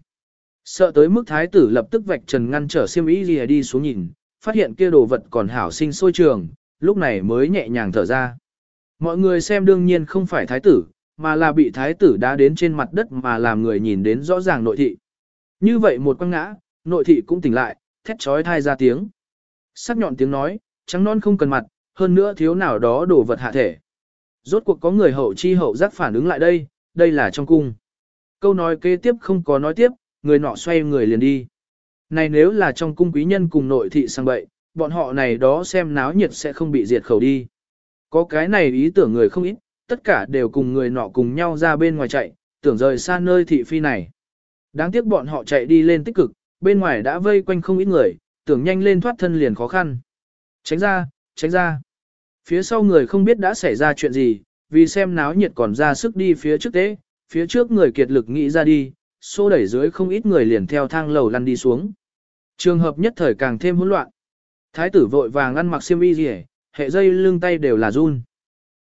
Sợ tới mức thái tử lập tức vạch trần ngăn trở xiêm y gì đi xuống nhìn, phát hiện kia đồ vật còn hảo sinh sôi trường, lúc này mới nhẹ nhàng thở ra. Mọi người xem đương nhiên không phải thái tử, mà là bị thái tử đá đến trên mặt đất mà làm người nhìn đến rõ ràng nội thị. Như vậy một quăng ngã, nội thị cũng tỉnh lại, thét trói thai ra tiếng. Sắc nhọn tiếng nói, trắng non không cần mặt, hơn nữa thiếu nào đó đồ vật hạ thể. Rốt cuộc có người hậu chi hậu giác phản ứng lại đây, đây là trong cung. Câu nói kế tiếp không có nói tiếp, người nọ xoay người liền đi. Này nếu là trong cung quý nhân cùng nội thị sang bậy, bọn họ này đó xem náo nhiệt sẽ không bị diệt khẩu đi. Có cái này ý tưởng người không ít, tất cả đều cùng người nọ cùng nhau ra bên ngoài chạy, tưởng rời xa nơi thị phi này. Đáng tiếc bọn họ chạy đi lên tích cực, bên ngoài đã vây quanh không ít người, tưởng nhanh lên thoát thân liền khó khăn. Tránh ra, tránh ra. Phía sau người không biết đã xảy ra chuyện gì, vì xem náo nhiệt còn ra sức đi phía trước tế, phía trước người kiệt lực nghĩ ra đi, xô đẩy dưới không ít người liền theo thang lầu lăn đi xuống. Trường hợp nhất thời càng thêm hỗn loạn. Thái tử vội vàng ăn mặc xiêm y rỉ, hệ dây lưng tay đều là run.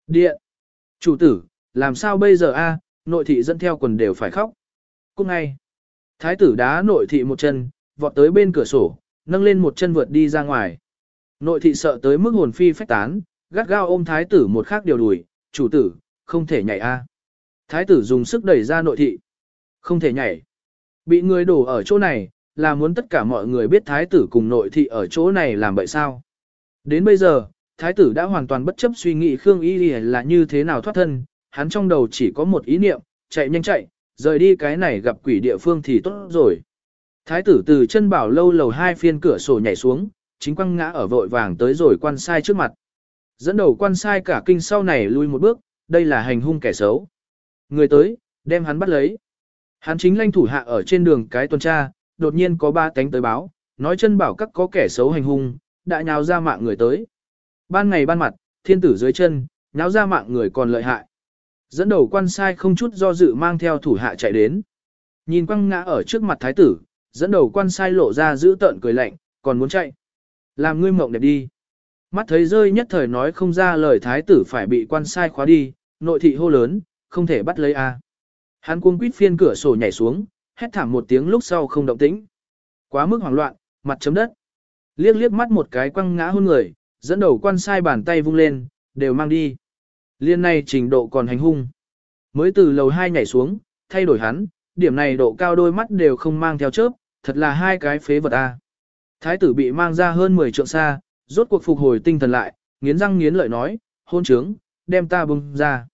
Điện. Chủ tử, làm sao bây giờ a? nội thị dẫn theo quần đều phải khóc. Cũng ngay. Thái tử đá nội thị một chân, vọt tới bên cửa sổ, nâng lên một chân vượt đi ra ngoài. Nội thị sợ tới mức hồn phi phách tán, gắt gao ôm thái tử một khắc điều đuổi, chủ tử, không thể nhảy a. Thái tử dùng sức đẩy ra nội thị. Không thể nhảy. Bị người đổ ở chỗ này, là muốn tất cả mọi người biết thái tử cùng nội thị ở chỗ này làm vậy sao. Đến bây giờ, thái tử đã hoàn toàn bất chấp suy nghĩ Khương Y là như thế nào thoát thân, hắn trong đầu chỉ có một ý niệm, chạy nhanh chạy, rời đi cái này gặp quỷ địa phương thì tốt rồi. Thái tử từ chân bảo lâu lầu hai phiên cửa sổ nhảy xuống, chính quăng ngã ở vội vàng tới rồi quan sai trước mặt. Dẫn đầu quan sai cả kinh sau này lui một bước, đây là hành hung kẻ xấu. Người tới, đem hắn bắt lấy. Hắn chính lãnh thủ hạ ở trên đường cái tuần tra, đột nhiên có ba cánh tới báo, nói chân bảo các có kẻ xấu hành hung, đã nhào ra mạng người tới. Ban ngày ban mặt, thiên tử dưới chân, nháo ra mạng người còn lợi hại. Dẫn đầu quan sai không chút do dự mang theo thủ hạ chạy đến. Nhìn quăng ngã ở trước mặt thái tử, dẫn đầu quan sai lộ ra giữ tợn cười lạnh, còn muốn chạy. Làm ngươi mộng đẹp đi. Mắt thấy rơi nhất thời nói không ra lời thái tử phải bị quan sai khóa đi, nội thị hô lớn, không thể bắt lấy a. Hắn cuống quýt phiên cửa sổ nhảy xuống, hét thảm một tiếng lúc sau không động tĩnh. Quá mức hoảng loạn, mặt chấm đất. Liếc liếc mắt một cái quăng ngã hôn người, dẫn đầu quan sai bàn tay vung lên, đều mang đi. Liên này trình độ còn hành hung. Mới từ lầu 2 nhảy xuống, thay đổi hắn, điểm này độ cao đôi mắt đều không mang theo chớp, thật là hai cái phế vật a. Thái tử bị mang ra hơn 10 trượng xa, rốt cuộc phục hồi tinh thần lại, nghiến răng nghiến lợi nói, hôn trướng, đem ta bung ra.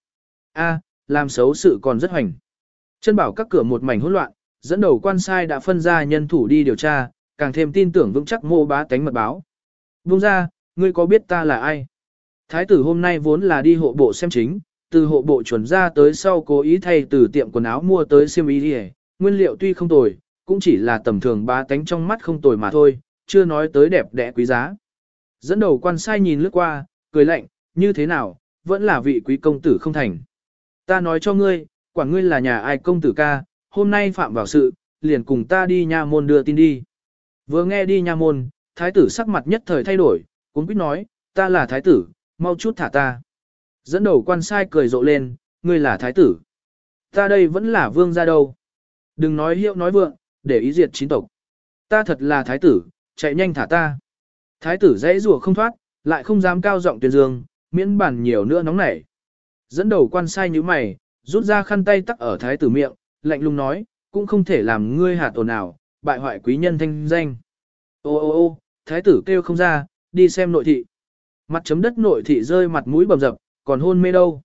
A, làm xấu sự còn rất hoành. Chân bảo các cửa một mảnh hỗn loạn, dẫn đầu quan sai đã phân ra nhân thủ đi điều tra, càng thêm tin tưởng vững chắc mô bá tánh mật báo. Bung ra, ngươi có biết ta là ai? Thái tử hôm nay vốn là đi hộ bộ xem chính, từ hộ bộ chuẩn ra tới sau cố ý thay từ tiệm quần áo mua tới xiêm y đi nguyên liệu tuy không tồi, cũng chỉ là tầm thường bá tánh trong mắt không tồi mà thôi, chưa nói tới đẹp đẽ quý giá. Dẫn đầu quan sai nhìn lướt qua, cười lạnh, như thế nào, vẫn là vị quý công tử không thành. Ta nói cho ngươi, quả ngươi là nhà ai công tử ca, hôm nay phạm vào sự, liền cùng ta đi nha môn đưa tin đi. Vừa nghe đi nha môn, thái tử sắc mặt nhất thời thay đổi, cũng biết nói, ta là thái tử, mau chút thả ta. Dẫn đầu quan sai cười rộ lên, ngươi là thái tử. Ta đây vẫn là vương gia đâu. Đừng nói hiệu nói vượng, để ý diệt chính tộc. Ta thật là thái tử, chạy nhanh thả ta. Thái tử dãy rùa không thoát, lại không dám cao giọng tuyên dương, miễn bản nhiều nữa nóng nảy. Dẫn đầu quan sai như mày, rút ra khăn tay tắc ở thái tử miệng, lạnh lùng nói, cũng không thể làm ngươi hạ ồn nào, bại hoại quý nhân thanh danh. Ô ô ô, thái tử kêu không ra, đi xem nội thị. Mặt chấm đất nội thị rơi mặt mũi bầm dập, còn hôn mê đâu.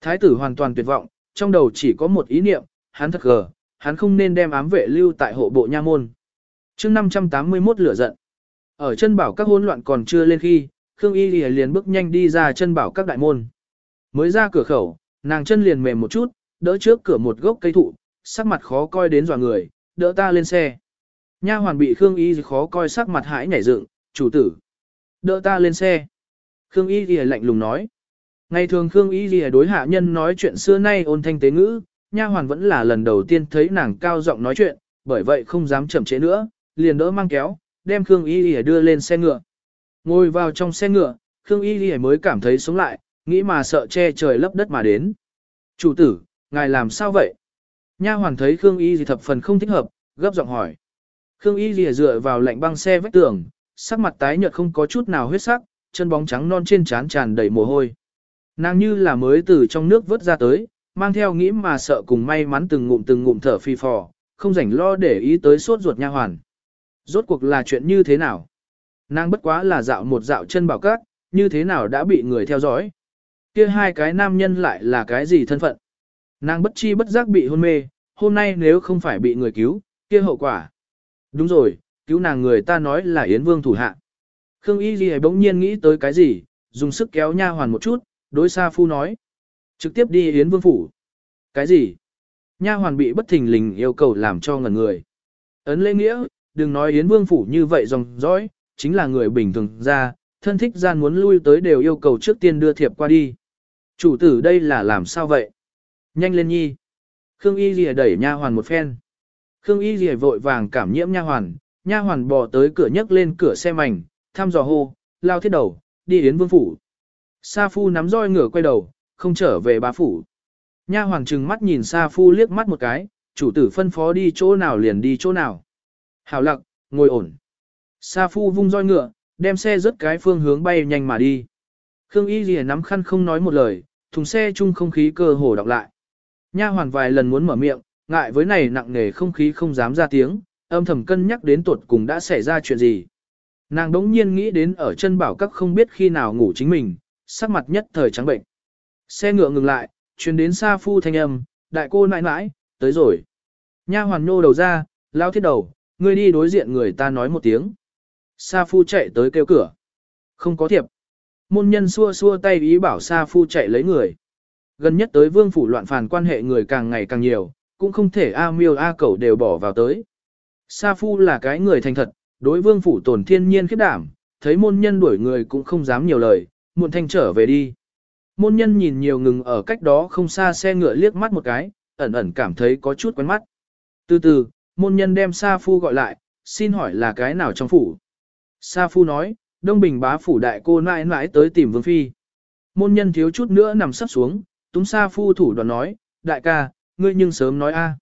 Thái tử hoàn toàn tuyệt vọng, trong đầu chỉ có một ý niệm, hắn thật gờ, hắn không nên đem ám vệ lưu tại hộ bộ nha môn. chương 581 lửa giận. Ở chân bảo các hỗn loạn còn chưa lên khi, Khương Y liền bước nhanh đi ra chân bảo các đại môn. Mới ra cửa khẩu, nàng chân liền mềm một chút, đỡ trước cửa một gốc cây thụ, sắc mặt khó coi đến dò người, đỡ ta lên xe. Nha hoàn bị Khương Y khó coi sắc mặt hãi nhảy dựng, chủ tử. Đỡ ta lên xe. Khương Y thì lạnh lùng nói. Ngày thường Khương Y thì đối hạ nhân nói chuyện xưa nay ôn thanh tế ngữ, nha hoàn vẫn là lần đầu tiên thấy nàng cao giọng nói chuyện, bởi vậy không dám chậm chế nữa, liền đỡ mang kéo, đem Khương Y thì đưa lên xe ngựa. Ngồi vào trong xe ngựa, Khương Y thì mới cảm thấy sống lại, nghĩ mà sợ che trời lấp đất mà đến. Chủ tử, ngài làm sao vậy? Nha hoàn thấy Khương Y gì thập phần không thích hợp, gấp giọng hỏi. Khương Y gì dựa vào lạnh băng xe vách tường, sắc mặt tái nhợt không có chút nào huyết sắc, chân bóng trắng non trên trán tràn đầy mồ hôi. Nàng như là mới từ trong nước vớt ra tới, mang theo nghĩ mà sợ cùng may mắn từng ngụm từng ngụm thở phi phò, không rảnh lo để ý tới sốt ruột nha hoàn. Rốt cuộc là chuyện như thế nào? Nàng bất quá là dạo một dạo chân bảo cát, như thế nào đã bị người theo dõi? Kia hai cái nam nhân lại là cái gì thân phận? Nàng bất chi bất giác bị hôn mê, hôm nay nếu không phải bị người cứu, kia hậu quả. Đúng rồi, cứu nàng người ta nói là Yến Vương thủ hạ. Khương Y Ghi bỗng nhiên nghĩ tới cái gì, dùng sức kéo nha hoàn một chút, đối xa Phu nói. Trực tiếp đi Yến Vương Phủ. Cái gì? Nha hoàn bị bất thình lình yêu cầu làm cho ngẩn người. Ấn lễ nghĩa, đừng nói Yến Vương Phủ như vậy dòng dõi, chính là người bình thường ra, thân thích gian muốn lui tới đều yêu cầu trước tiên đưa thiệp qua đi. Chủ tử đây là làm sao vậy? Nhanh lên nhi. Khương Y Lìa đẩy nha hoàn một phen. Khương Y Lìa vội vàng cảm nhiễm nha hoàn, nha hoàn bò tới cửa nhấc lên cửa xe mảnh, thăm dò hô, lao thiết đầu, đi đến Vương Phủ. Sa Phu nắm roi ngửa quay đầu, không trở về bá phủ. Nha hoàng trừng mắt nhìn Sa Phu liếc mắt một cái, chủ tử phân phó đi chỗ nào liền đi chỗ nào. Hảo lặng, ngồi ổn. Sa Phu vung roi ngựa, đem xe rớt cái phương hướng bay nhanh mà đi. Khương Y Lìa nắm khăn không nói một lời, thùng xe chung không khí cơ hồ đọc lại. Nha hoàn vài lần muốn mở miệng, ngại với này nặng nề không khí không dám ra tiếng, âm thầm cân nhắc đến tuột cùng đã xảy ra chuyện gì. Nàng đống nhiên nghĩ đến ở chân bảo các không biết khi nào ngủ chính mình, sắc mặt nhất thời trắng bệnh. Xe ngựa ngừng lại, chuyển đến xa phu thanh âm, đại cô nãi nãi, tới rồi. Nha hoàn nhô đầu ra, lao thiết đầu, ngươi đi đối diện người ta nói một tiếng. Sa phu chạy tới kêu cửa. Không có thiệp. Môn nhân xua xua tay ý bảo Sa phu chạy lấy người. Gần nhất tới vương phủ loạn phàn quan hệ người càng ngày càng nhiều, cũng không thể A miêu A cẩu đều bỏ vào tới. Sa phu là cái người thành thật, đối vương phủ tổn thiên nhiên khiết đảm, thấy môn nhân đuổi người cũng không dám nhiều lời, muộn thanh trở về đi. Môn nhân nhìn nhiều ngừng ở cách đó không xa xe ngựa liếc mắt một cái, ẩn ẩn cảm thấy có chút quen mắt. Từ từ, môn nhân đem Sa Phu gọi lại, xin hỏi là cái nào trong phủ. Sa Phu nói, Đông Bình bá phủ đại cô nãi nãi tới tìm Vương Phi. Môn nhân thiếu chút nữa nằm sắp xuống, túng Sa Phu thủ đoàn nói, đại ca, ngươi nhưng sớm nói a.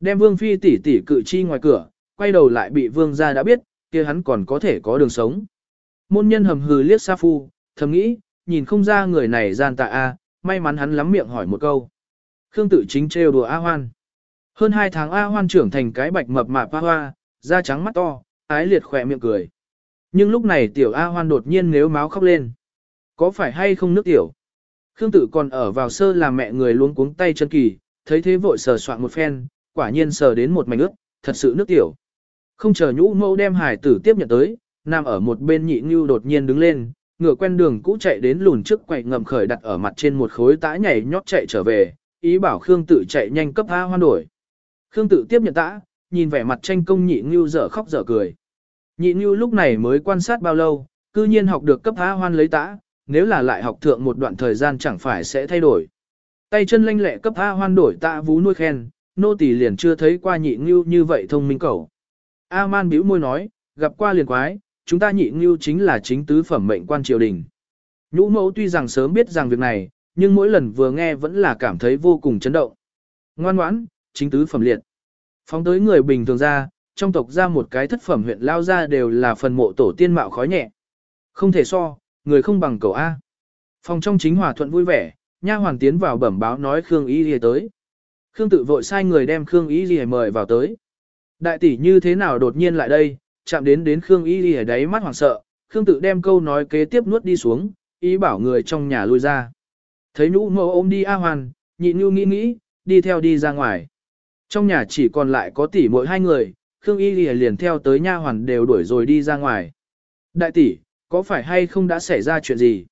Đem Vương Phi tỉ tỉ cự chi ngoài cửa, quay đầu lại bị Vương gia đã biết, kia hắn còn có thể có đường sống. Môn nhân hầm hừ liếc Sa Phu, thầm nghĩ, nhìn không ra người này gian tạ a, may mắn hắn lắm miệng hỏi một câu. Khương tự chính trêu đùa A Hoan. Hơn hai tháng A Hoan trưởng thành cái bạch mập mạp A Hoa, da trắng mắt to, ái liệt khỏe miệng cười. Nhưng lúc này tiểu A Hoan đột nhiên nếu máu khóc lên. Có phải hay không nước tiểu? Khương tử còn ở vào sơ làm mẹ người luôn cuống tay chân kỳ, thấy thế vội sờ soạn một phen, quả nhiên sờ đến một mảnh ướt, thật sự nước tiểu. Không chờ nhũ mẫu đem hải tử tiếp nhận tới, nằm ở một bên nhị ngưu đột nhiên đứng lên, ngựa quen đường cũ chạy đến lùn trước quậy ngầm khởi đặt ở mặt trên một khối tã nhảy nhót chạy trở về, ý bảo Khương tự chạy nhanh cấp A hoan đổi. Khương tự tiếp nhận tã, nhìn vẻ mặt tranh công nhị ngưu dở khóc dở cười. Nhị Nhu lúc này mới quan sát bao lâu, cư nhiên học được cấp A hoan lấy tã, nếu là lại học thượng một đoạn thời gian chẳng phải sẽ thay đổi. Tay chân lanh lẹ cấp A hoan đổi tạ vú nuôi khen, nô tỳ liền chưa thấy qua nhị Nhu như vậy thông minh cầu. A man bĩu môi nói, gặp qua liền quái, chúng ta nhị Nhu chính là chính tứ phẩm mệnh quan triều đình. Nhũ mẫu tuy rằng sớm biết rằng việc này, nhưng mỗi lần vừa nghe vẫn là cảm thấy vô cùng chấn động. Ngoan ngoãn, chính tứ phẩm liệt. Phóng tới người bình thường ra, trong tộc ra một cái thất phẩm huyện lao ra đều là phần mộ tổ tiên mạo khói nhẹ. Không thể so, người không bằng cầu A. Phòng trong chính hòa thuận vui vẻ, nha hoàng tiến vào bẩm báo nói Khương Y Lìa tới. Khương tự vội sai người đem Khương Y Lìa mời vào tới. Đại tỷ như thế nào đột nhiên lại đây, chạm đến đến Khương Y Lìa đáy mắt hoảng sợ, Khương tự đem câu nói kế tiếp nuốt đi xuống, ý bảo người trong nhà lui ra. Thấy nhũ mẫu ôm đi A Hoàn, nhị nhu nghĩ nghĩ, đi theo đi ra ngoài. Trong nhà chỉ còn lại có tỷ mỗi hai người, Khương Y Lìa liền theo tới nha hoàn đều đuổi rồi đi ra ngoài. Đại tỷ, có phải hay không đã xảy ra chuyện gì?